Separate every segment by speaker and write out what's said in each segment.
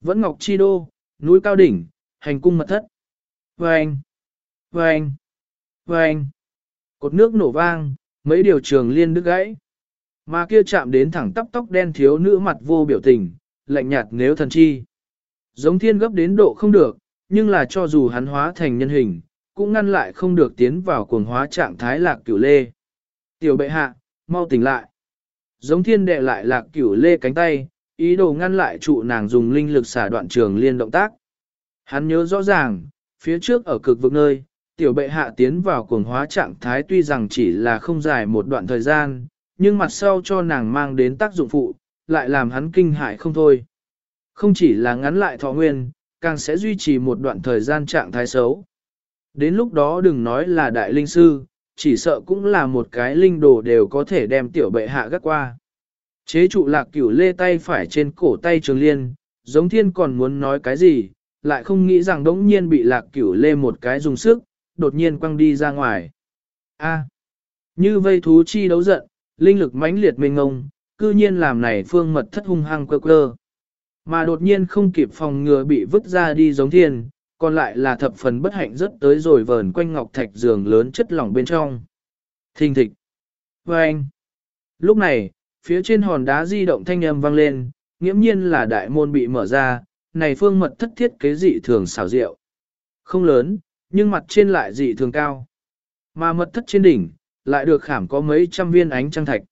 Speaker 1: Vẫn ngọc chi đô, núi cao đỉnh, hành cung mật thất. Vâng! Vâng! Vâng! Cột nước nổ vang, mấy điều trường liên đứt gãy. Mà kia chạm đến thẳng tóc tóc đen thiếu nữ mặt vô biểu tình, lạnh nhạt nếu thần chi. Giống thiên gấp đến độ không được, nhưng là cho dù hắn hóa thành nhân hình, cũng ngăn lại không được tiến vào cuồng hóa trạng thái lạc cửu lê. Tiểu bệ hạ, mau tỉnh lại. Giống thiên đệ lại lạc cửu lê cánh tay, ý đồ ngăn lại trụ nàng dùng linh lực xả đoạn trường liên động tác. Hắn nhớ rõ ràng, phía trước ở cực vực nơi, tiểu bệ hạ tiến vào cuồng hóa trạng thái tuy rằng chỉ là không dài một đoạn thời gian, nhưng mặt sau cho nàng mang đến tác dụng phụ, lại làm hắn kinh hại không thôi. Không chỉ là ngắn lại thọ nguyên, càng sẽ duy trì một đoạn thời gian trạng thái xấu. Đến lúc đó đừng nói là đại linh sư, chỉ sợ cũng là một cái linh đồ đều có thể đem tiểu bệ hạ gắt qua. Chế trụ lạc cửu lê tay phải trên cổ tay trường liên, giống thiên còn muốn nói cái gì, lại không nghĩ rằng đống nhiên bị lạc cửu lê một cái dùng sức, đột nhiên quăng đi ra ngoài. A. như vây thú chi đấu giận, linh lực mãnh liệt mênh ngông, cư nhiên làm này phương mật thất hung hăng quơ quơ. Mà đột nhiên không kịp phòng ngừa bị vứt ra đi giống thiên, còn lại là thập phần bất hạnh rất tới rồi vờn quanh ngọc thạch giường lớn chất lỏng bên trong. Thình thịch. Và anh. Lúc này, phía trên hòn đá di động thanh âm vang lên, nghiễm nhiên là đại môn bị mở ra, này phương mật thất thiết kế dị thường xảo diệu. Không lớn, nhưng mặt trên lại dị thường cao. Mà mật thất trên đỉnh, lại được khảm có mấy trăm viên ánh trăng thạch.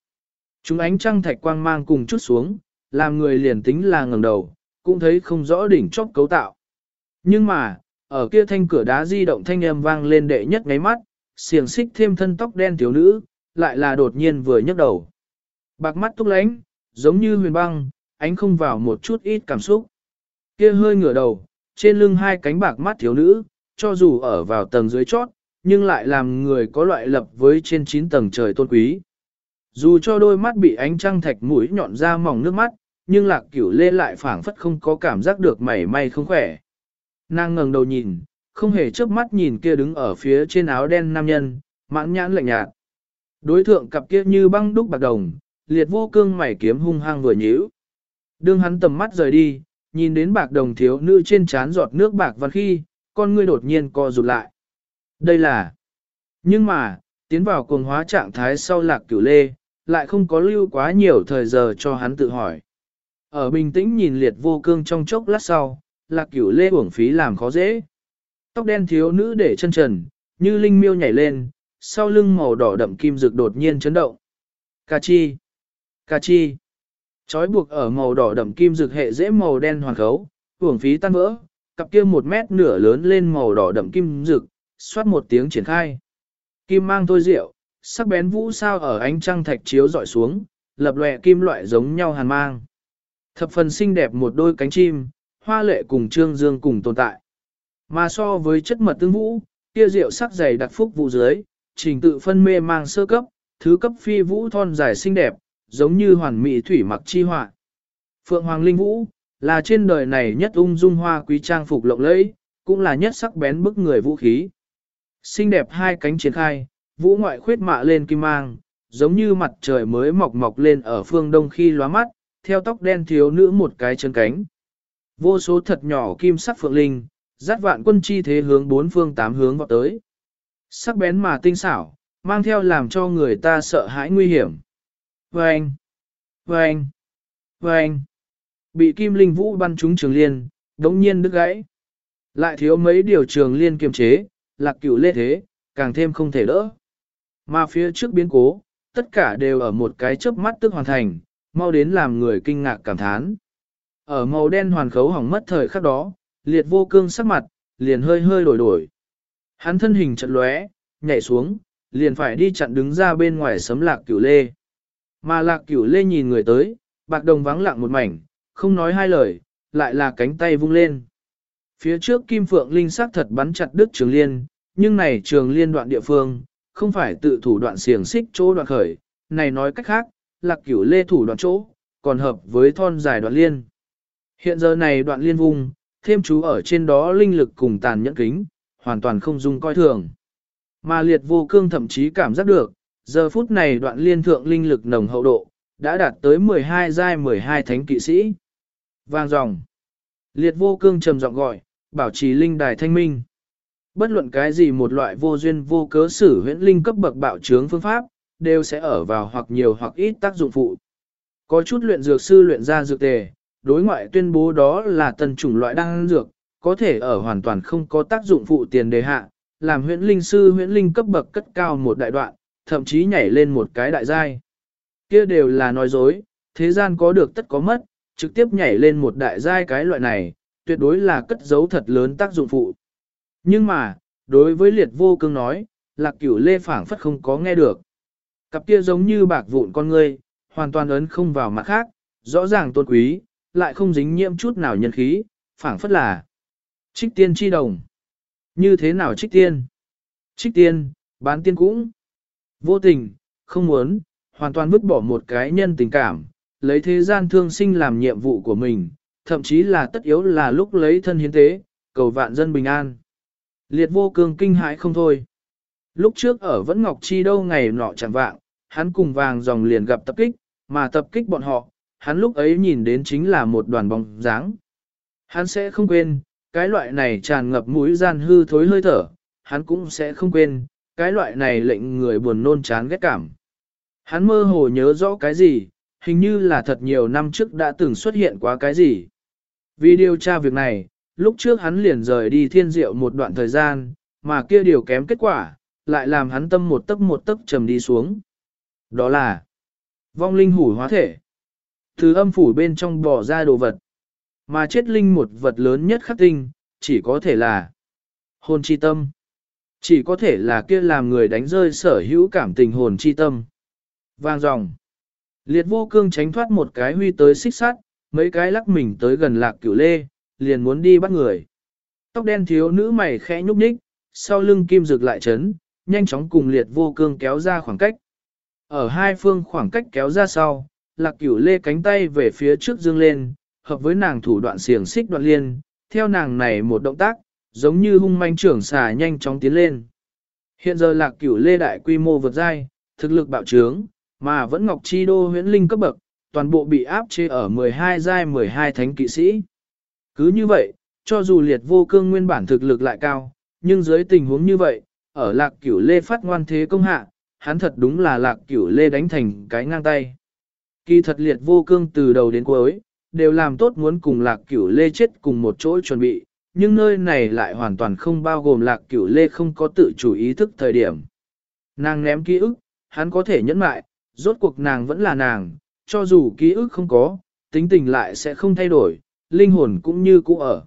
Speaker 1: Chúng ánh trăng thạch quang mang cùng chút xuống, làm người liền tính là ngẩng đầu, cũng thấy không rõ đỉnh chóp cấu tạo. Nhưng mà, ở kia thanh cửa đá di động thanh âm vang lên đệ nhất ngáy mắt, xiềng xích thêm thân tóc đen thiếu nữ, lại là đột nhiên vừa nhấc đầu. Bạc mắt túc lánh, giống như huyền băng, ánh không vào một chút ít cảm xúc. Kia hơi ngửa đầu, trên lưng hai cánh bạc mắt thiếu nữ, cho dù ở vào tầng dưới chót, nhưng lại làm người có loại lập với trên chín tầng trời tôn quý. Dù cho đôi mắt bị ánh trăng thạch mũi nhọn ra mỏng nước mắt, nhưng lạc cửu lê lại phảng phất không có cảm giác được mảy may không khỏe. Nàng ngẩng đầu nhìn, không hề chớp mắt nhìn kia đứng ở phía trên áo đen nam nhân, mãn nhãn lạnh nhạt. Đối thượng cặp kia như băng đúc bạc đồng, liệt vô cương mày kiếm hung hăng vừa nhíu. Đương hắn tầm mắt rời đi, nhìn đến bạc đồng thiếu nữ trên trán giọt nước bạc văn khi, con ngươi đột nhiên co rụt lại. Đây là... Nhưng mà, tiến vào cuồng hóa trạng thái sau lạc cửu lê, lại không có lưu quá nhiều thời giờ cho hắn tự hỏi. Ở bình tĩnh nhìn liệt vô cương trong chốc lát sau, lạc cửu lê uổng phí làm khó dễ. Tóc đen thiếu nữ để chân trần, như linh miêu nhảy lên, sau lưng màu đỏ đậm kim rực đột nhiên chấn động. Cà chi! Cà chi! Chói buộc ở màu đỏ đậm kim dược hệ dễ màu đen hoàn khấu, uổng phí tan vỡ, cặp kia một mét nửa lớn lên màu đỏ đậm kim dược, xoát một tiếng triển khai. Kim mang thôi rượu, sắc bén vũ sao ở ánh trăng thạch chiếu dọi xuống, lập lòe kim loại giống nhau hàn mang. Thập phần xinh đẹp một đôi cánh chim, hoa lệ cùng trương dương cùng tồn tại. Mà so với chất mật tương vũ, kia rượu sắc dày đặc phúc vụ dưới, trình tự phân mê mang sơ cấp, thứ cấp phi vũ thon dài xinh đẹp, giống như hoàn mỹ thủy mặc chi họa. Phượng Hoàng Linh Vũ, là trên đời này nhất ung dung hoa quý trang phục lộng lẫy, cũng là nhất sắc bén bức người vũ khí. Xinh đẹp hai cánh triển khai, vũ ngoại khuyết mạ lên kim mang, giống như mặt trời mới mọc mọc lên ở phương đông khi lóa mắt, theo tóc đen thiếu nữ một cái chân cánh. Vô số thật nhỏ kim sắc phượng linh, dắt vạn quân chi thế hướng bốn phương tám hướng vào tới. Sắc bén mà tinh xảo, mang theo làm cho người ta sợ hãi nguy hiểm. Vâng! Vâng! Vâng! Bị kim linh vũ bắn trúng trường liên, đống nhiên đứt gãy. Lại thiếu mấy điều trường liên kiềm chế, lạc cửu lê thế, càng thêm không thể đỡ. Mà phía trước biến cố, tất cả đều ở một cái chớp mắt tức hoàn thành, mau đến làm người kinh ngạc cảm thán. Ở màu đen hoàn khấu hỏng mất thời khắc đó, liệt vô cương sắc mặt, liền hơi hơi đổi đổi. Hắn thân hình chật lóe, nhảy xuống, liền phải đi chặn đứng ra bên ngoài sấm lạc cửu lê. Mà lạc cửu lê nhìn người tới, bạc đồng vắng lặng một mảnh, không nói hai lời, lại là cánh tay vung lên. Phía trước kim phượng linh sắc thật bắn chặt đứt trường liên, nhưng này trường liên đoạn địa phương, không phải tự thủ đoạn xiềng xích chỗ đoạn khởi, này nói cách khác, lạc cửu lê thủ đoạn chỗ, còn hợp với thon dài đoạn liên. Hiện giờ này đoạn liên vung, thêm chú ở trên đó linh lực cùng tàn nhẫn kính, hoàn toàn không dung coi thường. Mà liệt vô cương thậm chí cảm giác được, giờ phút này đoạn liên thượng linh lực nồng hậu độ, đã đạt tới 12 giai 12 thánh kỵ sĩ. Vang dòng. Liệt vô cương trầm giọng gọi, bảo trì linh đài thanh minh. Bất luận cái gì một loại vô duyên vô cớ sử huyễn linh cấp bậc bạo trướng phương pháp, đều sẽ ở vào hoặc nhiều hoặc ít tác dụng phụ. Có chút luyện dược sư luyện ra dược tề, đối ngoại tuyên bố đó là tần chủng loại đan dược, có thể ở hoàn toàn không có tác dụng phụ tiền đề hạ, làm huyễn linh sư huyễn linh cấp bậc cất cao một đại đoạn, thậm chí nhảy lên một cái đại giai. Kia đều là nói dối, thế gian có được tất có mất, trực tiếp nhảy lên một đại giai cái loại này, tuyệt đối là cất giấu thật lớn tác dụng phụ. Nhưng mà, đối với liệt vô cương nói, lạc cửu lê phảng phất không có nghe được. Cặp kia giống như bạc vụn con ngươi, hoàn toàn ấn không vào mặt khác, rõ ràng tôn quý, lại không dính nhiễm chút nào nhân khí, phảng phất là trích tiên chi đồng. Như thế nào trích tiên? Trích tiên, bán tiên cũng. Vô tình, không muốn, hoàn toàn vứt bỏ một cái nhân tình cảm, lấy thế gian thương sinh làm nhiệm vụ của mình, thậm chí là tất yếu là lúc lấy thân hiến tế, cầu vạn dân bình an. Liệt vô cương kinh hãi không thôi. Lúc trước ở Vẫn Ngọc Chi đâu ngày nọ chẳng vạng, hắn cùng vàng dòng liền gặp tập kích, mà tập kích bọn họ, hắn lúc ấy nhìn đến chính là một đoàn bóng dáng. Hắn sẽ không quên, cái loại này tràn ngập mũi gian hư thối hơi thở, hắn cũng sẽ không quên, cái loại này lệnh người buồn nôn chán ghét cảm. Hắn mơ hồ nhớ rõ cái gì, hình như là thật nhiều năm trước đã từng xuất hiện quá cái gì. Vì điều tra việc này, lúc trước hắn liền rời đi thiên diệu một đoạn thời gian, mà kia điều kém kết quả, lại làm hắn tâm một tấc một tấc trầm đi xuống. Đó là vong linh hủ hóa thể. thứ âm phủ bên trong bỏ ra đồ vật. Mà chết linh một vật lớn nhất khắc tinh, chỉ có thể là hồn chi tâm. Chỉ có thể là kia làm người đánh rơi sở hữu cảm tình hồn chi tâm. Vang dòng. Liệt vô cương tránh thoát một cái huy tới xích sát, mấy cái lắc mình tới gần lạc cửu lê, liền muốn đi bắt người. Tóc đen thiếu nữ mày khẽ nhúc nhích, sau lưng kim rực lại chấn, nhanh chóng cùng liệt vô cương kéo ra khoảng cách. Ở hai phương khoảng cách kéo ra sau, lạc cửu lê cánh tay về phía trước dương lên, hợp với nàng thủ đoạn xiềng xích đoạn liên, theo nàng này một động tác, giống như hung manh trưởng xà nhanh chóng tiến lên. Hiện giờ lạc cửu lê đại quy mô vượt dai, thực lực bạo trướng, mà vẫn ngọc chi đô huyễn linh cấp bậc, toàn bộ bị áp chế ở 12 giai 12 thánh kỵ sĩ. Cứ như vậy, cho dù liệt vô cương nguyên bản thực lực lại cao, nhưng dưới tình huống như vậy, ở lạc cửu lê phát ngoan thế công hạ, hắn thật đúng là lạc cửu lê đánh thành cái ngang tay. Kỳ thật liệt vô cương từ đầu đến cuối, đều làm tốt muốn cùng lạc cửu lê chết cùng một chỗ chuẩn bị, nhưng nơi này lại hoàn toàn không bao gồm lạc cửu lê không có tự chủ ý thức thời điểm. Nàng ném ký ức, hắn có thể nhẫn mại, rốt cuộc nàng vẫn là nàng, cho dù ký ức không có, tính tình lại sẽ không thay đổi, linh hồn cũng như cũ ở.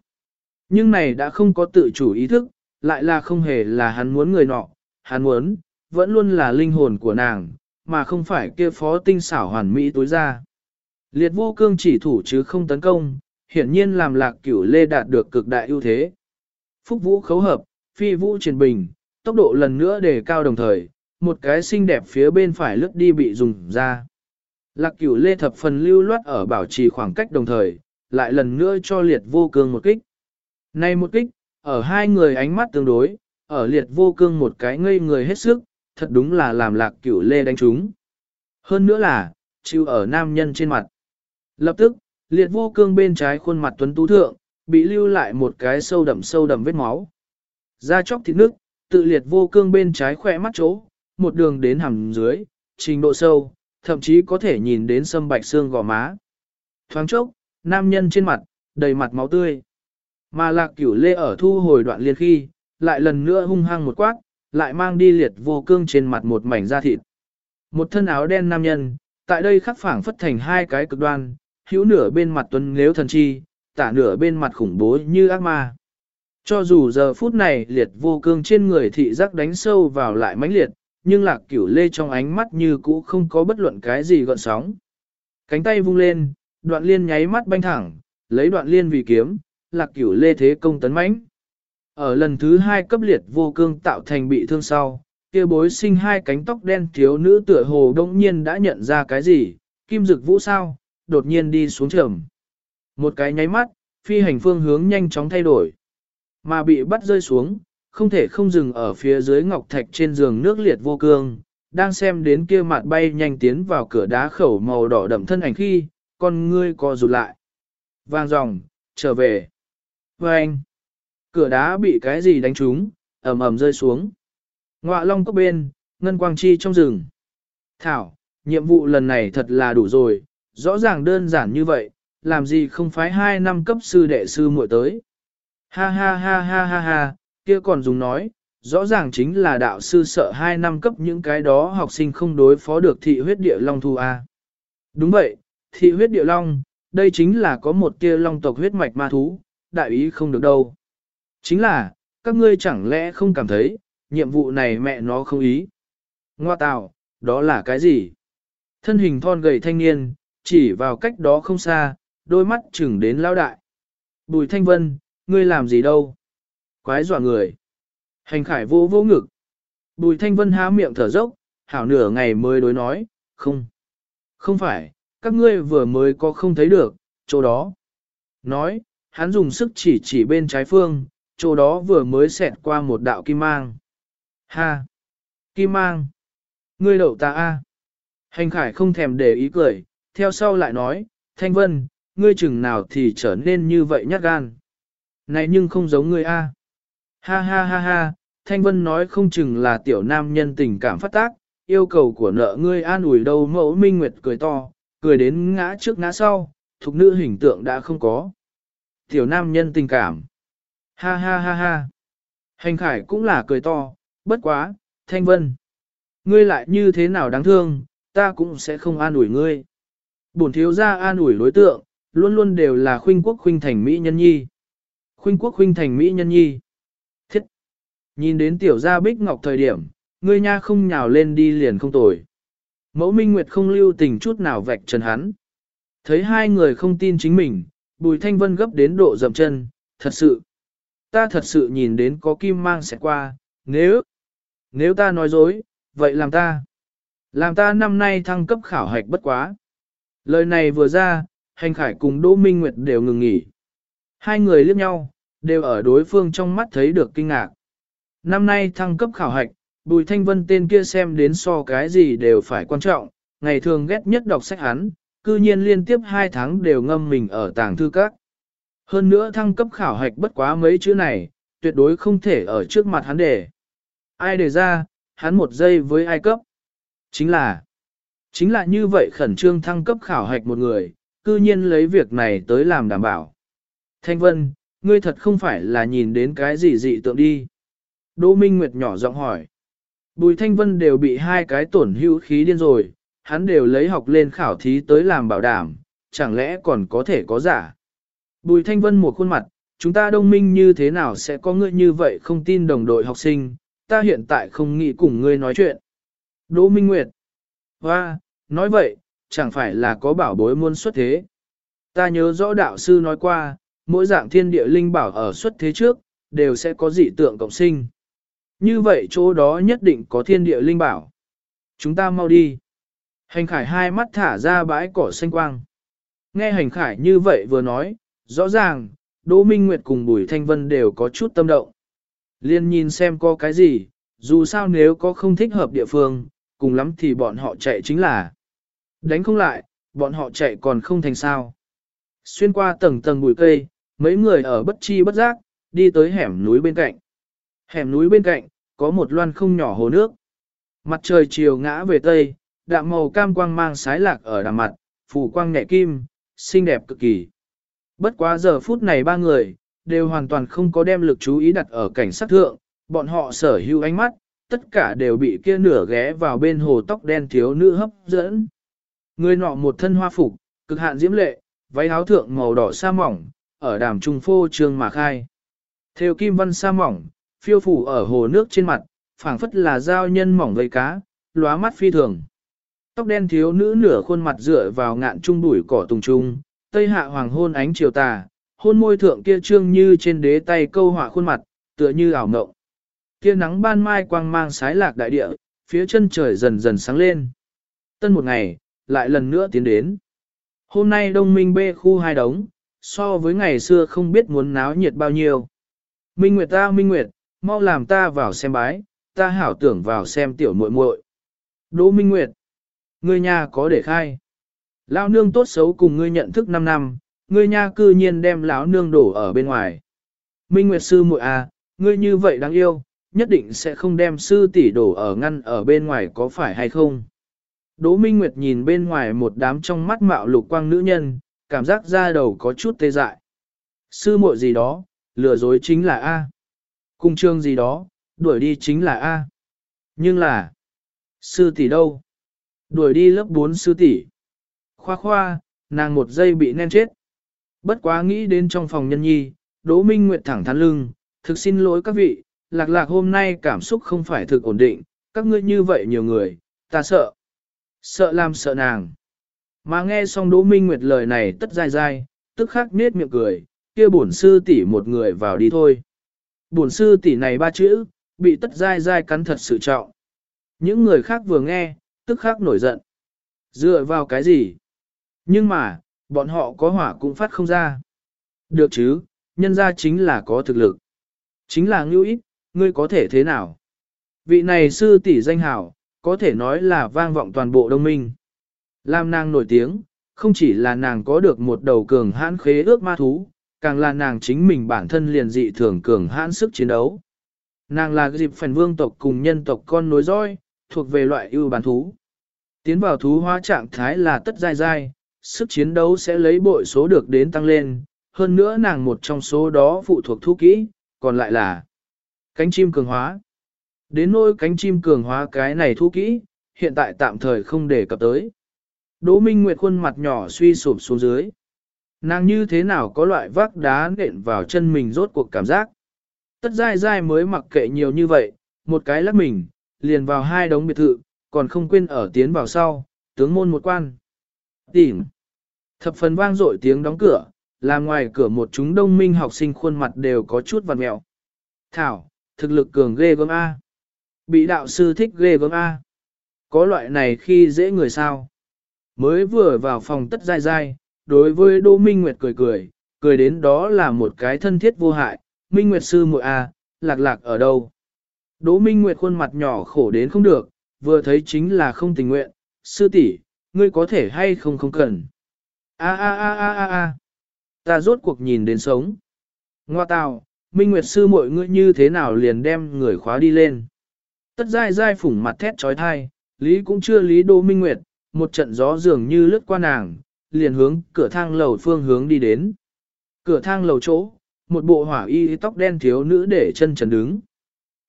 Speaker 1: Nhưng này đã không có tự chủ ý thức, lại là không hề là hắn muốn người nọ, hắn muốn, vẫn luôn là linh hồn của nàng, mà không phải kia phó tinh xảo hoàn mỹ tối ra. Liệt vô cương chỉ thủ chứ không tấn công, hiển nhiên làm lạc cửu lê đạt được cực đại ưu thế. Phúc vũ khấu hợp, phi vũ truyền bình, tốc độ lần nữa đề cao đồng thời, một cái xinh đẹp phía bên phải lướt đi bị dùng ra. Lạc cửu lê thập phần lưu loát ở bảo trì khoảng cách đồng thời, lại lần nữa cho liệt vô cương một kích. Này một kích, ở hai người ánh mắt tương đối, ở liệt vô cương một cái ngây người hết sức, thật đúng là làm lạc cửu lê đánh trúng. Hơn nữa là, chịu ở nam nhân trên mặt. Lập tức, liệt vô cương bên trái khuôn mặt tuấn tú thượng, bị lưu lại một cái sâu đậm sâu đậm vết máu. Da chóc thịt nước, tự liệt vô cương bên trái khỏe mắt chỗ, một đường đến hẳn dưới, trình độ sâu, thậm chí có thể nhìn đến sâm bạch xương gò má. Thoáng chốc, nam nhân trên mặt, đầy mặt máu tươi. Mà lạc cửu lê ở thu hồi đoạn liên khi, lại lần nữa hung hăng một quát, lại mang đi liệt vô cương trên mặt một mảnh da thịt. Một thân áo đen nam nhân, tại đây khắc phảng phất thành hai cái cực đoan, hữu nửa bên mặt tuấn nếu thần chi, tả nửa bên mặt khủng bố như ác ma. Cho dù giờ phút này liệt vô cương trên người thị giác đánh sâu vào lại mãnh liệt, nhưng lạc cửu lê trong ánh mắt như cũ không có bất luận cái gì gợn sóng. Cánh tay vung lên, đoạn liên nháy mắt banh thẳng, lấy đoạn liên vì kiếm, lạc cửu lê thế công tấn mãnh. Ở lần thứ hai cấp liệt vô cương tạo thành bị thương sau, kia bối sinh hai cánh tóc đen thiếu nữ tựa hồ đông nhiên đã nhận ra cái gì, kim dực vũ sao, đột nhiên đi xuống trầm. Một cái nháy mắt, phi hành phương hướng nhanh chóng thay đổi, mà bị bắt rơi xuống, không thể không dừng ở phía dưới ngọc thạch trên giường nước liệt vô cương, đang xem đến kia mặt bay nhanh tiến vào cửa đá khẩu màu đỏ đậm thân ảnh khi, con ngươi co rụt lại. Vang dòng, trở về, Và anh, cửa đá bị cái gì đánh trúng, ầm ầm rơi xuống. Ngọa long cốc bên, ngân quang chi trong rừng. Thảo, nhiệm vụ lần này thật là đủ rồi, rõ ràng đơn giản như vậy, làm gì không phái hai năm cấp sư đệ sư muội tới. Ha ha ha ha ha ha, kia còn dùng nói, rõ ràng chính là đạo sư sợ hai năm cấp những cái đó học sinh không đối phó được thị huyết địa long thu A. Đúng vậy, thị huyết địa long, đây chính là có một kia long tộc huyết mạch ma thú, đại ý không được đâu. Chính là, các ngươi chẳng lẽ không cảm thấy, nhiệm vụ này mẹ nó không ý. Ngoa tạo, đó là cái gì? Thân hình thon gầy thanh niên, chỉ vào cách đó không xa, đôi mắt chừng đến lao đại. Bùi thanh vân, ngươi làm gì đâu? Quái dọa người. Hành khải vô vô ngực. Bùi thanh vân há miệng thở dốc, hảo nửa ngày mới đối nói, không. Không phải, các ngươi vừa mới có không thấy được, chỗ đó. Nói, hắn dùng sức chỉ chỉ bên trái phương, chỗ đó vừa mới xẹt qua một đạo kim mang. Ha! Kim mang! Ngươi đậu ta a. Hành khải không thèm để ý cười, theo sau lại nói, Thanh Vân, ngươi chừng nào thì trở nên như vậy nhát gan. Này nhưng không giống ngươi a. Ha ha ha ha, Thanh Vân nói không chừng là tiểu nam nhân tình cảm phát tác, yêu cầu của nợ ngươi an ủi đâu mẫu minh nguyệt cười to, cười đến ngã trước ngã sau, thục nữ hình tượng đã không có. Tiểu nam nhân tình cảm. Ha ha ha ha. Hành khải cũng là cười to, bất quá, Thanh Vân. Ngươi lại như thế nào đáng thương, ta cũng sẽ không an ủi ngươi. Bổn thiếu gia an ủi đối tượng, luôn luôn đều là khuynh quốc khuynh thành Mỹ nhân nhi. Khuynh quốc khuynh thành Mỹ nhân nhi. Thiết! Nhìn đến tiểu gia bích ngọc thời điểm, ngươi nha không nhào lên đi liền không tồi. Mẫu minh nguyệt không lưu tình chút nào vạch trần hắn. Thấy hai người không tin chính mình, bùi thanh vân gấp đến độ dậm chân, thật sự. Ta thật sự nhìn đến có kim mang sẽ qua, nếu, nếu ta nói dối, vậy làm ta. Làm ta năm nay thăng cấp khảo hạch bất quá. Lời này vừa ra, hành khải cùng Đỗ Minh Nguyệt đều ngừng nghỉ. Hai người liếc nhau, đều ở đối phương trong mắt thấy được kinh ngạc. Năm nay thăng cấp khảo hạch, Bùi Thanh Vân tên kia xem đến so cái gì đều phải quan trọng, ngày thường ghét nhất đọc sách hắn, cư nhiên liên tiếp hai tháng đều ngâm mình ở tàng thư các. Hơn nữa thăng cấp khảo hạch bất quá mấy chữ này, tuyệt đối không thể ở trước mặt hắn để. Ai đề ra, hắn một giây với ai cấp. Chính là, chính là như vậy khẩn trương thăng cấp khảo hạch một người, cư nhiên lấy việc này tới làm đảm bảo. Thanh Vân, ngươi thật không phải là nhìn đến cái gì dị tượng đi. Đỗ Minh Nguyệt nhỏ giọng hỏi. Bùi Thanh Vân đều bị hai cái tổn hữu khí điên rồi, hắn đều lấy học lên khảo thí tới làm bảo đảm, chẳng lẽ còn có thể có giả. Bùi Thanh Vân một khuôn mặt, chúng ta đông minh như thế nào sẽ có ngươi như vậy không tin đồng đội học sinh, ta hiện tại không nghĩ cùng ngươi nói chuyện. Đỗ Minh Nguyệt. Hoa, nói vậy, chẳng phải là có bảo bối muôn xuất thế. Ta nhớ rõ đạo sư nói qua, mỗi dạng thiên địa linh bảo ở xuất thế trước, đều sẽ có dị tượng cộng sinh. Như vậy chỗ đó nhất định có thiên địa linh bảo. Chúng ta mau đi. Hành khải hai mắt thả ra bãi cỏ xanh quang. Nghe hành khải như vậy vừa nói, rõ ràng, Đỗ Minh Nguyệt cùng Bùi Thanh Vân đều có chút tâm động. Liên nhìn xem có cái gì, dù sao nếu có không thích hợp địa phương, cùng lắm thì bọn họ chạy chính là. Đánh không lại, bọn họ chạy còn không thành sao. Xuyên qua tầng tầng bụi cây, mấy người ở bất chi bất giác, đi tới hẻm núi bên cạnh. Hẻm núi bên cạnh, có một loan không nhỏ hồ nước. Mặt trời chiều ngã về tây, đạm màu cam quang mang sái lạc ở đàm mặt, phủ quang nhẹ kim, xinh đẹp cực kỳ. Bất quá giờ phút này ba người, đều hoàn toàn không có đem lực chú ý đặt ở cảnh sát thượng, bọn họ sở hữu ánh mắt, tất cả đều bị kia nửa ghé vào bên hồ tóc đen thiếu nữ hấp dẫn. Người nọ một thân hoa phục, cực hạn diễm lệ, váy áo thượng màu đỏ sa mỏng, ở đàm trung phô trương mà khai. Theo kim văn sa mỏng, phiêu phủ ở hồ nước trên mặt, phảng phất là dao nhân mỏng vây cá, lóa mắt phi thường. Tóc đen thiếu nữ nửa khuôn mặt dựa vào ngạn trung đuổi cỏ tùng trung, tây hạ hoàng hôn ánh chiều tà, hôn môi thượng kia trương như trên đế tay câu họa khuôn mặt, tựa như ảo mộng. Kia nắng ban mai quang mang sái lạc đại địa, phía chân trời dần dần sáng lên. Tân một ngày, lại lần nữa tiến đến. Hôm nay đông minh bê khu hai đống, so với ngày xưa không biết muốn náo nhiệt bao nhiêu. Minh Nguyệt ta Minh Nguyệt, mau làm ta vào xem bái, ta hảo tưởng vào xem tiểu muội muội. Đỗ Minh Nguyệt, ngươi nhà có để khai. Lão nương tốt xấu cùng ngươi nhận thức 5 năm, ngươi nha cư nhiên đem lão nương đổ ở bên ngoài. Minh Nguyệt sư muội à, ngươi như vậy đáng yêu, nhất định sẽ không đem sư tỷ đổ ở ngăn ở bên ngoài có phải hay không. Đỗ Minh Nguyệt nhìn bên ngoài một đám trong mắt mạo lục quang nữ nhân, cảm giác da đầu có chút tê dại. Sư muội gì đó, lừa dối chính là A. Cung trương gì đó, đuổi đi chính là A. Nhưng là, sư tỷ đâu? Đuổi đi lớp 4 sư tỷ. Khoa khoa, nàng một giây bị nên chết. Bất quá nghĩ đến trong phòng nhân nhi, Đỗ Minh Nguyệt thẳng thắn lưng, thực xin lỗi các vị, lạc lạc hôm nay cảm xúc không phải thực ổn định, các ngươi như vậy nhiều người, ta sợ. Sợ làm sợ nàng. Mà nghe xong Đỗ Minh Nguyệt lời này tất dai dai, tức khắc nết miệng cười, kia bổn sư tỷ một người vào đi thôi. Bổn sư tỷ này ba chữ, bị tất dai dai cắn thật sự trọng. Những người khác vừa nghe, tức khắc nổi giận. Dựa vào cái gì? Nhưng mà, bọn họ có hỏa cũng phát không ra. Được chứ, nhân ra chính là có thực lực. Chính là ngưu ít, ngươi có thể thế nào? Vị này sư tỷ danh hảo, có thể nói là vang vọng toàn bộ đông minh. Lam nàng nổi tiếng, không chỉ là nàng có được một đầu cường hãn khế ước ma thú, càng là nàng chính mình bản thân liền dị thường cường hãn sức chiến đấu. Nàng là dịp phần vương tộc cùng nhân tộc con nối roi, thuộc về loại ưu bản thú. Tiến vào thú hóa trạng thái là tất dai dai, sức chiến đấu sẽ lấy bội số được đến tăng lên, hơn nữa nàng một trong số đó phụ thuộc thú kỹ, còn lại là cánh chim cường hóa. Đến nỗi cánh chim cường hóa cái này thu kỹ, hiện tại tạm thời không để cập tới. Đỗ Minh Nguyệt khuôn mặt nhỏ suy sụp xuống dưới. Nàng như thế nào có loại vác đá nện vào chân mình rốt cuộc cảm giác. Tất dai dai mới mặc kệ nhiều như vậy, một cái lắc mình, liền vào hai đống biệt thự, còn không quên ở tiến vào sau, tướng môn một quan. Tìm. Thập phần vang dội tiếng đóng cửa, làm ngoài cửa một chúng đông minh học sinh khuôn mặt đều có chút vằn mẹo. Thảo, thực lực cường ghê gớm A. Bị đạo sư thích ghê gớm A. Có loại này khi dễ người sao. Mới vừa vào phòng tất dai dai, đối với Đỗ Minh Nguyệt cười cười, cười đến đó là một cái thân thiết vô hại, Minh Nguyệt sư muội A, lạc lạc ở đâu. Đỗ Minh Nguyệt khuôn mặt nhỏ khổ đến không được, vừa thấy chính là không tình nguyện, sư tỷ, ngươi có thể hay không không cần. A a a a a a. Ta rốt cuộc nhìn đến sống. Ngoa tào, Minh Nguyệt sư muội ngươi như thế nào liền đem người khóa đi lên. Tất dai dai phủng mặt thét trói thai, Lý cũng chưa lý Đỗ Minh Nguyệt, một trận gió dường như lướt qua nàng, liền hướng cửa thang lầu phương hướng đi đến. Cửa thang lầu chỗ, một bộ hỏa y tóc đen thiếu nữ để chân trần đứng.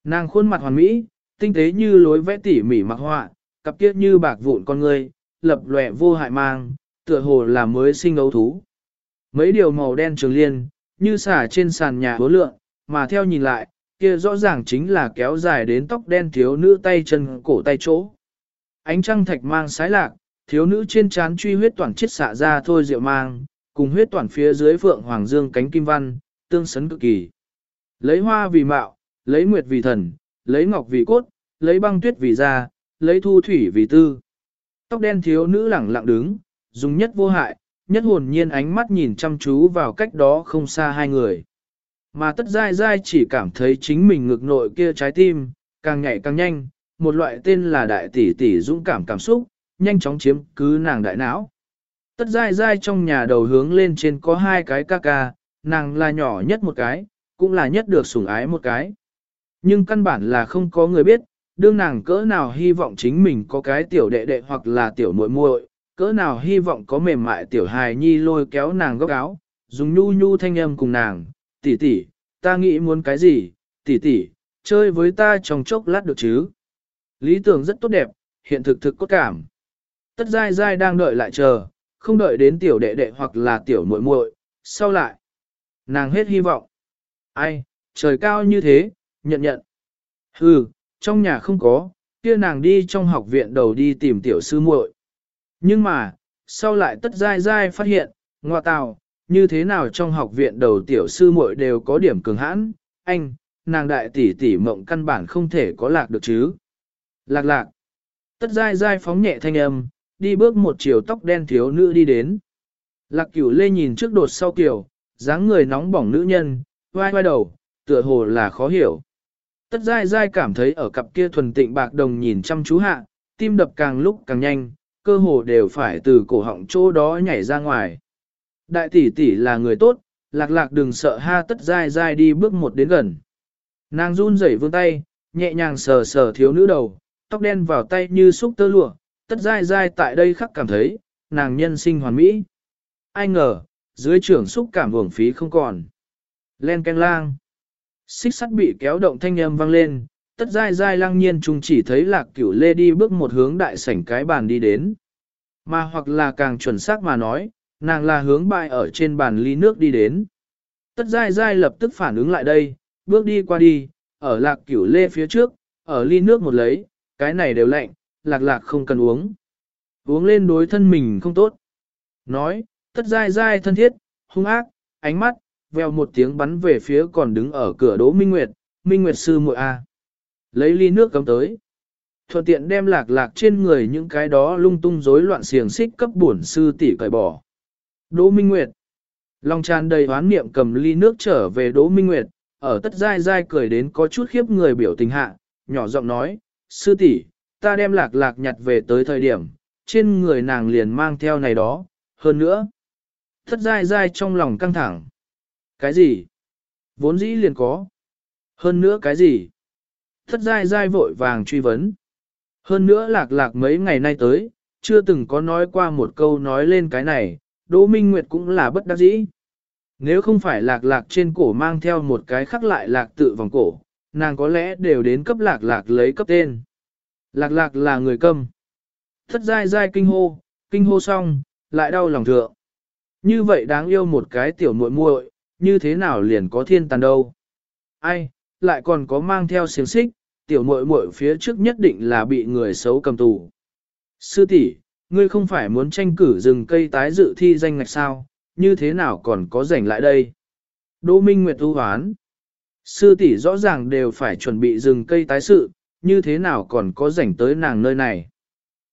Speaker 1: Nàng khuôn mặt hoàn mỹ, tinh tế như lối vẽ tỉ mỉ mặc họa, cặp kiết như bạc vụn con người, lập lòe vô hại mang, tựa hồ là mới sinh ấu thú. Mấy điều màu đen trường liên, như xả trên sàn nhà hố lượng, mà theo nhìn lại, kia rõ ràng chính là kéo dài đến tóc đen thiếu nữ tay chân cổ tay chỗ. Ánh trăng thạch mang sái lạc, thiếu nữ trên trán truy huyết toàn chết xạ ra thôi rượu mang, cùng huyết toàn phía dưới phượng hoàng dương cánh kim văn, tương sấn cực kỳ. Lấy hoa vì mạo, lấy nguyệt vì thần, lấy ngọc vì cốt, lấy băng tuyết vì da, lấy thu thủy vì tư. Tóc đen thiếu nữ lẳng lặng đứng, dùng nhất vô hại, nhất hồn nhiên ánh mắt nhìn chăm chú vào cách đó không xa hai người. Mà tất dai dai chỉ cảm thấy chính mình ngực nội kia trái tim, càng nhảy càng nhanh, một loại tên là đại tỷ tỷ dũng cảm cảm xúc, nhanh chóng chiếm cứ nàng đại não. Tất dai dai trong nhà đầu hướng lên trên có hai cái ca ca, nàng là nhỏ nhất một cái, cũng là nhất được sủng ái một cái. Nhưng căn bản là không có người biết, đương nàng cỡ nào hy vọng chính mình có cái tiểu đệ đệ hoặc là tiểu muội muội, cỡ nào hy vọng có mềm mại tiểu hài nhi lôi kéo nàng góc áo, dùng nhu nhu thanh âm cùng nàng, tỷ tỷ, ta nghĩ muốn cái gì, tỷ tỷ, chơi với ta trong chốc lát được chứ. Lý tưởng rất tốt đẹp, hiện thực thực cốt cảm. Tất dai dai đang đợi lại chờ, không đợi đến tiểu đệ đệ hoặc là tiểu muội muội, sau lại. Nàng hết hy vọng. Ai, trời cao như thế, nhận nhận. Hừ, trong nhà không có, kia nàng đi trong học viện đầu đi tìm tiểu sư muội. Nhưng mà, sau lại tất dai dai phát hiện, ngoa tào, như thế nào trong học viện đầu tiểu sư muội đều có điểm cường hãn, anh, nàng đại tỷ tỷ mộng căn bản không thể có lạc được chứ. Lạc lạc. Tất dai dai phóng nhẹ thanh âm, đi bước một chiều tóc đen thiếu nữ đi đến. Lạc cửu lê nhìn trước đột sau kiểu, dáng người nóng bỏng nữ nhân, vai vai đầu, tựa hồ là khó hiểu. Tất dai dai cảm thấy ở cặp kia thuần tịnh bạc đồng nhìn chăm chú hạ, tim đập càng lúc càng nhanh, cơ hồ đều phải từ cổ họng chỗ đó nhảy ra ngoài. Đại tỷ tỷ là người tốt, lạc lạc đừng sợ ha tất dai dai đi bước một đến gần. Nàng run rẩy vươn tay, nhẹ nhàng sờ sờ thiếu nữ đầu, tóc đen vào tay như xúc tơ lụa, tất dai dai tại đây khắc cảm thấy, nàng nhân sinh hoàn mỹ. Ai ngờ, dưới trưởng xúc cảm hưởng phí không còn. Len canh lang. Xích sắt bị kéo động thanh âm vang lên, tất dai dai lăng nhiên chúng chỉ thấy lạc cửu lê đi bước một hướng đại sảnh cái bàn đi đến. Mà hoặc là càng chuẩn xác mà nói, nàng là hướng bại ở trên bàn ly nước đi đến. Tất dai dai lập tức phản ứng lại đây, bước đi qua đi, ở lạc cửu lê phía trước, ở ly nước một lấy, cái này đều lạnh, lạc lạc không cần uống. Uống lên đối thân mình không tốt. Nói, tất dai dai thân thiết, hung ác, ánh mắt, veo một tiếng bắn về phía còn đứng ở cửa đỗ Minh Nguyệt, Minh Nguyệt sư muội A. Lấy ly nước cấm tới. Thuận tiện đem lạc lạc trên người những cái đó lung tung rối loạn xiềng xích cấp bổn sư tỷ cởi bỏ. Đỗ Minh Nguyệt. Long tràn đầy hoán niệm cầm ly nước trở về Đỗ Minh Nguyệt, ở tất dai dai cười đến có chút khiếp người biểu tình hạ, nhỏ giọng nói, sư tỷ, ta đem lạc lạc nhặt về tới thời điểm, trên người nàng liền mang theo này đó, hơn nữa. Tất dai dai trong lòng căng thẳng. Cái gì? Vốn dĩ liền có. Hơn nữa cái gì? Thất dai dai vội vàng truy vấn. Hơn nữa lạc lạc mấy ngày nay tới, chưa từng có nói qua một câu nói lên cái này, Đỗ Minh Nguyệt cũng là bất đắc dĩ. Nếu không phải lạc lạc trên cổ mang theo một cái khắc lại lạc tự vòng cổ, nàng có lẽ đều đến cấp lạc lạc lấy cấp tên. Lạc lạc là người câm. Thất dai dai kinh hô, kinh hô xong, lại đau lòng thượng. Như vậy đáng yêu một cái tiểu muội muội, như thế nào liền có thiên tàn đâu. Ai, lại còn có mang theo xiềng xích, tiểu muội muội phía trước nhất định là bị người xấu cầm tù. Sư tỷ, ngươi không phải muốn tranh cử rừng cây tái dự thi danh ngạch sao, như thế nào còn có rảnh lại đây? Đỗ Minh Nguyệt ưu hoán. Sư tỷ rõ ràng đều phải chuẩn bị rừng cây tái sự, như thế nào còn có rảnh tới nàng nơi này?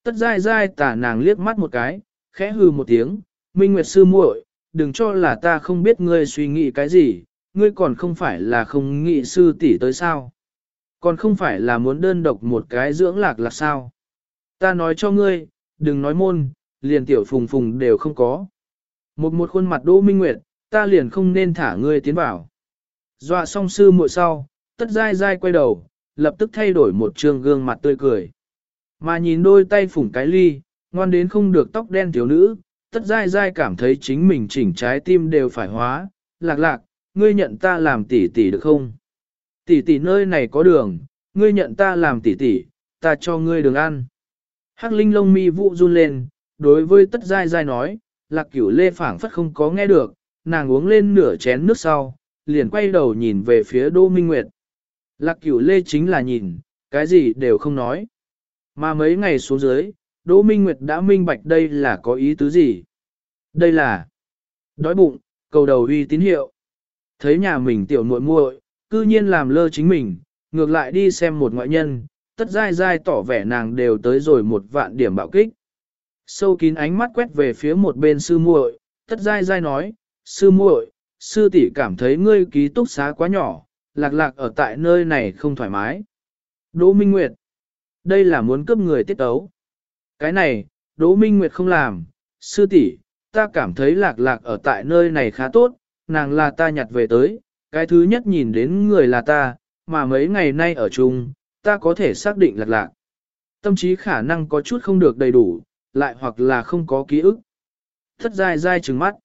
Speaker 1: Tất dai dai tả nàng liếc mắt một cái, khẽ hư một tiếng, Minh Nguyệt sư muội, đừng cho là ta không biết ngươi suy nghĩ cái gì, ngươi còn không phải là không nghĩ sư tỷ tới sao. Còn không phải là muốn đơn độc một cái dưỡng lạc là sao. Ta nói cho ngươi, đừng nói môn, liền tiểu phùng phùng đều không có. Một một khuôn mặt Đỗ Minh Nguyệt, ta liền không nên thả ngươi tiến vào. Dọa song sư muội sau, tất dai dai quay đầu, lập tức thay đổi một trường gương mặt tươi cười. Mà nhìn đôi tay phủng cái ly, ngoan đến không được tóc đen thiếu nữ, tất dai dai cảm thấy chính mình chỉnh trái tim đều phải hóa, lạc lạc, ngươi nhận ta làm tỷ tỷ được không? Tỷ tỷ nơi này có đường, ngươi nhận ta làm tỷ tỷ, ta cho ngươi đường ăn. Hắc linh lông mi vụ run lên, đối với tất dai dai nói, lạc cửu lê phảng phất không có nghe được, nàng uống lên nửa chén nước sau, liền quay đầu nhìn về phía Đỗ Minh Nguyệt. Lạc cửu lê chính là nhìn, cái gì đều không nói. Mà mấy ngày xuống dưới, Đỗ Minh Nguyệt đã minh bạch đây là có ý tứ gì. Đây là đói bụng, cầu đầu uy tín hiệu. Thấy nhà mình tiểu muội muội, cư nhiên làm lơ chính mình, ngược lại đi xem một ngoại nhân, tất dai dai tỏ vẻ nàng đều tới rồi một vạn điểm bạo kích. Sâu kín ánh mắt quét về phía một bên sư muội, tất dai dai nói, sư muội, sư tỷ cảm thấy ngươi ký túc xá quá nhỏ, lạc lạc ở tại nơi này không thoải mái. Đỗ Minh Nguyệt, đây là muốn cướp người tiết tấu. Cái này, Đỗ Minh Nguyệt không làm, sư tỷ, ta cảm thấy lạc lạc ở tại nơi này khá tốt, nàng là ta nhặt về tới, cái thứ nhất nhìn đến người là ta, mà mấy ngày nay ở chung, ta có thể xác định lạc lạc. Tâm trí khả năng có chút không được đầy đủ, lại hoặc là không có ký ức. Thất dai dai trừng mắt.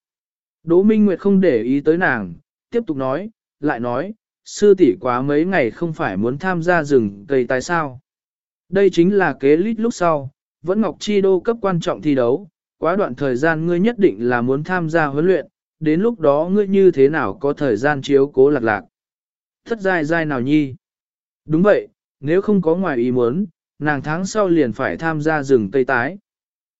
Speaker 1: Đỗ Minh Nguyệt không để ý tới nàng, tiếp tục nói, lại nói, sư tỷ quá mấy ngày không phải muốn tham gia rừng cây tại sao. Đây chính là kế lít lúc sau, vẫn Ngọc Chi Đô cấp quan trọng thi đấu, quá đoạn thời gian ngươi nhất định là muốn tham gia huấn luyện, đến lúc đó ngươi như thế nào có thời gian chiếu cố lạc lạc. Thất dai dai nào nhi? Đúng vậy, nếu không có ngoài ý muốn, nàng tháng sau liền phải tham gia rừng Tây Tái.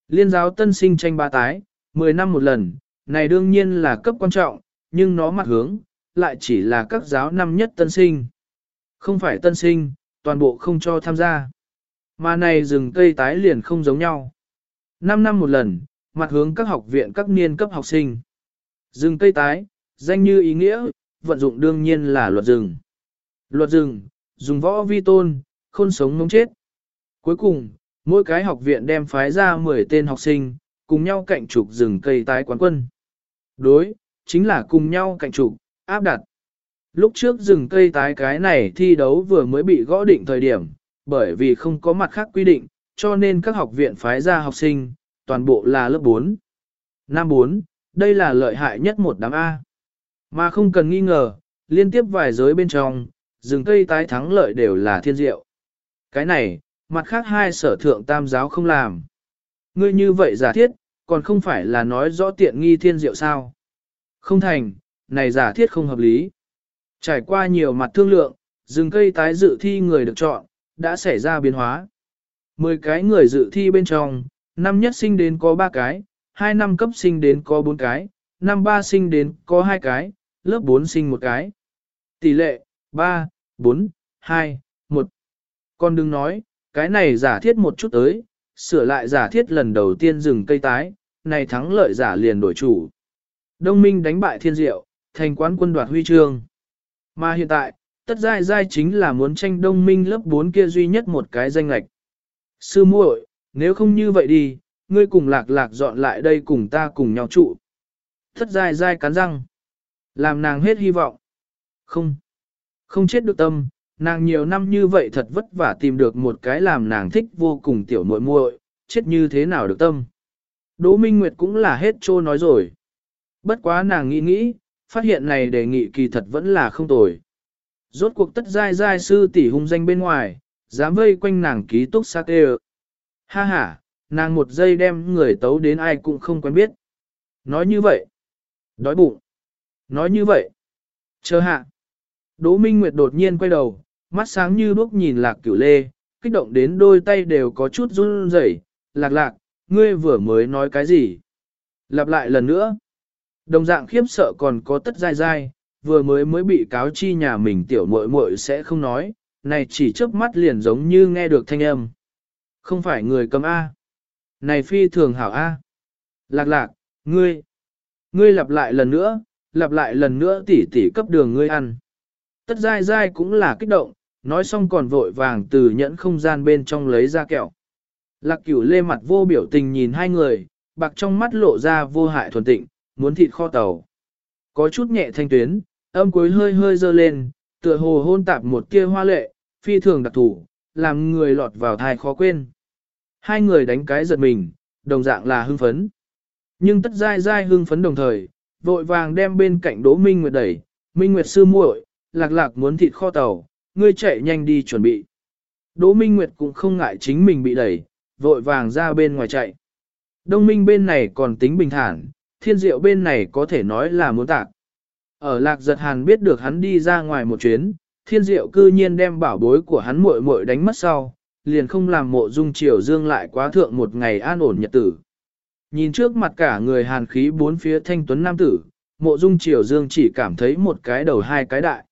Speaker 1: Liên giáo tân sinh tranh ba tái, 10 năm một lần, này đương nhiên là cấp quan trọng, nhưng nó mặt hướng, lại chỉ là các giáo năm nhất tân sinh. Không phải tân sinh, toàn bộ không cho tham gia. Mà này rừng Tây Tái liền không giống nhau. 5 năm một lần, mặt hướng các học viện các niên cấp học sinh. Rừng cây tái, danh như ý nghĩa, vận dụng đương nhiên là luật rừng. Luật rừng, dùng võ vi tôn, khôn sống mông chết. Cuối cùng, mỗi cái học viện đem phái ra 10 tên học sinh, cùng nhau cạnh trục rừng cây tái quán quân. Đối, chính là cùng nhau cạnh trục áp đặt. Lúc trước rừng cây tái cái này thi đấu vừa mới bị gõ định thời điểm, bởi vì không có mặt khác quy định, cho nên các học viện phái ra học sinh, toàn bộ là lớp 4. Năm 4, đây là lợi hại nhất một đám A. Mà không cần nghi ngờ, liên tiếp vài giới bên trong, rừng cây tái thắng lợi đều là thiên diệu. Cái này, mặt khác hai sở thượng tam giáo không làm. Ngươi như vậy giả thiết, còn không phải là nói rõ tiện nghi thiên diệu sao. Không thành, này giả thiết không hợp lý. Trải qua nhiều mặt thương lượng, rừng cây tái dự thi người được chọn, đã xảy ra biến hóa. Mười cái người dự thi bên trong, năm nhất sinh đến có ba cái, hai năm cấp sinh đến có 4 cái, năm ba sinh đến có 2 cái, lớp 4 sinh một cái. Tỷ lệ, 3, 4, 2, 1. Con đừng nói, cái này giả thiết một chút tới, sửa lại giả thiết lần đầu tiên dừng cây tái, này thắng lợi giả liền đổi chủ. Đông Minh đánh bại thiên diệu, thành quán quân đoạt huy chương. Mà hiện tại, tất giai giai chính là muốn tranh đông minh lớp 4 kia duy nhất một cái danh lệch. Sư muội, nếu không như vậy đi, ngươi cùng lạc lạc dọn lại đây cùng ta cùng nhau trụ. Thất giai giai cắn răng. Làm nàng hết hy vọng. Không. Không chết được tâm, nàng nhiều năm như vậy thật vất vả tìm được một cái làm nàng thích vô cùng tiểu muội muội, chết như thế nào được tâm. Đỗ Minh Nguyệt cũng là hết trô nói rồi. Bất quá nàng nghĩ nghĩ, phát hiện này đề nghị kỳ thật vẫn là không tồi. Rốt cuộc tất giai giai sư tỷ hung danh bên ngoài, dám vây quanh nàng ký túc xác kê Ha ha, nàng một giây đem người tấu đến ai cũng không quen biết. Nói như vậy. Đói bụng. Nói như vậy. Chờ hạ. Đỗ Minh Nguyệt đột nhiên quay đầu, mắt sáng như đuốc nhìn lạc cửu lê, kích động đến đôi tay đều có chút run rẩy. Lạc lạc, ngươi vừa mới nói cái gì? Lặp lại lần nữa. Đồng dạng khiếp sợ còn có tất dai dai, vừa mới mới bị cáo chi nhà mình tiểu muội muội sẽ không nói, này chỉ chớp mắt liền giống như nghe được thanh âm. Không phải người cầm A. Này phi thường hảo A. Lạc lạc, ngươi. Ngươi lặp lại lần nữa, lặp lại lần nữa tỉ tỉ cấp đường ngươi ăn. Tất dai dai cũng là kích động, nói xong còn vội vàng từ nhẫn không gian bên trong lấy ra kẹo. Lạc cửu lê mặt vô biểu tình nhìn hai người, bạc trong mắt lộ ra vô hại thuần tịnh, muốn thịt kho tàu. Có chút nhẹ thanh tuyến, âm cuối hơi hơi dơ lên, tựa hồ hôn tạp một kia hoa lệ, phi thường đặc thủ, làm người lọt vào thai khó quên. Hai người đánh cái giật mình, đồng dạng là hưng phấn. Nhưng tất dai dai hưng phấn đồng thời, vội vàng đem bên cạnh Đỗ Minh Nguyệt đẩy, Minh Nguyệt sư muội, lạc lạc muốn thịt kho tàu, ngươi chạy nhanh đi chuẩn bị. Đỗ Minh Nguyệt cũng không ngại chính mình bị đẩy, vội vàng ra bên ngoài chạy. Đông Minh bên này còn tính bình thản, thiên diệu bên này có thể nói là muốn tạc. Ở lạc giật hàn biết được hắn đi ra ngoài một chuyến, thiên diệu cư nhiên đem bảo bối của hắn muội muội đánh mất sau, liền không làm mộ dung triều dương lại quá thượng một ngày an ổn nhật tử. Nhìn trước mặt cả người hàn khí bốn phía thanh tuấn nam tử, mộ dung triều dương chỉ cảm thấy một cái đầu hai cái đại.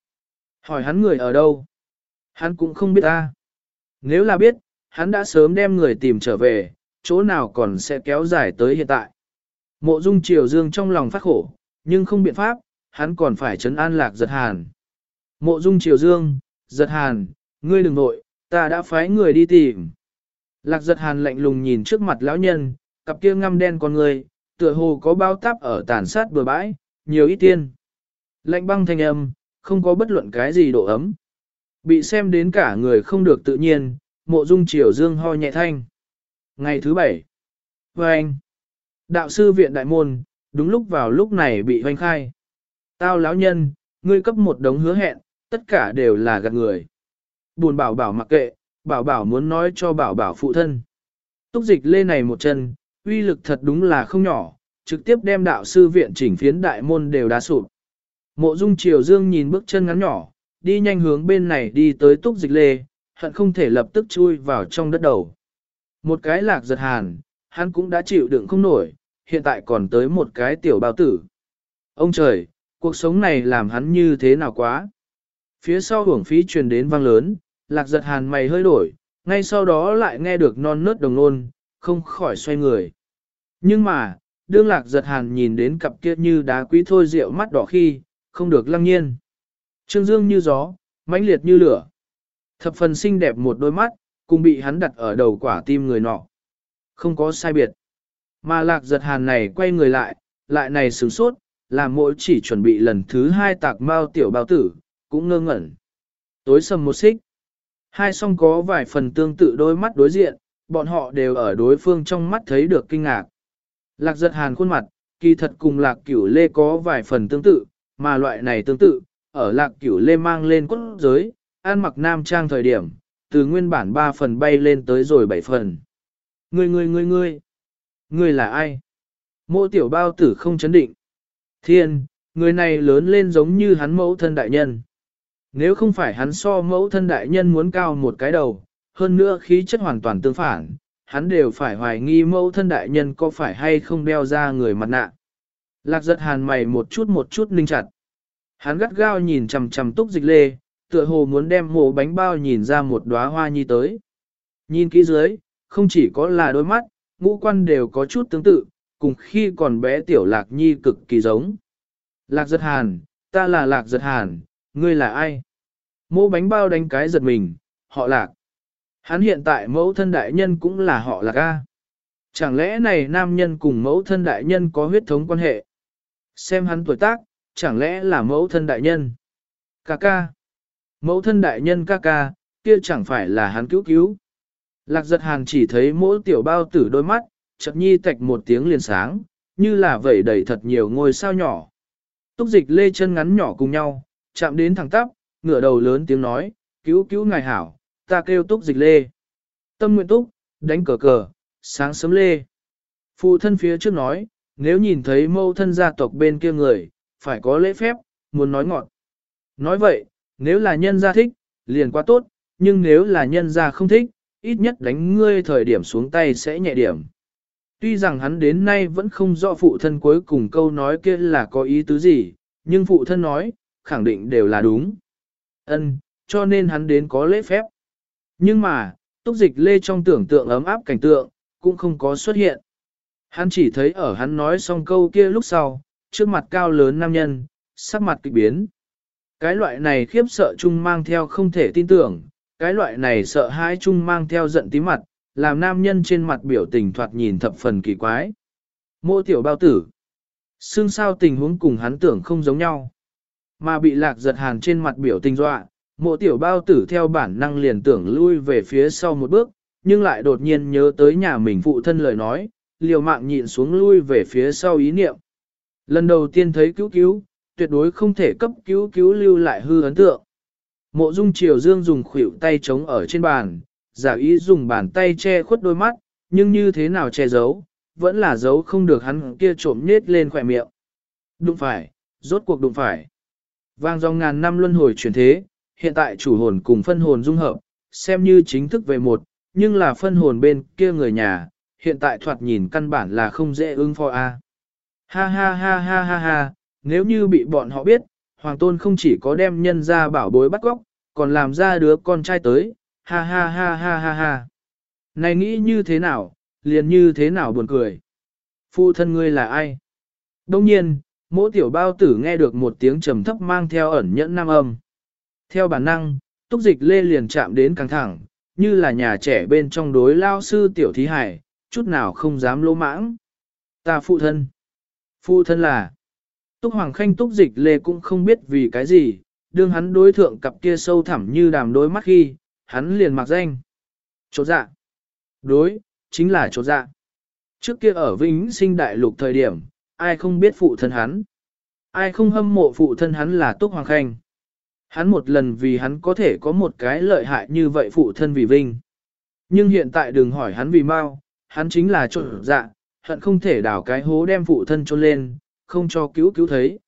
Speaker 1: Hỏi hắn người ở đâu? Hắn cũng không biết ta. Nếu là biết, hắn đã sớm đem người tìm trở về, chỗ nào còn sẽ kéo dài tới hiện tại. Mộ dung triều dương trong lòng phát khổ, nhưng không biện pháp, hắn còn phải chấn an lạc giật hàn. Mộ dung triều dương, giật hàn, ngươi đừng nội, ta đã phái người đi tìm. Lạc giật hàn lạnh lùng nhìn trước mặt lão nhân, cặp kia ngăm đen con người, tựa hồ có bao táp ở tàn sát bừa bãi, nhiều ít tiên. Lạnh băng thanh âm, không có bất luận cái gì độ ấm. Bị xem đến cả người không được tự nhiên, mộ dung triều dương ho nhẹ thanh. Ngày thứ bảy. Và anh. Đạo sư viện đại môn, đúng lúc vào lúc này bị hoanh khai. Tao lão nhân, ngươi cấp một đống hứa hẹn, tất cả đều là gạt người. Buồn bảo bảo mặc kệ, bảo bảo muốn nói cho bảo bảo phụ thân. Túc dịch lê này một chân, uy lực thật đúng là không nhỏ, trực tiếp đem đạo sư viện chỉnh phiến đại môn đều đá sụp. Mộ dung triều dương nhìn bước chân ngắn nhỏ, đi nhanh hướng bên này đi tới túc dịch lê, hận không thể lập tức chui vào trong đất đầu. Một cái lạc giật hàn, hắn cũng đã chịu đựng không nổi, hiện tại còn tới một cái tiểu bao tử. Ông trời, cuộc sống này làm hắn như thế nào quá. Phía sau hưởng phí truyền đến vang lớn, lạc giật hàn mày hơi đổi, ngay sau đó lại nghe được non nớt đồng nôn, không khỏi xoay người. Nhưng mà, đương lạc giật hàn nhìn đến cặp kia như đá quý thôi rượu mắt đỏ khi, không được lăng nhiên. Trương dương như gió, mãnh liệt như lửa. Thập phần xinh đẹp một đôi mắt, cùng bị hắn đặt ở đầu quả tim người nọ. Không có sai biệt. Mà lạc giật hàn này quay người lại, lại này sướng sốt, làm mỗi chỉ chuẩn bị lần thứ hai tạc mao tiểu bao tử, cũng ngơ ngẩn. Tối sầm một xích. Hai song có vài phần tương tự đôi mắt đối diện, bọn họ đều ở đối phương trong mắt thấy được kinh ngạc. Lạc giật hàn khuôn mặt, kỳ thật cùng lạc cửu lê có vài phần tương tự, mà loại này tương tự, ở lạc cửu lê mang lên cốt giới, an mặc nam trang thời điểm, từ nguyên bản 3 phần bay lên tới rồi 7 phần. Ngươi ngươi ngươi ngươi, ngươi là ai? Mộ tiểu bao tử không chấn định. Thiên, người này lớn lên giống như hắn mẫu thân đại nhân. Nếu không phải hắn so mẫu thân đại nhân muốn cao một cái đầu, hơn nữa khí chất hoàn toàn tương phản, hắn đều phải hoài nghi mẫu thân đại nhân có phải hay không đeo ra người mặt nạ. Lạc giật hàn mày một chút một chút ninh chặt. Hắn gắt gao nhìn chằm chằm túc dịch lê, tựa hồ muốn đem mổ bánh bao nhìn ra một đóa hoa nhi tới. Nhìn kỹ dưới, không chỉ có là đôi mắt, ngũ quan đều có chút tương tự, cùng khi còn bé tiểu lạc nhi cực kỳ giống. Lạc giật hàn, ta là lạc giật hàn, ngươi là ai? Mô bánh bao đánh cái giật mình, họ lạc. Hắn hiện tại mẫu thân đại nhân cũng là họ lạc A. Chẳng lẽ này nam nhân cùng mẫu thân đại nhân có huyết thống quan hệ? Xem hắn tuổi tác, chẳng lẽ là mẫu thân đại nhân? Ca ca. Mẫu thân đại nhân ca ca, kia chẳng phải là hắn cứu cứu. Lạc giật hàn chỉ thấy mỗi tiểu bao tử đôi mắt, chợt nhi tạch một tiếng liền sáng, như là vẩy đầy thật nhiều ngôi sao nhỏ. Túc dịch lê chân ngắn nhỏ cùng nhau, chạm đến thẳng tắp, ngửa đầu lớn tiếng nói, cứu cứu ngài hảo, ta kêu túc dịch lê. Tâm nguyện túc, đánh cờ cờ, sáng sớm lê. Phụ thân phía trước nói, nếu nhìn thấy mâu thân gia tộc bên kia người, phải có lễ phép, muốn nói ngọn. Nói vậy, nếu là nhân gia thích, liền quá tốt, nhưng nếu là nhân gia không thích, ít nhất đánh ngươi thời điểm xuống tay sẽ nhẹ điểm. Tuy rằng hắn đến nay vẫn không rõ phụ thân cuối cùng câu nói kia là có ý tứ gì, nhưng phụ thân nói, khẳng định đều là đúng. Ân, cho nên hắn đến có lễ phép. Nhưng mà, túc dịch lê trong tưởng tượng ấm áp cảnh tượng, cũng không có xuất hiện. Hắn chỉ thấy ở hắn nói xong câu kia lúc sau, trước mặt cao lớn nam nhân, sắc mặt kịch biến. Cái loại này khiếp sợ chung mang theo không thể tin tưởng, cái loại này sợ hãi chung mang theo giận tí mặt, làm nam nhân trên mặt biểu tình thoạt nhìn thập phần kỳ quái. Mô tiểu bao tử. Xương sao tình huống cùng hắn tưởng không giống nhau. Mà bị lạc giật hàn trên mặt biểu tình dọa, mộ tiểu bao tử theo bản năng liền tưởng lui về phía sau một bước, nhưng lại đột nhiên nhớ tới nhà mình phụ thân lời nói, liều mạng nhịn xuống lui về phía sau ý niệm. Lần đầu tiên thấy cứu cứu, tuyệt đối không thể cấp cứu cứu lưu lại hư ấn tượng. Mộ dung triều dương dùng khuỷu tay chống ở trên bàn, giả ý dùng bàn tay che khuất đôi mắt, nhưng như thế nào che giấu, vẫn là giấu không được hắn kia trộm nết lên khỏe miệng. Đụng phải, rốt cuộc đụng phải. Vang dòng ngàn năm luân hồi chuyển thế, hiện tại chủ hồn cùng phân hồn dung hợp, xem như chính thức về một, nhưng là phân hồn bên kia người nhà, hiện tại thoạt nhìn căn bản là không dễ ứng phò a. Ha ha ha ha ha ha, nếu như bị bọn họ biết, Hoàng Tôn không chỉ có đem nhân ra bảo bối bắt góc, còn làm ra đứa con trai tới, ha ha ha ha ha ha. Này nghĩ như thế nào, liền như thế nào buồn cười. Phụ thân ngươi là ai? Đông nhiên, mỗi tiểu bao tử nghe được một tiếng trầm thấp mang theo ẩn nhẫn nam âm. Theo bản năng, túc dịch lê liền chạm đến căng thẳng, như là nhà trẻ bên trong đối lao sư tiểu thí hải, chút nào không dám lỗ mãng. Ta phụ thân. Phụ thân là. Túc Hoàng Khanh túc dịch lê cũng không biết vì cái gì, đương hắn đối thượng cặp kia sâu thẳm như đàm đối mắt khi, hắn liền mặc danh. Chột dạ. Đối, chính là chột dạ. Trước kia ở Vĩnh sinh đại lục thời điểm, ai không biết phụ thân hắn. Ai không hâm mộ phụ thân hắn là Túc Hoàng Khanh. Hắn một lần vì hắn có thể có một cái lợi hại như vậy phụ thân vì vinh. Nhưng hiện tại đừng hỏi hắn vì mau, hắn chính là trộn dạ, hận không thể đào cái hố đem phụ thân trôn lên, không cho cứu cứu thấy.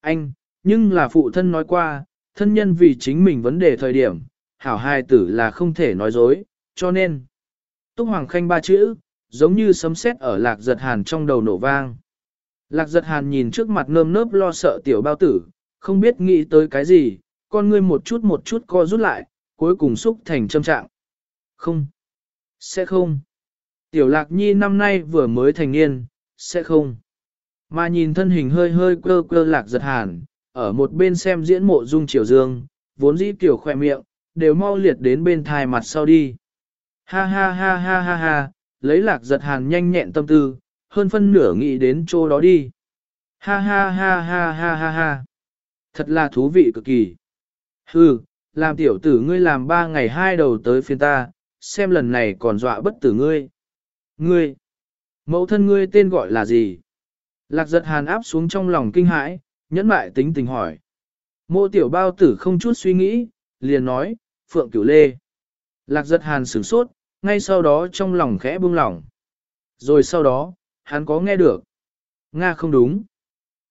Speaker 1: Anh, nhưng là phụ thân nói qua, thân nhân vì chính mình vấn đề thời điểm, hảo Hai tử là không thể nói dối, cho nên. Túc Hoàng Khanh ba chữ, giống như sấm sét ở lạc giật hàn trong đầu nổ vang. Lạc giật hàn nhìn trước mặt nơm nớp lo sợ tiểu bao tử, không biết nghĩ tới cái gì, con ngươi một chút một chút co rút lại, cuối cùng xúc thành châm trạng. Không. Sẽ không. Tiểu lạc nhi năm nay vừa mới thành niên, sẽ không. Mà nhìn thân hình hơi hơi quơ quơ lạc giật hàn, ở một bên xem diễn mộ dung triều dương, vốn dĩ kiểu khỏe miệng, đều mau liệt đến bên thai mặt sau đi. Ha ha ha ha ha ha, lấy lạc giật hàn nhanh nhẹn tâm tư, hơn phân nửa nghĩ đến chỗ đó đi. Ha ha ha ha ha ha ha. Thật là thú vị cực kỳ. Hừ, làm tiểu tử ngươi làm ba ngày hai đầu tới phiên ta, xem lần này còn dọa bất tử ngươi. Ngươi, mẫu thân ngươi tên gọi là gì? Lạc giật hàn áp xuống trong lòng kinh hãi, nhẫn mại tính tình hỏi. Mô tiểu bao tử không chút suy nghĩ, liền nói, Phượng Cửu Lê. Lạc giật hàn sửng sốt, ngay sau đó trong lòng khẽ buông lỏng. Rồi sau đó, hắn có nghe được. Nga không đúng.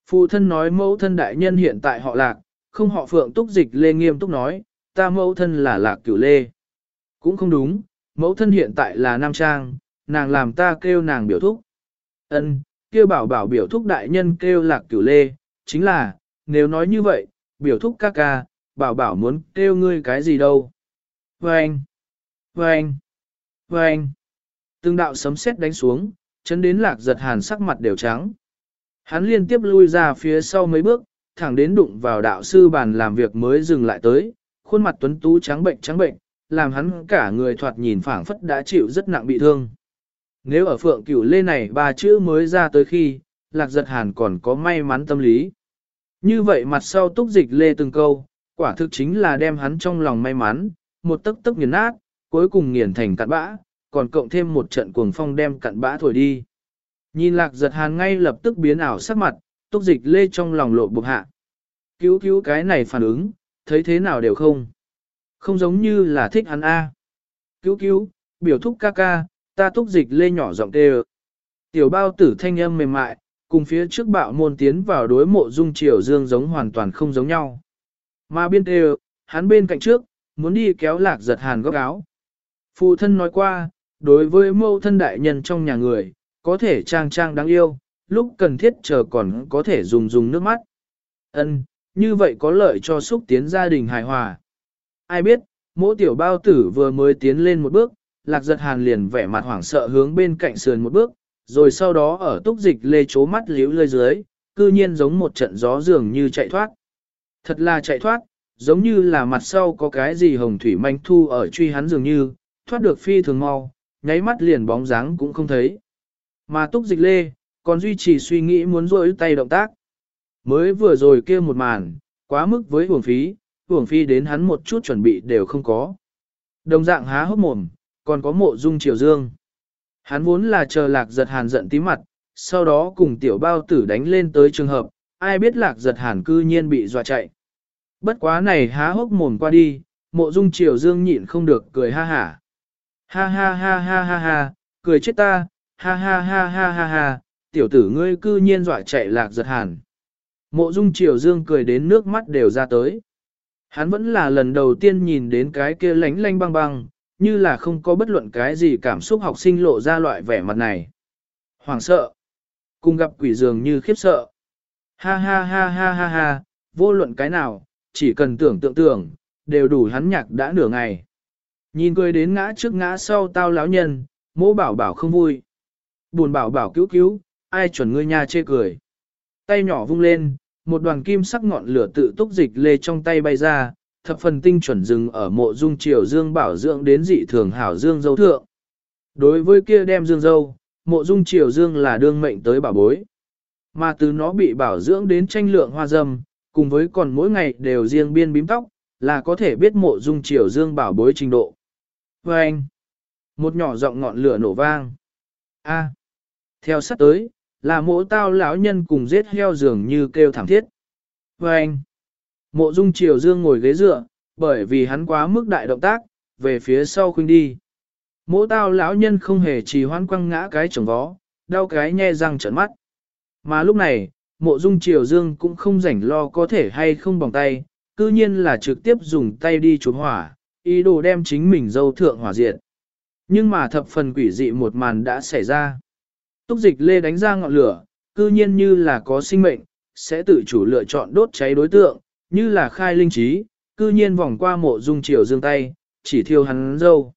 Speaker 1: Phụ thân nói mẫu thân đại nhân hiện tại họ lạc, không họ Phượng túc dịch Lê nghiêm túc nói, ta mẫu thân là lạc cửu Lê. Cũng không đúng, mẫu thân hiện tại là Nam Trang, nàng làm ta kêu nàng biểu thúc. Ân, kêu bảo bảo biểu thúc đại nhân kêu lạc cửu lê, chính là, nếu nói như vậy, biểu thúc ca ca, bảo bảo muốn kêu ngươi cái gì đâu. Vâng, vâng, vâng. Từng đạo sấm sét đánh xuống, chấn đến lạc giật hàn sắc mặt đều trắng. Hắn liên tiếp lui ra phía sau mấy bước, thẳng đến đụng vào đạo sư bàn làm việc mới dừng lại tới, khuôn mặt tuấn tú trắng bệnh trắng bệnh, làm hắn cả người thoạt nhìn phảng phất đã chịu rất nặng bị thương. Nếu ở phượng cửu lê này ba chữ mới ra tới khi, lạc giật hàn còn có may mắn tâm lý. Như vậy mặt sau túc dịch lê từng câu, quả thực chính là đem hắn trong lòng may mắn, một tấc tấc nghiền nát, cuối cùng nghiền thành cặn bã, còn cộng thêm một trận cuồng phong đem cặn bã thổi đi. Nhìn lạc giật hàn ngay lập tức biến ảo sắc mặt, túc dịch lê trong lòng lộ bục hạ. Cứu cứu cái này phản ứng, thấy thế nào đều không. Không giống như là thích hắn A. Cứu cứu, biểu thúc ca ca, Ta túc dịch lê nhỏ giọng tê Tiểu bao tử thanh âm mềm mại, cùng phía trước bạo môn tiến vào đối mộ dung triều dương giống hoàn toàn không giống nhau. Mà biên tê hắn bên cạnh trước, muốn đi kéo lạc giật hàn góc áo. Phụ thân nói qua, đối với mâu thân đại nhân trong nhà người, có thể trang trang đáng yêu, lúc cần thiết chờ còn có thể dùng dùng nước mắt. Ân, như vậy có lợi cho xúc tiến gia đình hài hòa. Ai biết, mỗi tiểu bao tử vừa mới tiến lên một bước, lạc giật hàn liền vẻ mặt hoảng sợ hướng bên cạnh sườn một bước, rồi sau đó ở túc dịch lê chố mắt liếu lơi dưới, cư nhiên giống một trận gió dường như chạy thoát. Thật là chạy thoát, giống như là mặt sau có cái gì hồng thủy manh thu ở truy hắn dường như, thoát được phi thường mau, nháy mắt liền bóng dáng cũng không thấy. Mà túc dịch lê, còn duy trì suy nghĩ muốn rỗi tay động tác. Mới vừa rồi kia một màn, quá mức với hưởng phí, hưởng phi đến hắn một chút chuẩn bị đều không có. Đồng dạng há hốc mồm, còn có mộ dung triều dương. Hắn vốn là chờ lạc giật hàn giận tí mặt, sau đó cùng tiểu bao tử đánh lên tới trường hợp, ai biết lạc giật hàn cư nhiên bị dọa chạy. Bất quá này há hốc mồm qua đi, mộ dung triều dương nhịn không được cười ha hả. Ha ha ha ha ha ha, cười chết ta, ha ha ha ha ha ha, tiểu tử ngươi cư nhiên dọa chạy lạc giật hàn. Mộ dung triều dương cười đến nước mắt đều ra tới. Hắn vẫn là lần đầu tiên nhìn đến cái kia lánh lánh băng băng, như là không có bất luận cái gì cảm xúc học sinh lộ ra loại vẻ mặt này. Hoàng sợ, cùng gặp quỷ dường như khiếp sợ. Ha ha ha ha ha ha, vô luận cái nào, chỉ cần tưởng tượng tưởng, đều đủ hắn nhạc đã nửa ngày. Nhìn cười đến ngã trước ngã sau tao lão nhân, mỗ bảo bảo không vui. Buồn bảo bảo cứu cứu, ai chuẩn ngươi nha chê cười. Tay nhỏ vung lên, một đoàn kim sắc ngọn lửa tự túc dịch lê trong tay bay ra, thập phần tinh chuẩn dừng ở mộ dung triều dương bảo dưỡng đến dị thường hảo dương dâu thượng. Đối với kia đem dương dâu, mộ dung triều dương là đương mệnh tới bảo bối. Mà từ nó bị bảo dưỡng đến tranh lượng hoa dâm, cùng với còn mỗi ngày đều riêng biên bím tóc, là có thể biết mộ dung triều dương bảo bối trình độ. Và anh, một nhỏ giọng ngọn lửa nổ vang. A, theo sát tới, là mộ tao lão nhân cùng giết heo dường như kêu thảm thiết. Và anh, Mộ dung triều dương ngồi ghế dựa, bởi vì hắn quá mức đại động tác, về phía sau khuynh đi. Mộ tao lão nhân không hề trì hoãn quăng ngã cái chồng vó, đau cái nhe răng trợn mắt. Mà lúc này, mộ dung triều dương cũng không rảnh lo có thể hay không bằng tay, cư nhiên là trực tiếp dùng tay đi trốn hỏa, ý đồ đem chính mình dâu thượng hỏa diệt. Nhưng mà thập phần quỷ dị một màn đã xảy ra. Túc dịch lê đánh ra ngọn lửa, cư nhiên như là có sinh mệnh, sẽ tự chủ lựa chọn đốt cháy đối tượng, như là khai linh trí, cư nhiên vòng qua mộ dung triều dương tay, chỉ thiêu hắn dâu.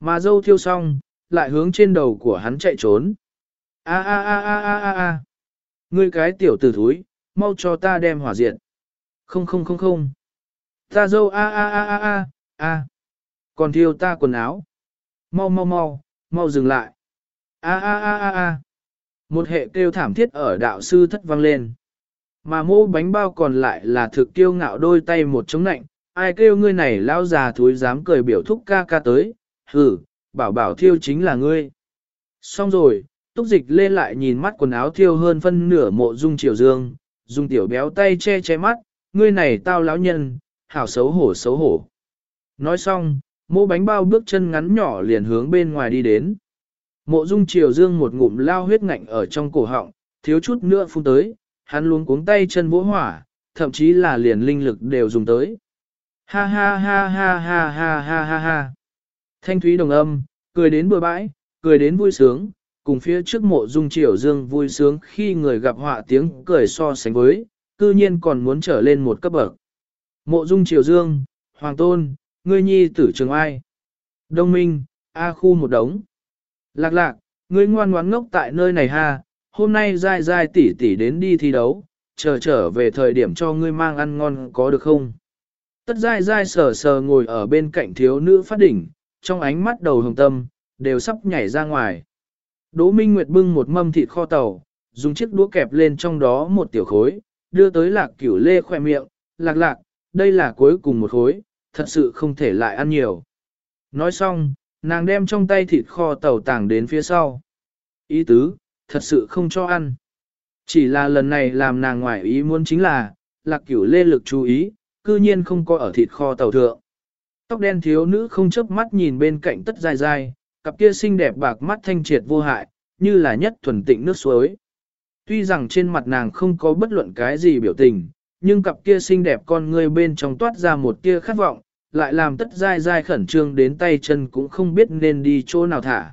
Speaker 1: Mà dâu thiêu xong, lại hướng trên đầu của hắn chạy trốn. A a a a a a a. Ngươi cái tiểu tử thúi, mau cho ta đem hỏa diện. Không không không không. Ta dâu a a a a a a. Còn thiêu ta quần áo. Mau mau mau, mau dừng lại. A a a a a. Một hệ kêu thảm thiết ở đạo sư thất vang lên. mà mô bánh bao còn lại là thực tiêu ngạo đôi tay một chống nạnh, ai kêu ngươi này lao già thúi dám cười biểu thúc ca ca tới, hử, bảo bảo thiêu chính là ngươi. Xong rồi, túc dịch lên lại nhìn mắt quần áo thiêu hơn phân nửa mộ dung triều dương, dùng tiểu béo tay che che mắt, ngươi này tao lão nhân, hảo xấu hổ xấu hổ. Nói xong, mô bánh bao bước chân ngắn nhỏ liền hướng bên ngoài đi đến. Mộ dung triều dương một ngụm lao huyết ngạnh ở trong cổ họng, thiếu chút nữa phun tới, hắn luôn cuống tay chân vỗ hỏa, thậm chí là liền linh lực đều dùng tới. Ha ha ha ha ha ha ha ha ha. Thanh thúy đồng âm, cười đến bừa bãi, cười đến vui sướng, cùng phía trước mộ dung triều dương vui sướng khi người gặp họa tiếng cười so sánh với, cư nhiên còn muốn trở lên một cấp bậc. Mộ dung triều dương, hoàng tôn, ngươi nhi tử trường ai? Đông minh, A khu một đống. Lạc lạc, ngươi ngoan ngoãn ngốc tại nơi này ha, hôm nay dai dai tỷ tỷ đến đi thi đấu, chờ trở về thời điểm cho ngươi mang ăn ngon có được không? Tất dai dai sờ sờ ngồi ở bên cạnh thiếu nữ phát đỉnh, trong ánh mắt đầu hồng tâm, đều sắp nhảy ra ngoài. Đỗ Minh Nguyệt bưng một mâm thịt kho tàu, dùng chiếc đũa kẹp lên trong đó một tiểu khối, đưa tới lạc cửu lê khoe miệng, lạc lạc, đây là cuối cùng một khối, thật sự không thể lại ăn nhiều. Nói xong, nàng đem trong tay thịt kho tàu tảng đến phía sau. Ý tứ, thật sự không cho ăn. Chỉ là lần này làm nàng ngoại ý muốn chính là, lạc cửu lê lực chú ý, cư nhiên không có ở thịt kho tàu thượng. Tóc đen thiếu nữ không chớp mắt nhìn bên cạnh tất dài dài, cặp kia xinh đẹp bạc mắt thanh triệt vô hại, như là nhất thuần tịnh nước suối. Tuy rằng trên mặt nàng không có bất luận cái gì biểu tình, nhưng cặp kia xinh đẹp con ngươi bên trong toát ra một tia khát vọng, lại làm tất dai dai khẩn trương đến tay chân cũng không biết nên đi chỗ nào thả.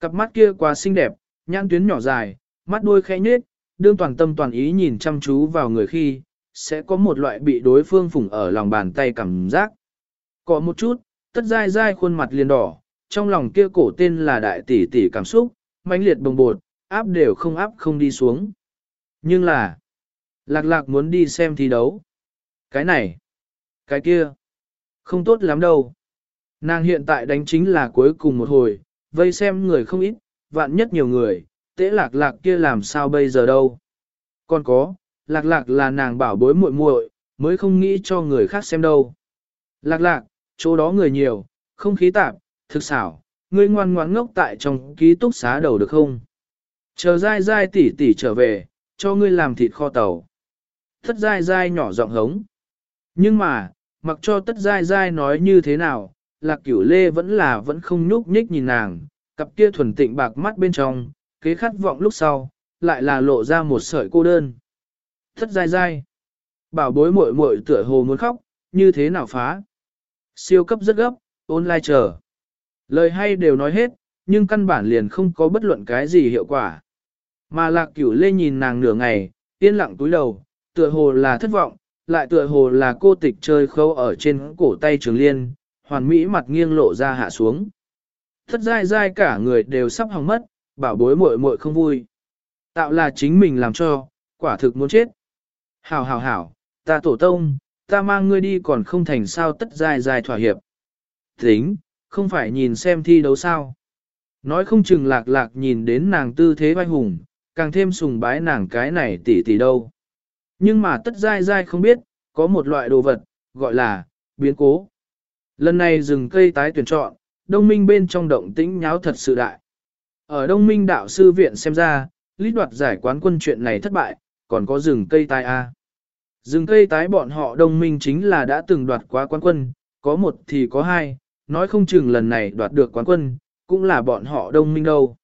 Speaker 1: Cặp mắt kia quá xinh đẹp, nhãn tuyến nhỏ dài, mắt đuôi khẽ nhếch, đương toàn tâm toàn ý nhìn chăm chú vào người khi, sẽ có một loại bị đối phương phủng ở lòng bàn tay cảm giác. Có một chút, tất dai dai khuôn mặt liền đỏ, trong lòng kia cổ tên là đại tỷ tỷ cảm xúc, mãnh liệt bồng bột, áp đều không áp không đi xuống. Nhưng là, lạc lạc muốn đi xem thi đấu. Cái này, cái kia, không tốt lắm đâu. Nàng hiện tại đánh chính là cuối cùng một hồi, vây xem người không ít, vạn nhất nhiều người, tế lạc lạc kia làm sao bây giờ đâu. Còn có, lạc lạc là nàng bảo bối muội muội, mới không nghĩ cho người khác xem đâu. Lạc lạc, chỗ đó người nhiều, không khí tạp, thực xảo, ngươi ngoan ngoãn ngốc tại trong ký túc xá đầu được không? Chờ dai dai tỉ tỉ trở về, cho ngươi làm thịt kho tàu. Thất dai dai nhỏ giọng hống. Nhưng mà, mặc cho tất dai dai nói như thế nào, lạc cửu lê vẫn là vẫn không nhúc nhích nhìn nàng, cặp kia thuần tịnh bạc mắt bên trong, kế khát vọng lúc sau, lại là lộ ra một sợi cô đơn. Thất dai dai. Bảo bối muội muội tựa hồ muốn khóc, như thế nào phá. Siêu cấp rất gấp, online chờ. Lời hay đều nói hết, nhưng căn bản liền không có bất luận cái gì hiệu quả. Mà lạc cửu lê nhìn nàng nửa ngày, yên lặng túi đầu, tựa hồ là thất vọng, lại tựa hồ là cô tịch chơi khâu ở trên cổ tay trường liên, hoàn mỹ mặt nghiêng lộ ra hạ xuống. Thất dai dai cả người đều sắp hỏng mất, bảo bối muội muội không vui. Tạo là chính mình làm cho, quả thực muốn chết. Hảo hảo hảo, ta tổ tông, ta mang ngươi đi còn không thành sao tất dai dai thỏa hiệp. Tính, không phải nhìn xem thi đấu sao. Nói không chừng lạc lạc nhìn đến nàng tư thế vai hùng, càng thêm sùng bái nàng cái này tỷ tỷ đâu. Nhưng mà tất dai dai không biết, có một loại đồ vật, gọi là, biến cố. Lần này rừng cây tái tuyển chọn, đông minh bên trong động tĩnh nháo thật sự đại. Ở đông minh đạo sư viện xem ra, lý đoạt giải quán quân chuyện này thất bại, còn có rừng cây tái A. Rừng cây tái bọn họ đông minh chính là đã từng đoạt quá quán quân, có một thì có hai, nói không chừng lần này đoạt được quán quân, cũng là bọn họ đông minh đâu.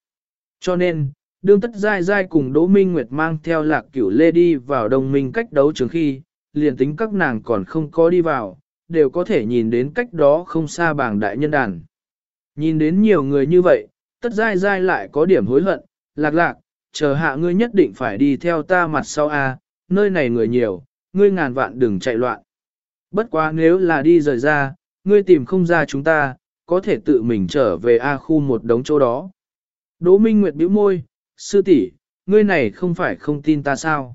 Speaker 1: Cho nên, đương tất dai dai cùng Đỗ Minh Nguyệt mang theo lạc cửu lê đi vào đồng minh cách đấu trường khi, liền tính các nàng còn không có đi vào, đều có thể nhìn đến cách đó không xa bảng đại nhân đàn. Nhìn đến nhiều người như vậy, tất dai dai lại có điểm hối hận, lạc lạc, chờ hạ ngươi nhất định phải đi theo ta mặt sau A, nơi này người nhiều, ngươi ngàn vạn đừng chạy loạn. Bất quá nếu là đi rời ra, ngươi tìm không ra chúng ta, có thể tự mình trở về A khu một đống chỗ đó. Đỗ Minh Nguyệt bĩu môi, sư tỷ, ngươi này không phải không tin ta sao?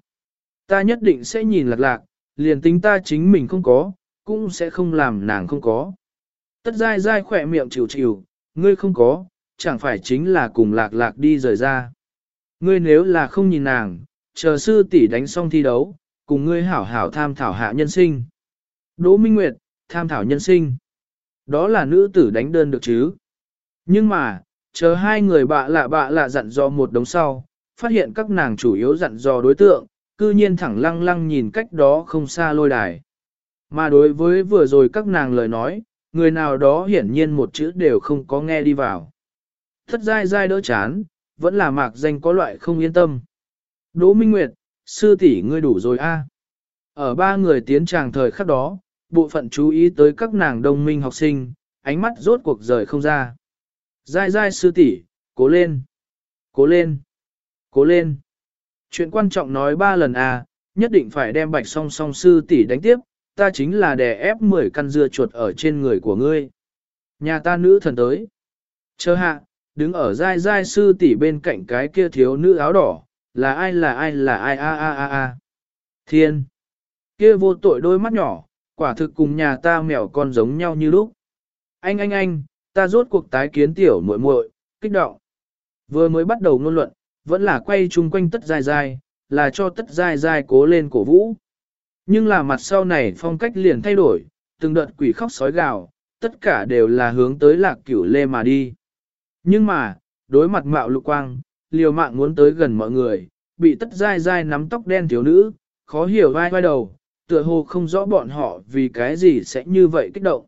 Speaker 1: Ta nhất định sẽ nhìn lạc lạc, liền tính ta chính mình không có, cũng sẽ không làm nàng không có. Tất dai dai khỏe miệng chịu chịu, ngươi không có, chẳng phải chính là cùng lạc lạc đi rời ra. Ngươi nếu là không nhìn nàng, chờ sư tỷ đánh xong thi đấu, cùng ngươi hảo hảo tham thảo hạ nhân sinh. Đỗ Minh Nguyệt, tham thảo nhân sinh. Đó là nữ tử đánh đơn được chứ. Nhưng mà, chờ hai người bạ lạ bạ lạ dặn dò một đống sau, phát hiện các nàng chủ yếu dặn dò đối tượng, cư nhiên thẳng lăng lăng nhìn cách đó không xa lôi đài. Mà đối với vừa rồi các nàng lời nói, người nào đó hiển nhiên một chữ đều không có nghe đi vào. Thất dai dai đỡ chán, vẫn là mạc danh có loại không yên tâm. Đỗ Minh Nguyệt, sư tỷ ngươi đủ rồi a. À. Ở ba người tiến tràng thời khắc đó, bộ phận chú ý tới các nàng đồng minh học sinh, ánh mắt rốt cuộc rời không ra. Dai dai sư tỷ, cố lên, cố lên, cố lên. Chuyện quan trọng nói ba lần à, nhất định phải đem bạch song song sư tỷ đánh tiếp, ta chính là đè ép 10 căn dưa chuột ở trên người của ngươi. Nhà ta nữ thần tới. Chờ hạ, đứng ở dai dai sư tỷ bên cạnh cái kia thiếu nữ áo đỏ, là ai là ai là ai a a a a. Thiên. Kia vô tội đôi mắt nhỏ, quả thực cùng nhà ta mèo con giống nhau như lúc. Anh anh anh, ta rốt cuộc tái kiến tiểu muội muội, kích động. Vừa mới bắt đầu ngôn luận, vẫn là quay chung quanh tất dai dai, là cho tất dai dai cố lên cổ vũ. Nhưng là mặt sau này phong cách liền thay đổi, từng đợt quỷ khóc sói gào, tất cả đều là hướng tới lạc cửu lê mà đi. Nhưng mà, đối mặt mạo lục quang, liều mạng muốn tới gần mọi người, bị tất dai dai nắm tóc đen thiếu nữ, khó hiểu vai vai đầu, tựa hồ không rõ bọn họ vì cái gì sẽ như vậy kích động.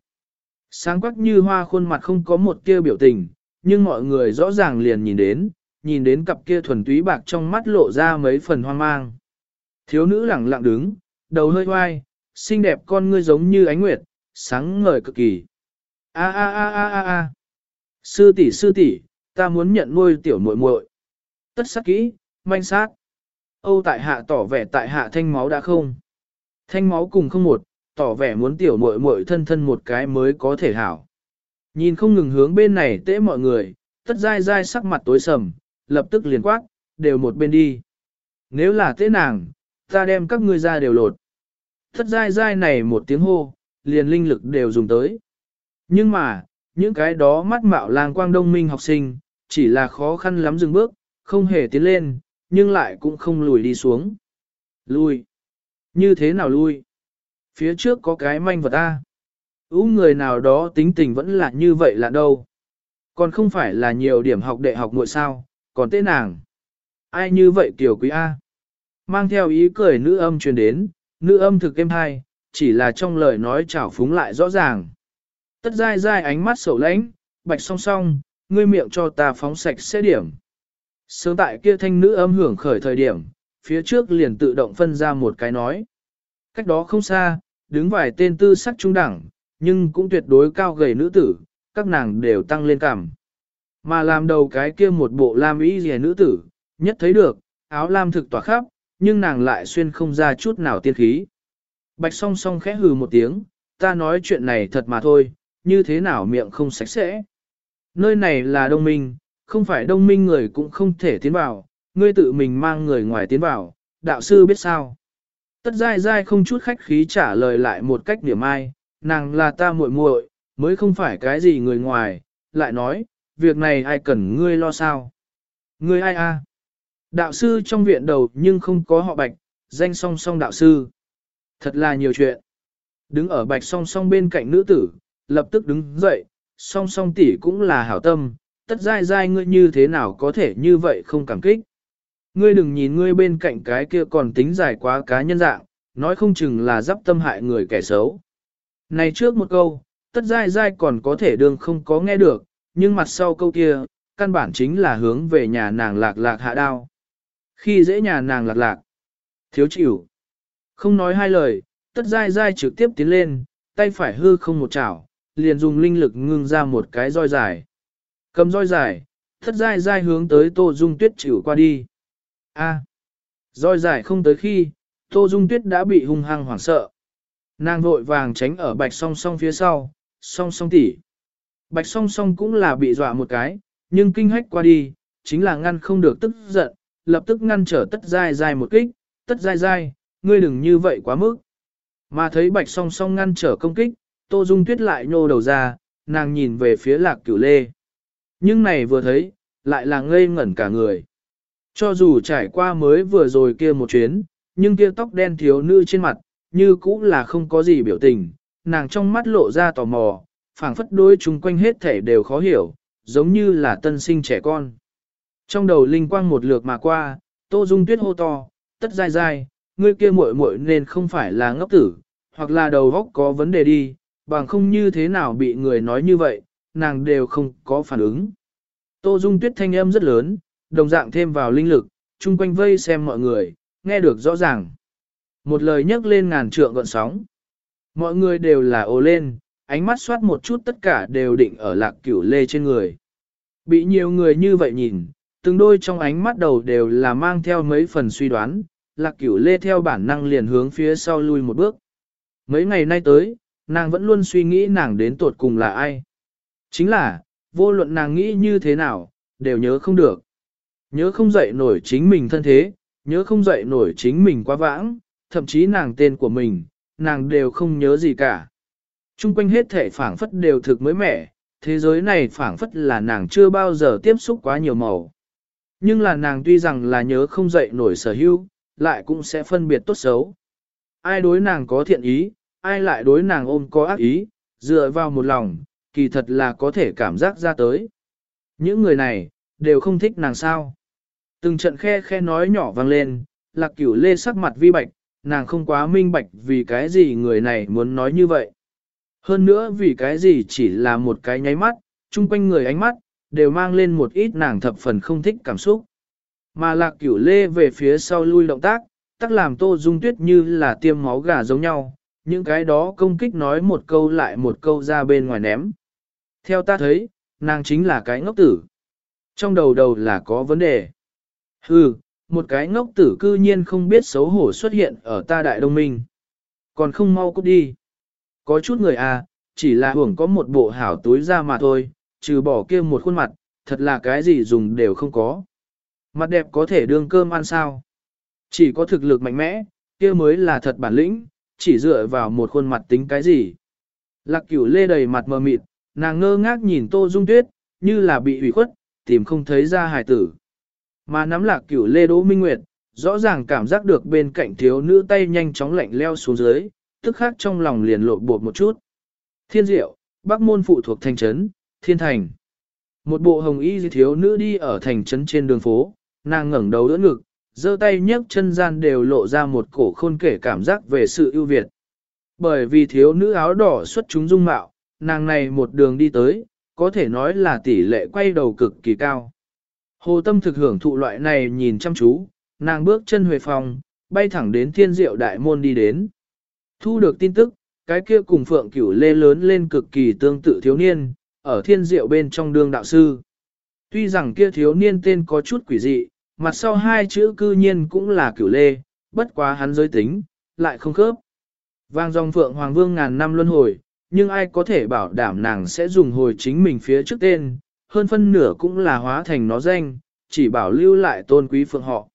Speaker 1: Sáng quắc như hoa khuôn mặt không có một kia biểu tình, nhưng mọi người rõ ràng liền nhìn đến, nhìn đến cặp kia thuần túy bạc trong mắt lộ ra mấy phần hoang mang. Thiếu nữ lẳng lặng đứng, đầu hơi hoai, xinh đẹp con ngươi giống như ánh nguyệt, sáng ngời cực kỳ. A a a a a a. Sư tỷ sư tỷ, ta muốn nhận nuôi tiểu muội muội. Tất sát kỹ, manh sát. Âu tại hạ tỏ vẻ tại hạ thanh máu đã không. Thanh máu cùng không một, tỏ vẻ muốn tiểu muội muội thân thân một cái mới có thể hảo. Nhìn không ngừng hướng bên này tễ mọi người, tất dai dai sắc mặt tối sầm, lập tức liền quát, đều một bên đi. Nếu là tễ nàng, ta đem các ngươi ra đều lột. Tất dai dai này một tiếng hô, liền linh lực đều dùng tới. Nhưng mà, những cái đó mắt mạo làng quang đông minh học sinh, chỉ là khó khăn lắm dừng bước, không hề tiến lên, nhưng lại cũng không lùi đi xuống. Lui. Như thế nào lui? Phía trước có cái manh vật ta. Ú người nào đó tính tình vẫn là như vậy là đâu. Còn không phải là nhiều điểm học đệ học muội sao, còn tên nàng. Ai như vậy tiểu quý A? Mang theo ý cười nữ âm truyền đến, nữ âm thực êm hai, chỉ là trong lời nói chảo phúng lại rõ ràng. Tất dai dai ánh mắt sầu lãnh, bạch song song, ngươi miệng cho ta phóng sạch sẽ điểm. Sớm tại kia thanh nữ âm hưởng khởi thời điểm, phía trước liền tự động phân ra một cái nói. Cách đó không xa, đứng vài tên tư sắc trung đẳng, nhưng cũng tuyệt đối cao gầy nữ tử, các nàng đều tăng lên cảm. Mà làm đầu cái kia một bộ lam ý rẻ nữ tử, nhất thấy được, áo lam thực tỏa khắp, nhưng nàng lại xuyên không ra chút nào tiên khí. Bạch song song khẽ hừ một tiếng, ta nói chuyện này thật mà thôi, như thế nào miệng không sạch sẽ. Nơi này là đông minh, không phải đông minh người cũng không thể tiến vào, ngươi tự mình mang người ngoài tiến vào, đạo sư biết sao. Tất dai dai không chút khách khí trả lời lại một cách điểm ai, nàng là ta muội muội, mới không phải cái gì người ngoài, lại nói, việc này ai cần ngươi lo sao. Ngươi ai a? Đạo sư trong viện đầu nhưng không có họ bạch, danh song song đạo sư. Thật là nhiều chuyện. Đứng ở bạch song song bên cạnh nữ tử, lập tức đứng dậy, song song tỷ cũng là hảo tâm, tất dai dai ngươi như thế nào có thể như vậy không cảm kích. Ngươi đừng nhìn ngươi bên cạnh cái kia còn tính dài quá cá nhân dạng, nói không chừng là dắp tâm hại người kẻ xấu. Này trước một câu, tất dai dai còn có thể đương không có nghe được, nhưng mặt sau câu kia, căn bản chính là hướng về nhà nàng lạc lạc hạ đao. Khi dễ nhà nàng lạc lạc, thiếu chịu. Không nói hai lời, tất dai dai trực tiếp tiến lên, tay phải hư không một chảo, liền dùng linh lực ngưng ra một cái roi dài. Cầm roi dài, thất dai dai hướng tới Tô Dung Tuyết chịu qua đi. A. rồi giải không tới khi, Tô Dung Tuyết đã bị hung hăng hoảng sợ. Nàng vội vàng tránh ở bạch song song phía sau, song song tỉ. Bạch song song cũng là bị dọa một cái, nhưng kinh hách qua đi, chính là ngăn không được tức giận, lập tức ngăn trở tất dai dai một kích, tất dai dai, ngươi đừng như vậy quá mức. Mà thấy bạch song song ngăn trở công kích, Tô Dung Tuyết lại nhô đầu ra, nàng nhìn về phía lạc cửu lê. Nhưng này vừa thấy, lại là ngây ngẩn cả người. Cho dù trải qua mới vừa rồi kia một chuyến, nhưng kia tóc đen thiếu nữ trên mặt, như cũ là không có gì biểu tình, nàng trong mắt lộ ra tò mò, phảng phất đối chung quanh hết thể đều khó hiểu, giống như là tân sinh trẻ con. Trong đầu linh quang một lượt mà qua, Tô Dung Tuyết hô to, tất dai dai, ngươi kia muội muội nên không phải là ngốc tử, hoặc là đầu óc có vấn đề đi, bằng không như thế nào bị người nói như vậy, nàng đều không có phản ứng. Tô Dung Tuyết thanh âm rất lớn, đồng dạng thêm vào linh lực, chung quanh vây xem mọi người, nghe được rõ ràng. Một lời nhắc lên ngàn trượng gọn sóng. Mọi người đều là ồ lên, ánh mắt soát một chút tất cả đều định ở lạc cửu lê trên người. Bị nhiều người như vậy nhìn, từng đôi trong ánh mắt đầu đều là mang theo mấy phần suy đoán, lạc cửu lê theo bản năng liền hướng phía sau lui một bước. Mấy ngày nay tới, nàng vẫn luôn suy nghĩ nàng đến tột cùng là ai. Chính là, vô luận nàng nghĩ như thế nào, đều nhớ không được. Nhớ không dậy nổi chính mình thân thế, nhớ không dậy nổi chính mình quá vãng, thậm chí nàng tên của mình, nàng đều không nhớ gì cả. Trung quanh hết thể phảng phất đều thực mới mẻ, thế giới này phảng phất là nàng chưa bao giờ tiếp xúc quá nhiều màu. Nhưng là nàng tuy rằng là nhớ không dậy nổi sở hữu, lại cũng sẽ phân biệt tốt xấu. Ai đối nàng có thiện ý, ai lại đối nàng ôm có ác ý, dựa vào một lòng, kỳ thật là có thể cảm giác ra tới. Những người này, đều không thích nàng sao. Từng trận khe khe nói nhỏ vang lên, lạc cửu lê sắc mặt vi bạch, nàng không quá minh bạch vì cái gì người này muốn nói như vậy. Hơn nữa vì cái gì chỉ là một cái nháy mắt, chung quanh người ánh mắt, đều mang lên một ít nàng thập phần không thích cảm xúc. Mà lạc cửu lê về phía sau lui động tác, tác làm tô dung tuyết như là tiêm máu gà giống nhau, những cái đó công kích nói một câu lại một câu ra bên ngoài ném. Theo ta thấy, nàng chính là cái ngốc tử. Trong đầu đầu là có vấn đề. Hừ, một cái ngốc tử cư nhiên không biết xấu hổ xuất hiện ở ta đại đông minh. Còn không mau cút đi. Có chút người à, chỉ là hưởng có một bộ hảo túi ra mà thôi, trừ bỏ kia một khuôn mặt, thật là cái gì dùng đều không có. Mặt đẹp có thể đương cơm ăn sao. Chỉ có thực lực mạnh mẽ, kia mới là thật bản lĩnh, chỉ dựa vào một khuôn mặt tính cái gì. Lạc cửu lê đầy mặt mờ mịt, nàng ngơ ngác nhìn tô dung tuyết, như là bị hủy khuất, tìm không thấy ra hài tử. Mà nắm lạc cửu lê đỗ minh nguyệt, rõ ràng cảm giác được bên cạnh thiếu nữ tay nhanh chóng lạnh leo xuống dưới, tức khác trong lòng liền lộn bột một chút. Thiên diệu, bắc môn phụ thuộc thành trấn, thiên thành. Một bộ hồng y thiếu nữ đi ở thành trấn trên đường phố, nàng ngẩng đầu đỡ ngực, giơ tay nhấc chân gian đều lộ ra một cổ khôn kể cảm giác về sự ưu việt. Bởi vì thiếu nữ áo đỏ xuất chúng dung mạo, nàng này một đường đi tới, có thể nói là tỷ lệ quay đầu cực kỳ cao. Hồ Tâm thực hưởng thụ loại này nhìn chăm chú, nàng bước chân hồi phòng, bay thẳng đến thiên diệu đại môn đi đến. Thu được tin tức, cái kia cùng phượng cửu lê lớn lên cực kỳ tương tự thiếu niên, ở thiên diệu bên trong đương đạo sư. Tuy rằng kia thiếu niên tên có chút quỷ dị, mặt sau hai chữ cư nhiên cũng là cửu lê, bất quá hắn giới tính, lại không khớp. Vang dòng phượng hoàng vương ngàn năm luân hồi, nhưng ai có thể bảo đảm nàng sẽ dùng hồi chính mình phía trước tên, hơn phân nửa cũng là hóa thành nó danh, chỉ bảo lưu lại tôn quý phượng họ.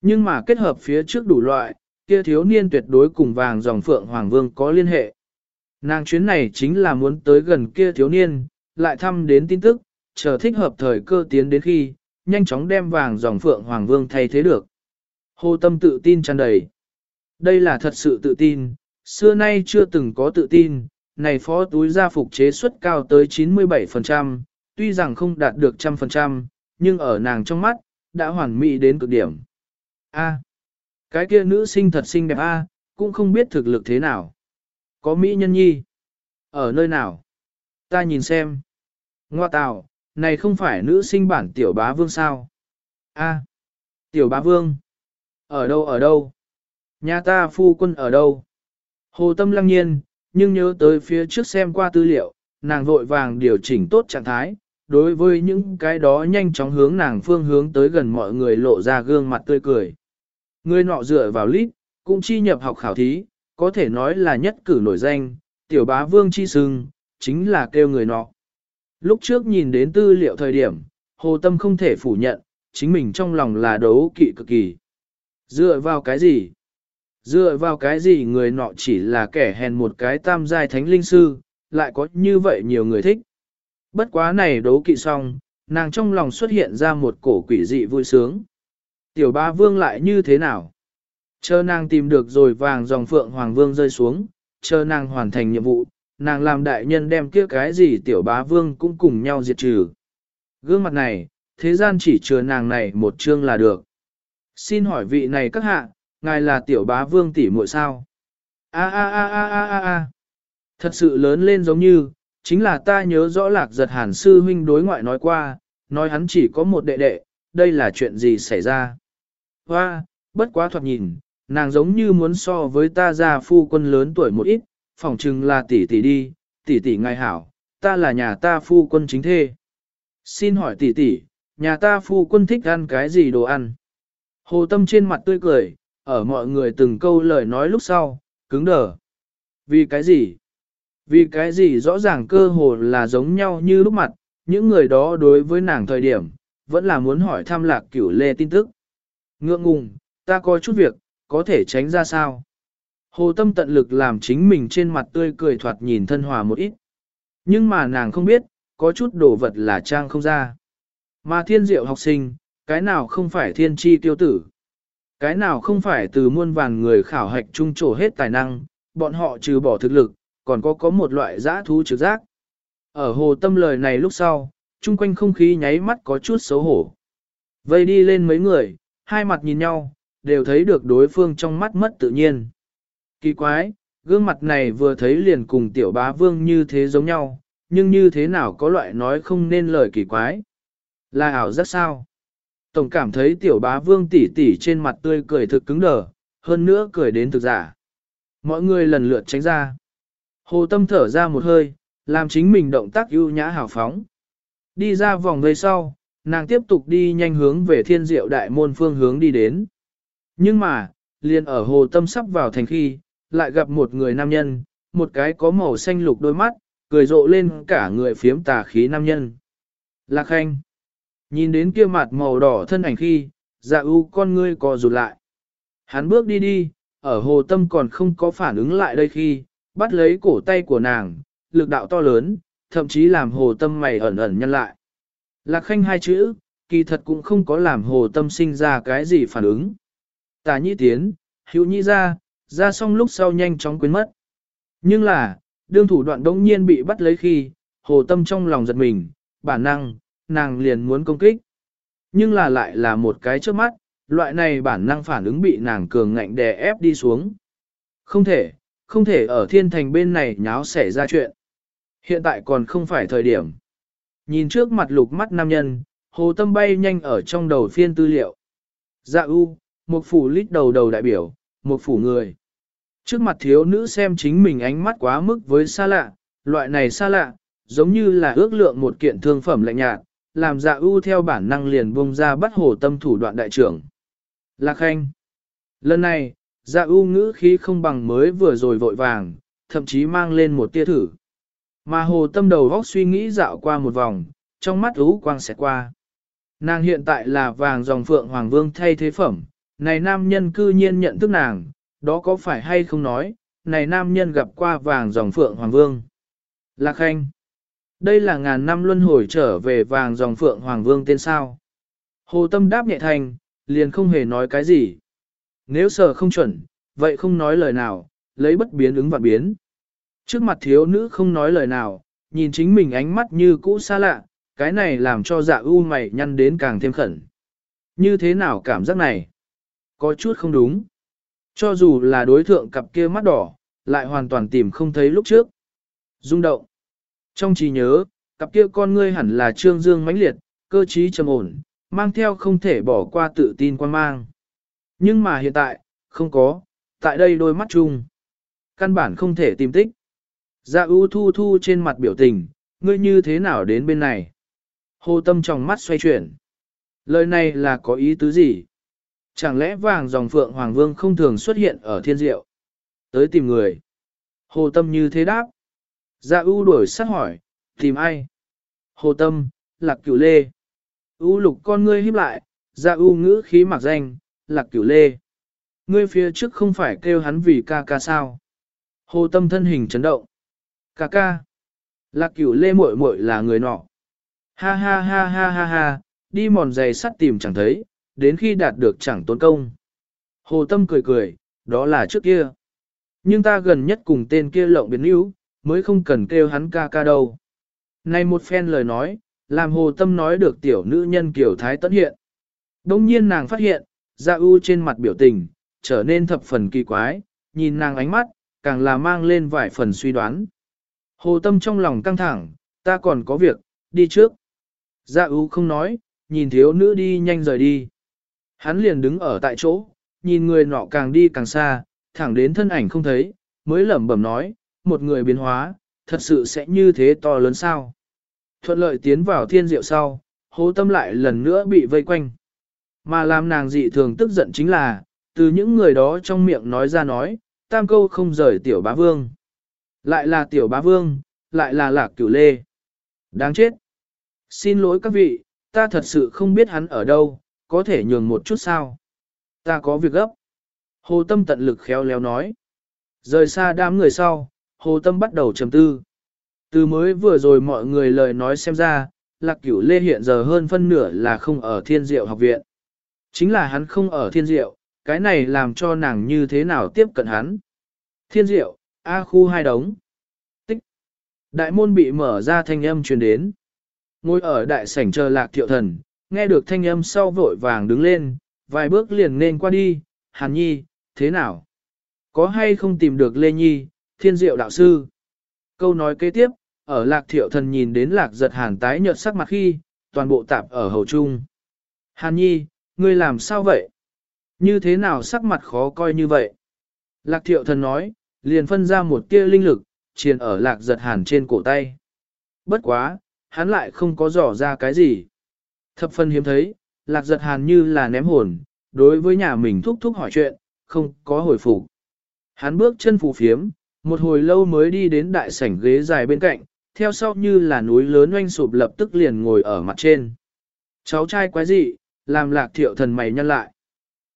Speaker 1: Nhưng mà kết hợp phía trước đủ loại, kia thiếu niên tuyệt đối cùng vàng dòng phượng hoàng vương có liên hệ. Nàng chuyến này chính là muốn tới gần kia thiếu niên, lại thăm đến tin tức, chờ thích hợp thời cơ tiến đến khi, nhanh chóng đem vàng dòng phượng hoàng vương thay thế được. Hồ tâm tự tin tràn đầy. Đây là thật sự tự tin, xưa nay chưa từng có tự tin, này phó túi gia phục chế suất cao tới 97%, tuy rằng không đạt được trăm phần trăm, nhưng ở nàng trong mắt, đã hoàn mỹ đến cực điểm. A. cái kia nữ sinh thật xinh đẹp A, cũng không biết thực lực thế nào. Có Mỹ nhân nhi. Ở nơi nào? Ta nhìn xem. Ngoa tào, này không phải nữ sinh bản tiểu bá vương sao? A. tiểu bá vương. Ở đâu ở đâu? Nhà ta phu quân ở đâu? Hồ tâm lăng nhiên, nhưng nhớ tới phía trước xem qua tư liệu, nàng vội vàng điều chỉnh tốt trạng thái, đối với những cái đó nhanh chóng hướng nàng phương hướng tới gần mọi người lộ ra gương mặt tươi cười. Người nọ dựa vào lít, cũng chi nhập học khảo thí, có thể nói là nhất cử nổi danh, tiểu bá vương chi sưng, chính là kêu người nọ. Lúc trước nhìn đến tư liệu thời điểm, hồ tâm không thể phủ nhận, chính mình trong lòng là đấu kỵ cực kỳ. Dựa vào cái gì? Dựa vào cái gì người nọ chỉ là kẻ hèn một cái tam giai thánh linh sư, lại có như vậy nhiều người thích. Bất quá này đấu kỵ xong, nàng trong lòng xuất hiện ra một cổ quỷ dị vui sướng. Tiểu ba vương lại như thế nào? Chờ nàng tìm được rồi vàng dòng phượng hoàng vương rơi xuống, chờ nàng hoàn thành nhiệm vụ, nàng làm đại nhân đem kia cái gì tiểu bá vương cũng cùng nhau diệt trừ. Gương mặt này, thế gian chỉ chừa nàng này một chương là được. Xin hỏi vị này các hạ, ngài là tiểu bá vương tỷ muội sao? A a a a a a a. Thật sự lớn lên giống như, chính là ta nhớ rõ lạc giật hàn sư huynh đối ngoại nói qua, nói hắn chỉ có một đệ đệ, đây là chuyện gì xảy ra? Hoa, bất quá thoạt nhìn, nàng giống như muốn so với ta ra phu quân lớn tuổi một ít, phỏng chừng là tỷ tỷ đi, tỷ tỷ ngài hảo, ta là nhà ta phu quân chính thê. Xin hỏi tỷ tỷ, nhà ta phu quân thích ăn cái gì đồ ăn? Hồ Tâm trên mặt tươi cười, ở mọi người từng câu lời nói lúc sau, cứng đờ. Vì cái gì? Vì cái gì rõ ràng cơ hồ là giống nhau như lúc mặt, những người đó đối với nàng thời điểm, vẫn là muốn hỏi thăm lạc cửu lê tin tức. Ngượng ngùng, ta có chút việc, có thể tránh ra sao? Hồ Tâm tận lực làm chính mình trên mặt tươi cười thoạt nhìn thân hòa một ít. Nhưng mà nàng không biết, có chút đồ vật là trang không ra. Mà thiên diệu học sinh, cái nào không phải thiên tri tiêu tử. Cái nào không phải từ muôn vàn người khảo hạch trung trổ hết tài năng, bọn họ trừ bỏ thực lực, còn có có một loại giã thú trực giác. Ở hồ tâm lời này lúc sau, chung quanh không khí nháy mắt có chút xấu hổ. Vây đi lên mấy người, hai mặt nhìn nhau, đều thấy được đối phương trong mắt mất tự nhiên. Kỳ quái, gương mặt này vừa thấy liền cùng tiểu bá vương như thế giống nhau, nhưng như thế nào có loại nói không nên lời kỳ quái. Là ảo rất sao? Tổng cảm thấy tiểu bá vương tỉ tỉ trên mặt tươi cười thực cứng đờ, hơn nữa cười đến thực giả. Mọi người lần lượt tránh ra. Hồ Tâm thở ra một hơi, làm chính mình động tác ưu nhã hào phóng. Đi ra vòng vây sau, nàng tiếp tục đi nhanh hướng về thiên diệu đại môn phương hướng đi đến. Nhưng mà, liền ở Hồ Tâm sắp vào thành khi, lại gặp một người nam nhân, một cái có màu xanh lục đôi mắt, cười rộ lên cả người phiếm tà khí nam nhân. Lạc Khanh. Nhìn đến kia mặt màu đỏ thân ảnh khi, dạ ưu con ngươi co rụt lại. Hắn bước đi đi, ở hồ tâm còn không có phản ứng lại đây khi, bắt lấy cổ tay của nàng, lực đạo to lớn, thậm chí làm hồ tâm mày ẩn ẩn nhân lại. Lạc khanh hai chữ, kỳ thật cũng không có làm hồ tâm sinh ra cái gì phản ứng. Tà nhĩ tiến, hữu nhĩ ra, ra xong lúc sau nhanh chóng quên mất. Nhưng là, đương thủ đoạn đống nhiên bị bắt lấy khi, hồ tâm trong lòng giật mình, bản năng, nàng liền muốn công kích. Nhưng là lại là một cái trước mắt, loại này bản năng phản ứng bị nàng cường ngạnh đè ép đi xuống. Không thể, không thể ở thiên thành bên này nháo xảy ra chuyện. Hiện tại còn không phải thời điểm. Nhìn trước mặt lục mắt nam nhân, hồ tâm bay nhanh ở trong đầu phiên tư liệu. Dạ u, một phủ lít đầu đầu đại biểu, một phủ người. Trước mặt thiếu nữ xem chính mình ánh mắt quá mức với xa lạ, loại này xa lạ, giống như là ước lượng một kiện thương phẩm lạnh nhạt, làm dạ ưu theo bản năng liền bông ra bắt hồ tâm thủ đoạn đại trưởng. Lạc Khanh. Lần này, dạ ưu ngữ khí không bằng mới vừa rồi vội vàng, thậm chí mang lên một tia thử. Mà hồ tâm đầu góc suy nghĩ dạo qua một vòng, trong mắt ú quang sẽ qua. Nàng hiện tại là vàng dòng phượng hoàng vương thay thế phẩm, này nam nhân cư nhiên nhận thức nàng, đó có phải hay không nói, này nam nhân gặp qua vàng dòng phượng hoàng vương. Lạc Khanh. Đây là ngàn năm luân hồi trở về vàng dòng phượng hoàng vương tên sao. Hồ Tâm đáp nhẹ thành, liền không hề nói cái gì. Nếu sở không chuẩn, vậy không nói lời nào, lấy bất biến ứng và biến. Trước mặt thiếu nữ không nói lời nào, nhìn chính mình ánh mắt như cũ xa lạ, cái này làm cho dạ u mày nhăn đến càng thêm khẩn. Như thế nào cảm giác này? Có chút không đúng. Cho dù là đối thượng cặp kia mắt đỏ, lại hoàn toàn tìm không thấy lúc trước. Rung động. Trong trí nhớ, cặp kia con ngươi hẳn là trương dương mãnh liệt, cơ trí trầm ổn, mang theo không thể bỏ qua tự tin quan mang. Nhưng mà hiện tại, không có, tại đây đôi mắt chung. Căn bản không thể tìm tích. Dạ ưu thu thu trên mặt biểu tình, ngươi như thế nào đến bên này? Hồ tâm trong mắt xoay chuyển. Lời này là có ý tứ gì? Chẳng lẽ vàng dòng phượng hoàng vương không thường xuất hiện ở thiên diệu? Tới tìm người. Hồ tâm như thế đáp. Dạ ưu đổi sát hỏi, tìm ai? Hồ tâm, lạc cửu lê. U lục con ngươi híp lại, dạ ưu ngữ khí mặc danh, lạc cửu lê. Ngươi phía trước không phải kêu hắn vì ca ca sao? Hồ tâm thân hình chấn động. Ca ca. Lạc cửu lê muội muội là người nọ. Ha ha ha ha ha ha, đi mòn giày sắt tìm chẳng thấy, đến khi đạt được chẳng tốn công. Hồ Tâm cười cười, đó là trước kia. Nhưng ta gần nhất cùng tên kia lộng biến yếu, mới không cần kêu hắn ca ca đâu. Này một phen lời nói, làm Hồ Tâm nói được tiểu nữ nhân kiểu thái tấn hiện. Đông nhiên nàng phát hiện, Dạ U trên mặt biểu tình, trở nên thập phần kỳ quái, nhìn nàng ánh mắt, càng là mang lên vài phần suy đoán. Hồ Tâm trong lòng căng thẳng, ta còn có việc, đi trước. Dạ U không nói, nhìn thiếu nữ đi nhanh rời đi. Hắn liền đứng ở tại chỗ, nhìn người nọ càng đi càng xa, thẳng đến thân ảnh không thấy, mới lẩm bẩm nói, một người biến hóa, thật sự sẽ như thế to lớn sao. Thuận lợi tiến vào thiên diệu sau, hố tâm lại lần nữa bị vây quanh. Mà làm nàng dị thường tức giận chính là, từ những người đó trong miệng nói ra nói, tam câu không rời tiểu bá vương. Lại là tiểu bá vương, lại là lạc cửu lê. Đáng chết. Xin lỗi các vị, ta thật sự không biết hắn ở đâu, có thể nhường một chút sao. Ta có việc gấp. Hồ Tâm tận lực khéo léo nói. Rời xa đám người sau, Hồ Tâm bắt đầu trầm tư. Từ mới vừa rồi mọi người lời nói xem ra, Lạc Cửu Lê hiện giờ hơn phân nửa là không ở Thiên Diệu học viện. Chính là hắn không ở Thiên Diệu, cái này làm cho nàng như thế nào tiếp cận hắn. Thiên Diệu, A khu hai đống. Tích. Đại môn bị mở ra thanh âm truyền đến. Ngồi ở đại sảnh chờ Lạc Thiệu Thần, nghe được thanh âm sau vội vàng đứng lên, vài bước liền nên qua đi, Hàn Nhi, thế nào? Có hay không tìm được Lê Nhi, thiên diệu đạo sư? Câu nói kế tiếp, ở lạc thiệu thần nhìn đến lạc giật hàn tái nhợt sắc mặt khi, toàn bộ tạp ở hầu trung. Hàn Nhi, ngươi làm sao vậy? Như thế nào sắc mặt khó coi như vậy? Lạc thiệu thần nói, liền phân ra một tia linh lực, triền ở lạc giật hàn trên cổ tay. Bất quá, hắn lại không có dò ra cái gì. Thập phân hiếm thấy, lạc giật hàn như là ném hồn, đối với nhà mình thúc thúc hỏi chuyện, không có hồi phục. Hắn bước chân phù phiếm, một hồi lâu mới đi đến đại sảnh ghế dài bên cạnh, theo sau như là núi lớn oanh sụp lập tức liền ngồi ở mặt trên. Cháu trai quái dị, làm lạc thiệu thần mày nhăn lại.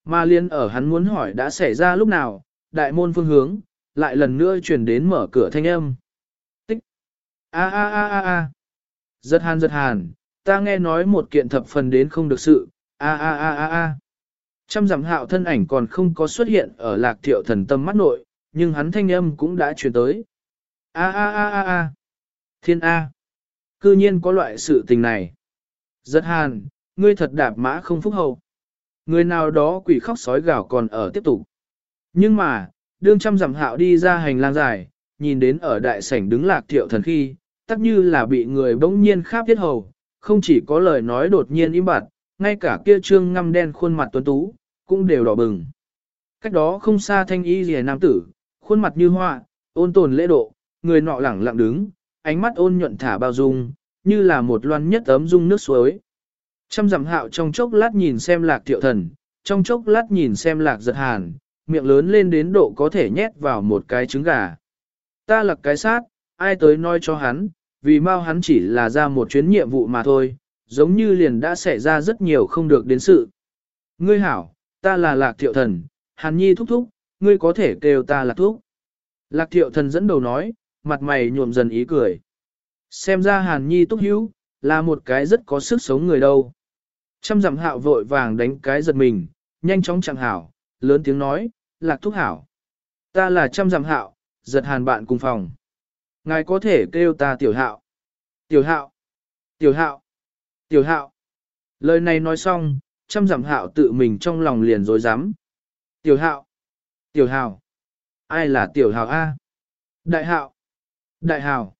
Speaker 1: Ma liên ở hắn muốn hỏi đã xảy ra lúc nào, đại môn phương hướng, lại lần nữa chuyển đến mở cửa thanh âm. Tích! A a a a a! Giật hàn giật hàn, ta nghe nói một kiện thập phần đến không được sự, a a a a a. Trăm dặm hạo thân ảnh còn không có xuất hiện ở lạc thiệu thần tâm mắt nội, nhưng hắn thanh âm cũng đã truyền tới. A a a a a. Thiên A. Cư nhiên có loại sự tình này. Giật hàn, ngươi thật đạp mã không phúc hậu. Người nào đó quỷ khóc sói gào còn ở tiếp tục. Nhưng mà, đương trăm dặm hạo đi ra hành lang dài, nhìn đến ở đại sảnh đứng lạc thiệu thần khi, tắc như là bị người bỗng nhiên kháp thiết hầu, không chỉ có lời nói đột nhiên im bặt, ngay cả kia trương ngăm đen khuôn mặt tuấn tú, cũng đều đỏ bừng. Cách đó không xa thanh y rìa nam tử, khuôn mặt như hoa, ôn tồn lễ độ, người nọ lẳng lặng đứng, ánh mắt ôn nhuận thả bao dung, như là một loan nhất ấm dung nước suối. Trăm dặm hạo trong chốc lát nhìn xem lạc thiệu thần, trong chốc lát nhìn xem lạc giật hàn, miệng lớn lên đến độ có thể nhét vào một cái trứng gà. Ta lặc cái sát, ai tới nói cho hắn, vì mau hắn chỉ là ra một chuyến nhiệm vụ mà thôi, giống như liền đã xảy ra rất nhiều không được đến sự. Ngươi hảo, ta là lạc thiệu thần, hàn nhi thúc thúc, ngươi có thể kêu ta là thúc. Lạc thiệu thần dẫn đầu nói, mặt mày nhuộm dần ý cười. Xem ra hàn nhi túc hữu, là một cái rất có sức sống người đâu. Trăm dặm hạo vội vàng đánh cái giật mình, nhanh chóng chẳng hảo, lớn tiếng nói, lạc thúc hảo. Ta là trăm dặm hạo, giật hàn bạn cùng phòng. Ngài có thể kêu ta tiểu hạo. Tiểu hạo. Tiểu hạo. Tiểu hạo. Lời này nói xong, trăm dặm hạo tự mình trong lòng liền dối rắm Tiểu hạo. Tiểu hạo. Ai là tiểu hạo A? Đại hạo. Đại hạo.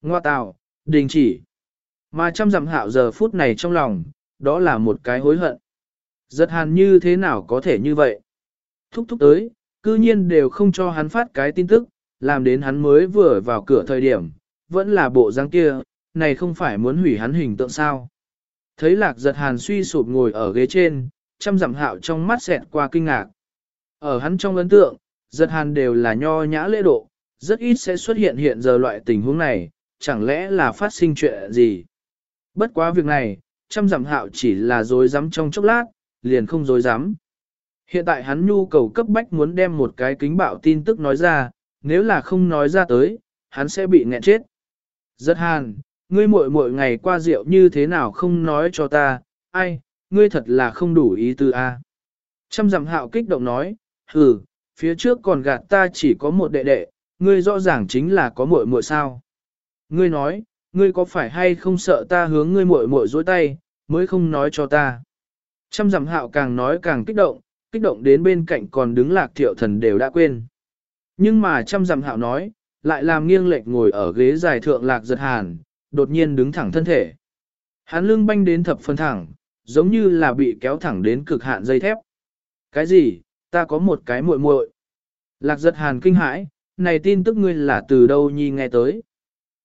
Speaker 1: Ngoa tào, đình chỉ. Mà trăm dặm hạo giờ phút này trong lòng, đó là một cái hối hận. Giật hàn như thế nào có thể như vậy? Thúc thúc tới, cư nhiên đều không cho hắn phát cái tin tức, làm đến hắn mới vừa vào cửa thời điểm, vẫn là bộ dáng kia, này không phải muốn hủy hắn hình tượng sao. Thấy lạc giật hàn suy sụp ngồi ở ghế trên, trăm dặm hạo trong mắt xẹt qua kinh ngạc. Ở hắn trong ấn tượng, giật hàn đều là nho nhã lễ độ, rất ít sẽ xuất hiện hiện giờ loại tình huống này, chẳng lẽ là phát sinh chuyện gì. Bất quá việc này, trăm dặm hạo chỉ là dối rắm trong chốc lát, liền không dối rắm Hiện tại hắn nhu cầu cấp bách muốn đem một cái kính bạo tin tức nói ra, nếu là không nói ra tới, hắn sẽ bị nghẹn chết. Giật hàn, ngươi muội muội ngày qua rượu như thế nào không nói cho ta, ai, ngươi thật là không đủ ý tư a. Trăm dặm hạo kích động nói, hừ, phía trước còn gạt ta chỉ có một đệ đệ, ngươi rõ ràng chính là có muội muội sao. Ngươi nói, ngươi có phải hay không sợ ta hướng ngươi muội muội dối tay, mới không nói cho ta. Trăm dặm hạo càng nói càng kích động, kích động đến bên cạnh còn đứng lạc thiệu thần đều đã quên. Nhưng mà trăm dặm hạo nói, lại làm nghiêng lệch ngồi ở ghế dài thượng lạc giật hàn, đột nhiên đứng thẳng thân thể. Hắn lưng banh đến thập phân thẳng, giống như là bị kéo thẳng đến cực hạn dây thép. Cái gì, ta có một cái muội muội. Lạc giật hàn kinh hãi, này tin tức ngươi là từ đâu nhi nghe tới.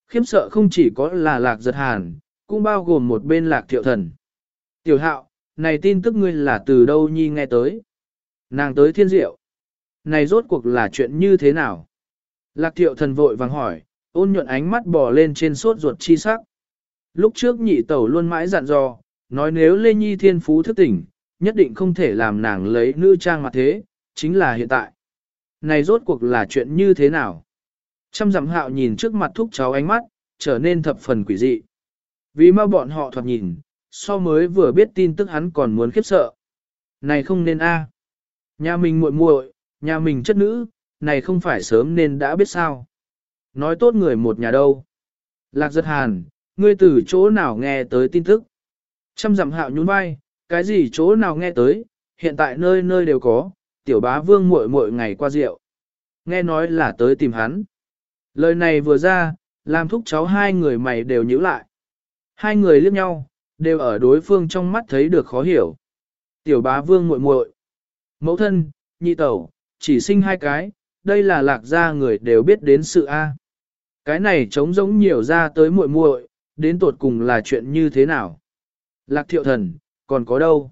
Speaker 1: Khiếm sợ không chỉ có là lạc giật hàn, cũng bao gồm một bên lạc thiệu thần. Tiểu hạo, này tin tức ngươi là từ đâu nhi nghe tới. Nàng tới thiên diệu. Này rốt cuộc là chuyện như thế nào? Lạc thiệu thần vội vàng hỏi, ôn nhuận ánh mắt bò lên trên sốt ruột chi sắc. Lúc trước nhị tẩu luôn mãi dặn dò, nói nếu Lê Nhi thiên phú thức tỉnh, nhất định không thể làm nàng lấy nữ trang mặt thế, chính là hiện tại. Này rốt cuộc là chuyện như thế nào? Trăm dặm hạo nhìn trước mặt thúc cháu ánh mắt, trở nên thập phần quỷ dị. Vì mà bọn họ thoạt nhìn, so mới vừa biết tin tức hắn còn muốn khiếp sợ. Này không nên a. Nhà mình muội muội, nhà mình chất nữ, này không phải sớm nên đã biết sao. Nói tốt người một nhà đâu. Lạc giật hàn, ngươi từ chỗ nào nghe tới tin tức. Trăm dặm hạo nhún vai, cái gì chỗ nào nghe tới, hiện tại nơi nơi đều có, tiểu bá vương muội muội ngày qua rượu. Nghe nói là tới tìm hắn. Lời này vừa ra, làm thúc cháu hai người mày đều nhíu lại. Hai người liếc nhau, đều ở đối phương trong mắt thấy được khó hiểu. Tiểu bá vương muội muội, mẫu thân, nhị tẩu, chỉ sinh hai cái, đây là lạc gia người đều biết đến sự A. Cái này trống giống nhiều ra tới muội muội, đến tột cùng là chuyện như thế nào? Lạc thiệu thần, còn có đâu?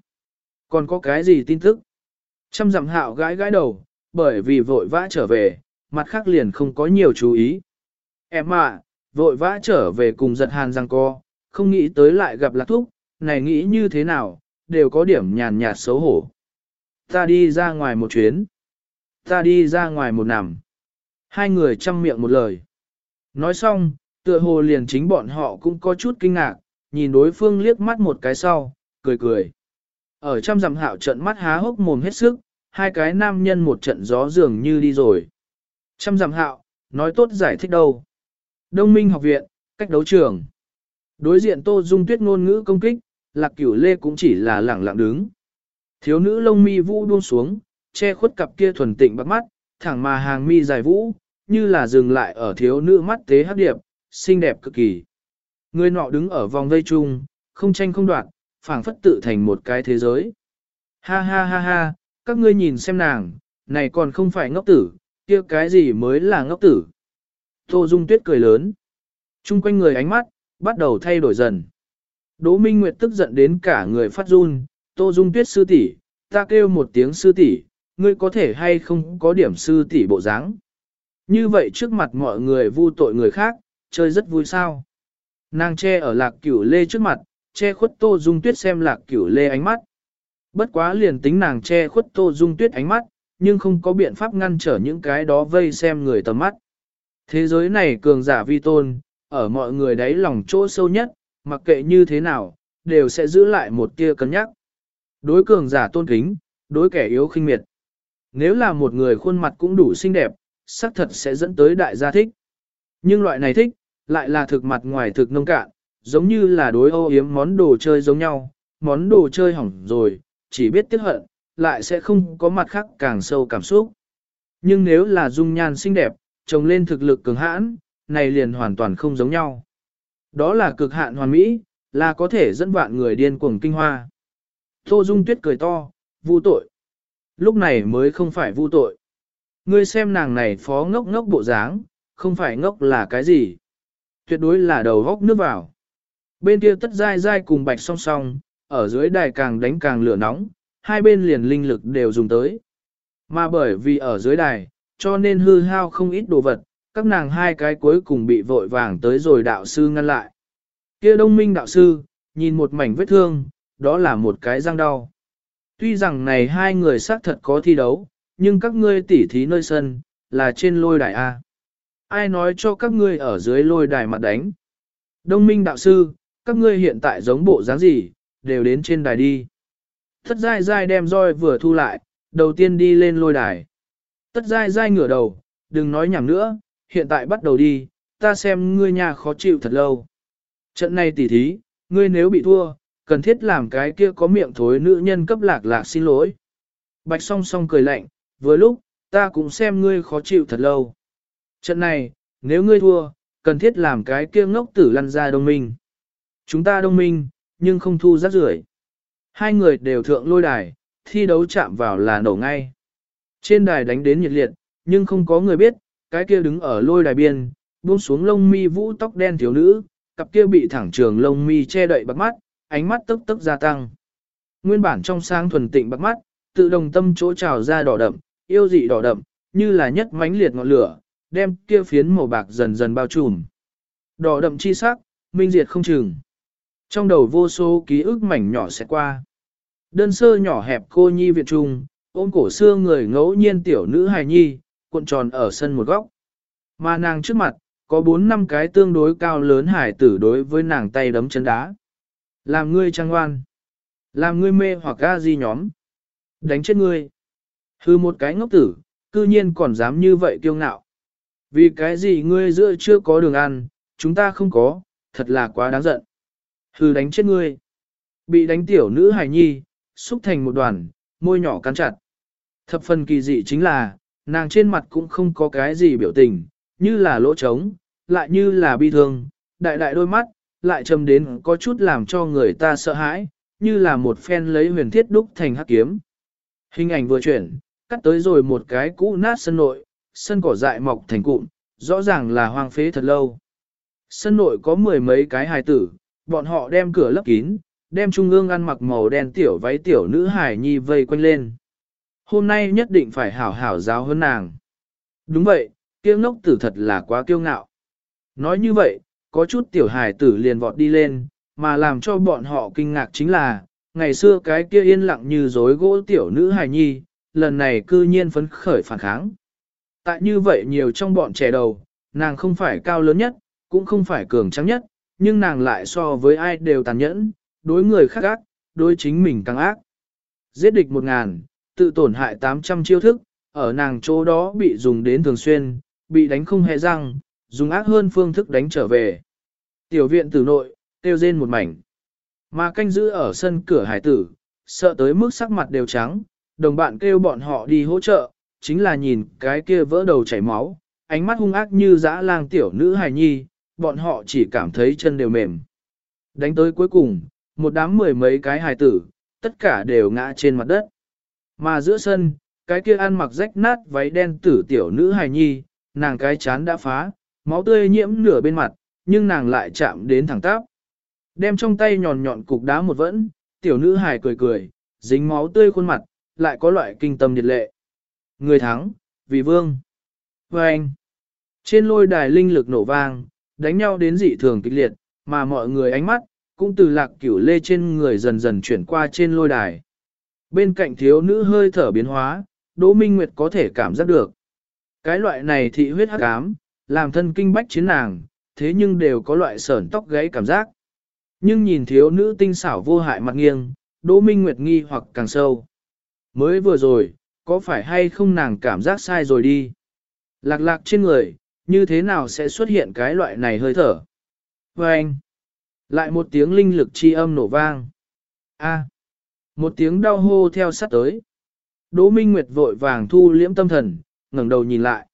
Speaker 1: Còn có cái gì tin tức? Trăm dặm hạo gãi gãi đầu, bởi vì vội vã trở về, mặt khác liền không có nhiều chú ý. Em ạ, vội vã trở về cùng giật hàn răng co, không nghĩ tới lại gặp lạc thúc, này nghĩ như thế nào, đều có điểm nhàn nhạt xấu hổ. Ta đi ra ngoài một chuyến. Ta đi ra ngoài một nằm. Hai người chăm miệng một lời. Nói xong, tựa hồ liền chính bọn họ cũng có chút kinh ngạc, nhìn đối phương liếc mắt một cái sau, cười cười. Ở trăm dặm hạo trận mắt há hốc mồm hết sức, hai cái nam nhân một trận gió dường như đi rồi. Trăm dặm hạo, nói tốt giải thích đâu. Đông minh học viện, cách đấu trường. Đối diện Tô Dung Tuyết ngôn ngữ công kích, Lạc Cửu Lê cũng chỉ là lẳng lặng đứng. Thiếu nữ lông mi vũ buông xuống, che khuất cặp kia thuần tịnh bắt mắt, thẳng mà hàng mi dài vũ, như là dừng lại ở thiếu nữ mắt tế hấp điệp, xinh đẹp cực kỳ. Người nọ đứng ở vòng vây chung, không tranh không đoạt, phảng phất tự thành một cái thế giới. Ha ha ha ha, các ngươi nhìn xem nàng, này còn không phải ngốc tử, kia cái gì mới là ngốc tử. Tô Dung Tuyết cười lớn. Trung quanh người ánh mắt, bắt đầu thay đổi dần. Đỗ Minh Nguyệt tức giận đến cả người phát run, Tô Dung Tuyết sư tỷ, ta kêu một tiếng sư tỷ, ngươi có thể hay không có điểm sư tỷ bộ dáng. Như vậy trước mặt mọi người vu tội người khác, chơi rất vui sao. Nàng che ở lạc cửu lê trước mặt, che khuất Tô Dung Tuyết xem lạc cửu lê ánh mắt. Bất quá liền tính nàng che khuất Tô Dung Tuyết ánh mắt, nhưng không có biện pháp ngăn trở những cái đó vây xem người tầm mắt. Thế giới này cường giả vi tôn, ở mọi người đáy lòng chỗ sâu nhất, mặc kệ như thế nào, đều sẽ giữ lại một tia cân nhắc. Đối cường giả tôn kính, đối kẻ yếu khinh miệt. Nếu là một người khuôn mặt cũng đủ xinh đẹp, xác thật sẽ dẫn tới đại gia thích. Nhưng loại này thích, lại là thực mặt ngoài thực nông cạn, giống như là đối ô yếm món đồ chơi giống nhau, món đồ chơi hỏng rồi, chỉ biết tiếc hận, lại sẽ không có mặt khác càng sâu cảm xúc. Nhưng nếu là dung nhan xinh đẹp, trồng lên thực lực cường hãn, này liền hoàn toàn không giống nhau. Đó là cực hạn hoàn mỹ, là có thể dẫn vạn người điên cuồng kinh hoa. Tô Dung Tuyết cười to, vu tội. Lúc này mới không phải vu tội. Ngươi xem nàng này phó ngốc ngốc bộ dáng, không phải ngốc là cái gì. Tuyệt đối là đầu góc nước vào. Bên kia tất dai dai cùng bạch song song, ở dưới đài càng đánh càng lửa nóng, hai bên liền linh lực đều dùng tới. Mà bởi vì ở dưới đài, cho nên hư hao không ít đồ vật, các nàng hai cái cuối cùng bị vội vàng tới rồi đạo sư ngăn lại. kia đông minh đạo sư, nhìn một mảnh vết thương, đó là một cái răng đau. Tuy rằng này hai người xác thật có thi đấu, nhưng các ngươi tỉ thí nơi sân, là trên lôi đài A. Ai nói cho các ngươi ở dưới lôi đài mặt đánh? Đông minh đạo sư, các ngươi hiện tại giống bộ dáng gì, đều đến trên đài đi. Thất dai dai đem roi vừa thu lại, Đầu tiên đi lên lôi đài. Tất dai dai ngửa đầu, đừng nói nhảm nữa, hiện tại bắt đầu đi, ta xem ngươi nhà khó chịu thật lâu. Trận này tỉ thí, ngươi nếu bị thua, cần thiết làm cái kia có miệng thối nữ nhân cấp lạc lạc xin lỗi. Bạch song song cười lạnh, vừa lúc, ta cũng xem ngươi khó chịu thật lâu. Trận này, nếu ngươi thua, cần thiết làm cái kia ngốc tử lăn ra đồng minh. Chúng ta đồng minh, nhưng không thu rác rưởi. Hai người đều thượng lôi đài, thi đấu chạm vào là nổ ngay. Trên đài đánh đến nhiệt liệt, nhưng không có người biết, cái kia đứng ở lôi đài biên, buông xuống lông mi vũ tóc đen thiếu nữ, cặp kia bị thẳng trường lông mi che đậy bạc mắt, ánh mắt tức tức gia tăng. Nguyên bản trong sáng thuần tịnh bạc mắt, tự đồng tâm chỗ trào ra đỏ đậm, yêu dị đỏ đậm, như là nhất mãnh liệt ngọn lửa, đem kia phiến màu bạc dần dần bao trùm. Đỏ đậm chi sắc, minh diệt không chừng. Trong đầu vô số ký ức mảnh nhỏ sẽ qua. Đơn sơ nhỏ hẹp cô nhi viện trung, ôm cổ xưa người ngẫu nhiên tiểu nữ hài nhi, cuộn tròn ở sân một góc. Mà nàng trước mặt, có bốn năm cái tương đối cao lớn hải tử đối với nàng tay đấm chân đá. Làm ngươi trang ngoan. Làm ngươi mê hoặc ga di nhóm. Đánh chết ngươi. Hư một cái ngốc tử, cư nhiên còn dám như vậy kiêu ngạo. Vì cái gì ngươi giữa chưa có đường ăn, chúng ta không có, thật là quá đáng giận. Hư đánh chết ngươi. Bị đánh tiểu nữ hải nhi, xúc thành một đoàn, môi nhỏ cắn chặt. Thập phần kỳ dị chính là, nàng trên mặt cũng không có cái gì biểu tình, như là lỗ trống, lại như là bi thương, đại đại đôi mắt, lại trầm đến có chút làm cho người ta sợ hãi, như là một phen lấy huyền thiết đúc thành hắc kiếm. Hình ảnh vừa chuyển, cắt tới rồi một cái cũ nát sân nội, sân cỏ dại mọc thành cụm, rõ ràng là hoang phế thật lâu. Sân nội có mười mấy cái hài tử, bọn họ đem cửa lấp kín, đem trung ương ăn mặc màu đen tiểu váy tiểu nữ hài nhi vây quanh lên. Hôm nay nhất định phải hảo hảo giáo hơn nàng. Đúng vậy, kiêu ngốc tử thật là quá kiêu ngạo. Nói như vậy, có chút tiểu hài tử liền vọt đi lên, mà làm cho bọn họ kinh ngạc chính là, ngày xưa cái kia yên lặng như rối gỗ tiểu nữ hài nhi, lần này cư nhiên phấn khởi phản kháng. Tại như vậy nhiều trong bọn trẻ đầu, nàng không phải cao lớn nhất, cũng không phải cường trắng nhất, nhưng nàng lại so với ai đều tàn nhẫn, đối người khác ác, đối chính mình càng ác. Giết địch một ngàn, tự tổn hại 800 chiêu thức, ở nàng chỗ đó bị dùng đến thường xuyên, bị đánh không hề răng, dùng ác hơn phương thức đánh trở về. Tiểu viện tử nội, tiêu rên một mảnh. Mà canh giữ ở sân cửa hải tử, sợ tới mức sắc mặt đều trắng, đồng bạn kêu bọn họ đi hỗ trợ, chính là nhìn cái kia vỡ đầu chảy máu, ánh mắt hung ác như dã lang tiểu nữ hài nhi, bọn họ chỉ cảm thấy chân đều mềm. Đánh tới cuối cùng, một đám mười mấy cái hài tử, tất cả đều ngã trên mặt đất. Mà giữa sân, cái kia ăn mặc rách nát váy đen tử tiểu nữ hài nhi, nàng cái chán đã phá, máu tươi nhiễm nửa bên mặt, nhưng nàng lại chạm đến thẳng tắp. Đem trong tay nhọn nhọn cục đá một vẫn, tiểu nữ hài cười cười, dính máu tươi khuôn mặt, lại có loại kinh tâm điệt lệ. Người thắng, vì vương. Và anh, trên lôi đài linh lực nổ vang, đánh nhau đến dị thường kịch liệt, mà mọi người ánh mắt, cũng từ lạc cửu lê trên người dần dần chuyển qua trên lôi đài. Bên cạnh thiếu nữ hơi thở biến hóa, Đỗ Minh Nguyệt có thể cảm giác được. Cái loại này thị huyết hắc ám, làm thân kinh bách chiến nàng, thế nhưng đều có loại sởn tóc gáy cảm giác. Nhưng nhìn thiếu nữ tinh xảo vô hại mặt nghiêng, Đỗ Minh Nguyệt nghi hoặc càng sâu. Mới vừa rồi, có phải hay không nàng cảm giác sai rồi đi? Lạc lạc trên người, như thế nào sẽ xuất hiện cái loại này hơi thở? Và anh, lại một tiếng linh lực chi âm nổ vang. A, một tiếng đau hô theo sát tới. Đỗ Minh Nguyệt vội vàng thu liễm tâm thần, ngẩng đầu nhìn lại.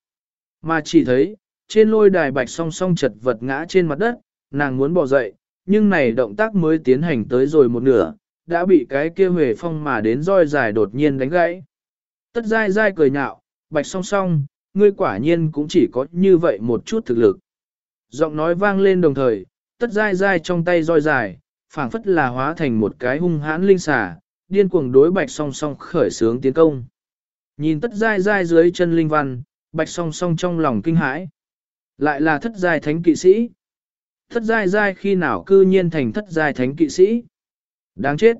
Speaker 1: Mà chỉ thấy, trên lôi đài bạch song song chật vật ngã trên mặt đất, nàng muốn bỏ dậy, nhưng này động tác mới tiến hành tới rồi một nửa, đã bị cái kia huề phong mà đến roi dài đột nhiên đánh gãy. Tất dai dai cười nhạo, bạch song song, ngươi quả nhiên cũng chỉ có như vậy một chút thực lực. Giọng nói vang lên đồng thời, tất dai dai trong tay roi dài, phảng phất là hóa thành một cái hung hãn linh xà, điên cuồng đối bạch song song khởi sướng tiến công. Nhìn tất dai dai dưới chân linh văn, bạch song song trong lòng kinh hãi. Lại là thất giai thánh kỵ sĩ. Thất giai giai khi nào cư nhiên thành thất giai thánh kỵ sĩ. Đáng chết.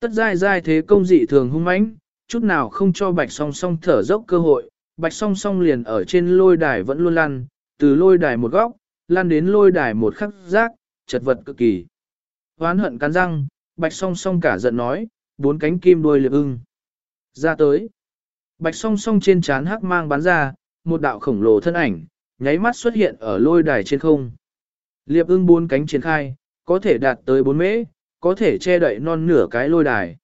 Speaker 1: Tất giai giai thế công dị thường hung mãnh, chút nào không cho bạch song song thở dốc cơ hội. Bạch song song liền ở trên lôi đài vẫn luôn lăn, từ lôi đài một góc, lăn đến lôi đài một khắc giác, chật vật cực kỳ. Hoán hận cắn răng, bạch song song cả giận nói, bốn cánh kim đuôi liệp ưng. Ra tới. Bạch song song trên trán hắc mang bắn ra, một đạo khổng lồ thân ảnh, nháy mắt xuất hiện ở lôi đài trên không. Liệp ưng bốn cánh triển khai, có thể đạt tới bốn mễ, có thể che đậy non nửa cái lôi đài.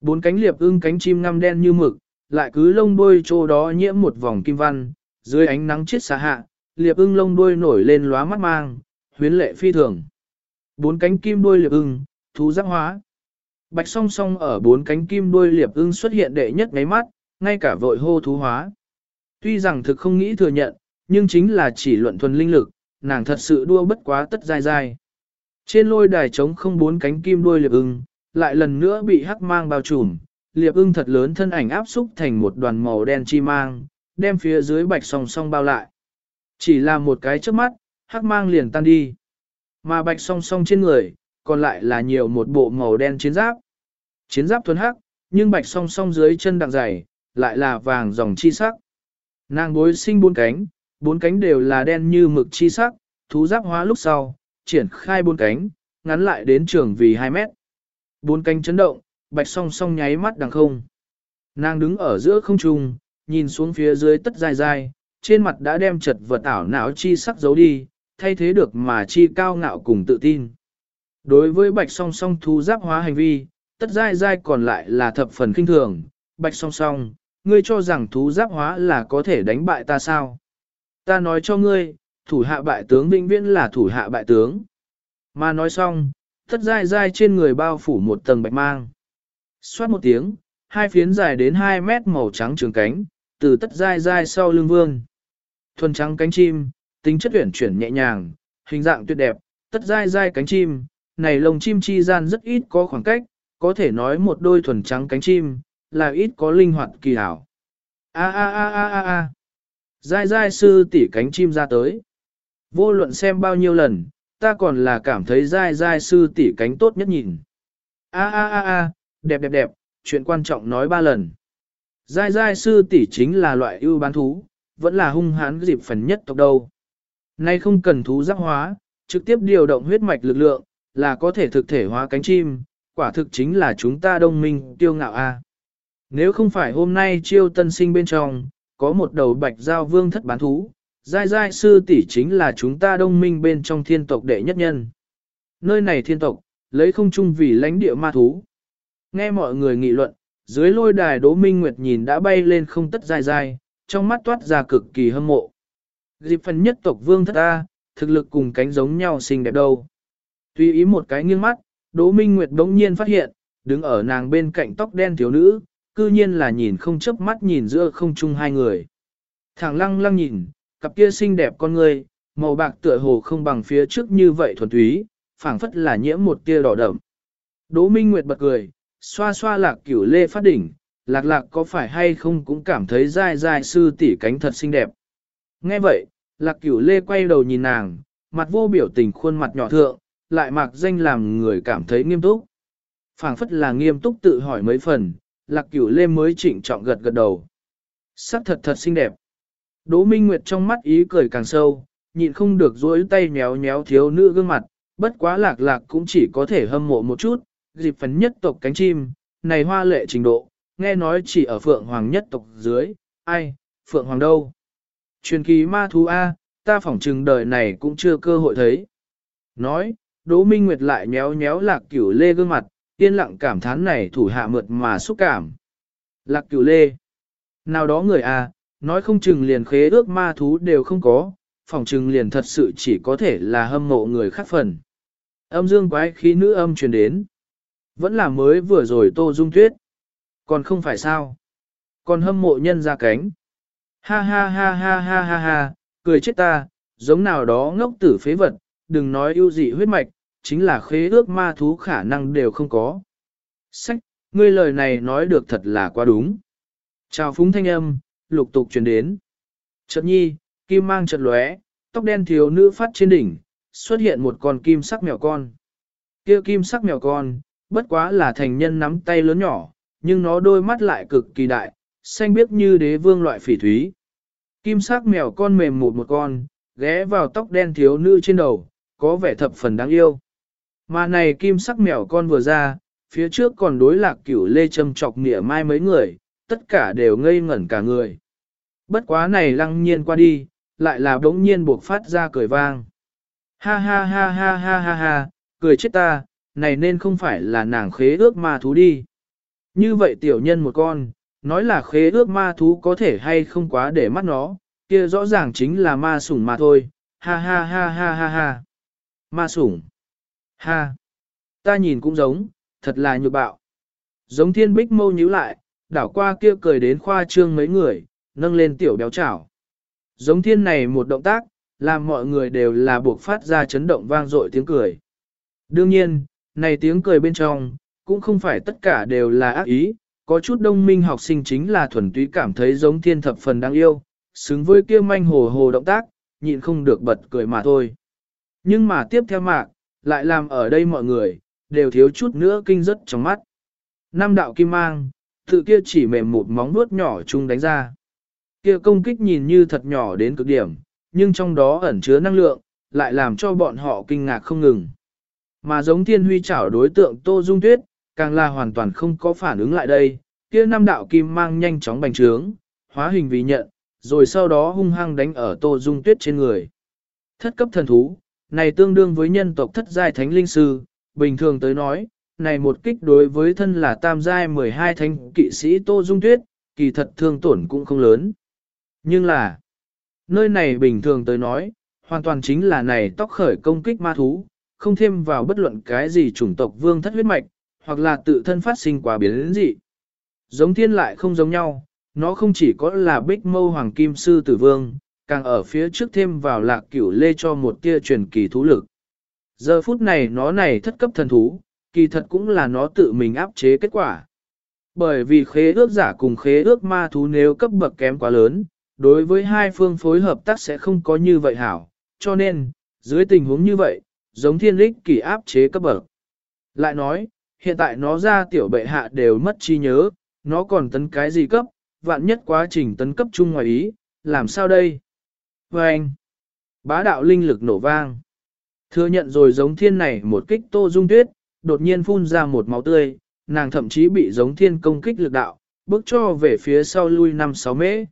Speaker 1: Bốn cánh liệp ưng cánh chim ngăm đen như mực, lại cứ lông đuôi chỗ đó nhiễm một vòng kim văn, dưới ánh nắng chết xa hạ, liệp ưng lông đuôi nổi lên lóa mắt mang, huyến lệ phi thường. Bốn cánh kim đuôi liệp ưng, thú giác hóa. Bạch song song ở bốn cánh kim đuôi liệp ưng xuất hiện đệ nhất ngáy mắt, ngay cả vội hô thú hóa. Tuy rằng thực không nghĩ thừa nhận, nhưng chính là chỉ luận thuần linh lực, nàng thật sự đua bất quá tất dai dai. Trên lôi đài trống không bốn cánh kim đuôi liệp ưng, lại lần nữa bị hắc mang bao trùm, liệp ưng thật lớn thân ảnh áp xúc thành một đoàn màu đen chi mang, đem phía dưới bạch song song bao lại. Chỉ là một cái trước mắt, hắc mang liền tan đi. Mà bạch song song trên người, còn lại là nhiều một bộ màu đen chiến giáp. Chiến giáp thuần hắc, nhưng bạch song song dưới chân đặng dày, lại là vàng dòng chi sắc. Nàng bối sinh bốn cánh, bốn cánh đều là đen như mực chi sắc, thú giáp hóa lúc sau, triển khai bốn cánh, ngắn lại đến trường vì 2 mét. Bốn cánh chấn động, bạch song song nháy mắt đằng không. Nàng đứng ở giữa không trung, nhìn xuống phía dưới tất dài dài, trên mặt đã đem chật vật ảo não chi sắc giấu đi, thay thế được mà chi cao ngạo cùng tự tin. Đối với bạch song song thú giáp hóa hành vi, tất dai dai còn lại là thập phần kinh thường, bạch song song, ngươi cho rằng thú giáp hóa là có thể đánh bại ta sao? Ta nói cho ngươi, thủ hạ bại tướng vĩnh viễn là thủ hạ bại tướng. Mà nói xong, tất dai dai trên người bao phủ một tầng bạch mang. Xoát một tiếng, hai phiến dài đến 2 mét màu trắng trường cánh, từ tất dai dai sau lưng vương. Thuần trắng cánh chim, tính chất tuyển chuyển nhẹ nhàng, hình dạng tuyệt đẹp, tất dai dai cánh chim, này lồng chim chi gian rất ít có khoảng cách, có thể nói một đôi thuần trắng cánh chim, là ít có linh hoạt kỳ hảo. A a a a a a. Giai giai sư tỷ cánh chim ra tới. Vô luận xem bao nhiêu lần, ta còn là cảm thấy giai giai sư tỷ cánh tốt nhất nhìn. A a a a, đẹp đẹp đẹp, chuyện quan trọng nói ba lần. Giai giai sư tỷ chính là loại ưu bán thú, vẫn là hung hãn dịp phần nhất tộc đâu. Nay không cần thú giác hóa, trực tiếp điều động huyết mạch lực lượng, là có thể thực thể hóa cánh chim, quả thực chính là chúng ta đông minh tiêu ngạo a. Nếu không phải hôm nay chiêu tân sinh bên trong, có một đầu bạch giao vương thất bán thú, giai giai sư tỷ chính là chúng ta đông minh bên trong thiên tộc đệ nhất nhân. Nơi này thiên tộc, lấy không chung vì lãnh địa ma thú. Nghe mọi người nghị luận, dưới lôi đài Đỗ Minh Nguyệt nhìn đã bay lên không tất dài dài, trong mắt toát ra cực kỳ hâm mộ. Dịp phần nhất tộc vương thất a, thực lực cùng cánh giống nhau xinh đẹp đâu. Tuy ý một cái nghiêng mắt, Đỗ Minh Nguyệt đống nhiên phát hiện, đứng ở nàng bên cạnh tóc đen thiếu nữ, cư nhiên là nhìn không chớp mắt nhìn giữa không chung hai người. Thẳng lăng lăng nhìn, cặp kia xinh đẹp con người, màu bạc tựa hồ không bằng phía trước như vậy thuần túy, phảng phất là nhiễm một tia đỏ đậm. Đỗ Minh Nguyệt bật cười, xoa xoa lạc cửu lê phát đỉnh, lạc lạc có phải hay không cũng cảm thấy dai dai sư tỷ cánh thật xinh đẹp. Nghe vậy, lạc cửu lê quay đầu nhìn nàng, mặt vô biểu tình khuôn mặt nhỏ thượng, lại mặc danh làm người cảm thấy nghiêm túc. phảng phất là nghiêm túc tự hỏi mấy phần, lạc cửu lê mới trịnh trọng gật gật đầu. Sắc thật thật xinh đẹp. Đỗ Minh Nguyệt trong mắt ý cười càng sâu, nhịn không được dối tay nhéo nhéo thiếu nữ gương mặt, bất quá lạc lạc cũng chỉ có thể hâm mộ một chút, dịp phấn nhất tộc cánh chim, này hoa lệ trình độ, nghe nói chỉ ở Phượng Hoàng nhất tộc dưới, ai, Phượng Hoàng đâu? Truyền kỳ ma thú A, ta phỏng chừng đời này cũng chưa cơ hội thấy. Nói, Đỗ Minh Nguyệt lại nhéo nhéo lạc cửu lê gương mặt, yên lặng cảm thán này thủ hạ mượt mà xúc cảm. Lạc cửu lê. Nào đó người A, nói không chừng liền khế ước ma thú đều không có, phỏng chừng liền thật sự chỉ có thể là hâm mộ người khác phần. Âm dương quái khí nữ âm truyền đến. Vẫn là mới vừa rồi tô dung tuyết. Còn không phải sao. Còn hâm mộ nhân ra cánh. Ha ha ha ha ha ha ha, cười chết ta, giống nào đó ngốc tử phế vật, đừng nói ưu dị huyết mạch, chính là khế ước ma thú khả năng đều không có. Sách, ngươi lời này nói được thật là quá đúng. Chào phúng thanh âm, lục tục truyền đến. Chợt nhi, kim mang chợt lóe, tóc đen thiếu nữ phát trên đỉnh, xuất hiện một con kim sắc mèo con. Kia kim sắc mèo con, bất quá là thành nhân nắm tay lớn nhỏ, nhưng nó đôi mắt lại cực kỳ đại, xanh biếc như đế vương loại phỉ thúy. Kim sắc mèo con mềm một một con, ghé vào tóc đen thiếu nữ trên đầu, có vẻ thập phần đáng yêu. Mà này kim sắc mèo con vừa ra, phía trước còn đối lạc cửu lê châm chọc nỉa mai mấy người, tất cả đều ngây ngẩn cả người. Bất quá này lăng nhiên qua đi, lại là đống nhiên buộc phát ra cười vang. Ha ha ha ha ha ha ha, cười chết ta, này nên không phải là nàng khế ước ma thú đi. Như vậy tiểu nhân một con, nói là khế ước ma thú có thể hay không quá để mắt nó, kia rõ ràng chính là ma sủng mà thôi, ha ha ha ha ha ha. Ma sủng. Ha. Ta nhìn cũng giống, thật là nhục bạo. Giống thiên bích mâu nhíu lại, đảo qua kia cười đến khoa trương mấy người, nâng lên tiểu béo chảo. Giống thiên này một động tác, làm mọi người đều là buộc phát ra chấn động vang dội tiếng cười. Đương nhiên, này tiếng cười bên trong, cũng không phải tất cả đều là ác ý, có chút đông minh học sinh chính là thuần túy cảm thấy giống thiên thập phần đáng yêu, xứng với kia manh hồ hồ động tác, nhịn không được bật cười mà thôi. Nhưng mà tiếp theo mạc, lại làm ở đây mọi người, đều thiếu chút nữa kinh rất trong mắt. Năm đạo kim mang, tự kia chỉ mềm một móng vuốt nhỏ chung đánh ra. Kia công kích nhìn như thật nhỏ đến cực điểm, nhưng trong đó ẩn chứa năng lượng, lại làm cho bọn họ kinh ngạc không ngừng. Mà giống thiên huy chảo đối tượng Tô Dung Tuyết, càng là hoàn toàn không có phản ứng lại đây, kia năm đạo kim mang nhanh chóng bành trướng, hóa hình vì nhận, rồi sau đó hung hăng đánh ở Tô Dung Tuyết trên người. Thất cấp thần thú, này tương đương với nhân tộc thất giai thánh linh sư, bình thường tới nói, này một kích đối với thân là tam giai 12 thánh kỵ sĩ Tô Dung Tuyết, kỳ thật thương tổn cũng không lớn. Nhưng là, nơi này bình thường tới nói, hoàn toàn chính là này tóc khởi công kích ma thú, không thêm vào bất luận cái gì chủng tộc vương thất huyết mạch, hoặc là tự thân phát sinh quá biến dị. Giống thiên lại không giống nhau, nó không chỉ có là bích mâu hoàng kim sư tử vương, càng ở phía trước thêm vào lạc cửu lê cho một tia truyền kỳ thú lực. Giờ phút này nó này thất cấp thần thú, kỳ thật cũng là nó tự mình áp chế kết quả. Bởi vì khế ước giả cùng khế ước ma thú nếu cấp bậc kém quá lớn, đối với hai phương phối hợp tác sẽ không có như vậy hảo, cho nên, dưới tình huống như vậy, giống thiên lích kỳ áp chế cấp bậc. Lại nói, hiện tại nó ra tiểu bệ hạ đều mất trí nhớ, nó còn tấn cái gì cấp, vạn nhất quá trình tấn cấp chung ngoài ý, làm sao đây? Và anh, bá đạo linh lực nổ vang. Thừa nhận rồi giống thiên này một kích tô dung tuyết, đột nhiên phun ra một máu tươi, nàng thậm chí bị giống thiên công kích lực đạo, bước cho về phía sau lui 5-6 mễ.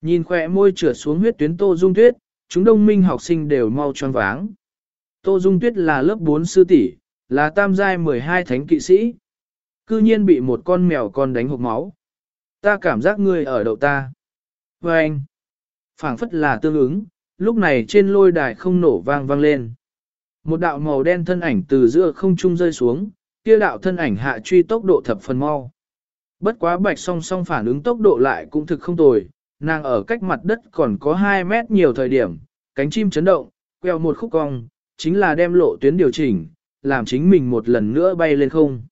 Speaker 1: Nhìn khỏe môi trượt xuống huyết tuyến tô dung tuyết, chúng đông minh học sinh đều mau choáng váng. Tô dung tuyết là lớp 4 sư tỷ, là tam giai 12 thánh kỵ sĩ. Cư nhiên bị một con mèo con đánh hộp máu. Ta cảm giác ngươi ở đậu ta. Và anh, phảng phất là tương ứng, lúc này trên lôi đài không nổ vang vang lên. Một đạo màu đen thân ảnh từ giữa không trung rơi xuống, kia đạo thân ảnh hạ truy tốc độ thập phần mau. Bất quá bạch song song phản ứng tốc độ lại cũng thực không tồi, nàng ở cách mặt đất còn có 2 mét nhiều thời điểm, cánh chim chấn động, queo một khúc cong, chính là đem lộ tuyến điều chỉnh, làm chính mình một lần nữa bay lên không.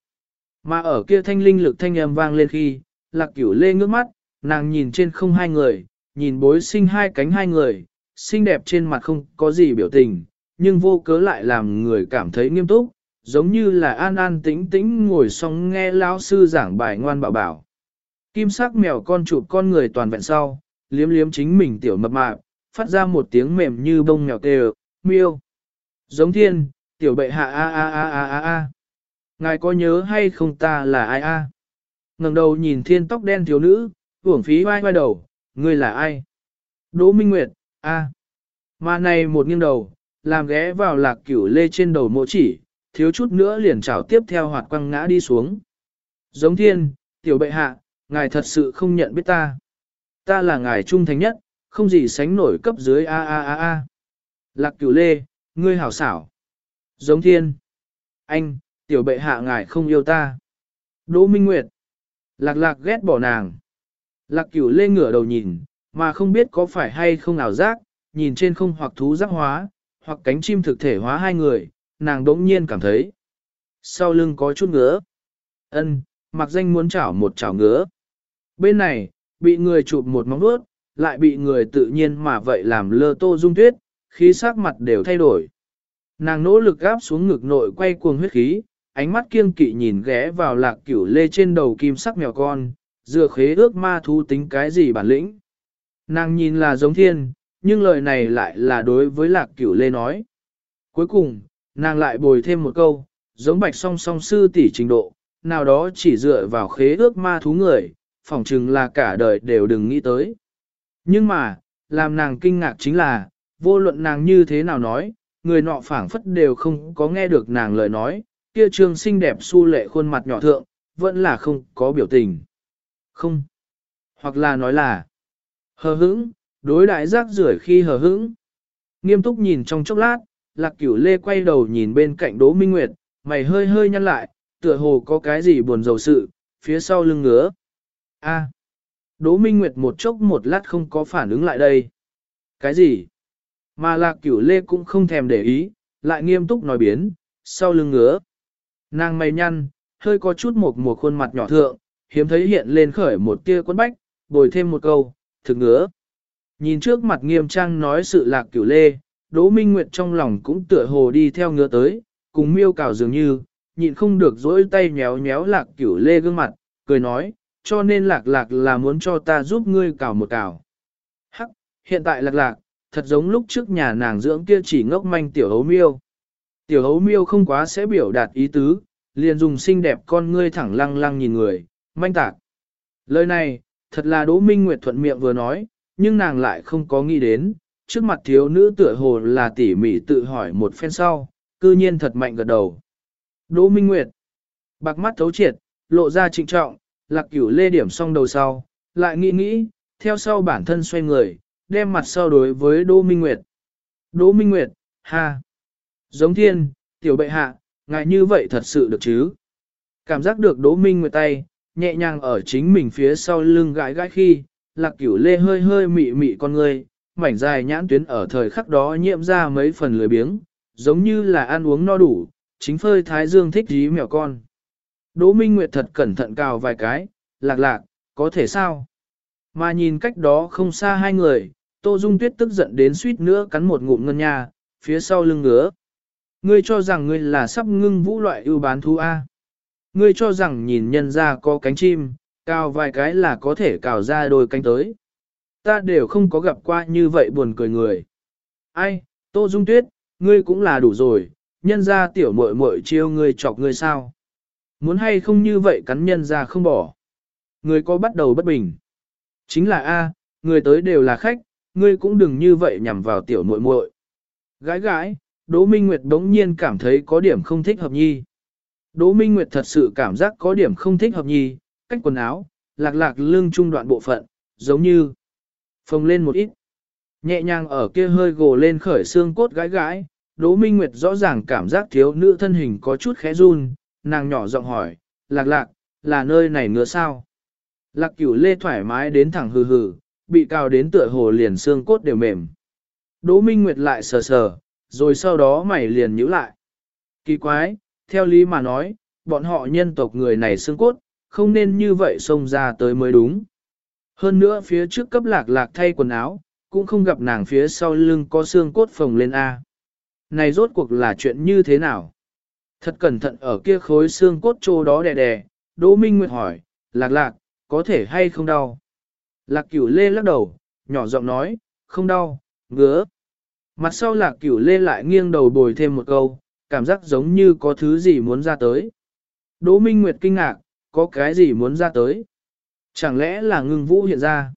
Speaker 1: Mà ở kia thanh linh lực thanh âm vang lên khi, lạc cửu lê ngước mắt, nàng nhìn trên không hai người, nhìn bối sinh hai cánh hai người, xinh đẹp trên mặt không có gì biểu tình, nhưng vô cớ lại làm người cảm thấy nghiêm túc, giống như là an an tĩnh tĩnh ngồi xong nghe lão sư giảng bài ngoan bảo bảo. Kim sắc mèo con chụp con người toàn vẹn sau, liếm liếm chính mình tiểu mập mạp, phát ra một tiếng mềm như bông mèo kêu, miêu. Giống thiên, tiểu bệ hạ a a a a a a. Ngài có nhớ hay không ta là ai a? ngẩng đầu nhìn thiên tóc đen thiếu nữ, uổng phí vai vai đầu, ngươi là ai? Đỗ Minh Nguyệt, a. Mà này một nghiêng đầu, làm ghé vào lạc cửu lê trên đầu mộ chỉ, thiếu chút nữa liền chảo tiếp theo hoạt quăng ngã đi xuống. Giống thiên, tiểu bệ hạ, ngài thật sự không nhận biết ta. Ta là ngài trung thành nhất, không gì sánh nổi cấp dưới a a a a. Lạc cửu lê, ngươi hảo xảo. Giống thiên. Anh, tiểu bệ hạ ngài không yêu ta. Đỗ Minh Nguyệt. Lạc lạc ghét bỏ nàng. Lạc cửu lê ngửa đầu nhìn, mà không biết có phải hay không ảo giác, nhìn trên không hoặc thú giác hóa, hoặc cánh chim thực thể hóa hai người, nàng đỗng nhiên cảm thấy. Sau lưng có chút ngứa. ân mặc danh muốn chảo một chảo ngứa. Bên này, bị người chụp một móng vuốt, lại bị người tự nhiên mà vậy làm lơ tô dung tuyết, khí sắc mặt đều thay đổi. Nàng nỗ lực gáp xuống ngực nội quay cuồng huyết khí, ánh mắt kiêng kỵ nhìn ghé vào lạc cửu lê trên đầu kim sắc mèo con, dựa khế ước ma thú tính cái gì bản lĩnh. Nàng nhìn là giống thiên, nhưng lời này lại là đối với lạc cửu lê nói. Cuối cùng, nàng lại bồi thêm một câu, giống bạch song song sư tỷ trình độ, nào đó chỉ dựa vào khế ước ma thú người, phỏng chừng là cả đời đều đừng nghĩ tới. Nhưng mà, làm nàng kinh ngạc chính là, vô luận nàng như thế nào nói, người nọ phảng phất đều không có nghe được nàng lời nói, kia trương xinh đẹp su lệ khuôn mặt nhỏ thượng, vẫn là không có biểu tình. Không. Hoặc là nói là hờ hững, đối đại giác rưởi khi hờ hững. Nghiêm túc nhìn trong chốc lát, lạc cửu lê quay đầu nhìn bên cạnh Đỗ Minh Nguyệt, mày hơi hơi nhăn lại, tựa hồ có cái gì buồn rầu sự, phía sau lưng ngứa. A. Đỗ Minh Nguyệt một chốc một lát không có phản ứng lại đây. Cái gì? Mà lạc cửu lê cũng không thèm để ý, lại nghiêm túc nói biến, sau lưng ngứa. Nàng mày nhăn, hơi có chút một một khuôn mặt nhỏ thượng, hiếm thấy hiện lên khởi một tia quấn bách, bồi thêm một câu, thực ngứa. Nhìn trước mặt nghiêm trang nói sự lạc cửu lê, Đỗ Minh Nguyệt trong lòng cũng tựa hồ đi theo ngứa tới, cùng miêu cào dường như, nhịn không được dỗi tay nhéo nhéo lạc cửu lê gương mặt, cười nói, cho nên lạc lạc là muốn cho ta giúp ngươi cào một cào. Hắc, hiện tại lạc lạc, thật giống lúc trước nhà nàng dưỡng kia chỉ ngốc manh tiểu hấu miêu. Tiểu hấu miêu không quá sẽ biểu đạt ý tứ, liền dùng xinh đẹp con ngươi thẳng lăng lăng nhìn người, manh tạc. Lời này, thật là Đỗ Minh Nguyệt thuận miệng vừa nói, nhưng nàng lại không có nghĩ đến, trước mặt thiếu nữ tựa hồ là tỉ mỉ tự hỏi một phen sau, cư nhiên thật mạnh gật đầu. Đỗ Minh Nguyệt, bạc mắt thấu triệt, lộ ra trịnh trọng, lạc cửu lê điểm xong đầu sau, lại nghĩ nghĩ, theo sau bản thân xoay người, đem mặt sau đối với Đỗ Minh Nguyệt. Đỗ Minh Nguyệt, ha, giống thiên, tiểu bệ hạ, ngại như vậy thật sự được chứ. Cảm giác được Đỗ Minh Nguyệt tay, nhẹ nhàng ở chính mình phía sau lưng gãi gãi khi, lạc cửu lê hơi hơi mị mị con người, mảnh dài nhãn tuyến ở thời khắc đó nhiễm ra mấy phần lười biếng, giống như là ăn uống no đủ, chính phơi thái dương thích dí mèo con. Đỗ Minh Nguyệt thật cẩn thận cào vài cái, lạc lạc, có thể sao? Mà nhìn cách đó không xa hai người, Tô Dung Tuyết tức giận đến suýt nữa cắn một ngụm ngân nha, phía sau lưng ngứa. Ngươi cho rằng ngươi là sắp ngưng vũ loại ưu bán thú A. Ngươi cho rằng nhìn nhân ra có cánh chim, cao vài cái là có thể cào ra đôi cánh tới. Ta đều không có gặp qua như vậy buồn cười người. Ai, Tô Dung Tuyết, ngươi cũng là đủ rồi, nhân ra tiểu muội muội chiêu ngươi chọc ngươi sao. Muốn hay không như vậy cắn nhân ra không bỏ. Ngươi có bắt đầu bất bình. Chính là A, người tới đều là khách, ngươi cũng đừng như vậy nhằm vào tiểu muội muội. Gái gái, Đỗ Minh Nguyệt đống nhiên cảm thấy có điểm không thích hợp nhi. Đỗ Minh Nguyệt thật sự cảm giác có điểm không thích hợp nhì, cách quần áo, lạc lạc lưng trung đoạn bộ phận, giống như phồng lên một ít. Nhẹ nhàng ở kia hơi gồ lên khởi xương cốt gãi gãi, Đỗ Minh Nguyệt rõ ràng cảm giác thiếu nữ thân hình có chút khẽ run, nàng nhỏ giọng hỏi, lạc lạc, là nơi này nữa sao? Lạc cửu lê thoải mái đến thẳng hừ hừ, bị cào đến tựa hồ liền xương cốt đều mềm. Đỗ Minh Nguyệt lại sờ sờ, rồi sau đó mày liền nhíu lại. Kỳ quái, theo lý mà nói, bọn họ nhân tộc người này xương cốt, không nên như vậy xông ra tới mới đúng. Hơn nữa phía trước cấp lạc lạc thay quần áo, cũng không gặp nàng phía sau lưng có xương cốt phồng lên A. Này rốt cuộc là chuyện như thế nào? Thật cẩn thận ở kia khối xương cốt trô đó đè đè, Đỗ Minh Nguyệt hỏi, lạc lạc, có thể hay không đau? Lạc cửu lê lắc đầu, nhỏ giọng nói, không đau, ngứa. Mặt sau lạc cửu lê lại nghiêng đầu bồi thêm một câu, cảm giác giống như có thứ gì muốn ra tới. Đỗ Minh Nguyệt kinh ngạc, có cái gì muốn ra tới? Chẳng lẽ là ngưng vũ hiện ra?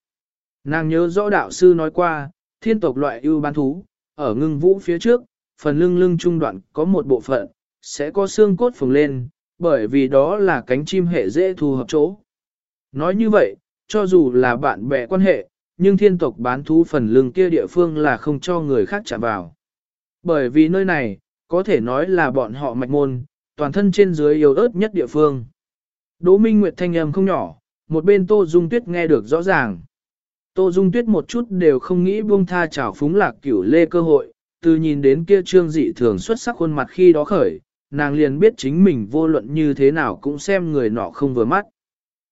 Speaker 1: Nàng nhớ rõ đạo sư nói qua, thiên tộc loại ưu bán thú, ở ngưng vũ phía trước, phần lưng lưng trung đoạn có một bộ phận, sẽ có xương cốt phồng lên, bởi vì đó là cánh chim hệ dễ thu hợp chỗ. Nói như vậy, cho dù là bạn bè quan hệ, nhưng thiên tộc bán thú phần lưng kia địa phương là không cho người khác chạm vào. Bởi vì nơi này, có thể nói là bọn họ mạch môn, toàn thân trên dưới yếu ớt nhất địa phương. Đỗ Minh Nguyệt thanh âm không nhỏ, một bên Tô Dung Tuyết nghe được rõ ràng. Tô Dung Tuyết một chút đều không nghĩ buông tha chảo phúng lạc cửu lê cơ hội, từ nhìn đến kia trương dị thường xuất sắc khuôn mặt khi đó khởi, nàng liền biết chính mình vô luận như thế nào cũng xem người nọ không vừa mắt.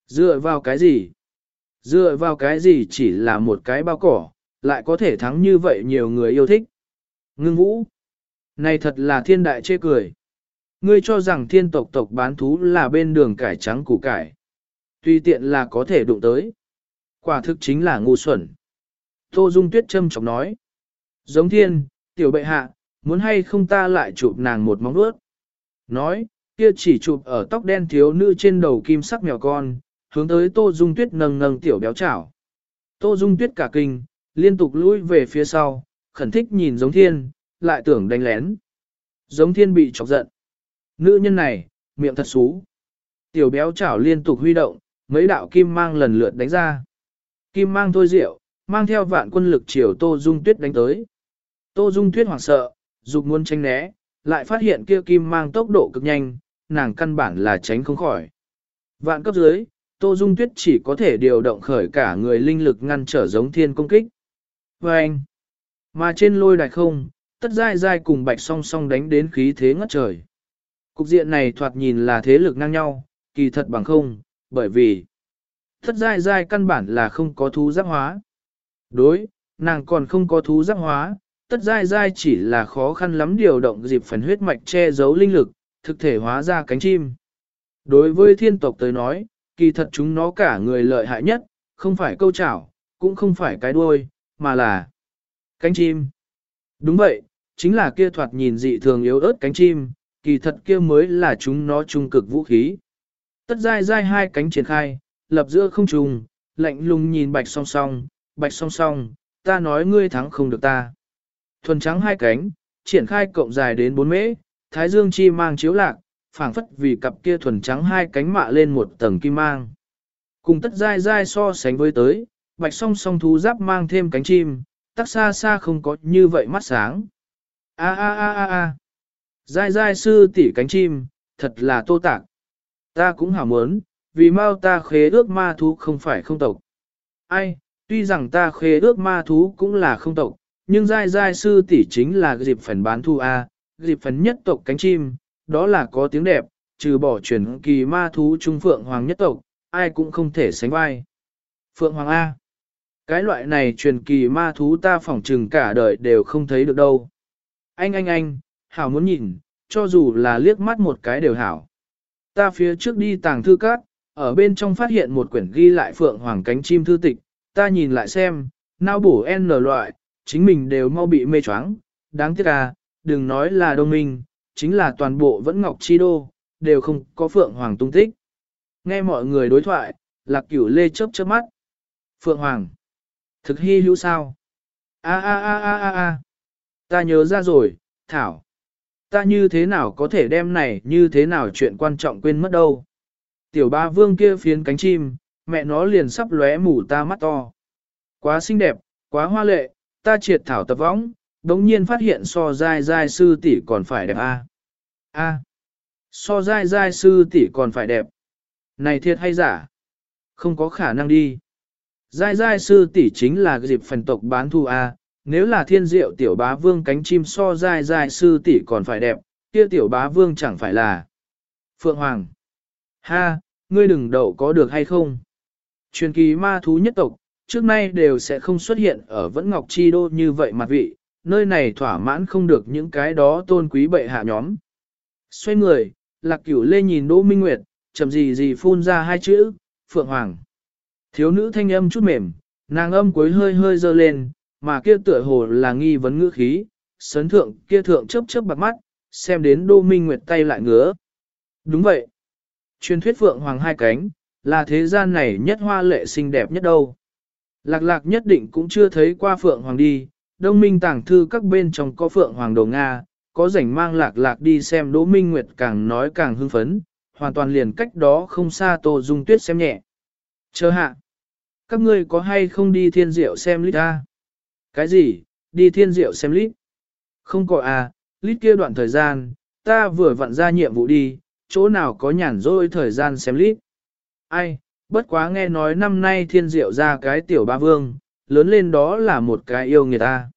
Speaker 1: Dựa vào cái gì? Dựa vào cái gì chỉ là một cái bao cỏ, lại có thể thắng như vậy nhiều người yêu thích. Ngưng vũ. Này thật là thiên đại chê cười. Ngươi cho rằng thiên tộc tộc bán thú là bên đường cải trắng củ cải. Tuy tiện là có thể đụng tới. Quả thực chính là ngu xuẩn. Tô Dung Tuyết châm chọc nói. Giống thiên, tiểu bệ hạ, muốn hay không ta lại chụp nàng một móng vuốt. Nói, kia chỉ chụp ở tóc đen thiếu nữ trên đầu kim sắc mèo con, hướng tới Tô Dung Tuyết nâng nâng tiểu béo chảo. Tô Dung Tuyết cả kinh, liên tục lùi về phía sau, khẩn thích nhìn giống thiên, lại tưởng đánh lén. Giống thiên bị chọc giận. Nữ nhân này, miệng thật xú. Tiểu béo chảo liên tục huy động, mấy đạo kim mang lần lượt đánh ra. Kim mang thôi rượu, mang theo vạn quân lực chiều Tô Dung Tuyết đánh tới. Tô Dung Tuyết hoảng sợ, dục muốn tránh né, lại phát hiện kia kim mang tốc độ cực nhanh, nàng căn bản là tránh không khỏi. Vạn cấp dưới, Tô Dung Tuyết chỉ có thể điều động khởi cả người linh lực ngăn trở giống thiên công kích. Và anh, mà trên lôi đài không, tất dai dai cùng bạch song song đánh đến khí thế ngất trời. Cục diện này thoạt nhìn là thế lực ngang nhau, kỳ thật bằng không, bởi vì tất dai dai căn bản là không có thú giác hóa. Đối, nàng còn không có thú giác hóa, tất dai dai chỉ là khó khăn lắm điều động dịp phần huyết mạch che giấu linh lực, thực thể hóa ra cánh chim. Đối với thiên tộc tới nói, kỳ thật chúng nó cả người lợi hại nhất, không phải câu chảo, cũng không phải cái đuôi, mà là cánh chim. Đúng vậy, chính là kia thoạt nhìn dị thường yếu ớt cánh chim, kỳ thật kia mới là chúng nó trung cực vũ khí. Tất dai dai hai cánh triển khai, lập giữa không trùng, lạnh lùng nhìn bạch song song, bạch song song, ta nói ngươi thắng không được ta. Thuần trắng hai cánh, triển khai cộng dài đến bốn mễ, thái dương chi mang chiếu lạc, phảng phất vì cặp kia thuần trắng hai cánh mạ lên một tầng kim mang. Cùng tất dai dai so sánh với tới, bạch song song thú giáp mang thêm cánh chim, tắc xa xa không có như vậy mắt sáng. A a a a a. Dai dai sư tỷ cánh chim, thật là tô tạc. Ta cũng hảo muốn, vì mau ta khế ước ma thú không phải không tộc. Ai, tuy rằng ta khế ước ma thú cũng là không tộc, nhưng dai dai sư tỷ chính là dịp phần bán thu A, dịp phần nhất tộc cánh chim, đó là có tiếng đẹp, trừ bỏ truyền kỳ ma thú trung phượng hoàng nhất tộc, ai cũng không thể sánh vai. Phượng hoàng A. Cái loại này truyền kỳ ma thú ta phỏng trừng cả đời đều không thấy được đâu. Anh anh anh, hảo muốn nhìn, cho dù là liếc mắt một cái đều hảo. Ta phía trước đi tàng thư cát, ở bên trong phát hiện một quyển ghi lại phượng hoàng cánh chim thư tịch, ta nhìn lại xem, nao bổ N loại, chính mình đều mau bị mê choáng, đáng tiếc à, đừng nói là đông minh, chính là toàn bộ vẫn ngọc chi đô, đều không có phượng hoàng tung tích. Nghe mọi người đối thoại, lạc cửu lê chớp chớp mắt. Phượng hoàng, thực hy hữu sao? A a a a a a, ta nhớ ra rồi, Thảo. Ta như thế nào có thể đem này như thế nào chuyện quan trọng quên mất đâu. Tiểu ba vương kia phiến cánh chim, mẹ nó liền sắp lóe mù ta mắt to. Quá xinh đẹp, quá hoa lệ, ta triệt thảo tập võng, đống nhiên phát hiện so dai dai sư tỷ còn phải đẹp a. A. So dai dai sư tỷ còn phải đẹp. Này thiệt hay giả? Không có khả năng đi. Dai dai sư tỷ chính là dịp phần tộc bán thu a, à? Nếu là thiên diệu tiểu bá vương cánh chim so dai dai sư tỷ còn phải đẹp, kia tiểu bá vương chẳng phải là Phượng Hoàng. Ha, ngươi đừng đậu có được hay không? Truyền kỳ ma thú nhất tộc, trước nay đều sẽ không xuất hiện ở vẫn ngọc chi đô như vậy mặt vị, nơi này thỏa mãn không được những cái đó tôn quý bệ hạ nhóm. Xoay người, lạc cửu lê nhìn Đỗ Minh Nguyệt, chậm gì gì phun ra hai chữ, Phượng Hoàng. Thiếu nữ thanh âm chút mềm, nàng âm cuối hơi hơi dơ lên, mà kia tựa hồ là nghi vấn ngữ khí, sấn thượng kia thượng chớp chớp bạc mắt, xem đến Đỗ Minh Nguyệt tay lại ngứa. Đúng vậy. Truyền thuyết Phượng Hoàng hai cánh, là thế gian này nhất hoa lệ xinh đẹp nhất đâu. Lạc lạc nhất định cũng chưa thấy qua Phượng Hoàng đi, đông minh tàng thư các bên trong có Phượng Hoàng đồ Nga, có rảnh mang lạc lạc đi xem Đỗ Minh Nguyệt càng nói càng hưng phấn, hoàn toàn liền cách đó không xa Tô Dung Tuyết xem nhẹ. Chờ hạ, các ngươi có hay không đi thiên diệu xem lít ta? Cái gì, đi thiên diệu xem lít? Không có à, lít kia đoạn thời gian, ta vừa vặn ra nhiệm vụ đi, chỗ nào có nhàn rỗi thời gian xem lít. Ai, bất quá nghe nói năm nay thiên diệu ra cái tiểu ba vương, lớn lên đó là một cái yêu người ta.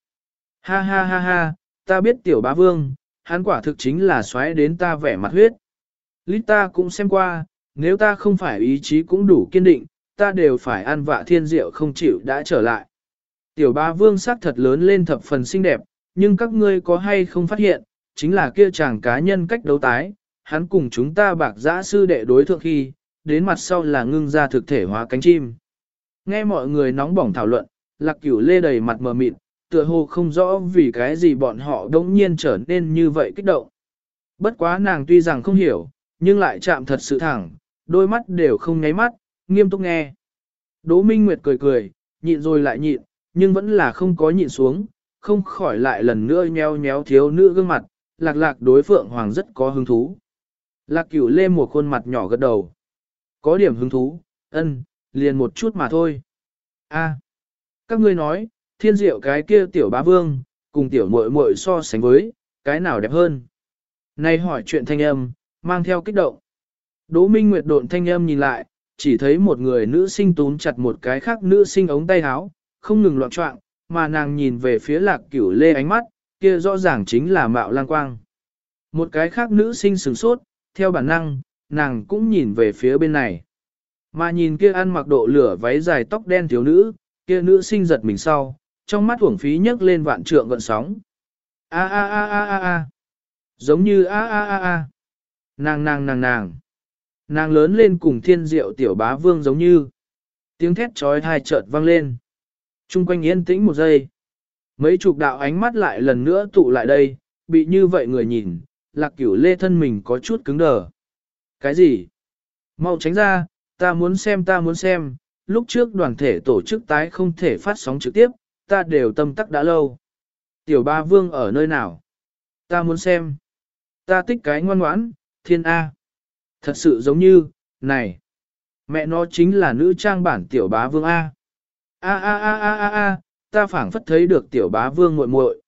Speaker 1: Ha ha ha ha, ta biết tiểu bá vương, hắn quả thực chính là xoáy đến ta vẻ mặt huyết. Lít ta cũng xem qua, nếu ta không phải ý chí cũng đủ kiên định, ta đều phải ăn vạ thiên diệu không chịu đã trở lại. Tiểu ba vương sắc thật lớn lên thập phần xinh đẹp, nhưng các ngươi có hay không phát hiện, chính là kia chàng cá nhân cách đấu tái, hắn cùng chúng ta bạc giã sư đệ đối thượng khi, đến mặt sau là ngưng ra thực thể hóa cánh chim. Nghe mọi người nóng bỏng thảo luận, lạc cửu lê đầy mặt mờ mịt, tựa hồ không rõ vì cái gì bọn họ đống nhiên trở nên như vậy kích động. Bất quá nàng tuy rằng không hiểu, nhưng lại chạm thật sự thẳng, đôi mắt đều không nháy mắt, nghiêm túc nghe. Đỗ Minh Nguyệt cười cười, nhịn rồi lại nhịn, nhưng vẫn là không có nhịn xuống, không khỏi lại lần nữa nheo nhéo thiếu nữ gương mặt, lạc lạc đối Phượng Hoàng rất có hứng thú. Lạc cửu lê một khuôn mặt nhỏ gật đầu. Có điểm hứng thú, ân, liền một chút mà thôi. A, các ngươi nói, thiên diệu cái kia tiểu bá vương, cùng tiểu muội muội so sánh với, cái nào đẹp hơn? Này hỏi chuyện thanh âm, mang theo kích động. Đỗ Minh Nguyệt độn thanh âm nhìn lại, chỉ thấy một người nữ sinh túm chặt một cái khác nữ sinh ống tay áo, không ngừng loạn trọng, mà nàng nhìn về phía lạc cửu lê ánh mắt, kia rõ ràng chính là mạo lang quang. Một cái khác nữ sinh sửng sốt, theo bản năng, nàng cũng nhìn về phía bên này. Mà nhìn kia ăn mặc độ lửa váy dài tóc đen thiếu nữ, kia nữ sinh giật mình sau, trong mắt uổng phí nhấc lên vạn trượng gọn sóng. A a a a a a. Giống như a a a a. Nàng nàng nàng nàng. Nàng lớn lên cùng thiên diệu tiểu bá vương giống như. Tiếng thét trói thai chợt vang lên. Trung quanh yên tĩnh một giây. Mấy chục đạo ánh mắt lại lần nữa tụ lại đây, bị như vậy người nhìn, lạc cửu lê thân mình có chút cứng đờ. Cái gì? Mau tránh ra, ta muốn xem ta muốn xem, lúc trước đoàn thể tổ chức tái không thể phát sóng trực tiếp, ta đều tâm tắc đã lâu. Tiểu ba vương ở nơi nào? Ta muốn xem. Ta tích cái ngoan ngoãn, thiên A. Thật sự giống như, này. Mẹ nó chính là nữ trang bản tiểu bá vương A. A a a a a a, ta phảng phất thấy được tiểu bá vương muội muội.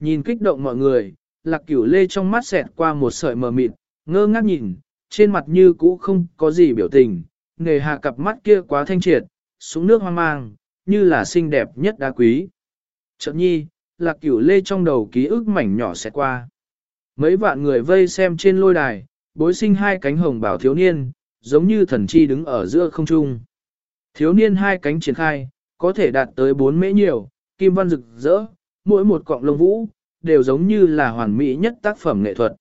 Speaker 1: Nhìn kích động mọi người, lạc cửu lê trong mắt xẹt qua một sợi mờ mịt, ngơ ngác nhìn, trên mặt như cũ không có gì biểu tình, nghề hạ cặp mắt kia quá thanh triệt, xuống nước hoang mang, như là xinh đẹp nhất đá quý. Chợt nhi, lạc cửu lê trong đầu ký ức mảnh nhỏ xẹt qua. Mấy vạn người vây xem trên lôi đài, bối sinh hai cánh hồng bảo thiếu niên, giống như thần chi đứng ở giữa không trung. Thiếu niên hai cánh triển khai, có thể đạt tới bốn mễ nhiều, kim văn rực rỡ, mỗi một cọng lông vũ, đều giống như là hoàn mỹ nhất tác phẩm nghệ thuật.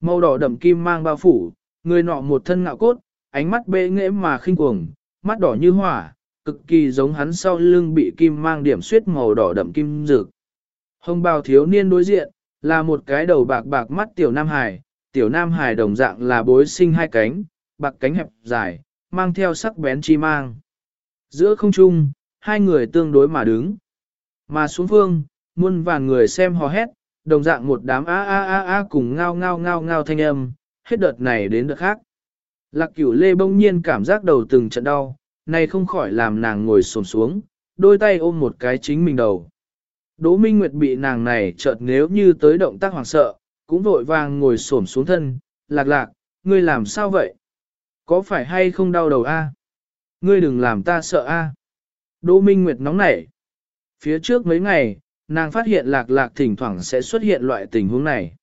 Speaker 1: Màu đỏ đậm kim mang bao phủ, người nọ một thân ngạo cốt, ánh mắt bệ nghệ mà khinh cuồng, mắt đỏ như hỏa, cực kỳ giống hắn sau lưng bị kim mang điểm suyết màu đỏ đậm kim rực. Hồng bào thiếu niên đối diện, là một cái đầu bạc bạc mắt tiểu Nam Hải, tiểu Nam Hải đồng dạng là bối sinh hai cánh, bạc cánh hẹp dài, mang theo sắc bén chi mang. Giữa không trung, hai người tương đối mà đứng. Mà xuống phương, muôn vàn người xem hò hét, đồng dạng một đám a a a a cùng ngao ngao ngao ngao thanh âm, hết đợt này đến đợt khác. Lạc cửu lê bỗng nhiên cảm giác đầu từng trận đau, này không khỏi làm nàng ngồi xổm xuống, đôi tay ôm một cái chính mình đầu. Đỗ Minh Nguyệt bị nàng này chợt nếu như tới động tác hoảng sợ, cũng vội vàng ngồi xổm xuống thân, lạc lạc, ngươi làm sao vậy? Có phải hay không đau đầu a? Ngươi đừng làm ta sợ a. Đỗ Minh Nguyệt nóng nảy. Phía trước mấy ngày, nàng phát hiện lạc lạc thỉnh thoảng sẽ xuất hiện loại tình huống này.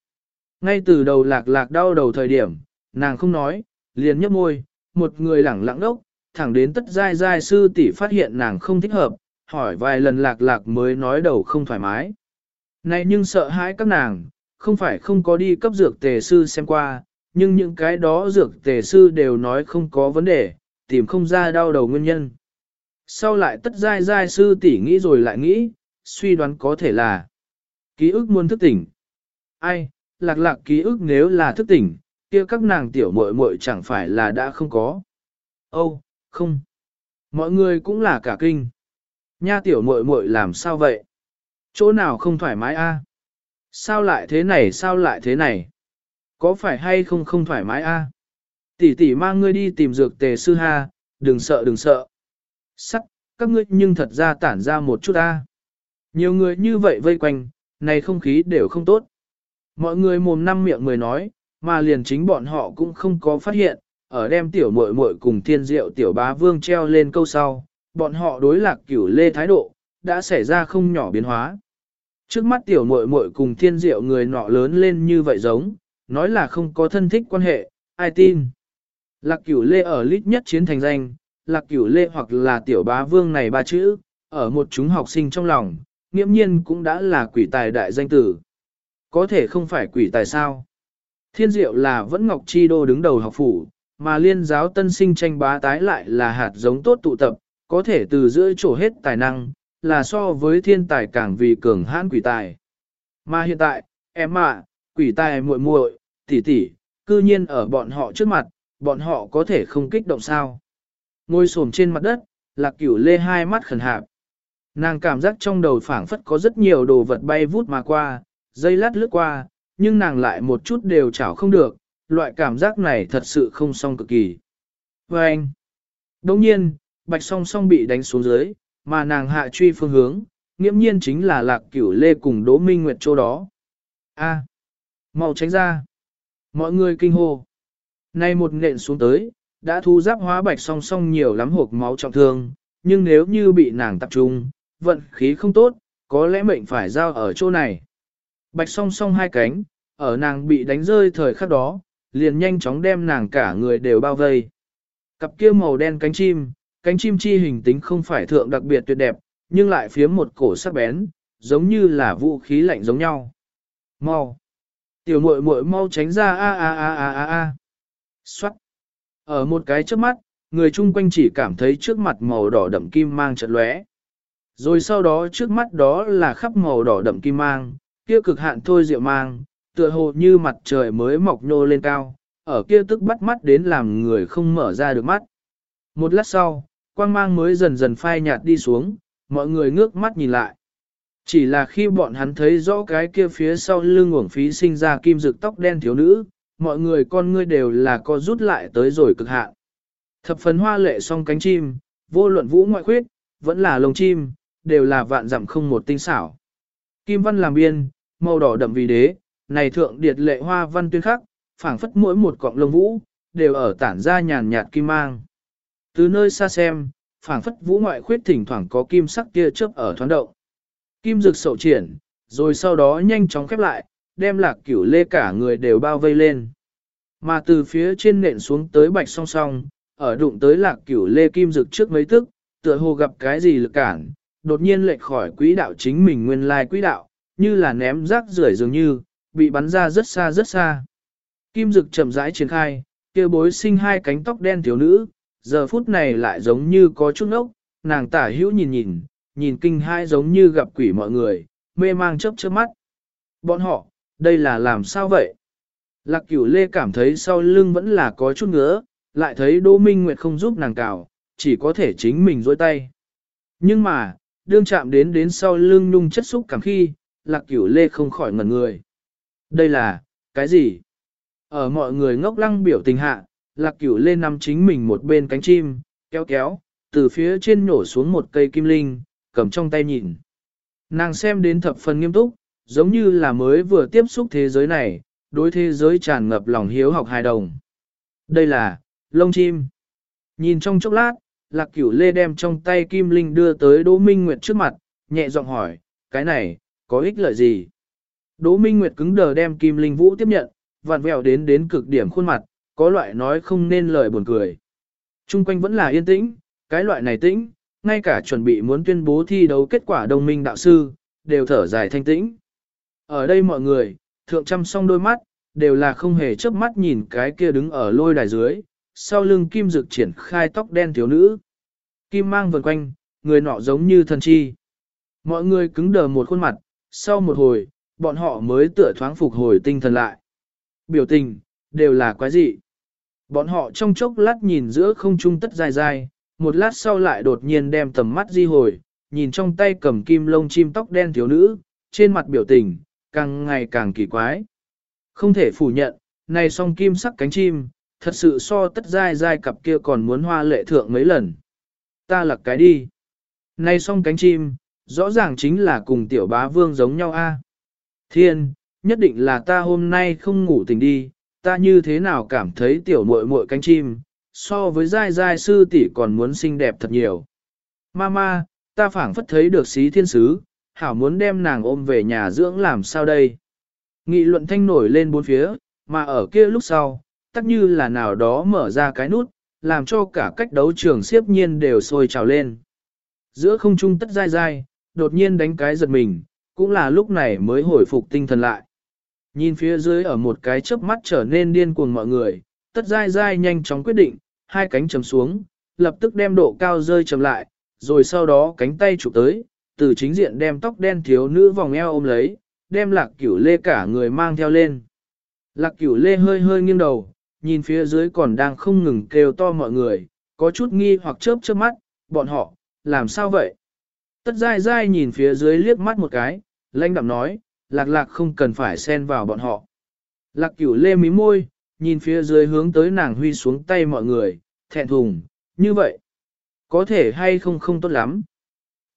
Speaker 1: Ngay từ đầu lạc lạc đau đầu thời điểm, nàng không nói, liền nhấp môi, một người lẳng lặng đốc, thẳng đến tất giai giai sư tỷ phát hiện nàng không thích hợp, hỏi vài lần lạc lạc mới nói đầu không thoải mái. Này nhưng sợ hãi các nàng, không phải không có đi cấp dược tề sư xem qua, nhưng những cái đó dược tề sư đều nói không có vấn đề, tìm không ra đau đầu nguyên nhân. Sau lại tất giai giai sư tỷ nghĩ rồi lại nghĩ, suy đoán có thể là ký ức muôn thức tỉnh. Ai, lạc lạc ký ức nếu là thức tỉnh, kia các nàng tiểu muội muội chẳng phải là đã không có. Âu, không. Mọi người cũng là cả kinh. Nha tiểu muội muội làm sao vậy? Chỗ nào không thoải mái a? Sao lại thế này sao lại thế này? Có phải hay không không thoải mái a? Tỷ tỷ mang ngươi đi tìm dược tề sư ha, đừng sợ đừng sợ. Sắc, các ngươi nhưng thật ra tản ra một chút ta. Nhiều người như vậy vây quanh, này không khí đều không tốt. Mọi người mồm năm miệng người nói, mà liền chính bọn họ cũng không có phát hiện, ở đem tiểu muội muội cùng thiên diệu tiểu bá vương treo lên câu sau, bọn họ đối lạc cửu lê thái độ, đã xảy ra không nhỏ biến hóa. Trước mắt tiểu muội muội cùng thiên diệu người nọ lớn lên như vậy giống, nói là không có thân thích quan hệ, ai tin. Lạc cửu lê ở lít nhất chiến thành danh, lạc cửu lê hoặc là tiểu bá vương này ba chữ, ở một chúng học sinh trong lòng, nghiễm nhiên cũng đã là quỷ tài đại danh tử. Có thể không phải quỷ tài sao? Thiên diệu là vẫn Ngọc Chi Đô đứng đầu học phủ, mà liên giáo tân sinh tranh bá tái lại là hạt giống tốt tụ tập, có thể từ giữa chỗ hết tài năng, là so với thiên tài càng vì cường hãn quỷ tài. Mà hiện tại, em ạ, quỷ tài muội muội, tỷ tỷ, cư nhiên ở bọn họ trước mặt, bọn họ có thể không kích động sao. Ngồi xổm trên mặt đất, lạc cửu lê hai mắt khẩn hạp. Nàng cảm giác trong đầu phảng phất có rất nhiều đồ vật bay vút mà qua, dây lát lướt qua, nhưng nàng lại một chút đều chảo không được, loại cảm giác này thật sự không xong cực kỳ. Và anh, đồng nhiên, bạch song song bị đánh xuống dưới, mà nàng hạ truy phương hướng, nghiễm nhiên chính là lạc cửu lê cùng Đỗ Minh Nguyệt chỗ đó. A, mau tránh ra. Mọi người kinh hô. Nay một nện xuống tới, đã thu giáp hóa bạch song song nhiều lắm hộp máu trọng thương, nhưng nếu như bị nàng tập trung, vận khí không tốt, có lẽ mệnh phải giao ở chỗ này. Bạch song song hai cánh, ở nàng bị đánh rơi thời khắc đó, liền nhanh chóng đem nàng cả người đều bao vây. Cặp kia màu đen cánh chim, cánh chim chi hình tính không phải thượng đặc biệt tuyệt đẹp, nhưng lại phía một cổ sắc bén, giống như là vũ khí lạnh giống nhau. Mau! Tiểu muội muội mau tránh ra a a a a a a. Xoát! Ở một cái trước mắt, người chung quanh chỉ cảm thấy trước mặt màu đỏ đậm kim mang chợt lóe. Rồi sau đó trước mắt đó là khắp màu đỏ đậm kim mang, kia cực hạn thôi diệu mang, tựa hồ như mặt trời mới mọc nô lên cao, ở kia tức bắt mắt đến làm người không mở ra được mắt. Một lát sau, quang mang mới dần dần phai nhạt đi xuống, mọi người ngước mắt nhìn lại. Chỉ là khi bọn hắn thấy rõ cái kia phía sau lưng uổng phí sinh ra kim rực tóc đen thiếu nữ, mọi người con ngươi đều là co rút lại tới rồi cực hạn. Thập phấn hoa lệ song cánh chim, vô luận vũ ngoại khuyết, vẫn là lồng chim, đều là vạn dặm không một tinh xảo. Kim văn làm biên, màu đỏ đậm vì đế, này thượng điệt lệ hoa văn tuyên khắc, phảng phất mỗi một cọng lông vũ, đều ở tản ra nhàn nhạt kim mang. Từ nơi xa xem, phảng phất vũ ngoại khuyết thỉnh thoảng có kim sắc kia chớp ở thoáng động. Kim rực sậu triển, rồi sau đó nhanh chóng khép lại, đem lạc cửu lê cả người đều bao vây lên. Mà từ phía trên nện xuống tới bạch song song, ở đụng tới lạc cửu lê kim dực trước mấy tức, tựa hồ gặp cái gì lực cản, đột nhiên lệch khỏi quỹ đạo chính mình nguyên lai quỹ đạo, như là ném rác rưởi dường như, bị bắn ra rất xa rất xa. Kim dực chậm rãi triển khai, kia bối sinh hai cánh tóc đen thiếu nữ, giờ phút này lại giống như có chút ốc, nàng tả hữu nhìn nhìn, nhìn kinh hai giống như gặp quỷ mọi người, mê mang chớp chớp mắt. Bọn họ, đây là làm sao vậy? Lạc cửu lê cảm thấy sau lưng vẫn là có chút ngứa, lại thấy Đỗ Minh Nguyệt không giúp nàng cào, chỉ có thể chính mình dối tay. Nhưng mà, đương chạm đến đến sau lưng nhung chất xúc cảm khi, lạc cửu lê không khỏi ngẩn người. Đây là, cái gì? Ở mọi người ngốc lăng biểu tình hạ, lạc cửu lê nằm chính mình một bên cánh chim, kéo kéo, từ phía trên nổ xuống một cây kim linh, cầm trong tay nhìn. Nàng xem đến thập phần nghiêm túc, giống như là mới vừa tiếp xúc thế giới này, đối thế giới tràn ngập lòng hiếu học hài đồng. Đây là, lông chim. Nhìn trong chốc lát, lạc cửu lê đem trong tay kim linh đưa tới Đỗ Minh Nguyệt trước mặt, nhẹ giọng hỏi, cái này, có ích lợi gì? Đỗ Minh Nguyệt cứng đờ đem kim linh vũ tiếp nhận, vặn vẹo đến đến cực điểm khuôn mặt, có loại nói không nên lời buồn cười. Trung quanh vẫn là yên tĩnh, cái loại này tĩnh, ngay cả chuẩn bị muốn tuyên bố thi đấu kết quả đồng minh đạo sư, đều thở dài thanh tĩnh. Ở đây mọi người, thượng chăm song đôi mắt, đều là không hề chớp mắt nhìn cái kia đứng ở lôi đài dưới, sau lưng kim dực triển khai tóc đen thiếu nữ. Kim mang vần quanh, người nọ giống như thần chi. Mọi người cứng đờ một khuôn mặt, sau một hồi, bọn họ mới tựa thoáng phục hồi tinh thần lại. Biểu tình, đều là quái dị. Bọn họ trong chốc lát nhìn giữa không trung tất dài dài, một lát sau lại đột nhiên đem tầm mắt di hồi, nhìn trong tay cầm kim lông chim tóc đen thiếu nữ, trên mặt biểu tình, càng ngày càng kỳ quái. Không thể phủ nhận, này song kim sắc cánh chim, thật sự so tất dai dai cặp kia còn muốn hoa lệ thượng mấy lần. Ta lặc cái đi. Này song cánh chim, rõ ràng chính là cùng tiểu bá vương giống nhau a. Thiên, nhất định là ta hôm nay không ngủ tỉnh đi, ta như thế nào cảm thấy tiểu muội muội cánh chim, so với dai dai sư tỷ còn muốn xinh đẹp thật nhiều. Mama, ta phảng phất thấy được xí thiên sứ, hảo muốn đem nàng ôm về nhà dưỡng làm sao đây. Nghị luận thanh nổi lên bốn phía, mà ở kia lúc sau, tắc như là nào đó mở ra cái nút, làm cho cả cách đấu trường siếp nhiên đều sôi trào lên. Giữa không trung tất dai dai, đột nhiên đánh cái giật mình, cũng là lúc này mới hồi phục tinh thần lại. Nhìn phía dưới ở một cái chớp mắt trở nên điên cuồng mọi người, tất dai dai nhanh chóng quyết định, hai cánh chầm xuống, lập tức đem độ cao rơi chầm lại, rồi sau đó cánh tay chụp tới, từ chính diện đem tóc đen thiếu nữ vòng eo ôm lấy, đem lạc cửu lê cả người mang theo lên. Lạc cửu lê hơi hơi nghiêng đầu, nhìn phía dưới còn đang không ngừng kêu to mọi người, có chút nghi hoặc chớp chớp mắt, bọn họ, làm sao vậy? Tất dai dai nhìn phía dưới liếc mắt một cái, lãnh đạm nói, lạc lạc không cần phải xen vào bọn họ. Lạc cửu lê mí môi, nhìn phía dưới hướng tới nàng huy xuống tay mọi người, thẹn thùng, như vậy. Có thể hay không không tốt lắm.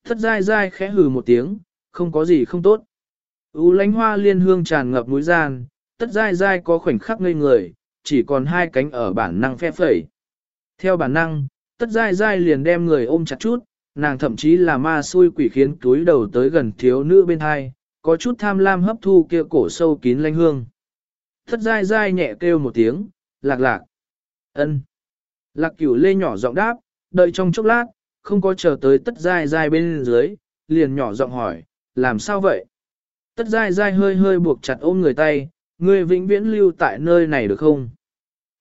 Speaker 1: Thất dai dai khẽ hừ một tiếng, không có gì không tốt. U lánh hoa liên hương tràn ngập núi gian, tất dai dai có khoảnh khắc ngây người, chỉ còn hai cánh ở bản năng phe phẩy. Theo bản năng, tất dai dai liền đem người ôm chặt chút, nàng thậm chí là ma xui quỷ khiến túi đầu tới gần thiếu nữ bên hai, có chút tham lam hấp thu kia cổ sâu kín lanh hương. Tất dai dai nhẹ kêu một tiếng, lạc lạc. ân. Lạc cửu lê nhỏ giọng đáp, đợi trong chốc lát, không có chờ tới tất dai dai bên dưới, liền nhỏ giọng hỏi, làm sao vậy? Tất dai dai hơi hơi buộc chặt ôm người tay, người vĩnh viễn lưu tại nơi này được không?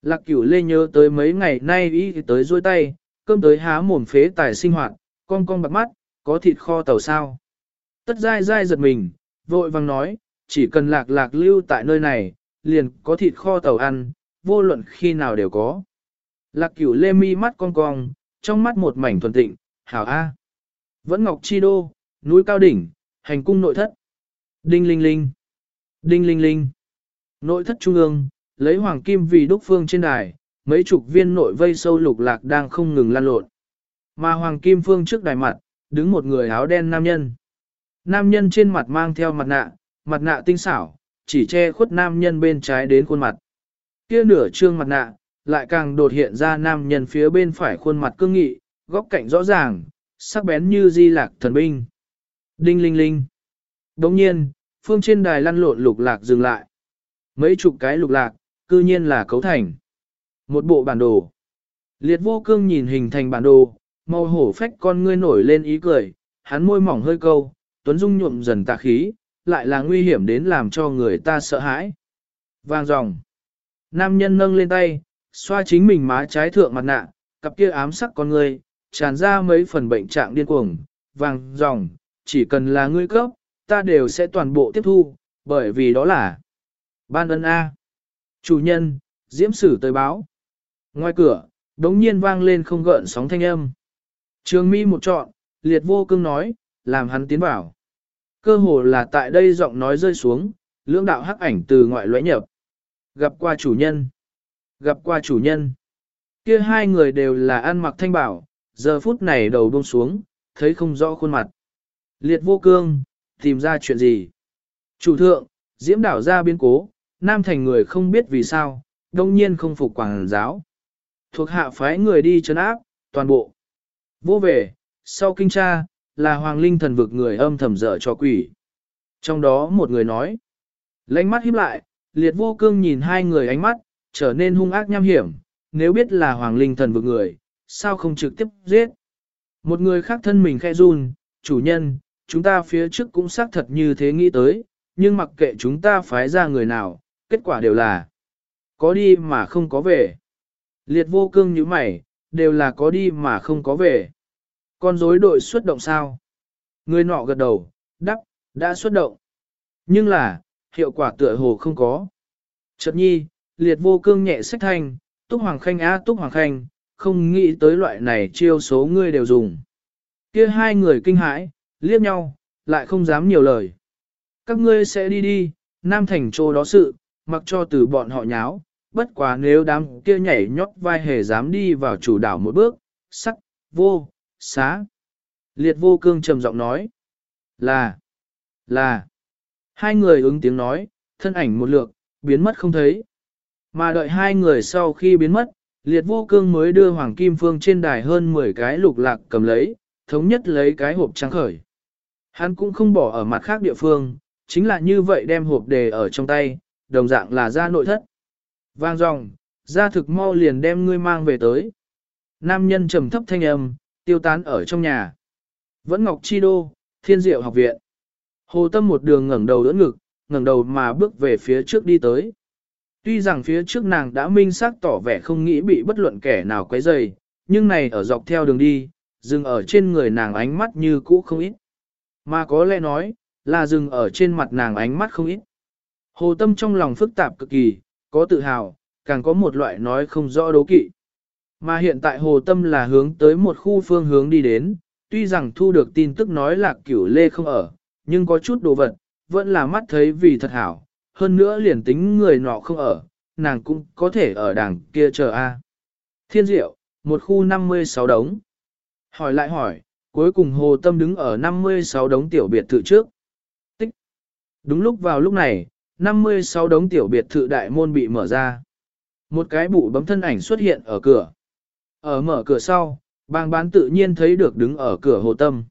Speaker 1: Lạc cửu lê nhớ tới mấy ngày nay ý tới dôi tay, cơm tới há mồm phế tài sinh hoạt, con con bạc mắt, có thịt kho tàu sao? Tất dai dai giật mình, vội vàng nói, chỉ cần lạc lạc lưu tại nơi này, liền có thịt kho tàu ăn, vô luận khi nào đều có. Lạc cửu lê mi mắt con cong, trong mắt một mảnh thuần tịnh, hảo A. Vẫn ngọc chi đô, núi cao đỉnh, hành cung nội thất. Đinh linh linh. Đinh linh linh. Nội thất trung ương, lấy hoàng kim vì đúc phương trên đài, mấy chục viên nội vây sâu lục lạc đang không ngừng lan lộn. Mà hoàng kim phương trước đài mặt, đứng một người áo đen nam nhân. Nam nhân trên mặt mang theo mặt nạ, mặt nạ tinh xảo, chỉ che khuất nam nhân bên trái đến khuôn mặt. Kia nửa trương mặt nạ, lại càng đột hiện ra nam nhân phía bên phải khuôn mặt cương nghị, góc cạnh rõ ràng, sắc bén như di lạc thần binh. Đinh linh linh. Đồng nhiên, phương trên đài lăn lộn lục lạc dừng lại. Mấy chục cái lục lạc, cư nhiên là cấu thành. Một bộ bản đồ. Liệt vô cương nhìn hình thành bản đồ, màu hổ phách con ngươi nổi lên ý cười, hắn môi mỏng hơi câu, tuấn dung nhuộm dần tà khí, lại là nguy hiểm đến làm cho người ta sợ hãi. Vang dòng. Nam nhân nâng lên tay, xoa chính mình má trái thượng mặt nạ, cặp kia ám sắc con ngươi, tràn ra mấy phần bệnh trạng điên cuồng, vàng dòng, chỉ cần là ngươi cấp, ta đều sẽ toàn bộ tiếp thu, bởi vì đó là ban ân A. Chủ nhân, diễm sử tới báo. Ngoài cửa, đống nhiên vang lên không gợn sóng thanh âm. Trường mi một trọn, liệt vô cương nói, làm hắn tiến vào. Cơ hồ là tại đây giọng nói rơi xuống, lưỡng đạo hắc ảnh từ ngoại lõe nhập. Gặp qua chủ nhân. Gặp qua chủ nhân. Kia hai người đều là ăn mặc thanh bảo, giờ phút này đầu buông xuống, thấy không rõ khuôn mặt. Liệt vô cương, tìm ra chuyện gì? Chủ thượng, diễm đảo ra biến cố, nam thành người không biết vì sao, đông nhiên không phục quảng giáo. Thuộc hạ phái người đi chấn áp, toàn bộ. Vô về, sau kinh tra, là hoàng linh thần vực người âm thầm dở cho quỷ. Trong đó một người nói, lánh mắt híp lại, liệt vô cương nhìn hai người ánh mắt, trở nên hung ác nham hiểm, nếu biết là hoàng linh thần vực người, sao không trực tiếp giết. Một người khác thân mình khẽ run, chủ nhân, chúng ta phía trước cũng xác thật như thế nghĩ tới, nhưng mặc kệ chúng ta phái ra người nào, kết quả đều là có đi mà không có về. Liệt vô cương như mày, đều là có đi mà không có về. Con rối đội xuất động sao? Người nọ gật đầu, đắc, đã xuất động. Nhưng là, hiệu quả tựa hồ không có. Chợt nhi, liệt vô cương nhẹ sách thanh, túc hoàng khanh á túc hoàng khanh, không nghĩ tới loại này chiêu số ngươi đều dùng. Kia hai người kinh hãi, liếc nhau, lại không dám nhiều lời. Các ngươi sẽ đi đi, nam thành chỗ đó sự, mặc cho từ bọn họ nháo, bất quá nếu đám kia nhảy nhót vai hề dám đi vào chủ đảo một bước, sắc, vô, xá. Liệt vô cương trầm giọng nói, là, là. Hai người ứng tiếng nói, thân ảnh một lượt, biến mất không thấy. Mà đợi hai người sau khi biến mất, liệt vô cương mới đưa Hoàng Kim Phương trên đài hơn 10 cái lục lạc cầm lấy, thống nhất lấy cái hộp trắng khởi. Hắn cũng không bỏ ở mặt khác địa phương, chính là như vậy đem hộp đề ở trong tay, đồng dạng là ra nội thất. Vang dòng, ra thực mau liền đem ngươi mang về tới. Nam nhân trầm thấp thanh âm, tiêu tán ở trong nhà. Vẫn Ngọc Chi Đô, Thiên Diệu học viện. Hồ Tâm một đường ngẩng đầu đỡ ngực, ngẩng đầu mà bước về phía trước đi tới. Tuy rằng phía trước nàng đã minh xác tỏ vẻ không nghĩ bị bất luận kẻ nào quấy rầy, nhưng này ở dọc theo đường đi, dừng ở trên người nàng ánh mắt như cũ không ít. Mà có lẽ nói, là dừng ở trên mặt nàng ánh mắt không ít. Hồ Tâm trong lòng phức tạp cực kỳ, có tự hào, càng có một loại nói không rõ đố kỵ. Mà hiện tại Hồ Tâm là hướng tới một khu phương hướng đi đến, tuy rằng thu được tin tức nói là cửu lê không ở, nhưng có chút đồ vật, vẫn là mắt thấy vì thật hảo, hơn nữa liền tính người nọ không ở, nàng cũng có thể ở đằng kia chờ a. Thiên diệu, một khu 56 đống. Hỏi lại hỏi, cuối cùng Hồ Tâm đứng ở 56 đống tiểu biệt thự trước. Tích. Đúng lúc vào lúc này, 56 đống tiểu biệt thự đại môn bị mở ra. Một cái bụ bấm thân ảnh xuất hiện ở cửa. Ở mở cửa sau, bang bán tự nhiên thấy được đứng ở cửa Hồ Tâm.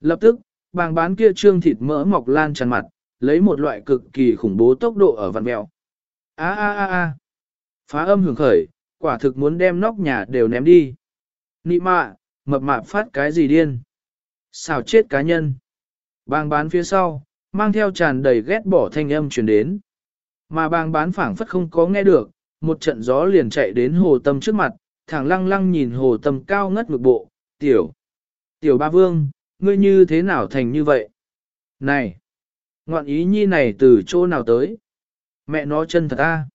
Speaker 1: Lập tức, bang bán kia trương thịt mỡ mọc lan tràn mặt, lấy một loại cực kỳ khủng bố tốc độ ở vạn mèo. A a a a. Phá âm hưởng khởi, quả thực muốn đem nóc nhà đều ném đi. Nị mạ, mập mạp phát cái gì điên? Xào chết cá nhân. Bang bán phía sau, mang theo tràn đầy ghét bỏ thanh âm truyền đến. Mà bang bán phảng phất không có nghe được, một trận gió liền chạy đến hồ tâm trước mặt, thẳng lăng lăng nhìn hồ tâm cao ngất ngực bộ, tiểu. Tiểu ba vương, ngươi như thế nào thành như vậy? Này! Ngoạn ý nhi này từ chỗ nào tới? Mẹ nó chân thật ta.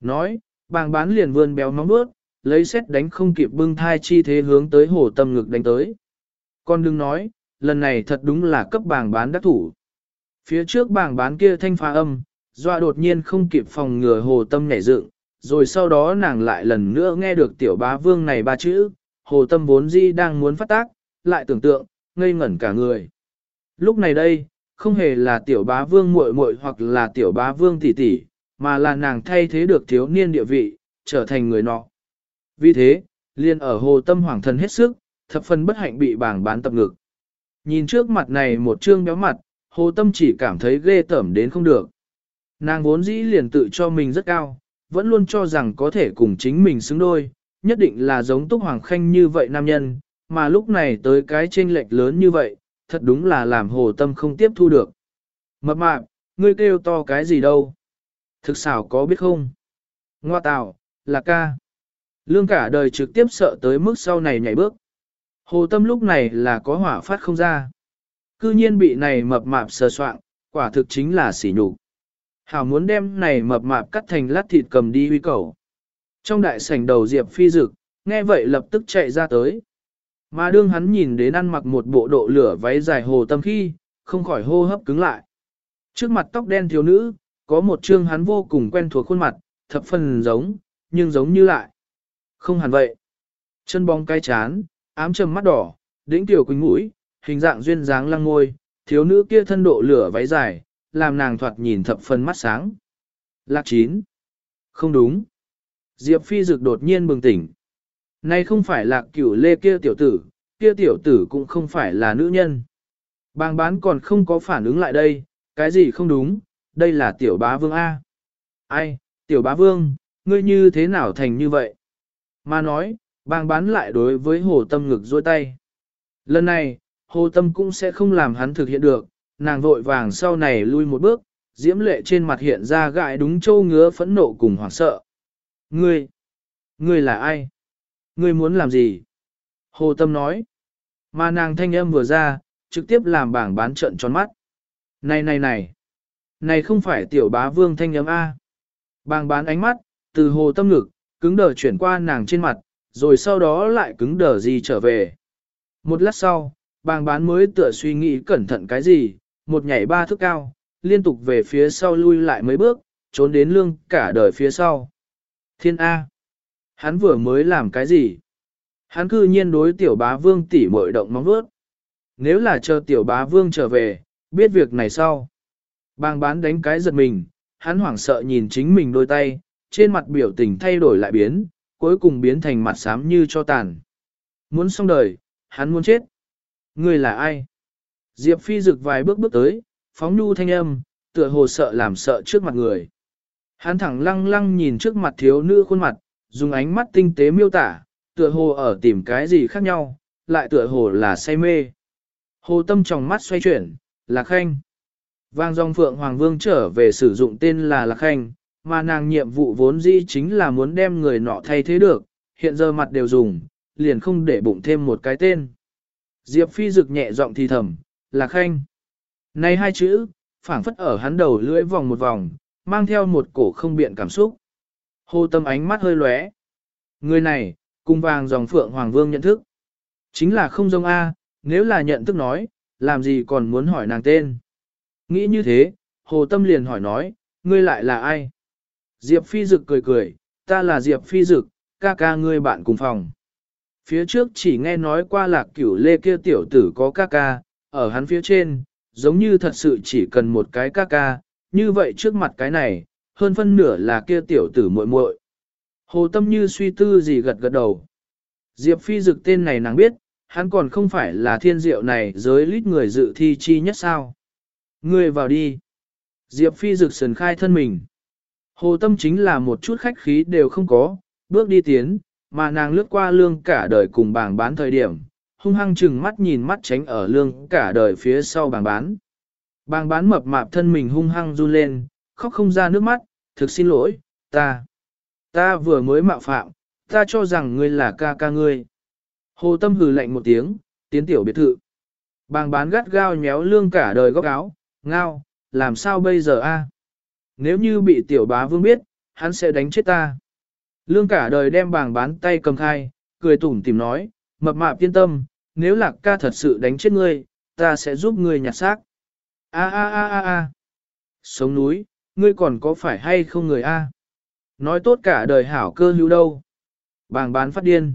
Speaker 1: Nói, bàng bán liền vươn béo móng bước, lấy xét đánh không kịp bưng thai chi thế hướng tới hồ tâm ngực đánh tới. Con đừng nói, lần này thật đúng là cấp bàng bán đắc thủ. Phía trước bàng bán kia thanh phá âm, doa đột nhiên không kịp phòng ngừa hồ tâm nhảy dựng, rồi sau đó nàng lại lần nữa nghe được tiểu bá vương này ba chữ, hồ tâm vốn di đang muốn phát tác, lại tưởng tượng, ngây ngẩn cả người. Lúc này đây, không hề là tiểu bá vương muội muội hoặc là tiểu bá vương tỷ tỷ, mà là nàng thay thế được thiếu niên địa vị, trở thành người nọ. Vì thế, liền ở hồ tâm hoàng thần hết sức, thập phần bất hạnh bị bảng bán tập ngực. Nhìn trước mặt này một trương béo mặt, hồ tâm chỉ cảm thấy ghê tởm đến không được. Nàng vốn dĩ liền tự cho mình rất cao, vẫn luôn cho rằng có thể cùng chính mình xứng đôi, nhất định là giống Túc Hoàng Khanh như vậy nam nhân, mà lúc này tới cái chênh lệch lớn như vậy, thật đúng là làm hồ tâm không tiếp thu được. Mập mạp, ngươi kêu to cái gì đâu? Thực xảo có biết không? Ngoa tạo, là ca. Lương cả đời trực tiếp sợ tới mức sau này nhảy bước. Hồ tâm lúc này là có hỏa phát không ra. Cư nhiên bị này mập mạp sờ soạn, quả thực chính là sỉ nhục. Hảo muốn đem này mập mạp cắt thành lát thịt cầm đi huy cầu. Trong đại sảnh đầu Diệp phi dực, nghe vậy lập tức chạy ra tới. Mà đương hắn nhìn đến ăn mặc một bộ độ lửa váy dài hồ tâm khi, không khỏi hô hấp cứng lại. Trước mặt tóc đen thiếu nữ, có một trương hắn vô cùng quen thuộc khuôn mặt, thập phần giống, nhưng giống như lại. Không hẳn vậy. Chân bóng cái chán, ám trầm mắt đỏ, đỉnh tiểu quỳnh mũi, hình dạng duyên dáng lăng ngôi, thiếu nữ kia thân độ lửa váy dài, làm nàng thoạt nhìn thập phần mắt sáng. Lạc chín. Không đúng. Diệp Phi Dực đột nhiên bừng tỉnh. Này không phải là cửu lê kia tiểu tử, kia tiểu tử cũng không phải là nữ nhân. Bàng bán còn không có phản ứng lại đây, cái gì không đúng, đây là tiểu bá vương A. Ai, tiểu bá vương, ngươi như thế nào thành như vậy? Mà nói, bàng bán lại đối với hồ tâm ngực dôi tay. Lần này, hồ tâm cũng sẽ không làm hắn thực hiện được, nàng vội vàng sau này lui một bước, diễm lệ trên mặt hiện ra gại đúng châu ngứa phẫn nộ cùng hoảng sợ. Ngươi, ngươi là ai? Ngươi muốn làm gì? Hồ Tâm nói. Mà nàng thanh âm vừa ra, trực tiếp làm bảng bán trận tròn mắt. Này này này, này không phải tiểu bá vương thanh âm A. Bảng bán ánh mắt, từ hồ tâm ngực, cứng đờ chuyển qua nàng trên mặt, rồi sau đó lại cứng đờ gì trở về. Một lát sau, bàng bán mới tựa suy nghĩ cẩn thận cái gì, một nhảy ba thước cao, liên tục về phía sau lui lại mấy bước, trốn đến lương cả đời phía sau. Thiên A. Hắn vừa mới làm cái gì? Hắn cư nhiên đối tiểu bá vương tỉ mội động mong vuốt. Nếu là chờ tiểu bá vương trở về, biết việc này sau. Bang bán đánh cái giật mình, hắn hoảng sợ nhìn chính mình đôi tay, trên mặt biểu tình thay đổi lại biến, cuối cùng biến thành mặt xám như cho tàn. Muốn xong đời, hắn muốn chết. Người là ai? Diệp Phi rực vài bước bước tới, phóng nhu thanh âm, tựa hồ sợ làm sợ trước mặt người. Hắn thẳng lăng lăng nhìn trước mặt thiếu nữ khuôn mặt, dùng ánh mắt tinh tế miêu tả, tựa hồ ở tìm cái gì khác nhau, lại tựa hồ là say mê. Hồ tâm trong mắt xoay chuyển, là khanh. Vang dòng phượng hoàng vương trở về sử dụng tên là lạc khanh, mà nàng nhiệm vụ vốn dĩ chính là muốn đem người nọ thay thế được, hiện giờ mặt đều dùng, liền không để bụng thêm một cái tên. Diệp phi rực nhẹ giọng thì thầm, lạc khanh. Này hai chữ, phảng phất ở hắn đầu lưỡi vòng một vòng, mang theo một cổ không biện cảm xúc. Hồ tâm ánh mắt hơi lóe. Người này, Cung vàng dòng phượng hoàng vương nhận thức. Chính là không giống A, nếu là nhận thức nói, làm gì còn muốn hỏi nàng tên. Nghĩ như thế, hồ tâm liền hỏi nói, ngươi lại là ai? Diệp phi dực cười cười, ta là Diệp phi dực, ca ca ngươi bạn cùng phòng. Phía trước chỉ nghe nói qua lạc cửu lê kia tiểu tử có ca ca, ở hắn phía trên, giống như thật sự chỉ cần một cái ca ca, như vậy trước mặt cái này, hơn phân nửa là kia tiểu tử muội muội. Hồ Tâm như suy tư gì gật gật đầu. Diệp Phi dực tên này nàng biết, hắn còn không phải là thiên diệu này giới lít người dự thi chi nhất sao. Người vào đi. Diệp Phi dực sần khai thân mình. Hồ Tâm chính là một chút khách khí đều không có, bước đi tiến, mà nàng lướt qua lương cả đời cùng bảng bán thời điểm, hung hăng chừng mắt nhìn mắt tránh ở lương cả đời phía sau bảng bán. Bảng bán mập mạp thân mình hung hăng run lên, khóc không ra nước mắt, thực xin lỗi, ta, ta vừa mới mạo phạm, ta cho rằng ngươi là ca ca ngươi. Hồ Tâm hừ lạnh một tiếng, tiến tiểu biệt thự. Bàng bán gắt gao nhéo lương cả đời góc áo, ngao, làm sao bây giờ a? Nếu như bị tiểu bá vương biết, hắn sẽ đánh chết ta. Lương cả đời đem bàng bán tay cầm khai, cười tủm tìm nói, mập mạp yên tâm, nếu lạc ca thật sự đánh chết ngươi, ta sẽ giúp ngươi nhặt xác. A a a a a. Sống núi, ngươi còn có phải hay không người a? Nói tốt cả đời hảo cơ hữu đâu. Bàng bán phát điên.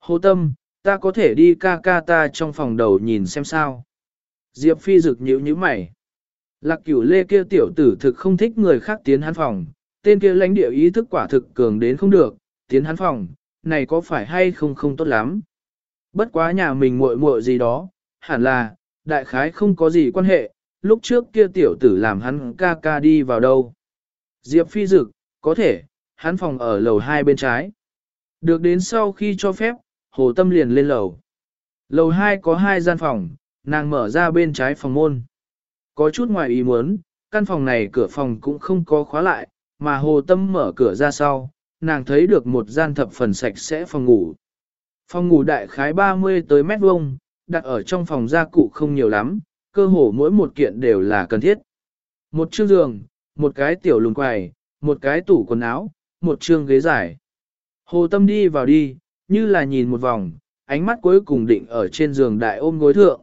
Speaker 1: Hồ tâm, ta có thể đi ca ca ta trong phòng đầu nhìn xem sao. Diệp phi rực nhíu nhíu mày. Lạc cửu lê kia tiểu tử thực không thích người khác tiến hắn phòng, tên kia lãnh địa ý thức quả thực cường đến không được, tiến hắn phòng, này có phải hay không không tốt lắm. Bất quá nhà mình muội muội gì đó, hẳn là, đại khái không có gì quan hệ, lúc trước kia tiểu tử làm hắn ca ca đi vào đâu. Diệp phi dực, có thể, hắn phòng ở lầu hai bên trái. Được đến sau khi cho phép, hồ tâm liền lên lầu. Lầu hai có hai gian phòng, nàng mở ra bên trái phòng môn. Có chút ngoài ý muốn, căn phòng này cửa phòng cũng không có khóa lại, mà hồ tâm mở cửa ra sau, nàng thấy được một gian thập phần sạch sẽ phòng ngủ. Phòng ngủ đại khái 30 tới mét vuông, đặt ở trong phòng gia cụ không nhiều lắm, cơ hồ mỗi một kiện đều là cần thiết. Một chiếc giường, một cái tiểu lùng quầy, một cái tủ quần áo, một chương ghế dài. Hồ Tâm đi vào đi, như là nhìn một vòng, ánh mắt cuối cùng định ở trên giường đại ôm gối thượng.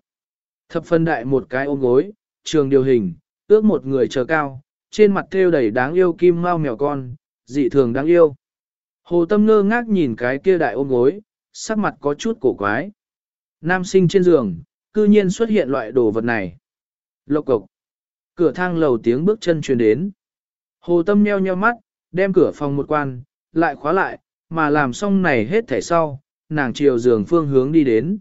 Speaker 1: Thập phân đại một cái ôm gối, trường điều hình, ước một người chờ cao, trên mặt thêu đầy đáng yêu kim mau mèo con, dị thường đáng yêu. Hồ Tâm ngơ ngác nhìn cái kia đại ôm gối, sắc mặt có chút cổ quái. Nam sinh trên giường, cư nhiên xuất hiện loại đồ vật này. Lộc cộc. Cửa thang lầu tiếng bước chân truyền đến. Hồ Tâm nheo nheo mắt, đem cửa phòng một quan, lại khóa lại, mà làm xong này hết thảy sau, nàng chiều giường phương hướng đi đến.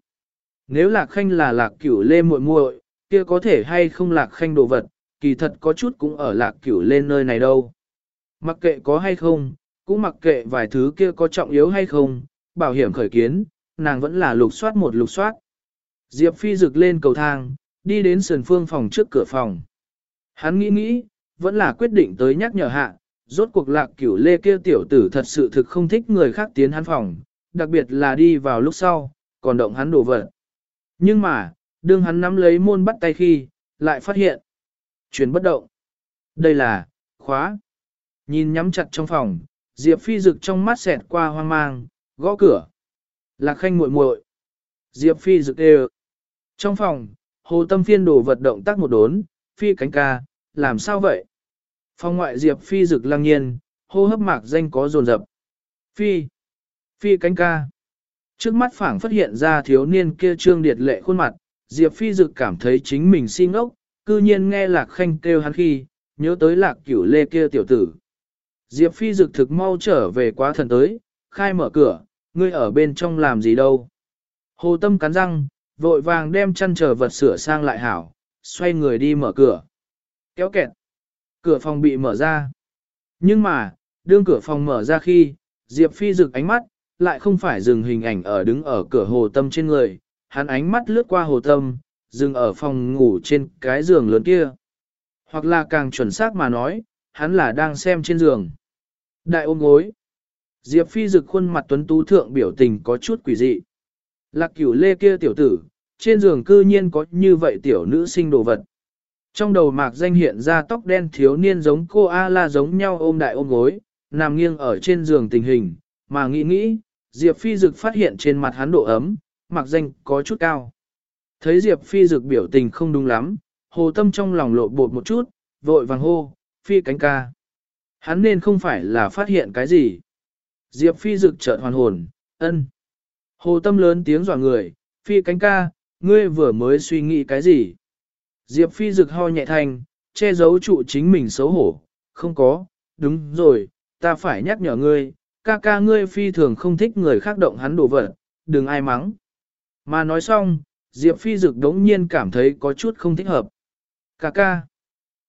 Speaker 1: Nếu lạc khanh là lạc cửu lê muội muội, kia có thể hay không lạc khanh đồ vật, kỳ thật có chút cũng ở lạc cửu lên nơi này đâu. Mặc kệ có hay không, cũng mặc kệ vài thứ kia có trọng yếu hay không, bảo hiểm khởi kiến, nàng vẫn là lục soát một lục soát. Diệp Phi rực lên cầu thang, đi đến sườn phương phòng trước cửa phòng. Hắn nghĩ nghĩ, vẫn là quyết định tới nhắc nhở hạ, rốt cuộc lạc cửu lê kia tiểu tử thật sự thực không thích người khác tiến hắn phòng, đặc biệt là đi vào lúc sau, còn động hắn đổ vật. Nhưng mà, đương hắn nắm lấy môn bắt tay khi, lại phát hiện. Chuyển bất động. Đây là, khóa. Nhìn nhắm chặt trong phòng, Diệp Phi rực trong mắt xẹt qua hoang mang, gõ cửa. Lạc khanh muội muội. Diệp Phi rực đều. Trong phòng, hồ tâm phiên đổ vật động tác một đốn, phi cánh ca, làm sao vậy? Phòng ngoại Diệp Phi rực lăng nhiên, hô hấp mạc danh có dồn dập. Phi, Phi cánh ca. Trước mắt phảng phát hiện ra thiếu niên kia trương điệt lệ khuôn mặt, Diệp Phi rực cảm thấy chính mình si ngốc, cư nhiên nghe lạc khanh kêu hắn khi, nhớ tới lạc cửu lê kia tiểu tử. Diệp Phi rực thực mau trở về quá thần tới, khai mở cửa, ngươi ở bên trong làm gì đâu. Hồ Tâm cắn răng, vội vàng đem chăn trở vật sửa sang lại hảo, xoay người đi mở cửa. Kéo kẹt. Cửa phòng bị mở ra. Nhưng mà, đương cửa phòng mở ra khi, Diệp Phi rực ánh mắt, lại không phải dừng hình ảnh ở đứng ở cửa hồ tâm trên người, hắn ánh mắt lướt qua hồ tâm, dừng ở phòng ngủ trên cái giường lớn kia. Hoặc là càng chuẩn xác mà nói, hắn là đang xem trên giường. Đại ôm gối. Diệp Phi rực khuôn mặt tuấn tú thượng biểu tình có chút quỷ dị. Lạc cửu lê kia tiểu tử, trên giường cư nhiên có như vậy tiểu nữ sinh đồ vật. Trong đầu mạc danh hiện ra tóc đen thiếu niên giống cô A-la giống nhau ôm đại ôm gối, nằm nghiêng ở trên giường tình hình, mà nghĩ nghĩ, Diệp Phi Dực phát hiện trên mặt hắn độ ấm, mạc danh có chút cao. Thấy Diệp Phi Dực biểu tình không đúng lắm, hồ tâm trong lòng lộ bột một chút, vội vàng hô, Phi cánh ca. Hắn nên không phải là phát hiện cái gì. Diệp Phi Dực chợt hoàn hồn, ân. Hồ tâm lớn tiếng dọa người, Phi cánh ca, ngươi vừa mới suy nghĩ cái gì? Diệp Phi Dực ho nhẹ thanh, che giấu trụ chính mình xấu hổ, không có, đúng rồi, ta phải nhắc nhở ngươi, ca ca ngươi phi thường không thích người khác động hắn đổ vật, đừng ai mắng. Mà nói xong, Diệp Phi Dực đống nhiên cảm thấy có chút không thích hợp. Ca ca,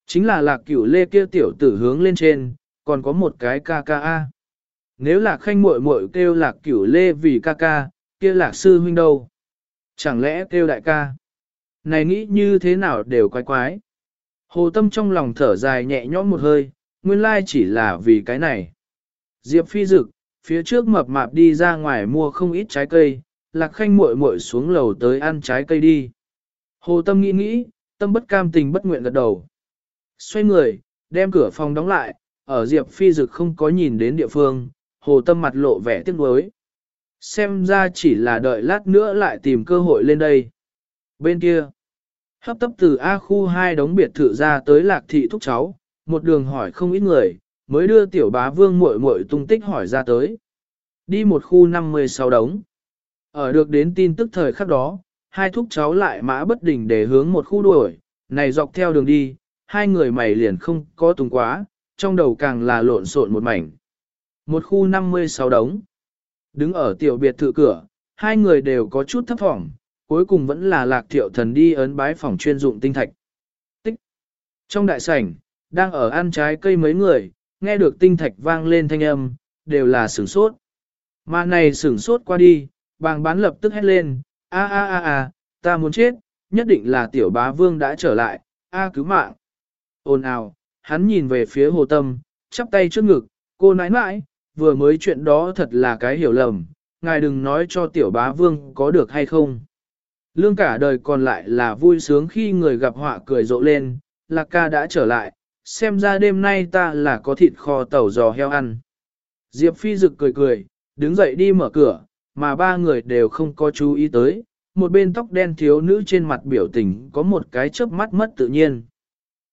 Speaker 1: chính là lạc cửu lê kia tiểu tử hướng lên trên, còn có một cái ca ca a. Nếu là khanh muội muội kêu lạc cửu lê vì ca ca, kia lạc sư huynh đâu? Chẳng lẽ kêu đại ca? Này nghĩ như thế nào đều quái quái. Hồ Tâm trong lòng thở dài nhẹ nhõm một hơi, nguyên lai chỉ là vì cái này. Diệp phi dực, phía trước mập mạp đi ra ngoài mua không ít trái cây, lạc khanh muội muội xuống lầu tới ăn trái cây đi. Hồ Tâm nghĩ nghĩ, tâm bất cam tình bất nguyện gật đầu. Xoay người, đem cửa phòng đóng lại, ở Diệp phi dực không có nhìn đến địa phương, Hồ Tâm mặt lộ vẻ tiếc nuối. Xem ra chỉ là đợi lát nữa lại tìm cơ hội lên đây. Bên kia, hấp tấp từ A khu hai đống biệt thự ra tới lạc thị thúc cháu, một đường hỏi không ít người, mới đưa tiểu bá vương muội muội tung tích hỏi ra tới. Đi một khu 56 đống. Ở được đến tin tức thời khắc đó, hai thúc cháu lại mã bất đình để hướng một khu đuổi, này dọc theo đường đi, hai người mày liền không có tùng quá, trong đầu càng là lộn xộn một mảnh. Một khu 56 đống. Đứng ở tiểu biệt thự cửa, hai người đều có chút thấp thỏm, cuối cùng vẫn là lạc thiệu thần đi ấn bái phòng chuyên dụng tinh thạch. Tích. Trong đại sảnh, đang ở ăn trái cây mấy người, nghe được tinh thạch vang lên thanh âm, đều là sửng sốt. Mà này sửng sốt qua đi, bàng bán lập tức hét lên, a a a a, ta muốn chết, nhất định là tiểu bá vương đã trở lại, a cứu mạng. Ôn ào, hắn nhìn về phía hồ tâm, chắp tay trước ngực, cô nãi nãi, vừa mới chuyện đó thật là cái hiểu lầm, ngài đừng nói cho tiểu bá vương có được hay không. Lương cả đời còn lại là vui sướng khi người gặp họa cười rộ lên, lạc ca đã trở lại, xem ra đêm nay ta là có thịt kho tàu giò heo ăn. Diệp Phi rực cười cười, đứng dậy đi mở cửa, mà ba người đều không có chú ý tới, một bên tóc đen thiếu nữ trên mặt biểu tình có một cái chớp mắt mất tự nhiên.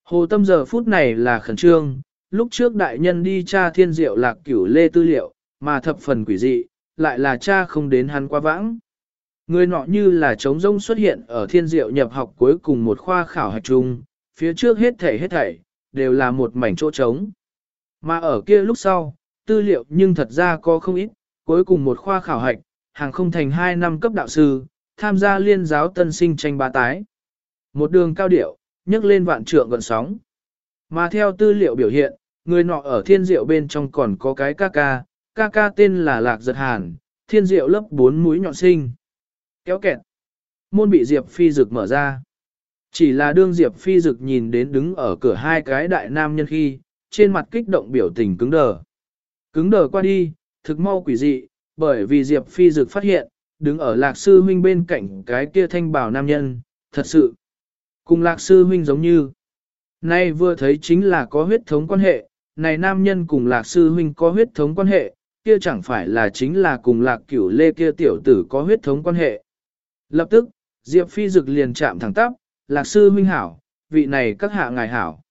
Speaker 1: Hồ Tâm giờ phút này là khẩn trương, lúc trước đại nhân đi tra thiên diệu lạc cửu lê tư liệu, mà thập phần quỷ dị, lại là cha không đến hắn qua vãng. Người nọ như là trống rông xuất hiện ở thiên diệu nhập học cuối cùng một khoa khảo hạch chung, phía trước hết thảy hết thảy, đều là một mảnh chỗ trống. Mà ở kia lúc sau, tư liệu nhưng thật ra có không ít, cuối cùng một khoa khảo hạch, hàng không thành 2 năm cấp đạo sư, tham gia liên giáo tân sinh tranh ba tái. Một đường cao điệu, nhấc lên vạn trượng gần sóng. Mà theo tư liệu biểu hiện, người nọ ở thiên diệu bên trong còn có cái ca ca, ca ca tên là Lạc Giật Hàn, thiên diệu lớp 4 mũi nhọn sinh. Kéo kẹt. Môn bị Diệp Phi Dực mở ra. Chỉ là đương Diệp Phi Dực nhìn đến đứng ở cửa hai cái đại nam nhân khi, trên mặt kích động biểu tình cứng đờ. Cứng đờ qua đi, thực mau quỷ dị, bởi vì Diệp Phi Dực phát hiện, đứng ở lạc sư huynh bên cạnh cái kia thanh bảo nam nhân, thật sự, cùng lạc sư huynh giống như. Nay vừa thấy chính là có huyết thống quan hệ, này nam nhân cùng lạc sư huynh có huyết thống quan hệ, kia chẳng phải là chính là cùng lạc cửu lê kia tiểu tử có huyết thống quan hệ. Lập tức, Diệp Phi Dực liền chạm thẳng tắp, lạc sư huynh hảo, vị này các hạ ngài hảo.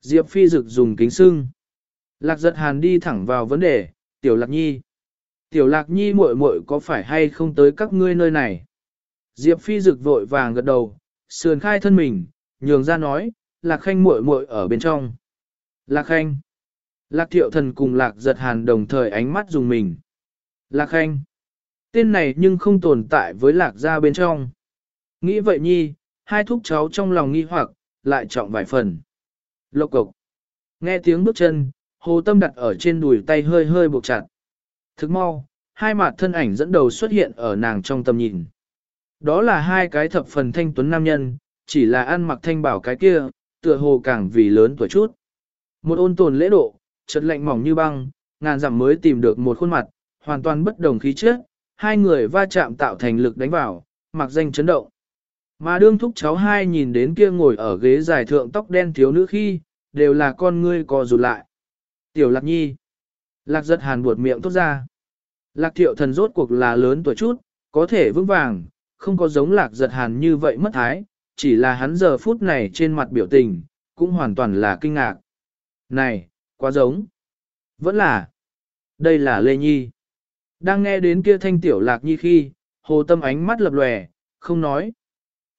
Speaker 1: Diệp Phi Dực dùng kính sưng. Lạc giật hàn đi thẳng vào vấn đề, tiểu lạc nhi. Tiểu lạc nhi muội muội có phải hay không tới các ngươi nơi này? Diệp Phi Dực vội vàng gật đầu, sườn khai thân mình, nhường ra nói, lạc khanh muội muội ở bên trong. Lạc khanh. Lạc thiệu thần cùng lạc giật hàn đồng thời ánh mắt dùng mình. Lạc khanh. Tên này nhưng không tồn tại với lạc gia bên trong. Nghĩ vậy nhi, hai thúc cháu trong lòng nghi hoặc, lại trọng vài phần. Lộc cục. Nghe tiếng bước chân, hồ tâm đặt ở trên đùi tay hơi hơi buộc chặt. Thức mau, hai mặt thân ảnh dẫn đầu xuất hiện ở nàng trong tầm nhìn. Đó là hai cái thập phần thanh tuấn nam nhân, chỉ là ăn mặc thanh bảo cái kia, tựa hồ càng vì lớn tuổi chút. Một ôn tồn lễ độ, chật lạnh mỏng như băng, ngàn dặm mới tìm được một khuôn mặt, hoàn toàn bất đồng khí chất, hai người va chạm tạo thành lực đánh vào, mặc danh chấn động. Mà đương thúc cháu hai nhìn đến kia ngồi ở ghế dài thượng tóc đen thiếu nữ khi, đều là con ngươi co rụt lại. Tiểu lạc nhi. Lạc giật hàn buột miệng tốt ra. Lạc thiệu thần rốt cuộc là lớn tuổi chút, có thể vững vàng, không có giống lạc giật hàn như vậy mất thái, chỉ là hắn giờ phút này trên mặt biểu tình, cũng hoàn toàn là kinh ngạc. Này, quá giống. Vẫn là. Đây là Lê Nhi. Đang nghe đến kia thanh tiểu lạc nhi khi, hồ tâm ánh mắt lập lòe, không nói.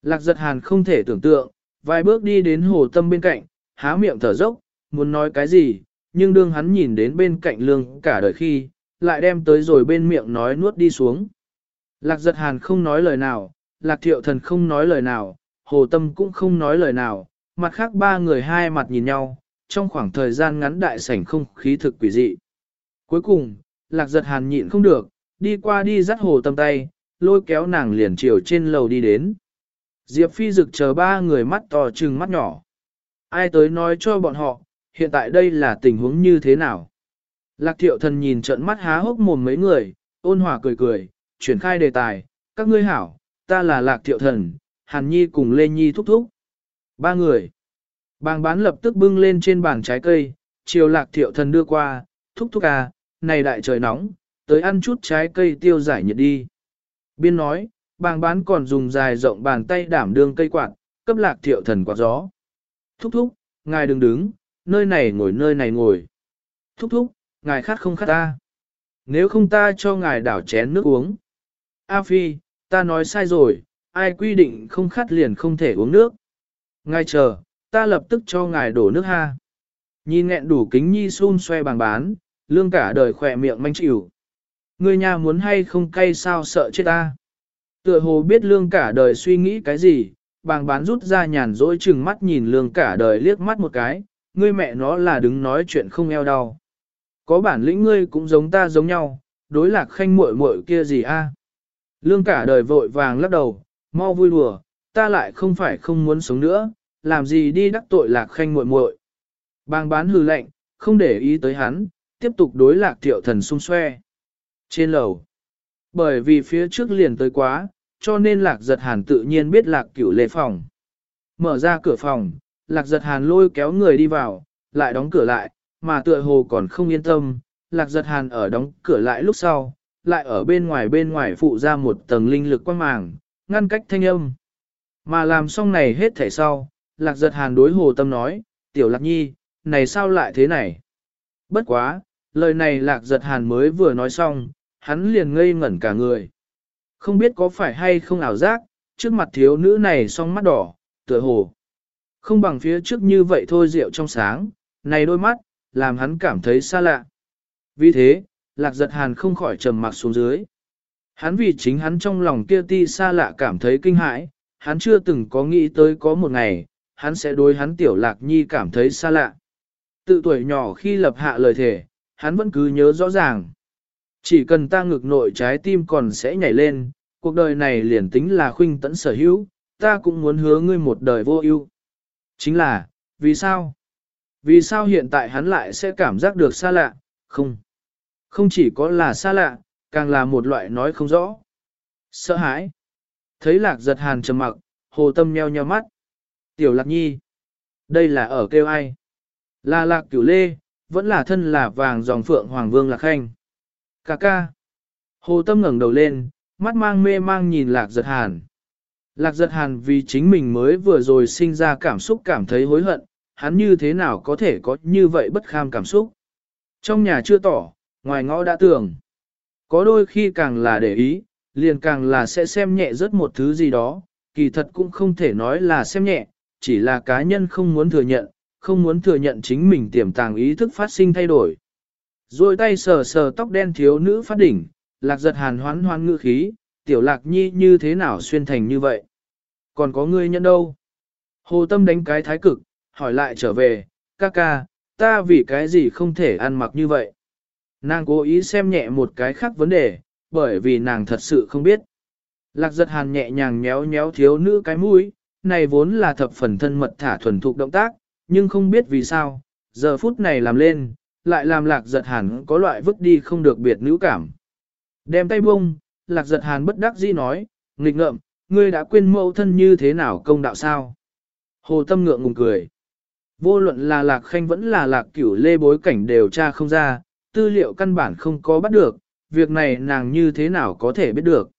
Speaker 1: Lạc giật hàn không thể tưởng tượng, vài bước đi đến hồ tâm bên cạnh, há miệng thở dốc, muốn nói cái gì, nhưng đương hắn nhìn đến bên cạnh lương cả đời khi, lại đem tới rồi bên miệng nói nuốt đi xuống. Lạc giật hàn không nói lời nào, lạc thiệu thần không nói lời nào, hồ tâm cũng không nói lời nào, mặt khác ba người hai mặt nhìn nhau, trong khoảng thời gian ngắn đại sảnh không khí thực quỷ dị. Cuối cùng, lạc giật hàn nhịn không được, đi qua đi dắt hồ tâm tay, lôi kéo nàng liền chiều trên lầu đi đến. Diệp Phi rực chờ ba người mắt to trừng mắt nhỏ. Ai tới nói cho bọn họ, hiện tại đây là tình huống như thế nào? Lạc thiệu thần nhìn trận mắt há hốc mồm mấy người, ôn hòa cười cười, chuyển khai đề tài, các ngươi hảo, ta là lạc thiệu thần, Hàn Nhi cùng Lê Nhi thúc thúc. Ba người. Bàng bán lập tức bưng lên trên bàn trái cây, chiều lạc thiệu thần đưa qua, thúc thúc à, này đại trời nóng, tới ăn chút trái cây tiêu giải nhiệt đi. Biên nói, bàng bán còn dùng dài rộng bàn tay đảm đương cây quạt, cấp lạc thiệu thần quạt gió. Thúc thúc, ngài đừng đứng, nơi này ngồi nơi này ngồi. Thúc thúc, ngài khát không khát ta. Nếu không ta cho ngài đảo chén nước uống. A Phi, ta nói sai rồi, ai quy định không khát liền không thể uống nước. Ngài chờ, ta lập tức cho ngài đổ nước ha. Nhìn nghẹn đủ kính nhi xun xoe bằng bán, lương cả đời khỏe miệng manh chịu. Người nhà muốn hay không cay sao sợ chết ta. Tựa hồ biết lương cả đời suy nghĩ cái gì, bàng bán rút ra nhàn rỗi chừng mắt nhìn lương cả đời liếc mắt một cái, ngươi mẹ nó là đứng nói chuyện không eo đau. Có bản lĩnh ngươi cũng giống ta giống nhau, đối lạc khanh muội muội kia gì a? Lương cả đời vội vàng lắc đầu, mau vui đùa, ta lại không phải không muốn sống nữa, làm gì đi đắc tội lạc khanh muội muội. bang bán hư lệnh, không để ý tới hắn, tiếp tục đối lạc thiệu thần xung xoe. Trên lầu, bởi vì phía trước liền tới quá, cho nên lạc giật hàn tự nhiên biết lạc cửu lệ phòng. Mở ra cửa phòng, lạc giật hàn lôi kéo người đi vào, lại đóng cửa lại, mà tựa hồ còn không yên tâm, lạc giật hàn ở đóng cửa lại lúc sau, lại ở bên ngoài bên ngoài phụ ra một tầng linh lực quang màng, ngăn cách thanh âm. Mà làm xong này hết thể sau, lạc giật hàn đối hồ tâm nói, tiểu lạc nhi, này sao lại thế này? Bất quá, lời này lạc giật hàn mới vừa nói xong, hắn liền ngây ngẩn cả người. Không biết có phải hay không ảo giác, trước mặt thiếu nữ này song mắt đỏ, tựa hồ. Không bằng phía trước như vậy thôi rượu trong sáng, này đôi mắt, làm hắn cảm thấy xa lạ. Vì thế, lạc giật hàn không khỏi trầm mặc xuống dưới. Hắn vì chính hắn trong lòng kia ti xa lạ cảm thấy kinh hãi, hắn chưa từng có nghĩ tới có một ngày, hắn sẽ đối hắn tiểu lạc nhi cảm thấy xa lạ. Tự tuổi nhỏ khi lập hạ lời thề, hắn vẫn cứ nhớ rõ ràng. Chỉ cần ta ngực nội trái tim còn sẽ nhảy lên, cuộc đời này liền tính là khuynh tẫn sở hữu, ta cũng muốn hứa ngươi một đời vô ưu. Chính là, vì sao? Vì sao hiện tại hắn lại sẽ cảm giác được xa lạ? Không. Không chỉ có là xa lạ, càng là một loại nói không rõ. Sợ hãi. Thấy lạc giật hàn trầm mặc, hồ tâm nheo nheo mắt. Tiểu lạc nhi. Đây là ở kêu ai? Là lạc cửu lê, vẫn là thân là vàng dòng phượng hoàng vương lạc khanh. Cà ca. Hồ tâm ngẩng đầu lên, mắt mang mê mang nhìn lạc giật hàn. Lạc giật hàn vì chính mình mới vừa rồi sinh ra cảm xúc cảm thấy hối hận, hắn như thế nào có thể có như vậy bất kham cảm xúc. Trong nhà chưa tỏ, ngoài ngõ đã tưởng. Có đôi khi càng là để ý, liền càng là sẽ xem nhẹ rất một thứ gì đó, kỳ thật cũng không thể nói là xem nhẹ, chỉ là cá nhân không muốn thừa nhận, không muốn thừa nhận chính mình tiềm tàng ý thức phát sinh thay đổi. Rồi tay sờ sờ tóc đen thiếu nữ phát đỉnh, lạc giật hàn hoán hoán ngữ khí, tiểu lạc nhi như thế nào xuyên thành như vậy? Còn có ngươi nhận đâu? Hồ tâm đánh cái thái cực, hỏi lại trở về, ca ca, ta vì cái gì không thể ăn mặc như vậy? Nàng cố ý xem nhẹ một cái khác vấn đề, bởi vì nàng thật sự không biết. Lạc giật hàn nhẹ nhàng nhéo nhéo thiếu nữ cái mũi, này vốn là thập phần thân mật thả thuần thục động tác, nhưng không biết vì sao, giờ phút này làm lên, lại làm lạc giật hàn có loại vứt đi không được biệt nữ cảm. Đem tay bông, lạc giật hàn bất đắc dĩ nói, nghịch ngợm, ngươi đã quên mẫu thân như thế nào công đạo sao? Hồ tâm ngượng ngùng cười. Vô luận là lạc khanh vẫn là lạc cửu lê bối cảnh đều tra không ra, tư liệu căn bản không có bắt được, việc này nàng như thế nào có thể biết được.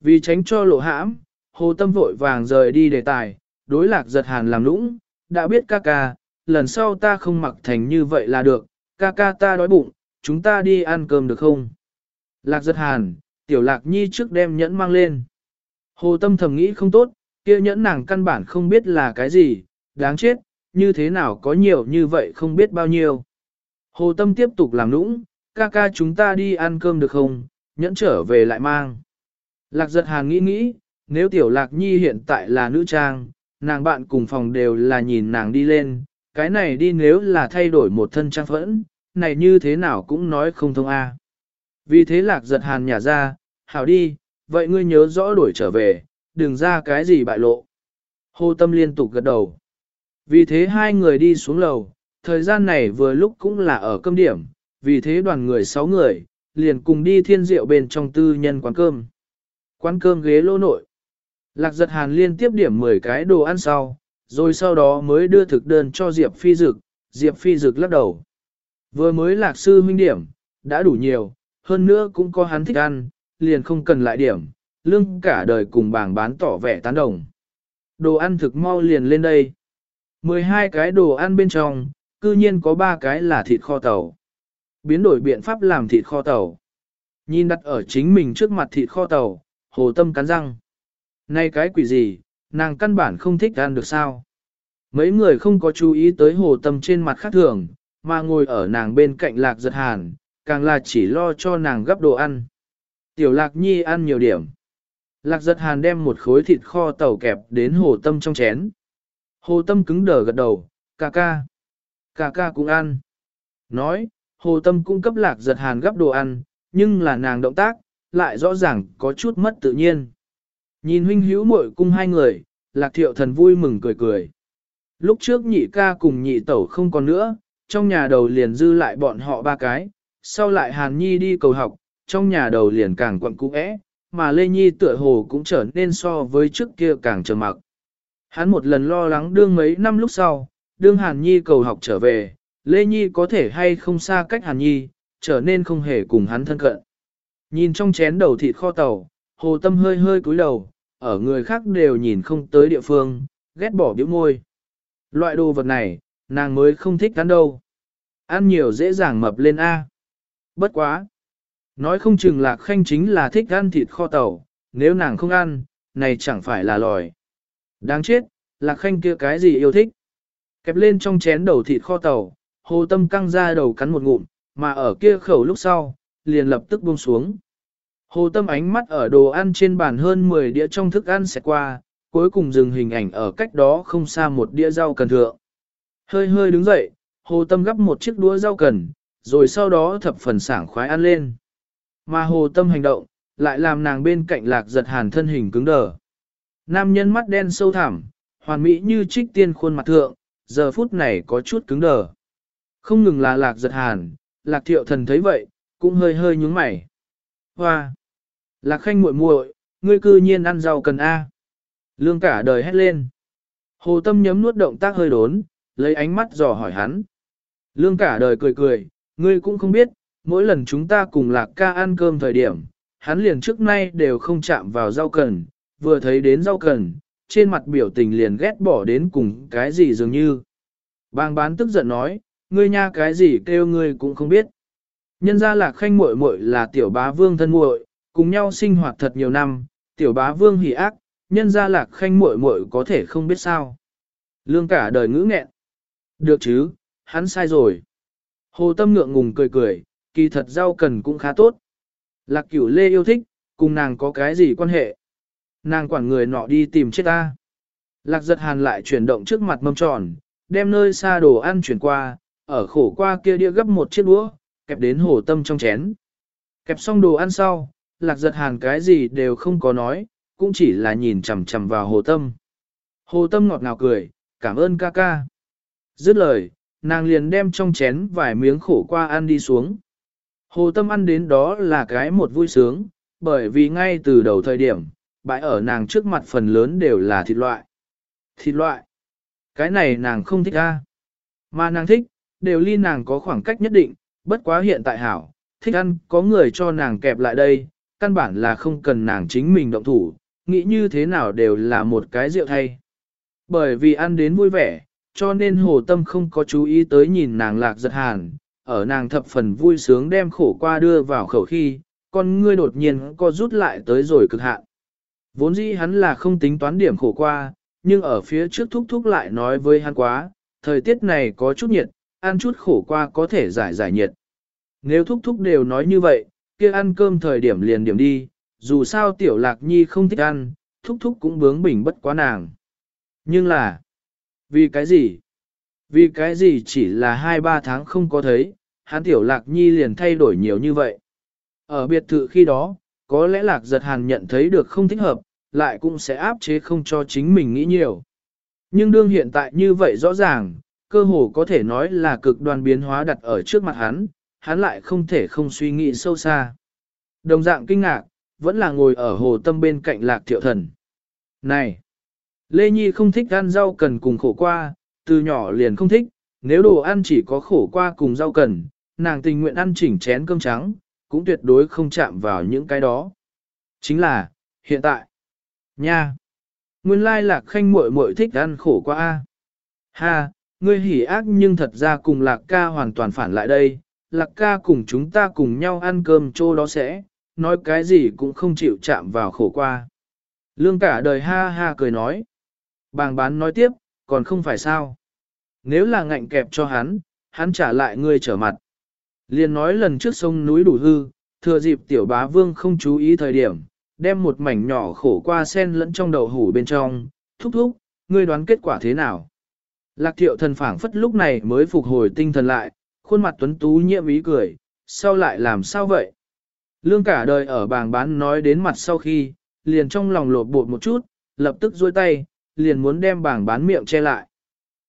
Speaker 1: Vì tránh cho lộ hãm, hồ tâm vội vàng rời đi đề tài, đối lạc giật hàn làm lũng, đã biết ca ca, lần sau ta không mặc thành như vậy là được, ca ca ta đói bụng, chúng ta đi ăn cơm được không? Lạc giật hàn, tiểu lạc nhi trước đem nhẫn mang lên. Hồ tâm thầm nghĩ không tốt, kia nhẫn nàng căn bản không biết là cái gì, đáng chết, như thế nào có nhiều như vậy không biết bao nhiêu. Hồ tâm tiếp tục làm nũng, ca ca chúng ta đi ăn cơm được không, nhẫn trở về lại mang. Lạc giật hàn nghĩ nghĩ, nếu tiểu lạc nhi hiện tại là nữ trang, nàng bạn cùng phòng đều là nhìn nàng đi lên, cái này đi nếu là thay đổi một thân trang phẫn, này như thế nào cũng nói không thông a. Vì thế lạc giật hàn nhả ra, hảo đi, vậy ngươi nhớ rõ đổi trở về, đừng ra cái gì bại lộ. Hồ tâm liên tục gật đầu. Vì thế hai người đi xuống lầu, thời gian này vừa lúc cũng là ở cơm điểm, vì thế đoàn người sáu người, liền cùng đi thiên diệu bên trong tư nhân quán cơm. Quán cơm ghế lô nội. Lạc giật hàn liên tiếp điểm 10 cái đồ ăn sau, rồi sau đó mới đưa thực đơn cho Diệp Phi Dực, Diệp Phi Dực lắc đầu. Vừa mới lạc sư huynh điểm, đã đủ nhiều, hơn nữa cũng có hắn thích ăn, liền không cần lại điểm, lương cả đời cùng bảng bán tỏ vẻ tán đồng. Đồ ăn thực mau liền lên đây. 12 cái đồ ăn bên trong, cư nhiên có 3 cái là thịt kho tàu. Biến đổi biện pháp làm thịt kho tàu. Nhìn đặt ở chính mình trước mặt thịt kho tàu, hồ tâm cắn răng. Này cái quỷ gì, nàng căn bản không thích ăn được sao. Mấy người không có chú ý tới hồ tâm trên mặt khác thường, mà ngồi ở nàng bên cạnh lạc giật hàn, càng là chỉ lo cho nàng gấp đồ ăn. Tiểu lạc nhi ăn nhiều điểm. Lạc giật hàn đem một khối thịt kho tàu kẹp đến hồ tâm trong chén. Hồ tâm cứng đờ gật đầu, ca ca. Ca ca cũng ăn. Nói, hồ tâm cung cấp lạc giật hàn gấp đồ ăn, nhưng là nàng động tác, lại rõ ràng có chút mất tự nhiên. Nhìn huynh hữu muội cung hai người, lạc thiệu thần vui mừng cười cười. Lúc trước nhị ca cùng nhị tẩu không còn nữa, trong nhà đầu liền dư lại bọn họ ba cái, sau lại hàn nhi đi cầu học, trong nhà đầu liền càng quặn cũ é mà Lê Nhi tựa hồ cũng trở nên so với trước kia càng trầm mặc. Hắn một lần lo lắng đương mấy năm lúc sau, đương Hàn Nhi cầu học trở về, Lê Nhi có thể hay không xa cách Hàn Nhi, trở nên không hề cùng hắn thân cận. Nhìn trong chén đầu thịt kho tàu, hồ tâm hơi hơi cúi đầu, ở người khác đều nhìn không tới địa phương, ghét bỏ biểu môi. Loại đồ vật này, nàng mới không thích ăn đâu. Ăn nhiều dễ dàng mập lên A. Bất quá. Nói không chừng lạc khanh chính là thích ăn thịt kho tàu, nếu nàng không ăn, này chẳng phải là lòi. Đáng chết, lạc khanh kia cái gì yêu thích. Kẹp lên trong chén đầu thịt kho tàu, hồ tâm căng ra đầu cắn một ngụm, mà ở kia khẩu lúc sau, liền lập tức buông xuống. Hồ tâm ánh mắt ở đồ ăn trên bàn hơn 10 đĩa trong thức ăn sẽ qua, cuối cùng dừng hình ảnh ở cách đó không xa một đĩa rau cần thượng. Hơi hơi đứng dậy, hồ tâm gắp một chiếc đũa rau cần, rồi sau đó thập phần sảng khoái ăn lên. Mà hồ tâm hành động, lại làm nàng bên cạnh lạc giật hàn thân hình cứng đờ. Nam nhân mắt đen sâu thẳm, hoàn mỹ như trích tiên khuôn mặt thượng, giờ phút này có chút cứng đờ. Không ngừng là lạc giật hàn, lạc thiệu thần thấy vậy, cũng hơi hơi nhúng mày. Hoa! Lạc khanh muội muội, ngươi cư nhiên ăn rau cần A. Lương cả đời hét lên. Hồ tâm nhấm nuốt động tác hơi đốn, lấy ánh mắt dò hỏi hắn. Lương cả đời cười cười, ngươi cũng không biết, mỗi lần chúng ta cùng lạc ca ăn cơm thời điểm, hắn liền trước nay đều không chạm vào rau cần, vừa thấy đến rau cần, trên mặt biểu tình liền ghét bỏ đến cùng cái gì dường như. Bang bán tức giận nói, ngươi nha cái gì kêu ngươi cũng không biết. Nhân ra lạc khanh muội muội là tiểu bá vương thân muội, cùng nhau sinh hoạt thật nhiều năm, tiểu bá vương hỉ ác, nhân gia lạc khanh muội muội có thể không biết sao. Lương cả đời ngữ nghẹn. Được chứ, hắn sai rồi. Hồ tâm ngượng ngùng cười cười, kỳ thật rau cần cũng khá tốt. Lạc cửu lê yêu thích, cùng nàng có cái gì quan hệ. Nàng quản người nọ đi tìm chết ta. Lạc giật hàn lại chuyển động trước mặt mâm tròn, đem nơi xa đồ ăn chuyển qua, ở khổ qua kia đĩa gấp một chiếc đũa, kẹp đến hồ tâm trong chén. Kẹp xong đồ ăn sau, lạc giật hàn cái gì đều không có nói, cũng chỉ là nhìn chằm chằm vào hồ tâm. Hồ tâm ngọt ngào cười, cảm ơn ca ca. Dứt lời, nàng liền đem trong chén vài miếng khổ qua ăn đi xuống. Hồ tâm ăn đến đó là cái một vui sướng, bởi vì ngay từ đầu thời điểm, bãi ở nàng trước mặt phần lớn đều là thịt loại. Thịt loại. Cái này nàng không thích a, Mà nàng thích, đều ly nàng có khoảng cách nhất định, bất quá hiện tại hảo, thích ăn có người cho nàng kẹp lại đây, căn bản là không cần nàng chính mình động thủ, nghĩ như thế nào đều là một cái rượu thay. Bởi vì ăn đến vui vẻ, cho nên hồ tâm không có chú ý tới nhìn nàng lạc giật hàn, ở nàng thập phần vui sướng đem khổ qua đưa vào khẩu khi, con ngươi đột nhiên co rút lại tới rồi cực hạn. Vốn dĩ hắn là không tính toán điểm khổ qua, nhưng ở phía trước thúc thúc lại nói với hắn quá, thời tiết này có chút nhiệt, ăn chút khổ qua có thể giải giải nhiệt. Nếu thúc thúc đều nói như vậy, kia ăn cơm thời điểm liền điểm đi, dù sao tiểu lạc nhi không thích ăn, thúc thúc cũng bướng bỉnh bất quá nàng. Nhưng là, vì cái gì? Vì cái gì chỉ là 2-3 tháng không có thấy, hắn tiểu lạc nhi liền thay đổi nhiều như vậy. Ở biệt thự khi đó, có lẽ lạc giật hàn nhận thấy được không thích hợp, lại cũng sẽ áp chế không cho chính mình nghĩ nhiều. Nhưng đương hiện tại như vậy rõ ràng, cơ hồ có thể nói là cực đoan biến hóa đặt ở trước mặt hắn, hắn lại không thể không suy nghĩ sâu xa. Đồng dạng kinh ngạc, vẫn là ngồi ở hồ tâm bên cạnh lạc thiệu thần. Này! Lê Nhi không thích ăn rau cần cùng khổ qua, từ nhỏ liền không thích, nếu đồ ăn chỉ có khổ qua cùng rau cần, nàng tình nguyện ăn chỉnh chén cơm trắng, cũng tuyệt đối không chạm vào những cái đó. Chính là, hiện tại, nha, nguyên lai lạc khanh muội muội thích ăn khổ qua a. Ha, ngươi hỉ ác nhưng thật ra cùng lạc ca hoàn toàn phản lại đây, lạc ca cùng chúng ta cùng nhau ăn cơm trô đó sẽ, nói cái gì cũng không chịu chạm vào khổ qua. Lương cả đời ha ha cười nói. Bàng bán nói tiếp, còn không phải sao. Nếu là ngạnh kẹp cho hắn, hắn trả lại ngươi trở mặt. Liên nói lần trước sông núi đủ hư, thừa dịp tiểu bá vương không chú ý thời điểm, đem một mảnh nhỏ khổ qua sen lẫn trong đầu hủ bên trong, thúc thúc, ngươi đoán kết quả thế nào? Lạc thiệu thần phảng phất lúc này mới phục hồi tinh thần lại, khuôn mặt tuấn tú nhiễm ý cười, sao lại làm sao vậy? Lương cả đời ở bàng bán nói đến mặt sau khi, liền trong lòng lột bột một chút, lập tức duỗi tay, liền muốn đem bàng bán miệng che lại.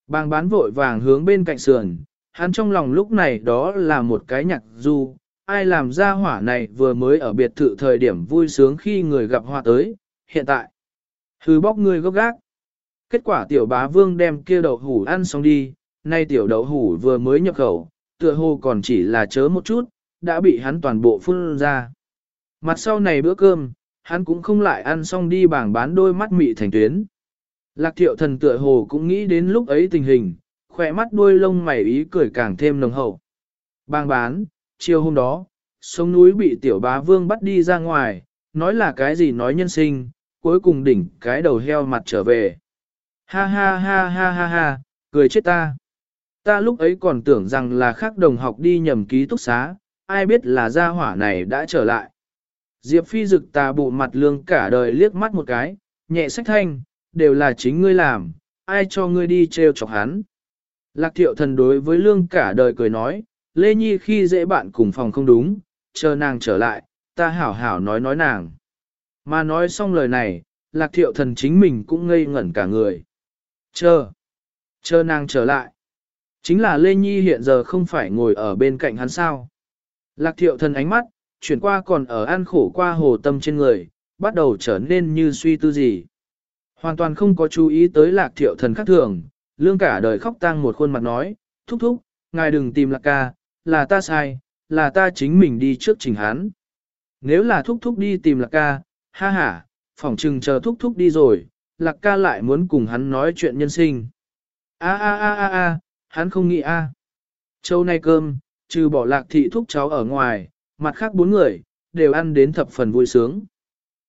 Speaker 1: Bàng bán vội vàng hướng bên cạnh sườn, hắn trong lòng lúc này đó là một cái nhạc du, ai làm ra hỏa này vừa mới ở biệt thự thời điểm vui sướng khi người gặp họa tới, hiện tại. Hứ bóc người gốc gác. Kết quả tiểu bá vương đem kia đậu hủ ăn xong đi, nay tiểu đậu hủ vừa mới nhập khẩu, tựa hồ còn chỉ là chớ một chút, đã bị hắn toàn bộ phun ra. Mặt sau này bữa cơm, hắn cũng không lại ăn xong đi bảng bán đôi mắt mị thành tuyến. Lạc thiệu thần tựa hồ cũng nghĩ đến lúc ấy tình hình, khỏe mắt đuôi lông mày ý cười càng thêm nồng hậu. Bang bán, chiều hôm đó, sông núi bị tiểu bá vương bắt đi ra ngoài, nói là cái gì nói nhân sinh, cuối cùng đỉnh cái đầu heo mặt trở về. Ha ha ha ha ha ha, cười chết ta. Ta lúc ấy còn tưởng rằng là khác đồng học đi nhầm ký túc xá, ai biết là gia hỏa này đã trở lại. Diệp phi rực tà bụ mặt lương cả đời liếc mắt một cái, nhẹ sách thanh, đều là chính ngươi làm, ai cho ngươi đi treo chọc hắn. Lạc thiệu thần đối với lương cả đời cười nói, Lê Nhi khi dễ bạn cùng phòng không đúng, chờ nàng trở lại, ta hảo hảo nói nói nàng. Mà nói xong lời này, lạc thiệu thần chính mình cũng ngây ngẩn cả người. Chờ, chờ nàng trở lại. Chính là Lê Nhi hiện giờ không phải ngồi ở bên cạnh hắn sao. Lạc thiệu thần ánh mắt, chuyển qua còn ở ăn khổ qua hồ tâm trên người, bắt đầu trở nên như suy tư gì. Hoàn toàn không có chú ý tới lạc thiệu thần khác thường, lương cả đời khóc tang một khuôn mặt nói, thúc thúc, ngài đừng tìm lạc ca, là ta sai, là ta chính mình đi trước trình hắn. Nếu là thúc thúc đi tìm lạc ca, ha ha, phỏng chừng chờ thúc thúc đi rồi, lạc ca lại muốn cùng hắn nói chuyện nhân sinh. A a a a a, hắn không nghĩ a. À. Châu nay cơm, trừ bỏ lạc thị thúc cháu ở ngoài, mặt khác bốn người, đều ăn đến thập phần vui sướng.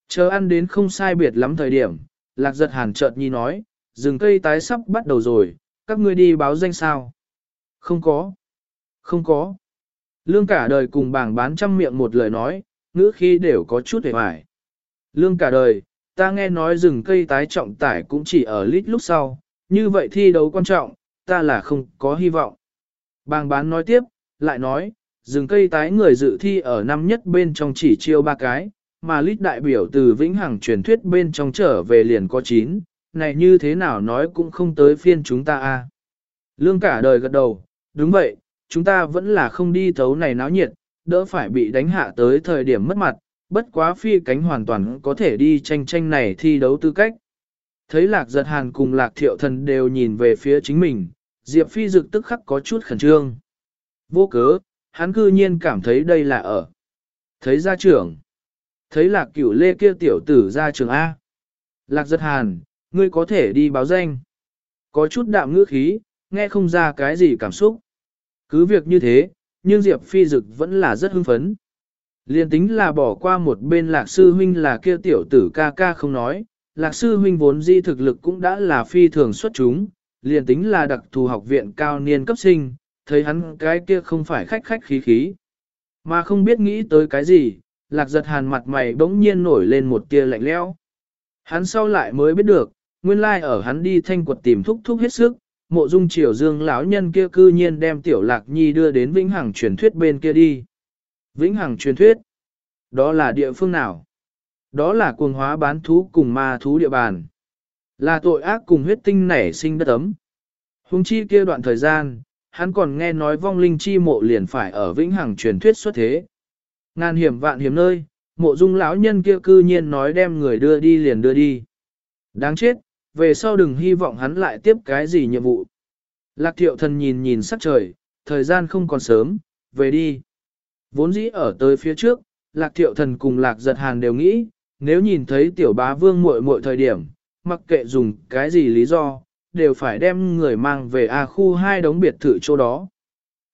Speaker 1: Chờ ăn đến không sai biệt lắm thời điểm, lạc giật hàn chợt nhi nói, rừng cây tái sắp bắt đầu rồi, các ngươi đi báo danh sao? Không có. Không có. Lương cả đời cùng bảng bán trăm miệng một lời nói, ngữ khi đều có chút hề hoài. Lương cả đời, ta nghe nói rừng cây tái trọng tải cũng chỉ ở lít lúc sau, như vậy thi đấu quan trọng, ta là không có hy vọng. Bàng bán nói tiếp, lại nói, rừng cây tái người dự thi ở năm nhất bên trong chỉ chiêu ba cái, mà lít đại biểu từ vĩnh hằng truyền thuyết bên trong trở về liền có chín, này như thế nào nói cũng không tới phiên chúng ta a. Lương cả đời gật đầu, đúng vậy, chúng ta vẫn là không đi thấu này náo nhiệt, đỡ phải bị đánh hạ tới thời điểm mất mặt, bất quá phi cánh hoàn toàn có thể đi tranh tranh này thi đấu tư cách. Thấy lạc giật hàn cùng lạc thiệu thần đều nhìn về phía chính mình, Diệp phi dực tức khắc có chút khẩn trương. Vô cớ, hắn cư nhiên cảm thấy đây là ở. Thấy gia trưởng. Thấy lạc cửu lê kia tiểu tử ra trường A. Lạc giật hàn, ngươi có thể đi báo danh. Có chút đạm ngữ khí, nghe không ra cái gì cảm xúc. Cứ việc như thế, nhưng Diệp Phi Dực vẫn là rất hưng phấn. Liên tính là bỏ qua một bên lạc sư huynh là kia tiểu tử ca ca không nói, lạc sư huynh vốn di thực lực cũng đã là phi thường xuất chúng, liền tính là đặc thù học viện cao niên cấp sinh, thấy hắn cái kia không phải khách khách khí khí. Mà không biết nghĩ tới cái gì, lạc giật hàn mặt mày bỗng nhiên nổi lên một tia lạnh lẽo. Hắn sau lại mới biết được, nguyên lai ở hắn đi thanh quật tìm thúc thúc hết sức, mộ dung triều dương lão nhân kia cư nhiên đem tiểu lạc nhi đưa đến vĩnh hằng truyền thuyết bên kia đi. Vĩnh hằng truyền thuyết, đó là địa phương nào? Đó là cuồng hóa bán thú cùng ma thú địa bàn. Là tội ác cùng huyết tinh nảy sinh đất ấm. Hùng chi kia đoạn thời gian, hắn còn nghe nói vong linh chi mộ liền phải ở vĩnh hằng truyền thuyết xuất thế. Ngàn hiểm vạn hiểm nơi, mộ dung lão nhân kia cư nhiên nói đem người đưa đi liền đưa đi. Đáng chết, về sau đừng hy vọng hắn lại tiếp cái gì nhiệm vụ. Lạc thiệu thần nhìn nhìn sắc trời, thời gian không còn sớm, về đi. Vốn dĩ ở tới phía trước, lạc thiệu thần cùng lạc giật hàn đều nghĩ, nếu nhìn thấy tiểu bá vương muội muội thời điểm, mặc kệ dùng cái gì lý do, đều phải đem người mang về A khu hai đống biệt thự chỗ đó.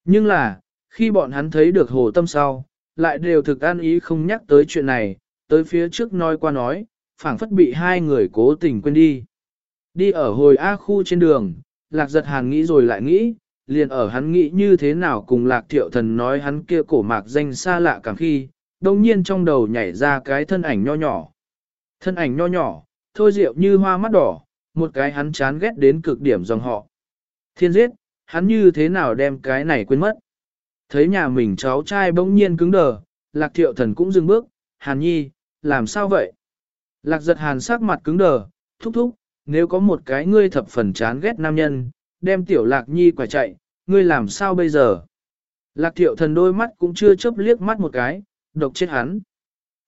Speaker 1: Nhưng là, khi bọn hắn thấy được hồ tâm sau, lại đều thực an ý không nhắc tới chuyện này, tới phía trước nói qua nói, phảng phất bị hai người cố tình quên đi. Đi ở hồi A khu trên đường, lạc giật hàng nghĩ rồi lại nghĩ, liền ở hắn nghĩ như thế nào cùng lạc thiệu thần nói hắn kia cổ mạc danh xa lạ cảm khi, đồng nhiên trong đầu nhảy ra cái thân ảnh nho nhỏ. Thân ảnh nho nhỏ, thôi rượu như hoa mắt đỏ, một cái hắn chán ghét đến cực điểm dòng họ. Thiên giết, hắn như thế nào đem cái này quên mất. Thấy nhà mình cháu trai bỗng nhiên cứng đờ, lạc thiệu thần cũng dừng bước, hàn nhi, làm sao vậy? Lạc giật hàn sắc mặt cứng đờ, thúc thúc, nếu có một cái ngươi thập phần chán ghét nam nhân, đem tiểu lạc nhi quả chạy, ngươi làm sao bây giờ? Lạc thiệu thần đôi mắt cũng chưa chớp liếc mắt một cái, độc chết hắn.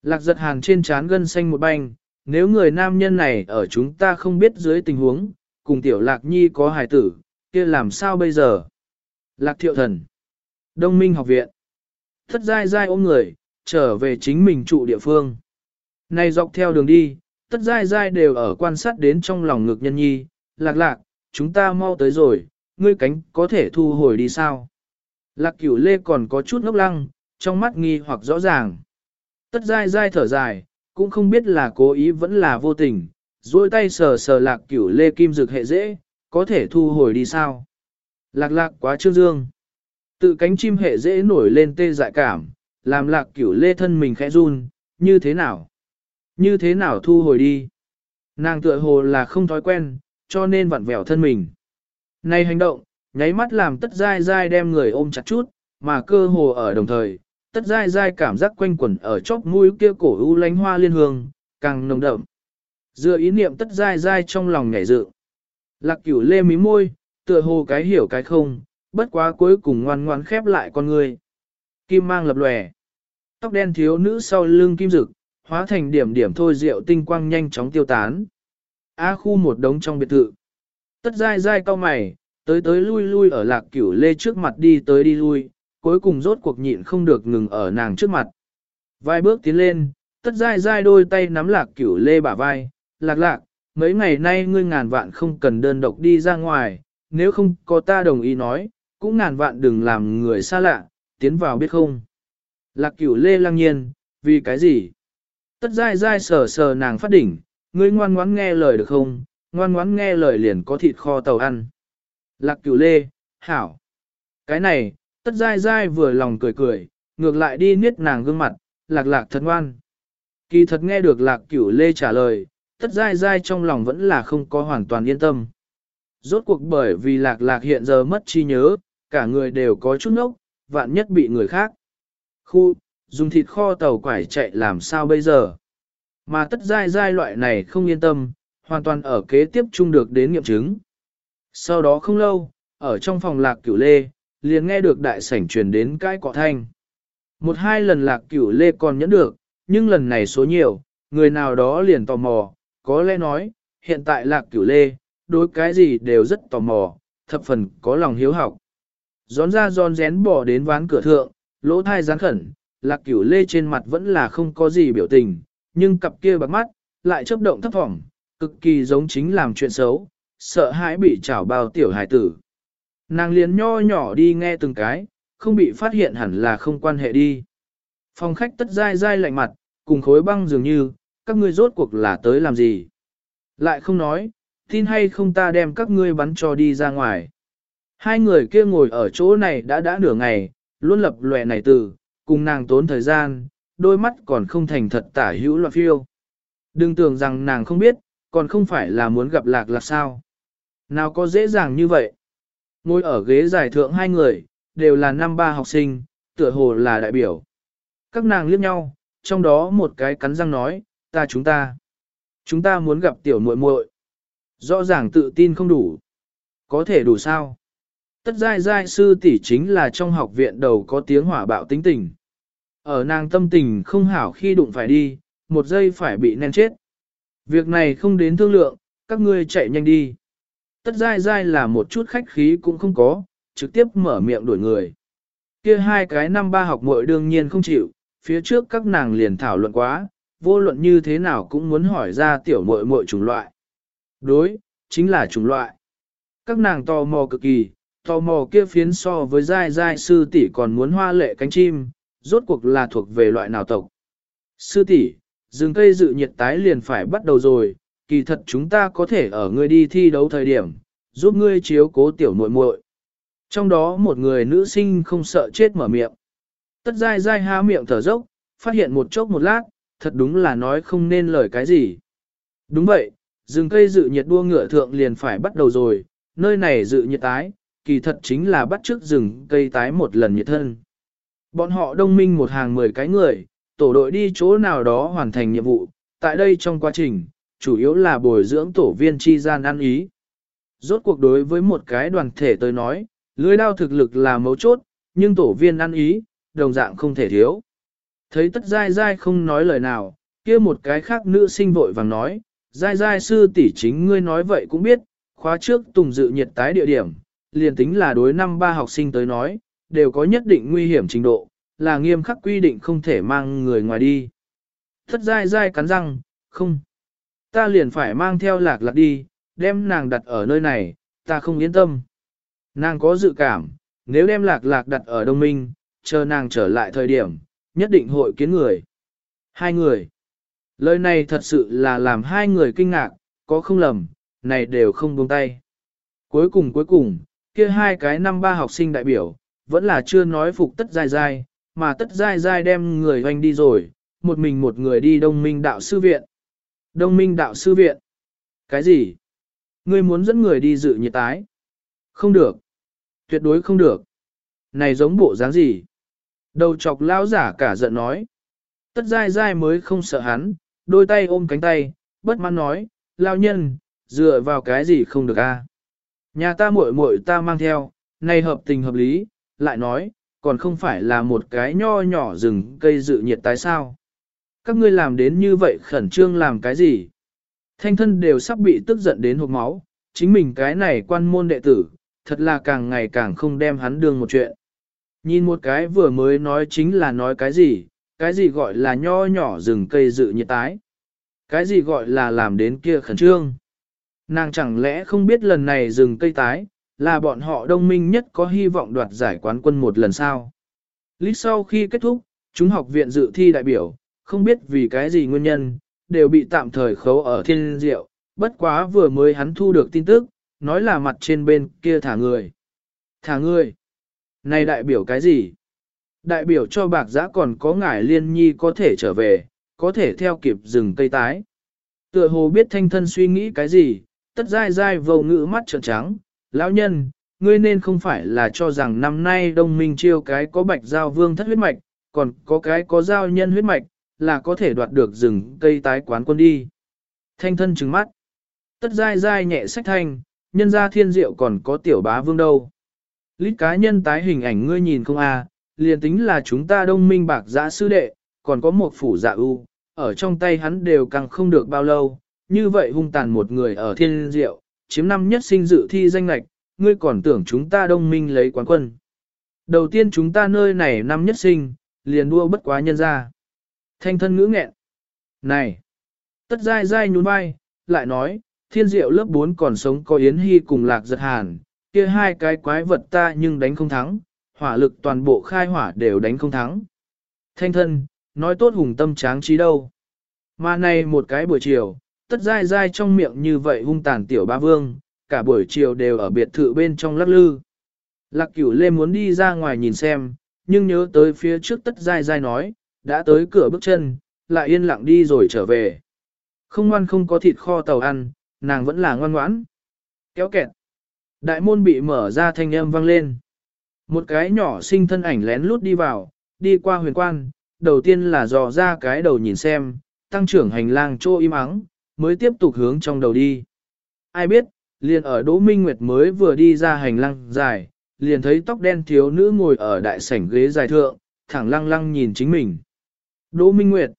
Speaker 1: Lạc giật hàn trên trán gân xanh một banh, nếu người nam nhân này ở chúng ta không biết dưới tình huống, cùng tiểu lạc nhi có hài tử, kia làm sao bây giờ? Lạc thiệu thần. Đông minh học viện. Thất dai dai ôm người, trở về chính mình trụ địa phương. Này dọc theo đường đi, tất dai dai đều ở quan sát đến trong lòng ngực nhân nhi, lạc lạc, chúng ta mau tới rồi, ngươi cánh có thể thu hồi đi sao? Lạc cửu lê còn có chút ngốc lăng, trong mắt nghi hoặc rõ ràng. Tất dai dai thở dài, cũng không biết là cố ý vẫn là vô tình, duỗi tay sờ sờ lạc cửu lê kim dược hệ dễ, có thể thu hồi đi sao? Lạc lạc quá trương dương. Tự cánh chim hệ dễ nổi lên tê dại cảm, làm lạc cửu lê thân mình khẽ run, như thế nào? Như thế nào thu hồi đi? Nàng tựa hồ là không thói quen, cho nên vặn vẹo thân mình. Này hành động, nháy mắt làm tất dai dai đem người ôm chặt chút, mà cơ hồ ở đồng thời, tất dai dai cảm giác quanh quẩn ở chóp mũi kia cổ u lánh hoa liên hương, càng nồng đậm. Dựa ý niệm tất dai dai trong lòng nhảy dự. Lạc cửu lê mí môi, tựa hồ cái hiểu cái không, bất quá cuối cùng ngoan ngoan khép lại con người. Kim mang lập lòe. Tóc đen thiếu nữ sau lưng kim rực, hóa thành điểm điểm thôi rượu tinh quang nhanh chóng tiêu tán. A khu một đống trong biệt thự. Tất dai dai cao mày, tới tới lui lui ở lạc cửu lê trước mặt đi tới đi lui, cuối cùng rốt cuộc nhịn không được ngừng ở nàng trước mặt. Vài bước tiến lên, tất dai dai đôi tay nắm lạc cửu lê bả vai, lạc lạc, mấy ngày nay ngươi ngàn vạn không cần đơn độc đi ra ngoài, nếu không có ta đồng ý nói, cũng ngàn vạn đừng làm người xa lạ, tiến vào biết không. Lạc cửu lê lăng nhiên, vì cái gì? Tất dai dai sờ sờ nàng phát đỉnh, ngươi ngoan ngoãn nghe lời được không, ngoan ngoãn nghe lời liền có thịt kho tàu ăn. Lạc cửu lê, hảo. Cái này, tất dai dai vừa lòng cười cười, ngược lại đi niết nàng gương mặt, lạc lạc thật ngoan. Kỳ thật nghe được lạc cửu lê trả lời, tất dai dai trong lòng vẫn là không có hoàn toàn yên tâm. Rốt cuộc bởi vì lạc lạc hiện giờ mất trí nhớ, cả người đều có chút nốc, vạn nhất bị người khác. Khu, dùng thịt kho tàu quải chạy làm sao bây giờ? Mà tất dai dai loại này không yên tâm, hoàn toàn ở kế tiếp chung được đến nghiệm chứng. Sau đó không lâu, ở trong phòng lạc cửu lê, liền nghe được đại sảnh truyền đến cái cọ thanh. Một hai lần lạc cửu lê còn nhẫn được, nhưng lần này số nhiều, người nào đó liền tò mò, có lẽ nói, hiện tại lạc cửu lê, đối cái gì đều rất tò mò, thập phần có lòng hiếu học. Gión ra giòn rén bỏ đến ván cửa thượng, lỗ thai gián khẩn, lạc cửu lê trên mặt vẫn là không có gì biểu tình, nhưng cặp kia bạc mắt, lại chớp động thấp thỏm, cực kỳ giống chính làm chuyện xấu, sợ hãi bị chảo bao tiểu hài tử. Nàng liền nho nhỏ đi nghe từng cái, không bị phát hiện hẳn là không quan hệ đi. Phòng khách tất dai dai lạnh mặt, cùng khối băng dường như, các ngươi rốt cuộc là tới làm gì. Lại không nói, tin hay không ta đem các ngươi bắn cho đi ra ngoài. Hai người kia ngồi ở chỗ này đã đã nửa ngày, luôn lập lòe này từ, cùng nàng tốn thời gian, đôi mắt còn không thành thật tả hữu loạn phiêu. Đừng tưởng rằng nàng không biết, còn không phải là muốn gặp lạc lạc sao. Nào có dễ dàng như vậy. Ngồi ở ghế giải thượng hai người, đều là năm ba học sinh, tựa hồ là đại biểu. Các nàng liếc nhau, trong đó một cái cắn răng nói, ta chúng ta. Chúng ta muốn gặp tiểu muội muội. Rõ ràng tự tin không đủ. Có thể đủ sao? Tất giai giai sư tỷ chính là trong học viện đầu có tiếng hỏa bạo tính tình. Ở nàng tâm tình không hảo khi đụng phải đi, một giây phải bị nén chết. Việc này không đến thương lượng, các ngươi chạy nhanh đi. Tất giai giai là một chút khách khí cũng không có, trực tiếp mở miệng đuổi người. Kia hai cái năm ba học muội đương nhiên không chịu, phía trước các nàng liền thảo luận quá, vô luận như thế nào cũng muốn hỏi ra tiểu muội muội chủng loại. Đối, chính là chủng loại. Các nàng tò mò cực kỳ, tò mò kia phiến so với giai giai sư tỷ còn muốn hoa lệ cánh chim, rốt cuộc là thuộc về loại nào tộc. Sư tỷ, rừng cây dự nhiệt tái liền phải bắt đầu rồi, kỳ thật chúng ta có thể ở ngươi đi thi đấu thời điểm, giúp ngươi chiếu cố tiểu muội muội. Trong đó một người nữ sinh không sợ chết mở miệng. Tất dai dai há miệng thở dốc, phát hiện một chốc một lát, thật đúng là nói không nên lời cái gì. Đúng vậy, rừng cây dự nhiệt đua ngựa thượng liền phải bắt đầu rồi, nơi này dự nhiệt tái, kỳ thật chính là bắt trước rừng cây tái một lần nhiệt thân. Bọn họ đông minh một hàng mười cái người, tổ đội đi chỗ nào đó hoàn thành nhiệm vụ, tại đây trong quá trình, chủ yếu là bồi dưỡng tổ viên chi gian ăn ý. Rốt cuộc đối với một cái đoàn thể tới nói, lưới đao thực lực là mấu chốt, nhưng tổ viên ăn ý, đồng dạng không thể thiếu. Thấy tất dai dai không nói lời nào, kia một cái khác nữ sinh vội vàng nói, dai dai sư tỷ chính ngươi nói vậy cũng biết, khóa trước tùng dự nhiệt tái địa điểm, liền tính là đối năm ba học sinh tới nói, đều có nhất định nguy hiểm trình độ, là nghiêm khắc quy định không thể mang người ngoài đi. Thất dai dai cắn răng, không. Ta liền phải mang theo lạc lạc đi, đem nàng đặt ở nơi này, ta không yên tâm. Nàng có dự cảm, nếu đem lạc lạc đặt ở đông minh, chờ nàng trở lại thời điểm, nhất định hội kiến người. Hai người. Lời này thật sự là làm hai người kinh ngạc, có không lầm, này đều không buông tay. Cuối cùng cuối cùng, kia hai cái năm ba học sinh đại biểu, vẫn là chưa nói phục tất dai dai, mà tất dai dai đem người hoành đi rồi, một mình một người đi đông minh đạo sư viện. Đông minh đạo sư viện. Cái gì? Ngươi muốn dẫn người đi dự nhiệt tái? Không được. Tuyệt đối không được. Này giống bộ dáng gì? Đầu chọc lao giả cả giận nói. Tất dai dai mới không sợ hắn, đôi tay ôm cánh tay, bất mãn nói, lao nhân, dựa vào cái gì không được a? Nhà ta muội muội ta mang theo, này hợp tình hợp lý, lại nói, còn không phải là một cái nho nhỏ rừng cây dự nhiệt tái sao. Các ngươi làm đến như vậy khẩn trương làm cái gì? Thanh thân đều sắp bị tức giận đến hộp máu, chính mình cái này quan môn đệ tử, thật là càng ngày càng không đem hắn đương một chuyện. Nhìn một cái vừa mới nói chính là nói cái gì, cái gì gọi là nho nhỏ rừng cây dự nhiệt tái. Cái gì gọi là làm đến kia khẩn trương. Nàng chẳng lẽ không biết lần này rừng cây tái, là bọn họ đông minh nhất có hy vọng đoạt giải quán quân một lần sau. Lít sau khi kết thúc, chúng học viện dự thi đại biểu, không biết vì cái gì nguyên nhân, đều bị tạm thời khấu ở thiên diệu, bất quá vừa mới hắn thu được tin tức, nói là mặt trên bên kia thả người. Thả người? Này đại biểu cái gì? Đại biểu cho bạc giã còn có ngải liên nhi có thể trở về, có thể theo kịp rừng cây tái. Tựa hồ biết thanh thân suy nghĩ cái gì, tất dai dai vầu ngữ mắt trợn trắng, lão nhân, ngươi nên không phải là cho rằng năm nay đông minh chiêu cái có bạch giao vương thất huyết mạch, còn có cái có giao nhân huyết mạch, là có thể đoạt được rừng cây tái quán quân đi. Thanh thân trừng mắt. Tất dai dai nhẹ sách thanh, nhân ra thiên diệu còn có tiểu bá vương đâu. Lít cá nhân tái hình ảnh ngươi nhìn không à, liền tính là chúng ta đông minh bạc giã sư đệ, còn có một phủ dạ ưu, ở trong tay hắn đều càng không được bao lâu, như vậy hung tàn một người ở thiên diệu, chiếm năm nhất sinh dự thi danh lạch, ngươi còn tưởng chúng ta đông minh lấy quán quân. Đầu tiên chúng ta nơi này năm nhất sinh, liền đua bất quá nhân ra. Thanh thân ngữ nghẹn. Này! Tất dai dai nhún vai, lại nói, thiên diệu lớp 4 còn sống có Yến Hy cùng lạc giật hàn, kia hai cái quái vật ta nhưng đánh không thắng, hỏa lực toàn bộ khai hỏa đều đánh không thắng. Thanh thân, nói tốt hùng tâm tráng trí đâu. Mà này một cái buổi chiều, tất dai dai trong miệng như vậy hung tàn tiểu ba vương, cả buổi chiều đều ở biệt thự bên trong lắc lư. Lạc cửu lê muốn đi ra ngoài nhìn xem, nhưng nhớ tới phía trước tất dai dai nói, đã tới cửa bước chân, lại yên lặng đi rồi trở về. Không ngoan không có thịt kho tàu ăn, nàng vẫn là ngoan ngoãn. Kéo kẹt. Đại môn bị mở ra thanh âm vang lên. Một cái nhỏ sinh thân ảnh lén lút đi vào, đi qua huyền quan, đầu tiên là dò ra cái đầu nhìn xem, tăng trưởng hành lang trô im ắng, mới tiếp tục hướng trong đầu đi. Ai biết, liền ở Đỗ Minh Nguyệt mới vừa đi ra hành lang dài, liền thấy tóc đen thiếu nữ ngồi ở đại sảnh ghế dài thượng, thẳng lăng lăng nhìn chính mình. Đỗ Minh Nguyệt.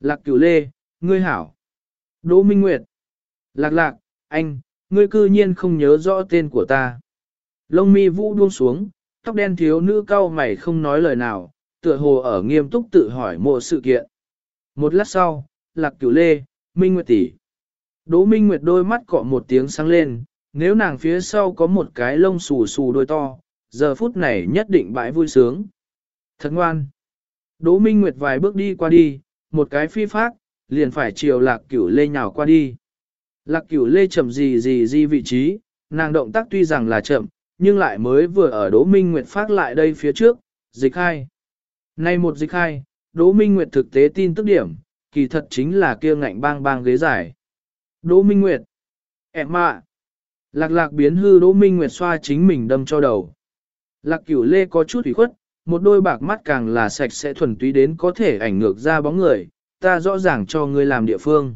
Speaker 1: Lạc cửu lê, ngươi hảo. Đỗ Minh Nguyệt. Lạc lạc, anh, ngươi cư nhiên không nhớ rõ tên của ta. Lông mi vũ buông xuống, tóc đen thiếu nữ cau mày không nói lời nào, tựa hồ ở nghiêm túc tự hỏi một sự kiện. Một lát sau, lạc cửu lê, Minh Nguyệt tỷ. Đỗ Minh Nguyệt đôi mắt cọ một tiếng sáng lên, nếu nàng phía sau có một cái lông xù xù đôi to, giờ phút này nhất định bãi vui sướng. Thật ngoan. Đỗ Minh Nguyệt vài bước đi qua đi, một cái phi phát, liền phải chiều lạc cửu lê nhào qua đi. Lạc cửu lê chậm gì gì gì vị trí, nàng động tác tuy rằng là chậm, nhưng lại mới vừa ở Đỗ Minh Nguyệt phát lại đây phía trước, dịch hai. Nay một dịch hai, Đỗ Minh Nguyệt thực tế tin tức điểm, kỳ thật chính là kia ngạnh bang bang ghế giải. Đỗ Minh Nguyệt. Em ạ. Lạc lạc biến hư Đỗ Minh Nguyệt xoa chính mình đâm cho đầu. Lạc cửu lê có chút ủy khuất, một đôi bạc mắt càng là sạch sẽ thuần túy đến có thể ảnh ngược ra bóng người, ta rõ ràng cho ngươi làm địa phương.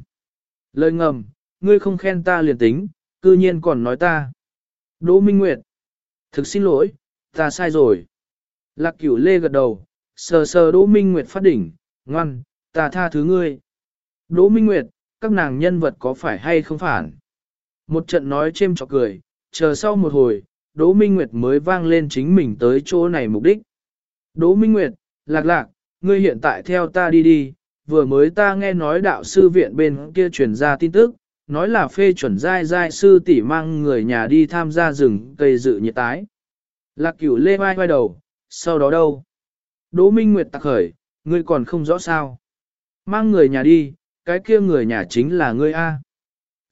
Speaker 1: Lời ngầm, ngươi không khen ta liền tính, cư nhiên còn nói ta. Đỗ Minh Nguyệt. Thực xin lỗi, ta sai rồi. Lạc cửu lê gật đầu, sờ sờ Đỗ Minh Nguyệt phát đỉnh, ngoan, ta tha thứ ngươi. Đỗ Minh Nguyệt, các nàng nhân vật có phải hay không phản? Một trận nói chêm chọc cười, chờ sau một hồi, Đỗ Minh Nguyệt mới vang lên chính mình tới chỗ này mục đích. Đỗ Minh Nguyệt, lạc lạc, ngươi hiện tại theo ta đi đi, vừa mới ta nghe nói đạo sư viện bên kia truyền ra tin tức, nói là phê chuẩn giai giai sư tỷ mang người nhà đi tham gia rừng cây dự nhiệt tái. Lạc cửu lê vai vai đầu, sau đó đâu? Đỗ Minh Nguyệt tặc khởi, ngươi còn không rõ sao. Mang người nhà đi, cái kia người nhà chính là ngươi A.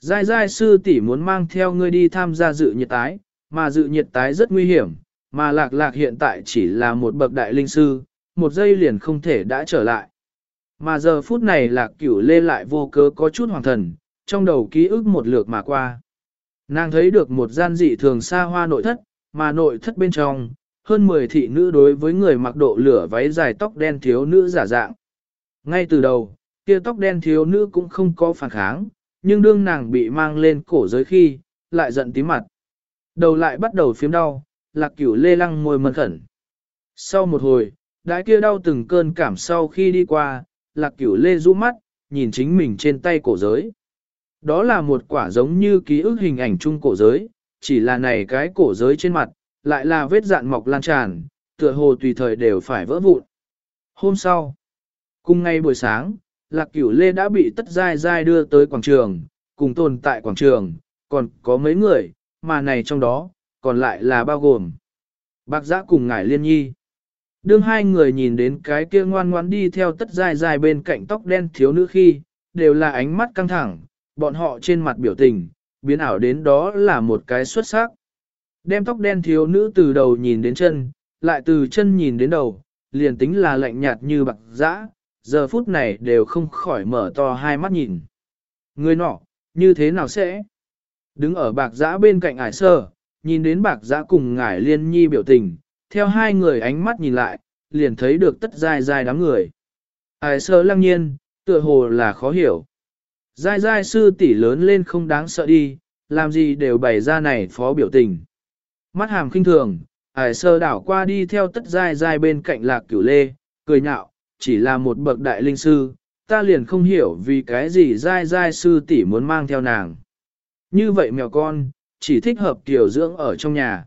Speaker 1: Giai giai sư tỷ muốn mang theo ngươi đi tham gia dự nhiệt tái, mà dự nhiệt tái rất nguy hiểm, mà lạc lạc hiện tại chỉ là một bậc đại linh sư, một giây liền không thể đã trở lại. Mà giờ phút này lạc cửu lê lại vô cớ có chút hoàng thần, trong đầu ký ức một lượt mà qua. Nàng thấy được một gian dị thường xa hoa nội thất, mà nội thất bên trong, hơn 10 thị nữ đối với người mặc độ lửa váy dài tóc đen thiếu nữ giả dạng. Ngay từ đầu, kia tóc đen thiếu nữ cũng không có phản kháng, nhưng đương nàng bị mang lên cổ giới khi, lại giận tím mặt. Đầu lại bắt đầu phiếm đau, lạc cửu lê lăng môi mân khẩn. Sau một hồi, đái kia đau từng cơn cảm sau khi đi qua, lạc cửu lê rũ mắt, nhìn chính mình trên tay cổ giới. Đó là một quả giống như ký ức hình ảnh chung cổ giới, chỉ là này cái cổ giới trên mặt, lại là vết dạn mọc lan tràn, tựa hồ tùy thời đều phải vỡ vụn. Hôm sau, cùng ngay buổi sáng, Lạc Cửu Lê đã bị tất dai dai đưa tới quảng trường, cùng tồn tại quảng trường, còn có mấy người, mà này trong đó, còn lại là bao gồm. Bạc giã cùng ngải liên nhi. Đương hai người nhìn đến cái kia ngoan ngoan đi theo tất dài dài bên cạnh tóc đen thiếu nữ khi, đều là ánh mắt căng thẳng, bọn họ trên mặt biểu tình, biến ảo đến đó là một cái xuất sắc. Đem tóc đen thiếu nữ từ đầu nhìn đến chân, lại từ chân nhìn đến đầu, liền tính là lạnh nhạt như bạc dã, giờ phút này đều không khỏi mở to hai mắt nhìn. Người nọ, như thế nào sẽ? Đứng ở bạc dã bên cạnh ải sơ, nhìn đến bạc giã cùng ngải liên nhi biểu tình, theo hai người ánh mắt nhìn lại, liền thấy được tất dai dai đám người. Ải sơ lăng nhiên, tựa hồ là khó hiểu. Giai giai sư tỷ lớn lên không đáng sợ đi, làm gì đều bày ra này phó biểu tình. Mắt hàm khinh thường, ải sơ đảo qua đi theo tất giai giai bên cạnh lạc cửu lê, cười nhạo, chỉ là một bậc đại linh sư, ta liền không hiểu vì cái gì giai giai sư tỷ muốn mang theo nàng. Như vậy mèo con, chỉ thích hợp tiểu dưỡng ở trong nhà.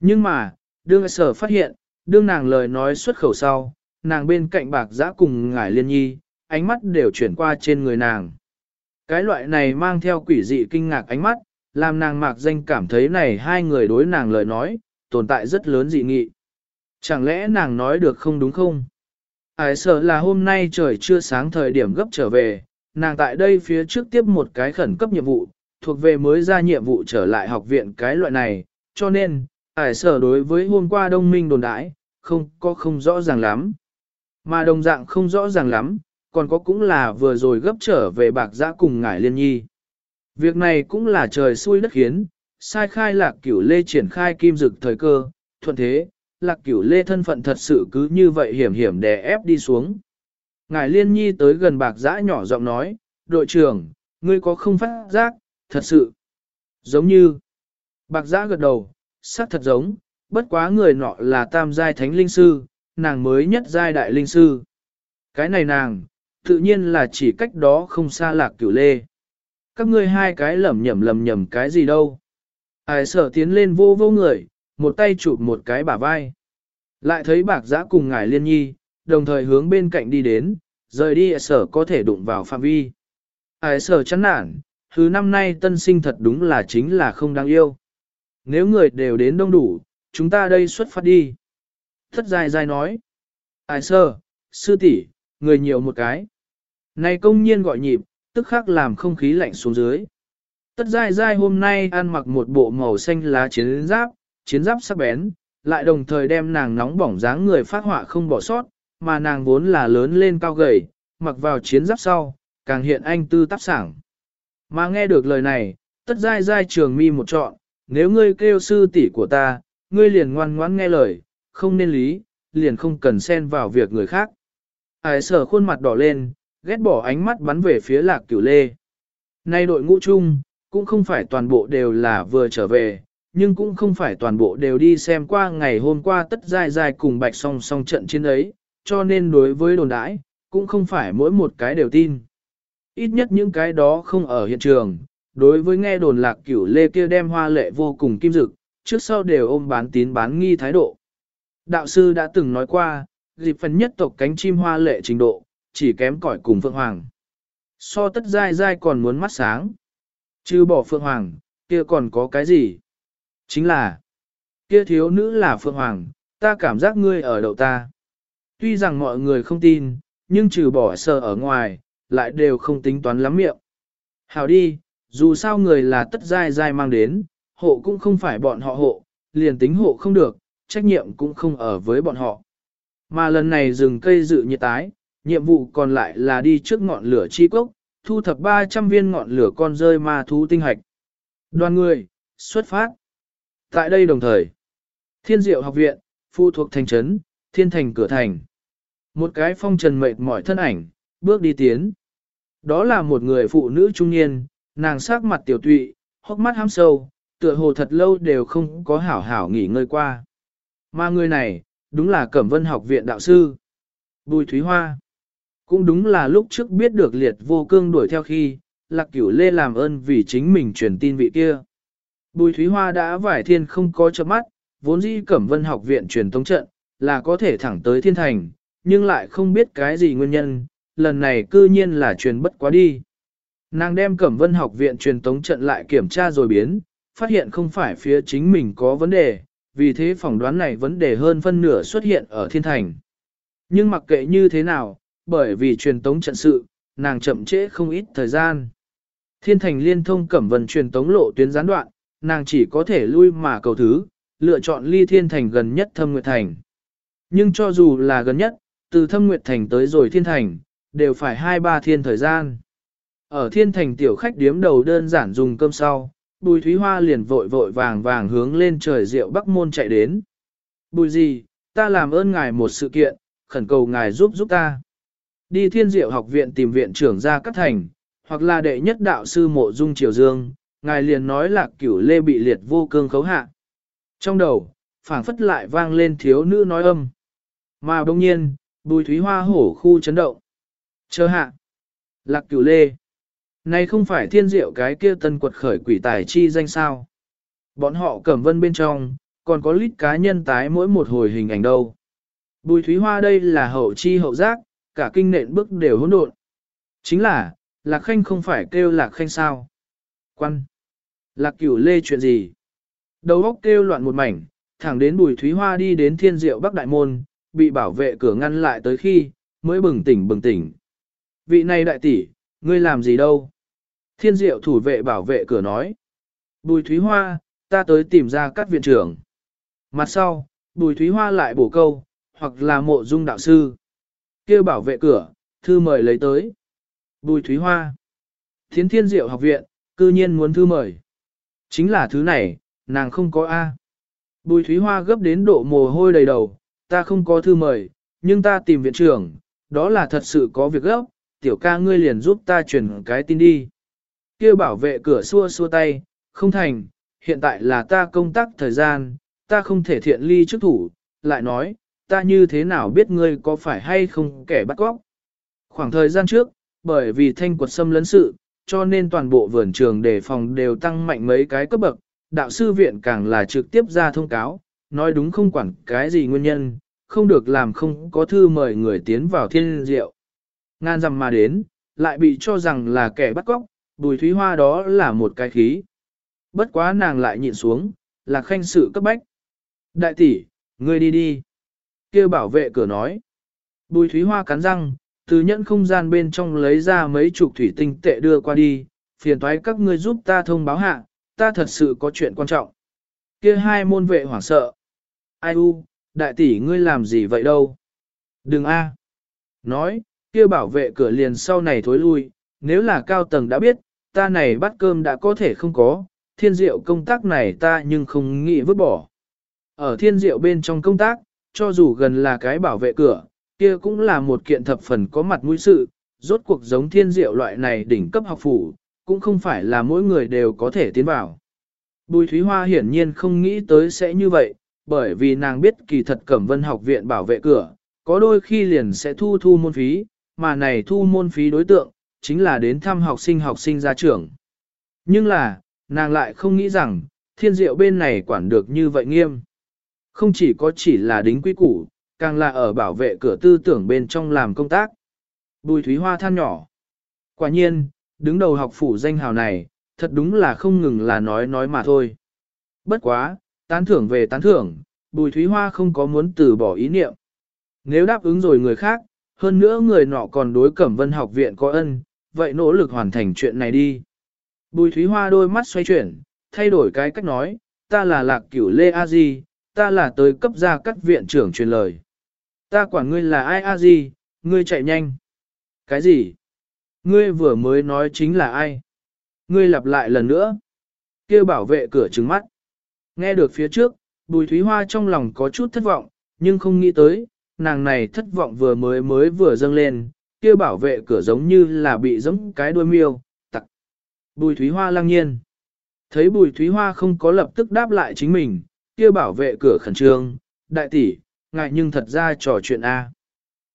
Speaker 1: Nhưng mà, đương sở phát hiện, đương nàng lời nói xuất khẩu sau, nàng bên cạnh bạc giã cùng ngải liên nhi, ánh mắt đều chuyển qua trên người nàng. Cái loại này mang theo quỷ dị kinh ngạc ánh mắt, làm nàng mạc danh cảm thấy này hai người đối nàng lời nói, tồn tại rất lớn dị nghị. Chẳng lẽ nàng nói được không đúng không? Ải sợ là hôm nay trời chưa sáng thời điểm gấp trở về, nàng tại đây phía trước tiếp một cái khẩn cấp nhiệm vụ, thuộc về mới ra nhiệm vụ trở lại học viện cái loại này, cho nên, ải sở đối với hôm qua đông minh đồn đãi, không có không rõ ràng lắm. Mà đồng dạng không rõ ràng lắm, còn có cũng là vừa rồi gấp trở về bạc giã cùng ngải liên nhi. Việc này cũng là trời xui đất khiến, sai khai lạc cửu lê triển khai kim dực thời cơ, thuận thế, lạc cửu lê thân phận thật sự cứ như vậy hiểm hiểm đè ép đi xuống. Ngài liên nhi tới gần bạc giã nhỏ giọng nói, đội trưởng, ngươi có không phát giác, thật sự, giống như, bạc giã gật đầu, xác thật giống, bất quá người nọ là tam giai thánh linh sư, nàng mới nhất giai đại linh sư. Cái này nàng, tự nhiên là chỉ cách đó không xa lạc cửu lê. Các ngươi hai cái lầm nhầm lầm nhầm cái gì đâu. Ai sở tiến lên vô vô người, một tay chụp một cái bả vai. Lại thấy bạc giã cùng ngài liên nhi, đồng thời hướng bên cạnh đi đến, rời đi sở có thể đụng vào phạm vi. Ai sở chán nản, thứ năm nay tân sinh thật đúng là chính là không đáng yêu. Nếu người đều đến đông đủ, chúng ta đây xuất phát đi. Thất dài dài nói. Ai sơ, sư tỷ, người nhiều một cái. Này công nhiên gọi nhịp, tức khắc làm không khí lạnh xuống dưới. Tất dài dài hôm nay ăn mặc một bộ màu xanh lá chiến giáp, chiến giáp sắc bén, lại đồng thời đem nàng nóng bỏng dáng người phát họa không bỏ sót, mà nàng vốn là lớn lên cao gầy, mặc vào chiến giáp sau, càng hiện anh tư tác sảng. Mà nghe được lời này, tất dai dai trường mi một trọn, nếu ngươi kêu sư tỷ của ta, ngươi liền ngoan ngoãn nghe lời, không nên lý, liền không cần xen vào việc người khác. Ai sở khuôn mặt đỏ lên, ghét bỏ ánh mắt bắn về phía lạc cửu lê. Nay đội ngũ chung, cũng không phải toàn bộ đều là vừa trở về, nhưng cũng không phải toàn bộ đều đi xem qua ngày hôm qua tất dai dai cùng bạch song song trận chiến ấy, cho nên đối với đồn đãi, cũng không phải mỗi một cái đều tin. Ít nhất những cái đó không ở hiện trường, đối với nghe đồn lạc cửu lê kia đem hoa lệ vô cùng kim dực, trước sau đều ôm bán tín bán nghi thái độ. Đạo sư đã từng nói qua, dịp phần nhất tộc cánh chim hoa lệ trình độ, chỉ kém cỏi cùng Phượng Hoàng. So tất dai dai còn muốn mắt sáng. Chứ bỏ Phượng Hoàng, kia còn có cái gì? Chính là, kia thiếu nữ là Phượng Hoàng, ta cảm giác ngươi ở đậu ta. Tuy rằng mọi người không tin, nhưng trừ bỏ sờ ở ngoài, lại đều không tính toán lắm miệng. hảo đi, dù sao người là tất dai dai mang đến, hộ cũng không phải bọn họ hộ, liền tính hộ không được, trách nhiệm cũng không ở với bọn họ. Mà lần này rừng cây dự nhiệt tái, nhiệm vụ còn lại là đi trước ngọn lửa chi cốc, thu thập 300 viên ngọn lửa con rơi ma thú tinh hạch. Đoàn người, xuất phát. Tại đây đồng thời, Thiên Diệu học viện, phụ thuộc thành trấn, Thiên Thành cửa thành. Một cái phong trần mệt mỏi thân ảnh, bước đi tiến. Đó là một người phụ nữ trung niên, nàng sắc mặt tiểu tụy, hốc mắt hám sâu, tựa hồ thật lâu đều không có hảo hảo nghỉ ngơi qua. Mà người này, đúng là Cẩm Vân học viện đạo sư. Bùi Thúy Hoa. Cũng đúng là lúc trước biết được liệt vô cương đuổi theo khi, lạc cửu lê làm ơn vì chính mình truyền tin vị kia. Bùi Thúy Hoa đã vải thiên không có chớp mắt, vốn dĩ Cẩm Vân học viện truyền tống trận, là có thể thẳng tới thiên thành, nhưng lại không biết cái gì nguyên nhân, lần này cư nhiên là truyền bất quá đi. Nàng đem Cẩm Vân học viện truyền tống trận lại kiểm tra rồi biến, phát hiện không phải phía chính mình có vấn đề, vì thế phỏng đoán này vấn đề hơn phân nửa xuất hiện ở thiên thành. Nhưng mặc kệ như thế nào, bởi vì truyền tống trận sự, nàng chậm trễ không ít thời gian. Thiên thành liên thông Cẩm Vân truyền tống lộ tuyến gián đoạn, nàng chỉ có thể lui mà cầu thứ, lựa chọn ly thiên thành gần nhất thâm nguyệt thành. Nhưng cho dù là gần nhất, từ thâm nguyệt thành tới rồi thiên thành, đều phải hai ba thiên thời gian. Ở thiên thành tiểu khách điếm đầu đơn giản dùng cơm sau, bùi thúy hoa liền vội vội vàng vàng hướng lên trời rượu bắc môn chạy đến. Bùi gì, ta làm ơn ngài một sự kiện, khẩn cầu ngài giúp giúp ta. Đi thiên diệu học viện tìm viện trưởng ra cắt thành, hoặc là đệ nhất đạo sư mộ dung triều dương, ngài liền nói là cửu lê bị liệt vô cương khấu hạ. Trong đầu, phảng phất lại vang lên thiếu nữ nói âm. Mà đồng nhiên, bùi thúy hoa hổ khu chấn động. Chờ hạ. Lạc cửu lê. Này không phải thiên diệu cái kia tân quật khởi quỷ tài chi danh sao. Bọn họ cẩm vân bên trong, còn có lít cá nhân tái mỗi một hồi hình ảnh đâu. Bùi Thúy Hoa đây là hậu chi hậu giác, cả kinh nện bước đều hỗn độn. Chính là, Lạc Khanh không phải kêu Lạc Khanh sao? Quan! Lạc cửu lê chuyện gì? Đầu óc kêu loạn một mảnh, thẳng đến Bùi Thúy Hoa đi đến thiên diệu Bắc Đại Môn, bị bảo vệ cửa ngăn lại tới khi, mới bừng tỉnh bừng tỉnh. Vị này đại tỷ, ngươi làm gì đâu? Thiên diệu thủ vệ bảo vệ cửa nói. Bùi Thúy Hoa, ta tới tìm ra các viện trưởng. Mặt sau, Bùi Thúy Hoa lại bổ câu, hoặc là mộ dung đạo sư. kêu bảo vệ cửa, thư mời lấy tới. Bùi Thúy Hoa. Thiến thiên diệu học viện, cư nhiên muốn thư mời. Chính là thứ này, nàng không có A. Bùi Thúy Hoa gấp đến độ mồ hôi đầy đầu, ta không có thư mời, nhưng ta tìm viện trưởng, đó là thật sự có việc gấp, tiểu ca ngươi liền giúp ta truyền cái tin đi. Kêu bảo vệ cửa xua xua tay, không thành, hiện tại là ta công tác thời gian, ta không thể thiện ly trước thủ, lại nói, ta như thế nào biết ngươi có phải hay không kẻ bắt cóc. Khoảng thời gian trước, bởi vì thanh quật xâm lấn sự, cho nên toàn bộ vườn trường đề phòng đều tăng mạnh mấy cái cấp bậc, đạo sư viện càng là trực tiếp ra thông cáo, nói đúng không quản cái gì nguyên nhân, không được làm không có thư mời người tiến vào thiên diệu. Ngan dằm mà đến, lại bị cho rằng là kẻ bắt cóc, bùi thúy hoa đó là một cái khí. Bất quá nàng lại nhịn xuống, là khanh sự cấp bách. Đại tỷ, ngươi đi đi. kêu bảo vệ cửa nói. Bùi thúy hoa cắn răng, từ nhẫn không gian bên trong lấy ra mấy chục thủy tinh tệ đưa qua đi, phiền toái các ngươi giúp ta thông báo hạ, ta thật sự có chuyện quan trọng. Kia hai môn vệ hoảng sợ. Ai u, đại tỷ ngươi làm gì vậy đâu? Đừng a. Nói, kia bảo vệ cửa liền sau này thối lui, nếu là cao tầng đã biết, ta này bắt cơm đã có thể không có, thiên diệu công tác này ta nhưng không nghĩ vứt bỏ. Ở thiên diệu bên trong công tác, cho dù gần là cái bảo vệ cửa, kia cũng là một kiện thập phần có mặt mũi sự, rốt cuộc giống thiên diệu loại này đỉnh cấp học phủ, cũng không phải là mỗi người đều có thể tiến vào. Bùi Thúy Hoa hiển nhiên không nghĩ tới sẽ như vậy, bởi vì nàng biết kỳ thật Cẩm Vân học viện bảo vệ cửa, có đôi khi liền sẽ thu thu môn phí, mà này thu môn phí đối tượng, chính là đến thăm học sinh học sinh ra trưởng. Nhưng là, nàng lại không nghĩ rằng, thiên diệu bên này quản được như vậy nghiêm. Không chỉ có chỉ là đính quy củ, càng là ở bảo vệ cửa tư tưởng bên trong làm công tác. Bùi Thúy Hoa than nhỏ. Quả nhiên, đứng đầu học phủ danh hào này, thật đúng là không ngừng là nói nói mà thôi. Bất quá, tán thưởng về tán thưởng, Bùi Thúy Hoa không có muốn từ bỏ ý niệm. Nếu đáp ứng rồi người khác, hơn nữa người nọ còn đối Cẩm Vân học viện có ân, vậy nỗ lực hoàn thành chuyện này đi. Bùi Thúy Hoa đôi mắt xoay chuyển, thay đổi cái cách nói, ta là lạc cửu Lê A Di, ta là tới cấp gia các viện trưởng truyền lời. Ta quản ngươi là ai A Di, ngươi chạy nhanh. Cái gì? Ngươi vừa mới nói chính là ai? Ngươi lặp lại lần nữa. kêu bảo vệ cửa trứng mắt. Nghe được phía trước, Bùi Thúy Hoa trong lòng có chút thất vọng, nhưng không nghĩ tới, nàng này thất vọng vừa mới mới vừa dâng lên, kia bảo vệ cửa giống như là bị giẫm cái đuôi miêu, tặc. Bùi Thúy Hoa lăng nhiên. Thấy Bùi Thúy Hoa không có lập tức đáp lại chính mình, kia bảo vệ cửa khẩn trương, đại tỷ, ngài nhưng thật ra trò chuyện A.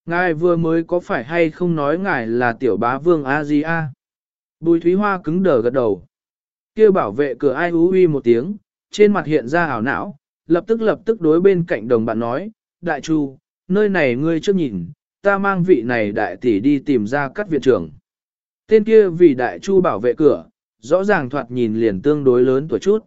Speaker 1: Ngài vừa mới có phải hay không nói ngài là tiểu bá vương A gì A? Bùi Thúy Hoa cứng đờ gật đầu. kia bảo vệ cửa ai hú uy một tiếng, trên mặt hiện ra ảo não, lập tức lập tức đối bên cạnh đồng bạn nói, đại chu, nơi này ngươi trước nhìn, ta mang vị này đại tỷ đi tìm ra các viện trưởng. Tên kia vì đại chu bảo vệ cửa, rõ ràng thoạt nhìn liền tương đối lớn tuổi chút.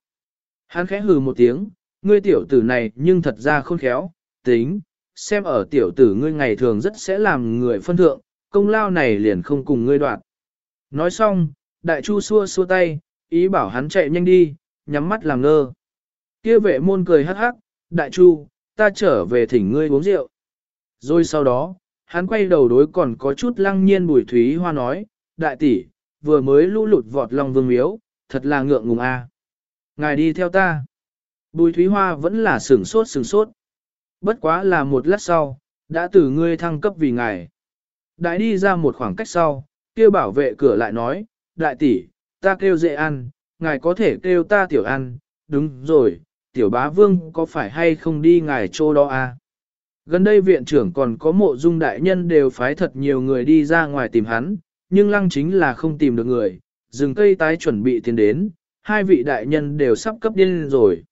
Speaker 1: Hắn khẽ hừ một tiếng, ngươi tiểu tử này nhưng thật ra khôn khéo, tính, xem ở tiểu tử ngươi ngày thường rất sẽ làm người phân thượng, công lao này liền không cùng ngươi đoạt. Nói xong, đại chu xua xua tay, ý bảo hắn chạy nhanh đi, nhắm mắt làm ngơ. Kia vệ môn cười hắc hắc, đại chu, ta trở về thỉnh ngươi uống rượu. Rồi sau đó, hắn quay đầu đối còn có chút lăng nhiên bùi thúy hoa nói, đại tỷ, vừa mới lũ lụt vọt lòng vương miếu, thật là ngượng ngùng a. Ngài đi theo ta. Bùi thúy hoa vẫn là sửng sốt sửng sốt. Bất quá là một lát sau, đã từ ngươi thăng cấp vì ngài. Đại đi ra một khoảng cách sau, kêu bảo vệ cửa lại nói, đại tỷ, ta kêu dễ ăn, ngài có thể kêu ta tiểu ăn, đúng rồi, tiểu bá vương có phải hay không đi ngài chỗ đó à? Gần đây viện trưởng còn có mộ dung đại nhân đều phái thật nhiều người đi ra ngoài tìm hắn, nhưng lăng chính là không tìm được người, rừng cây tái chuẩn bị tiến đến, hai vị đại nhân đều sắp cấp điên rồi.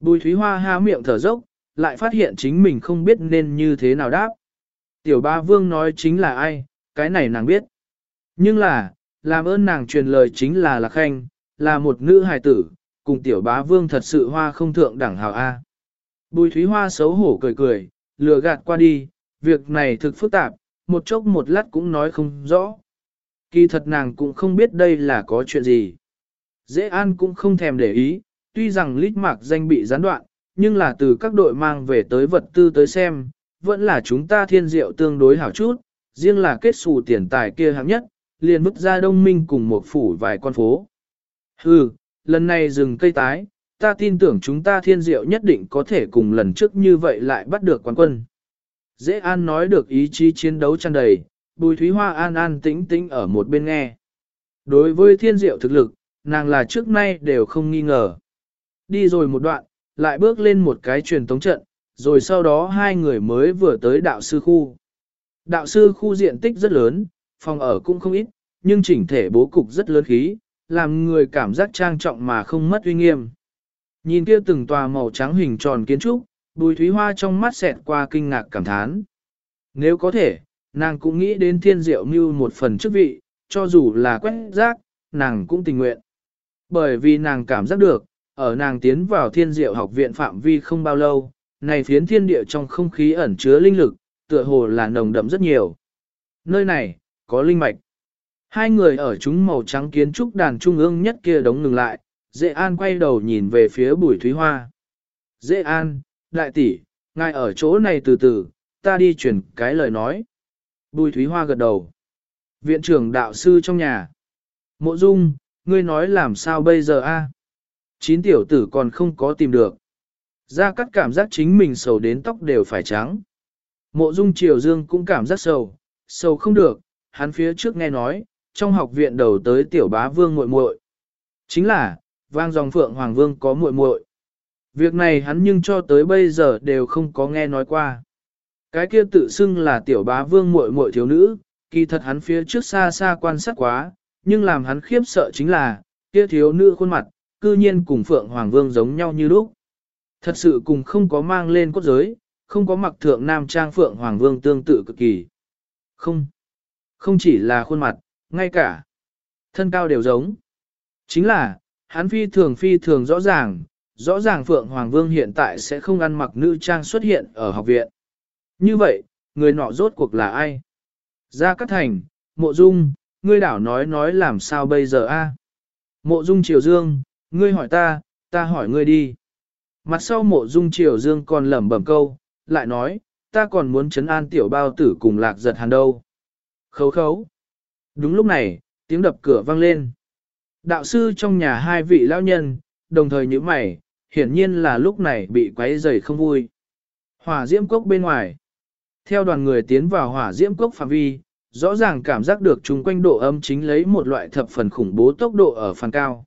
Speaker 1: Bùi Thúy Hoa há miệng thở dốc, lại phát hiện chính mình không biết nên như thế nào đáp. Tiểu ba vương nói chính là ai, cái này nàng biết. Nhưng là, làm ơn nàng truyền lời chính là Lạc Khanh, là một nữ hài tử, cùng tiểu bá vương thật sự hoa không thượng đẳng hào A. Bùi Thúy Hoa xấu hổ cười cười, lừa gạt qua đi, việc này thực phức tạp, một chốc một lát cũng nói không rõ. Kỳ thật nàng cũng không biết đây là có chuyện gì. Dễ an cũng không thèm để ý, tuy rằng lít mạc danh bị gián đoạn, nhưng là từ các đội mang về tới vật tư tới xem, vẫn là chúng ta thiên diệu tương đối hảo chút, riêng là kết xù tiền tài kia hạng nhất, liền vứt ra đông minh cùng một phủ vài con phố. Hừ, lần này rừng cây tái, ta tin tưởng chúng ta thiên diệu nhất định có thể cùng lần trước như vậy lại bắt được quán quân. Dễ an nói được ý chí chiến đấu tràn đầy, bùi thúy hoa an an tĩnh tĩnh ở một bên nghe. Đối với thiên diệu thực lực, nàng là trước nay đều không nghi ngờ. Đi rồi một đoạn, lại bước lên một cái truyền tống trận, rồi sau đó hai người mới vừa tới đạo sư khu. Đạo sư khu diện tích rất lớn, phòng ở cũng không ít, nhưng chỉnh thể bố cục rất lớn khí, làm người cảm giác trang trọng mà không mất uy nghiêm. Nhìn kia từng tòa màu trắng hình tròn kiến trúc, bùi thúy hoa trong mắt xẹt qua kinh ngạc cảm thán. Nếu có thể, nàng cũng nghĩ đến thiên diệu như một phần chức vị, cho dù là quét rác, nàng cũng tình nguyện. Bởi vì nàng cảm giác được, ở nàng tiến vào thiên diệu học viện phạm vi không bao lâu, này phiến thiên địa trong không khí ẩn chứa linh lực, tựa hồ là nồng đậm rất nhiều. Nơi này, có linh mạch. Hai người ở chúng màu trắng kiến trúc đàn trung ương nhất kia đống ngừng lại, dễ an quay đầu nhìn về phía bùi thúy hoa. Dễ an, đại tỷ, ngài ở chỗ này từ từ, ta đi truyền cái lời nói. Bùi thúy hoa gật đầu. Viện trưởng đạo sư trong nhà. Mộ dung, ngươi nói làm sao bây giờ a? Chín tiểu tử còn không có tìm được. Gia Cát cảm giác chính mình sầu đến tóc đều phải trắng. Mộ dung triều dương cũng cảm giác sầu, sầu không được, hắn phía trước nghe nói, trong học viện đầu tới tiểu bá vương muội muội. Chính là, vang dòng phượng hoàng vương có muội muội. Việc này hắn nhưng cho tới bây giờ đều không có nghe nói qua. Cái kia tự xưng là tiểu bá vương muội muội thiếu nữ, kỳ thật hắn phía trước xa xa quan sát quá, nhưng làm hắn khiếp sợ chính là, kia thiếu nữ khuôn mặt, cư nhiên cùng phượng hoàng vương giống nhau như lúc. Thật sự cùng không có mang lên cốt giới, không có mặc thượng nam trang phượng hoàng vương tương tự cực kỳ. Không, không chỉ là khuôn mặt, ngay cả thân cao đều giống. Chính là, hắn phi thường phi thường rõ ràng, rõ ràng Phượng Hoàng Vương hiện tại sẽ không ăn mặc nữ trang xuất hiện ở học viện. Như vậy, người nọ rốt cuộc là ai? Gia Cát Thành, Mộ Dung, ngươi đảo nói nói làm sao bây giờ a? Mộ Dung Triều Dương, ngươi hỏi ta, ta hỏi ngươi đi. Mặt sau Mộ Dung Triều Dương còn lẩm bẩm câu, lại nói, ta còn muốn chấn an tiểu bao tử cùng lạc giật hàn đâu. Khấu khấu. Đúng lúc này, tiếng đập cửa vang lên. Đạo sư trong nhà hai vị lão nhân, đồng thời như mày, hiển nhiên là lúc này bị quấy rầy không vui. Hỏa diễm cốc bên ngoài. Theo đoàn người tiến vào hỏa diễm cốc phạm vi, rõ ràng cảm giác được chung quanh độ âm chính lấy một loại thập phần khủng bố tốc độ ở phần cao.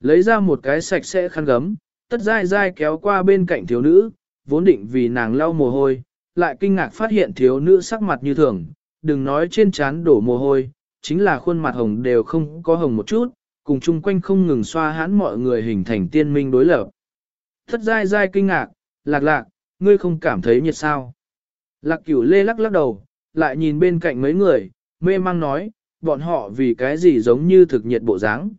Speaker 1: Lấy ra một cái sạch sẽ khăn gấm, tất dai dai kéo qua bên cạnh thiếu nữ, vốn định vì nàng lau mồ hôi, lại kinh ngạc phát hiện thiếu nữ sắc mặt như thường, đừng nói trên trán đổ mồ hôi, chính là khuôn mặt hồng đều không có hồng một chút, cùng chung quanh không ngừng xoa hãn mọi người hình thành tiên minh đối lập. Thất dai dai kinh ngạc, lạc lạc, ngươi không cảm thấy nhiệt sao. Lạc cửu lê lắc lắc đầu, lại nhìn bên cạnh mấy người, mê mang nói, bọn họ vì cái gì giống như thực nhiệt bộ dáng.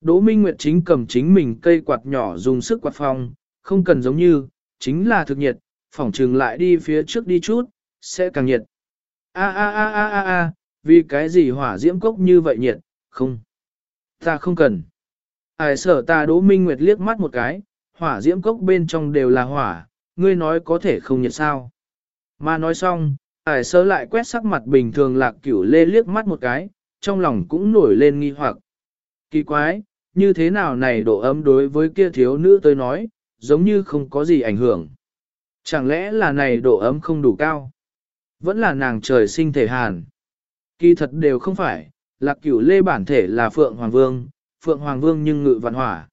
Speaker 1: Đỗ Minh Nguyệt chính cầm chính mình cây quạt nhỏ dùng sức quạt phong, không cần giống như, chính là thực nhiệt, phỏng trừng lại đi phía trước đi chút, sẽ càng nhiệt. A a a a a a, vì cái gì hỏa diễm cốc như vậy nhiệt, không. Ta không cần. Ai sở ta Đỗ Minh Nguyệt liếc mắt một cái, hỏa diễm cốc bên trong đều là hỏa, ngươi nói có thể không nhiệt sao. Mà nói xong, ải sơ lại quét sắc mặt bình thường lạc cửu lê liếc mắt một cái, trong lòng cũng nổi lên nghi hoặc. Kỳ quái, như thế nào này độ ấm đối với kia thiếu nữ tới nói, giống như không có gì ảnh hưởng. Chẳng lẽ là này độ ấm không đủ cao? Vẫn là nàng trời sinh thể hàn. Kỳ thật đều không phải, lạc cửu lê bản thể là Phượng Hoàng Vương, Phượng Hoàng Vương nhưng ngự vạn hỏa.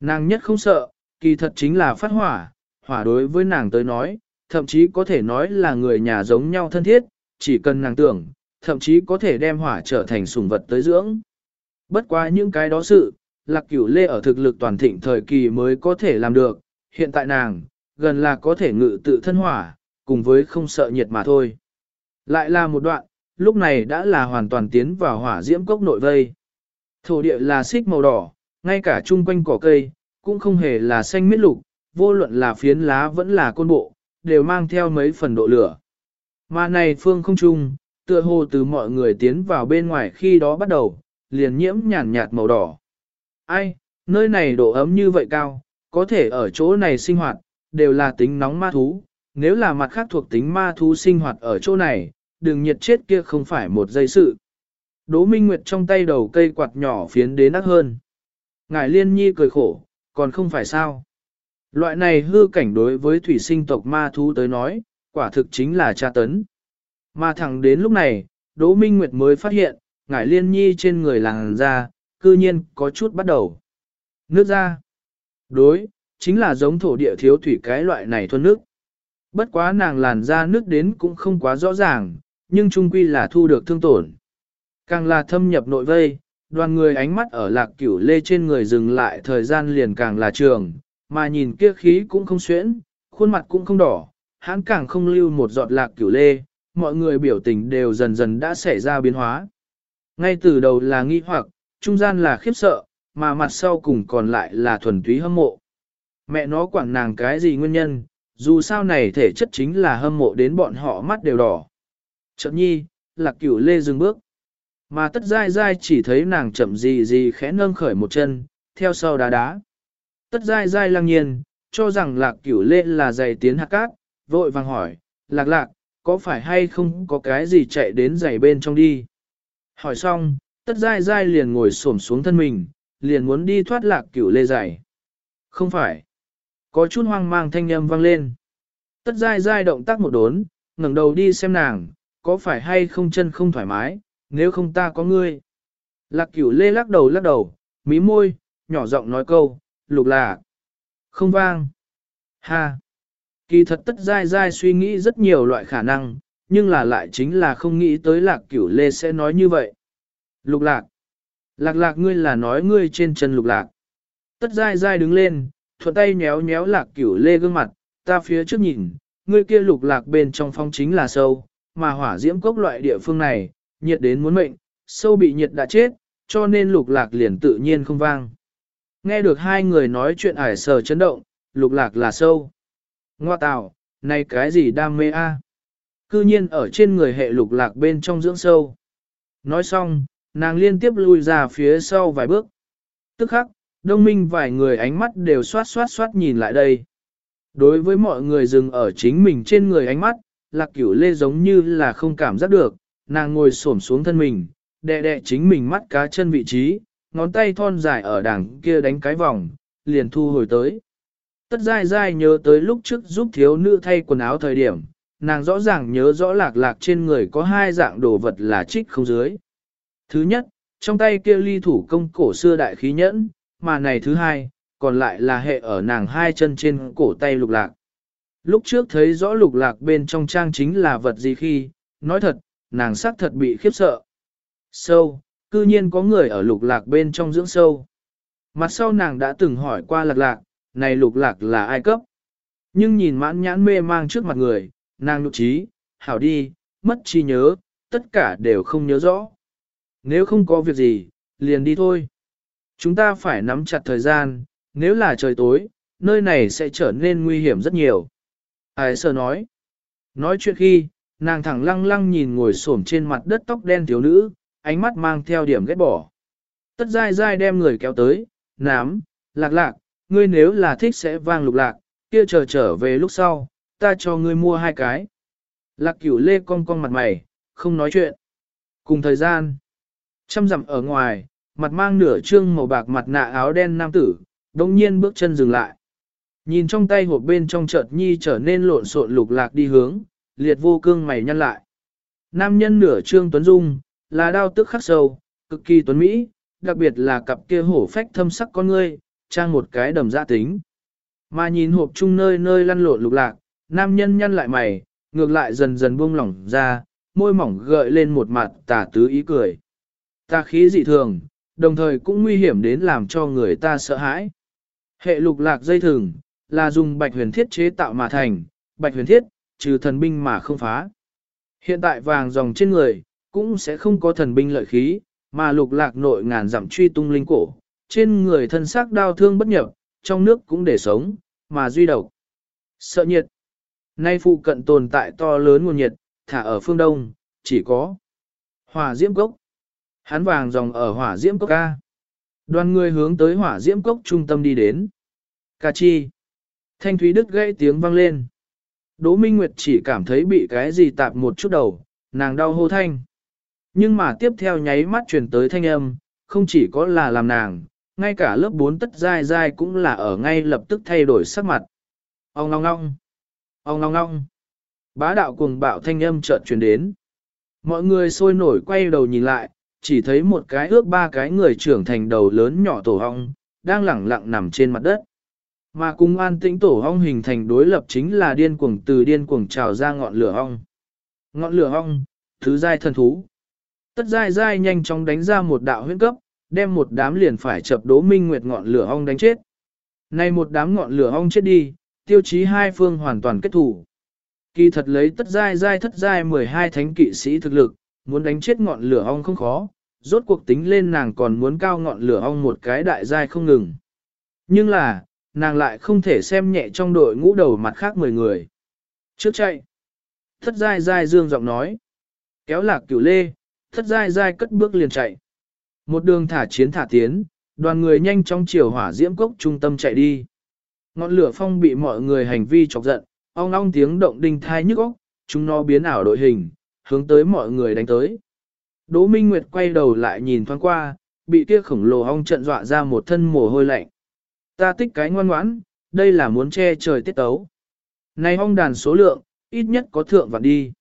Speaker 1: Nàng nhất không sợ, kỳ thật chính là phát hỏa, hỏa đối với nàng tới nói, thậm chí có thể nói là người nhà giống nhau thân thiết, chỉ cần nàng tưởng, thậm chí có thể đem hỏa trở thành sủng vật tới dưỡng. Bất quá những cái đó sự, lạc cửu lê ở thực lực toàn thịnh thời kỳ mới có thể làm được, hiện tại nàng, gần là có thể ngự tự thân hỏa, cùng với không sợ nhiệt mà thôi. Lại là một đoạn, lúc này đã là hoàn toàn tiến vào hỏa diễm cốc nội vây. Thổ địa là xích màu đỏ, ngay cả chung quanh cỏ cây, cũng không hề là xanh miết lục, vô luận là phiến lá vẫn là côn bộ, đều mang theo mấy phần độ lửa. Mà này phương không trung, tựa hồ từ mọi người tiến vào bên ngoài khi đó bắt đầu, liền nhiễm nhàn nhạt màu đỏ. Ai, nơi này độ ấm như vậy cao, có thể ở chỗ này sinh hoạt, đều là tính nóng ma thú, nếu là mặt khác thuộc tính ma thú sinh hoạt ở chỗ này, đừng nhiệt chết kia không phải một giây sự. Đỗ Minh Nguyệt trong tay đầu cây quạt nhỏ phiến đến nắc hơn. Ngải liên nhi cười khổ, còn không phải sao. Loại này hư cảnh đối với thủy sinh tộc ma thú tới nói, quả thực chính là tra tấn. Mà thẳng đến lúc này, Đỗ Minh Nguyệt mới phát hiện, ngải liên nhi trên người làng ra, cư nhiên có chút bắt đầu. Nước ra. Đối, chính là giống thổ địa thiếu thủy cái loại này thuần nước. Bất quá nàng làn da nước đến cũng không quá rõ ràng, nhưng trung quy là thu được thương tổn. Càng là thâm nhập nội vây, đoàn người ánh mắt ở lạc cửu lê trên người dừng lại thời gian liền càng là trường, mà nhìn kia khí cũng không xuyễn, khuôn mặt cũng không đỏ, hắn càng không lưu một giọt lạc cửu lê, mọi người biểu tình đều dần dần đã xảy ra biến hóa. Ngay từ đầu là nghi hoặc, trung gian là khiếp sợ, mà mặt sau cùng còn lại là thuần túy hâm mộ. Mẹ nó quảng nàng cái gì nguyên nhân, dù sao này thể chất chính là hâm mộ đến bọn họ mắt đều đỏ. Chậm nhi, lạc cửu lê dừng bước. Mà tất dai dai chỉ thấy nàng chậm gì gì khẽ nâng khởi một chân, theo sau đá đá. Tất dai dai lăng nhiên, cho rằng lạc cửu lê là giày tiến hạt cát, vội vàng hỏi, lạc lạc, có phải hay không có cái gì chạy đến giày bên trong đi? Hỏi xong, tất dai dai liền ngồi xổm xuống thân mình, liền muốn đi thoát lạc cửu lê giày. Không phải. Có chút hoang mang thanh âm vang lên. Tất dai dai động tác một đốn, ngẩng đầu đi xem nàng, có phải hay không chân không thoải mái, nếu không ta có ngươi. Lạc cửu lê lắc đầu lắc đầu, mí môi, nhỏ giọng nói câu, lục lạc. Không vang. Ha. Kỳ thật tất dai dai suy nghĩ rất nhiều loại khả năng, nhưng là lại chính là không nghĩ tới lạc cửu lê sẽ nói như vậy. Lục lạc. Lạc lạc ngươi là nói ngươi trên chân lục lạc. Tất dai dai đứng lên, thuận tay nhéo nhéo lạc cửu lê gương mặt, ta phía trước nhìn, ngươi kia lục lạc bên trong phong chính là sâu, mà hỏa diễm cốc loại địa phương này, nhiệt đến muốn mệnh, sâu bị nhiệt đã chết, cho nên lục lạc liền tự nhiên không vang. Nghe được hai người nói chuyện ải sờ chấn động, lục lạc là sâu. Ngoa tạo, này cái gì đam mê a? Cư nhiên ở trên người hệ lục lạc bên trong dưỡng sâu. Nói xong, nàng liên tiếp lui ra phía sau vài bước. Tức khắc, đông minh vài người ánh mắt đều xoát xoát xoát nhìn lại đây. Đối với mọi người dừng ở chính mình trên người ánh mắt, lạc cửu lê giống như là không cảm giác được, nàng ngồi xổm xuống thân mình, đè đè chính mình mắt cá chân vị trí, ngón tay thon dài ở đằng kia đánh cái vòng, liền thu hồi tới. Tất dai dai nhớ tới lúc trước giúp thiếu nữ thay quần áo thời điểm, nàng rõ ràng nhớ rõ lạc lạc trên người có hai dạng đồ vật là trích không dưới. Thứ nhất, trong tay kia ly thủ công cổ xưa đại khí nhẫn, mà này thứ hai, còn lại là hệ ở nàng hai chân trên cổ tay lục lạc. Lúc trước thấy rõ lục lạc bên trong trang chính là vật gì khi, nói thật, nàng sắc thật bị khiếp sợ. Sâu, cư nhiên có người ở lục lạc bên trong dưỡng sâu. Mặt sau nàng đã từng hỏi qua lạc lạc, này lục lạc là ai cấp? Nhưng nhìn mãn nhãn mê mang trước mặt người, nàng nhục trí, hảo đi, mất trí nhớ, tất cả đều không nhớ rõ. Nếu không có việc gì, liền đi thôi. Chúng ta phải nắm chặt thời gian, nếu là trời tối, nơi này sẽ trở nên nguy hiểm rất nhiều. Ai sơ nói. Nói chuyện khi, nàng thẳng lăng lăng nhìn ngồi xổm trên mặt đất tóc đen thiếu nữ, ánh mắt mang theo điểm ghét bỏ. Tất dai dai đem người kéo tới, nám, lạc lạc, ngươi nếu là thích sẽ vang lục lạc, kia chờ trở về lúc sau, ta cho ngươi mua hai cái. Lạc cửu lê cong cong mặt mày, không nói chuyện. Cùng thời gian, chăm dặm ở ngoài, mặt mang nửa trương màu bạc mặt nạ áo đen nam tử, đồng nhiên bước chân dừng lại. Nhìn trong tay hộp bên trong chợt nhi trở nên lộn xộn lục lạc đi hướng, liệt vô cương mày nhăn lại. Nam nhân nửa trương tuấn dung, là đao tức khắc sâu, cực kỳ tuấn mỹ, đặc biệt là cặp kia hổ phách thâm sắc con ngươi, trang một cái đầm dạ tính. Mà nhìn hộp chung nơi nơi lăn lộn lục lạc, nam nhân nhăn lại mày, ngược lại dần dần buông lỏng ra, môi mỏng gợi lên một mặt tà tứ ý cười. Ta khí dị thường, đồng thời cũng nguy hiểm đến làm cho người ta sợ hãi. Hệ lục lạc dây thừng, là dùng bạch huyền thiết chế tạo mà thành, bạch huyền thiết, trừ thần binh mà không phá. Hiện tại vàng dòng trên người, cũng sẽ không có thần binh lợi khí, mà lục lạc nội ngàn dặm truy tung linh cổ, trên người thân xác đau thương bất nhập, trong nước cũng để sống, mà duy độc. Sợ nhiệt. Nay phụ cận tồn tại to lớn nguồn nhiệt, thả ở phương đông, chỉ có hỏa diễm cốc. Hắn vàng dòng ở hỏa diễm cốc ca. Đoàn người hướng tới hỏa diễm cốc trung tâm đi đến. Cà chi. Thanh thúy đức gãy tiếng vang lên. Đỗ Minh Nguyệt chỉ cảm thấy bị cái gì tạp một chút đầu, nàng đau hô thanh. Nhưng mà tiếp theo nháy mắt truyền tới thanh âm, không chỉ có là làm nàng, ngay cả lớp 4 tất dai dai cũng là ở ngay lập tức thay đổi sắc mặt. Ông ngong ngong, ông ngong ngong. Bá đạo cuồng bạo thanh âm chợt truyền đến. Mọi người sôi nổi quay đầu nhìn lại, chỉ thấy một cái ước ba cái người trưởng thành đầu lớn nhỏ tổ hong, đang lẳng lặng nằm trên mặt đất. Mà cùng an tĩnh tổ hong hình thành đối lập chính là điên cuồng từ điên cuồng trào ra ngọn lửa hong. Ngọn lửa hong, thứ giai thần thú. Tất giai giai nhanh chóng đánh ra một đạo huyết cấp, đem một đám liền phải chập đố minh nguyệt ngọn lửa hong đánh chết. Này một đám ngọn lửa hong chết đi, tiêu chí hai phương hoàn toàn kết thủ. Kỳ thật lấy tất giai giai thất giai 12 thánh kỵ sĩ thực lực, muốn đánh chết ngọn lửa ong không khó, rốt cuộc tính lên nàng còn muốn cao ngọn lửa ong một cái đại giai không ngừng. Nhưng là, nàng lại không thể xem nhẹ trong đội ngũ đầu mặt khác 10 người. Trước chạy, thất giai giai dương giọng nói, kéo lạc cửu lê, thất giai giai cất bước liền chạy. Một đường thả chiến thả tiến, đoàn người nhanh trong chiều hỏa diễm cốc trung tâm chạy đi. Ngọn lửa phong bị mọi người hành vi chọc giận, ong ong tiếng động đinh thai nhức óc, chúng nó biến ảo đội hình, hướng tới mọi người đánh tới. Đỗ Minh Nguyệt quay đầu lại nhìn thoáng qua, bị kia khổng lồ ong trận dọa ra một thân mồ hôi lạnh. Ta tích cái ngoan ngoãn, đây là muốn che trời tiết tấu. Này ong đàn số lượng, ít nhất có thượng vạn đi.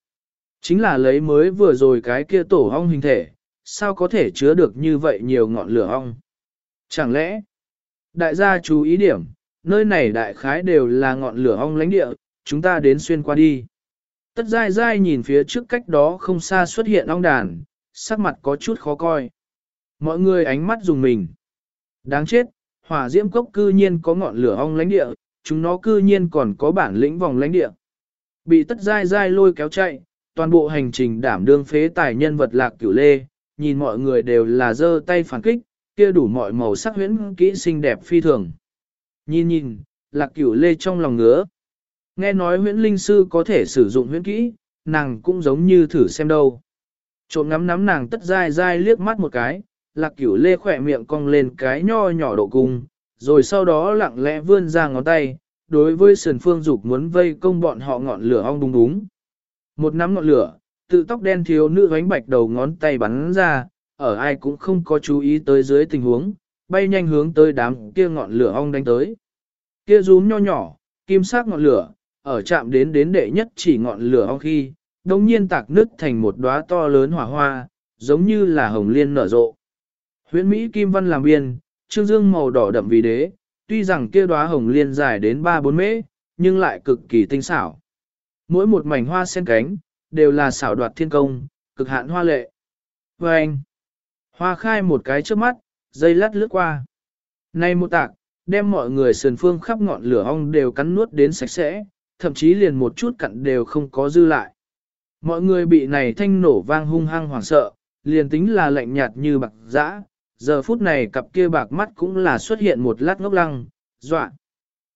Speaker 1: Chính là lấy mới vừa rồi cái kia tổ ong hình thể, sao có thể chứa được như vậy nhiều ngọn lửa ong. Chẳng lẽ, đại gia chú ý điểm, nơi này đại khái đều là ngọn lửa ong lãnh địa, chúng ta đến xuyên qua đi. Tất dai dai nhìn phía trước cách đó không xa xuất hiện ong đàn, sắc mặt có chút khó coi. Mọi người ánh mắt dùng mình. Đáng chết, hỏa diễm cốc cư nhiên có ngọn lửa ong lãnh địa, chúng nó cư nhiên còn có bản lĩnh vòng lãnh địa. Bị tất dai dai lôi kéo chạy, toàn bộ hành trình đảm đương phế tài nhân vật lạc cửu lê, nhìn mọi người đều là giơ tay phản kích, kia đủ mọi màu sắc huyễn kỹ xinh đẹp phi thường. Nhìn nhìn, lạc cửu lê trong lòng ngứa. Nghe nói huyễn linh sư có thể sử dụng huyễn kỹ, nàng cũng giống như thử xem đâu. Trộm ngắm nắm nàng tất dai dai liếc mắt một cái, lạc cửu lê khỏe miệng cong lên cái nho nhỏ độ cung, rồi sau đó lặng lẽ vươn ra ngón tay, đối với sườn phương dục muốn vây công bọn họ ngọn lửa ong đúng đúng. Một nắm ngọn lửa, tự tóc đen thiếu nữ bánh bạch đầu ngón tay bắn ra, ở ai cũng không có chú ý tới dưới tình huống, bay nhanh hướng tới đám kia ngọn lửa ong đánh tới. Kia rúm nho nhỏ, kim sắc ngọn lửa, ở chạm đến đến đệ nhất chỉ ngọn lửa ong khi, đồng nhiên tạc nứt thành một đóa to lớn hỏa hoa, giống như là hồng liên nở rộ. Huyễn Mỹ Kim Văn làm biên, trương dương màu đỏ đậm vì đế, tuy rằng kia đóa hồng liên dài đến 3-4 mễ, nhưng lại cực kỳ tinh xảo. Mỗi một mảnh hoa sen cánh, đều là xảo đoạt thiên công, cực hạn hoa lệ. Và anh, hoa khai một cái trước mắt, dây lát lướt qua. Nay một tạc, đem mọi người sườn phương khắp ngọn lửa ong đều cắn nuốt đến sạch sẽ, thậm chí liền một chút cặn đều không có dư lại. Mọi người bị này thanh nổ vang hung hăng hoảng sợ, liền tính là lạnh nhạt như bạc dã, giờ phút này cặp kia bạc mắt cũng là xuất hiện một lát ngốc lăng, dọa.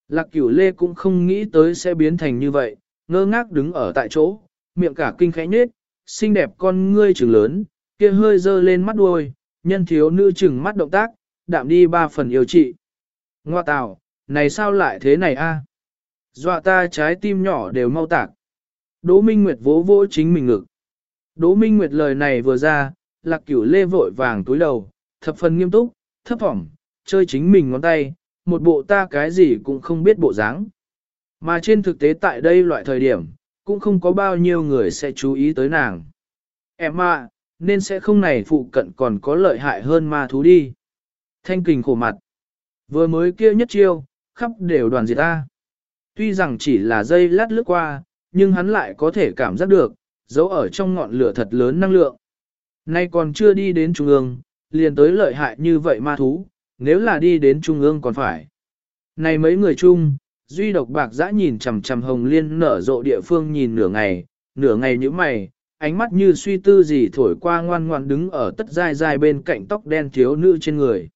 Speaker 1: Lạc cửu lê cũng không nghĩ tới sẽ biến thành như vậy, ngơ ngác đứng ở tại chỗ, miệng cả kinh khẽ nhết, xinh đẹp con ngươi trừng lớn, kia hơi dơ lên mắt đuôi, nhân thiếu nữ trừng mắt động tác, đạm đi ba phần yêu trị. Ngoa tào, này sao lại thế này a? Dọa ta trái tim nhỏ đều mau tạc. Đỗ Minh Nguyệt vỗ vỗ chính mình ngực. Đỗ Minh Nguyệt lời này vừa ra, lạc cửu lê vội vàng túi đầu, thập phần nghiêm túc, thấp thỏm, chơi chính mình ngón tay, một bộ ta cái gì cũng không biết bộ dáng. Mà trên thực tế tại đây loại thời điểm, cũng không có bao nhiêu người sẽ chú ý tới nàng. Em à, nên sẽ không này phụ cận còn có lợi hại hơn ma thú đi. Thanh kình khổ mặt. Vừa mới kia nhất chiêu, khắp đều đoàn diệt ta. Tuy rằng chỉ là dây lát lướt qua, nhưng hắn lại có thể cảm giác được, giấu ở trong ngọn lửa thật lớn năng lượng. Nay còn chưa đi đến trung ương, liền tới lợi hại như vậy ma thú, nếu là đi đến trung ương còn phải. Này mấy người chung, duy độc bạc dã nhìn chằm chằm hồng liên nở rộ địa phương nhìn nửa ngày, nửa ngày như mày, ánh mắt như suy tư gì thổi qua ngoan ngoan đứng ở tất dai dai bên cạnh tóc đen thiếu nữ trên người.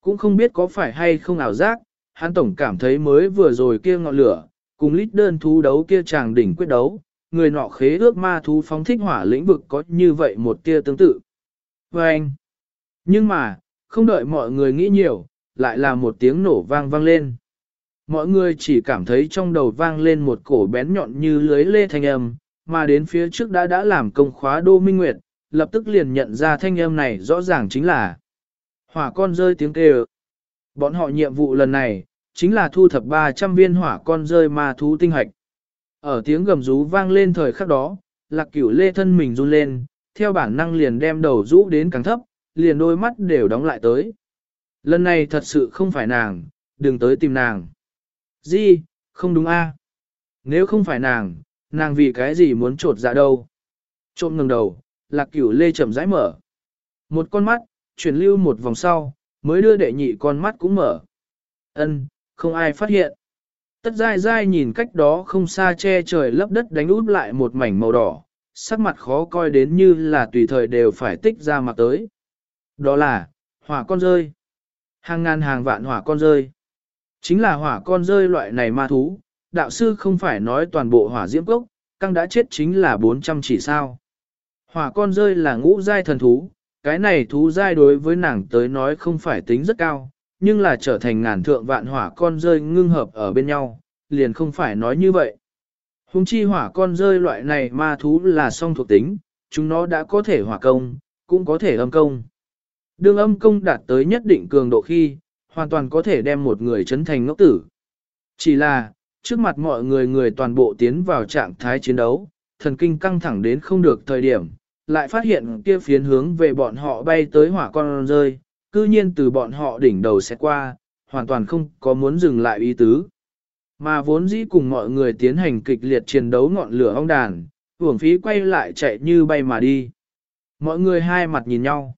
Speaker 1: Cũng không biết có phải hay không ảo giác, hắn tổng cảm thấy mới vừa rồi kia ngọn lửa, cùng lít đơn thú đấu kia chàng đỉnh quyết đấu, người nọ khế ước ma thú phóng thích hỏa lĩnh vực có như vậy một tia tương tự. Và anh, nhưng mà, không đợi mọi người nghĩ nhiều, lại là một tiếng nổ vang vang lên. Mọi người chỉ cảm thấy trong đầu vang lên một cổ bén nhọn như lưới lê thanh âm, mà đến phía trước đã đã làm công khóa Đô Minh Nguyệt, lập tức liền nhận ra thanh âm này rõ ràng chính là hỏa con rơi tiếng kêu. Bọn họ nhiệm vụ lần này, chính là thu thập 300 viên hỏa con rơi ma thú tinh hạch. Ở tiếng gầm rú vang lên thời khắc đó, lạc cửu lê thân mình run lên, theo bản năng liền đem đầu rũ đến càng thấp, liền đôi mắt đều đóng lại tới. Lần này thật sự không phải nàng, đừng tới tìm nàng. Di, không đúng a? Nếu không phải nàng, nàng vì cái gì muốn trột dạ đâu? Trộm ngừng đầu, lạc cửu lê chậm rãi mở. Một con mắt, chuyển lưu một vòng sau, mới đưa đệ nhị con mắt cũng mở. Ân, không ai phát hiện. Tất dai dai nhìn cách đó không xa che trời lấp đất đánh út lại một mảnh màu đỏ, sắc mặt khó coi đến như là tùy thời đều phải tích ra mặt tới. Đó là, hỏa con rơi. Hàng ngàn hàng vạn hỏa con rơi. Chính là hỏa con rơi loại này ma thú, đạo sư không phải nói toàn bộ hỏa diễm cốc, căng đã chết chính là 400 chỉ sao. Hỏa con rơi là ngũ giai thần thú, cái này thú giai đối với nàng tới nói không phải tính rất cao, nhưng là trở thành ngàn thượng vạn hỏa con rơi ngưng hợp ở bên nhau, liền không phải nói như vậy. Hùng chi hỏa con rơi loại này ma thú là song thuộc tính, chúng nó đã có thể hỏa công, cũng có thể âm công. Đường âm công đạt tới nhất định cường độ khi, hoàn toàn có thể đem một người chấn thành ngốc tử. Chỉ là, trước mặt mọi người người toàn bộ tiến vào trạng thái chiến đấu, thần kinh căng thẳng đến không được thời điểm, lại phát hiện kia phiến hướng về bọn họ bay tới hỏa con rơi, cư nhiên từ bọn họ đỉnh đầu sẽ qua, hoàn toàn không có muốn dừng lại ý tứ. Mà vốn dĩ cùng mọi người tiến hành kịch liệt chiến đấu ngọn lửa ong đàn, hưởng phí quay lại chạy như bay mà đi. Mọi người hai mặt nhìn nhau.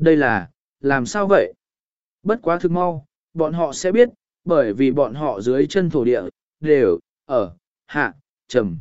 Speaker 1: Đây là, làm sao vậy? Bất quá thực mau, bọn họ sẽ biết, bởi vì bọn họ dưới chân thổ địa, đều, ở, hạ, trầm.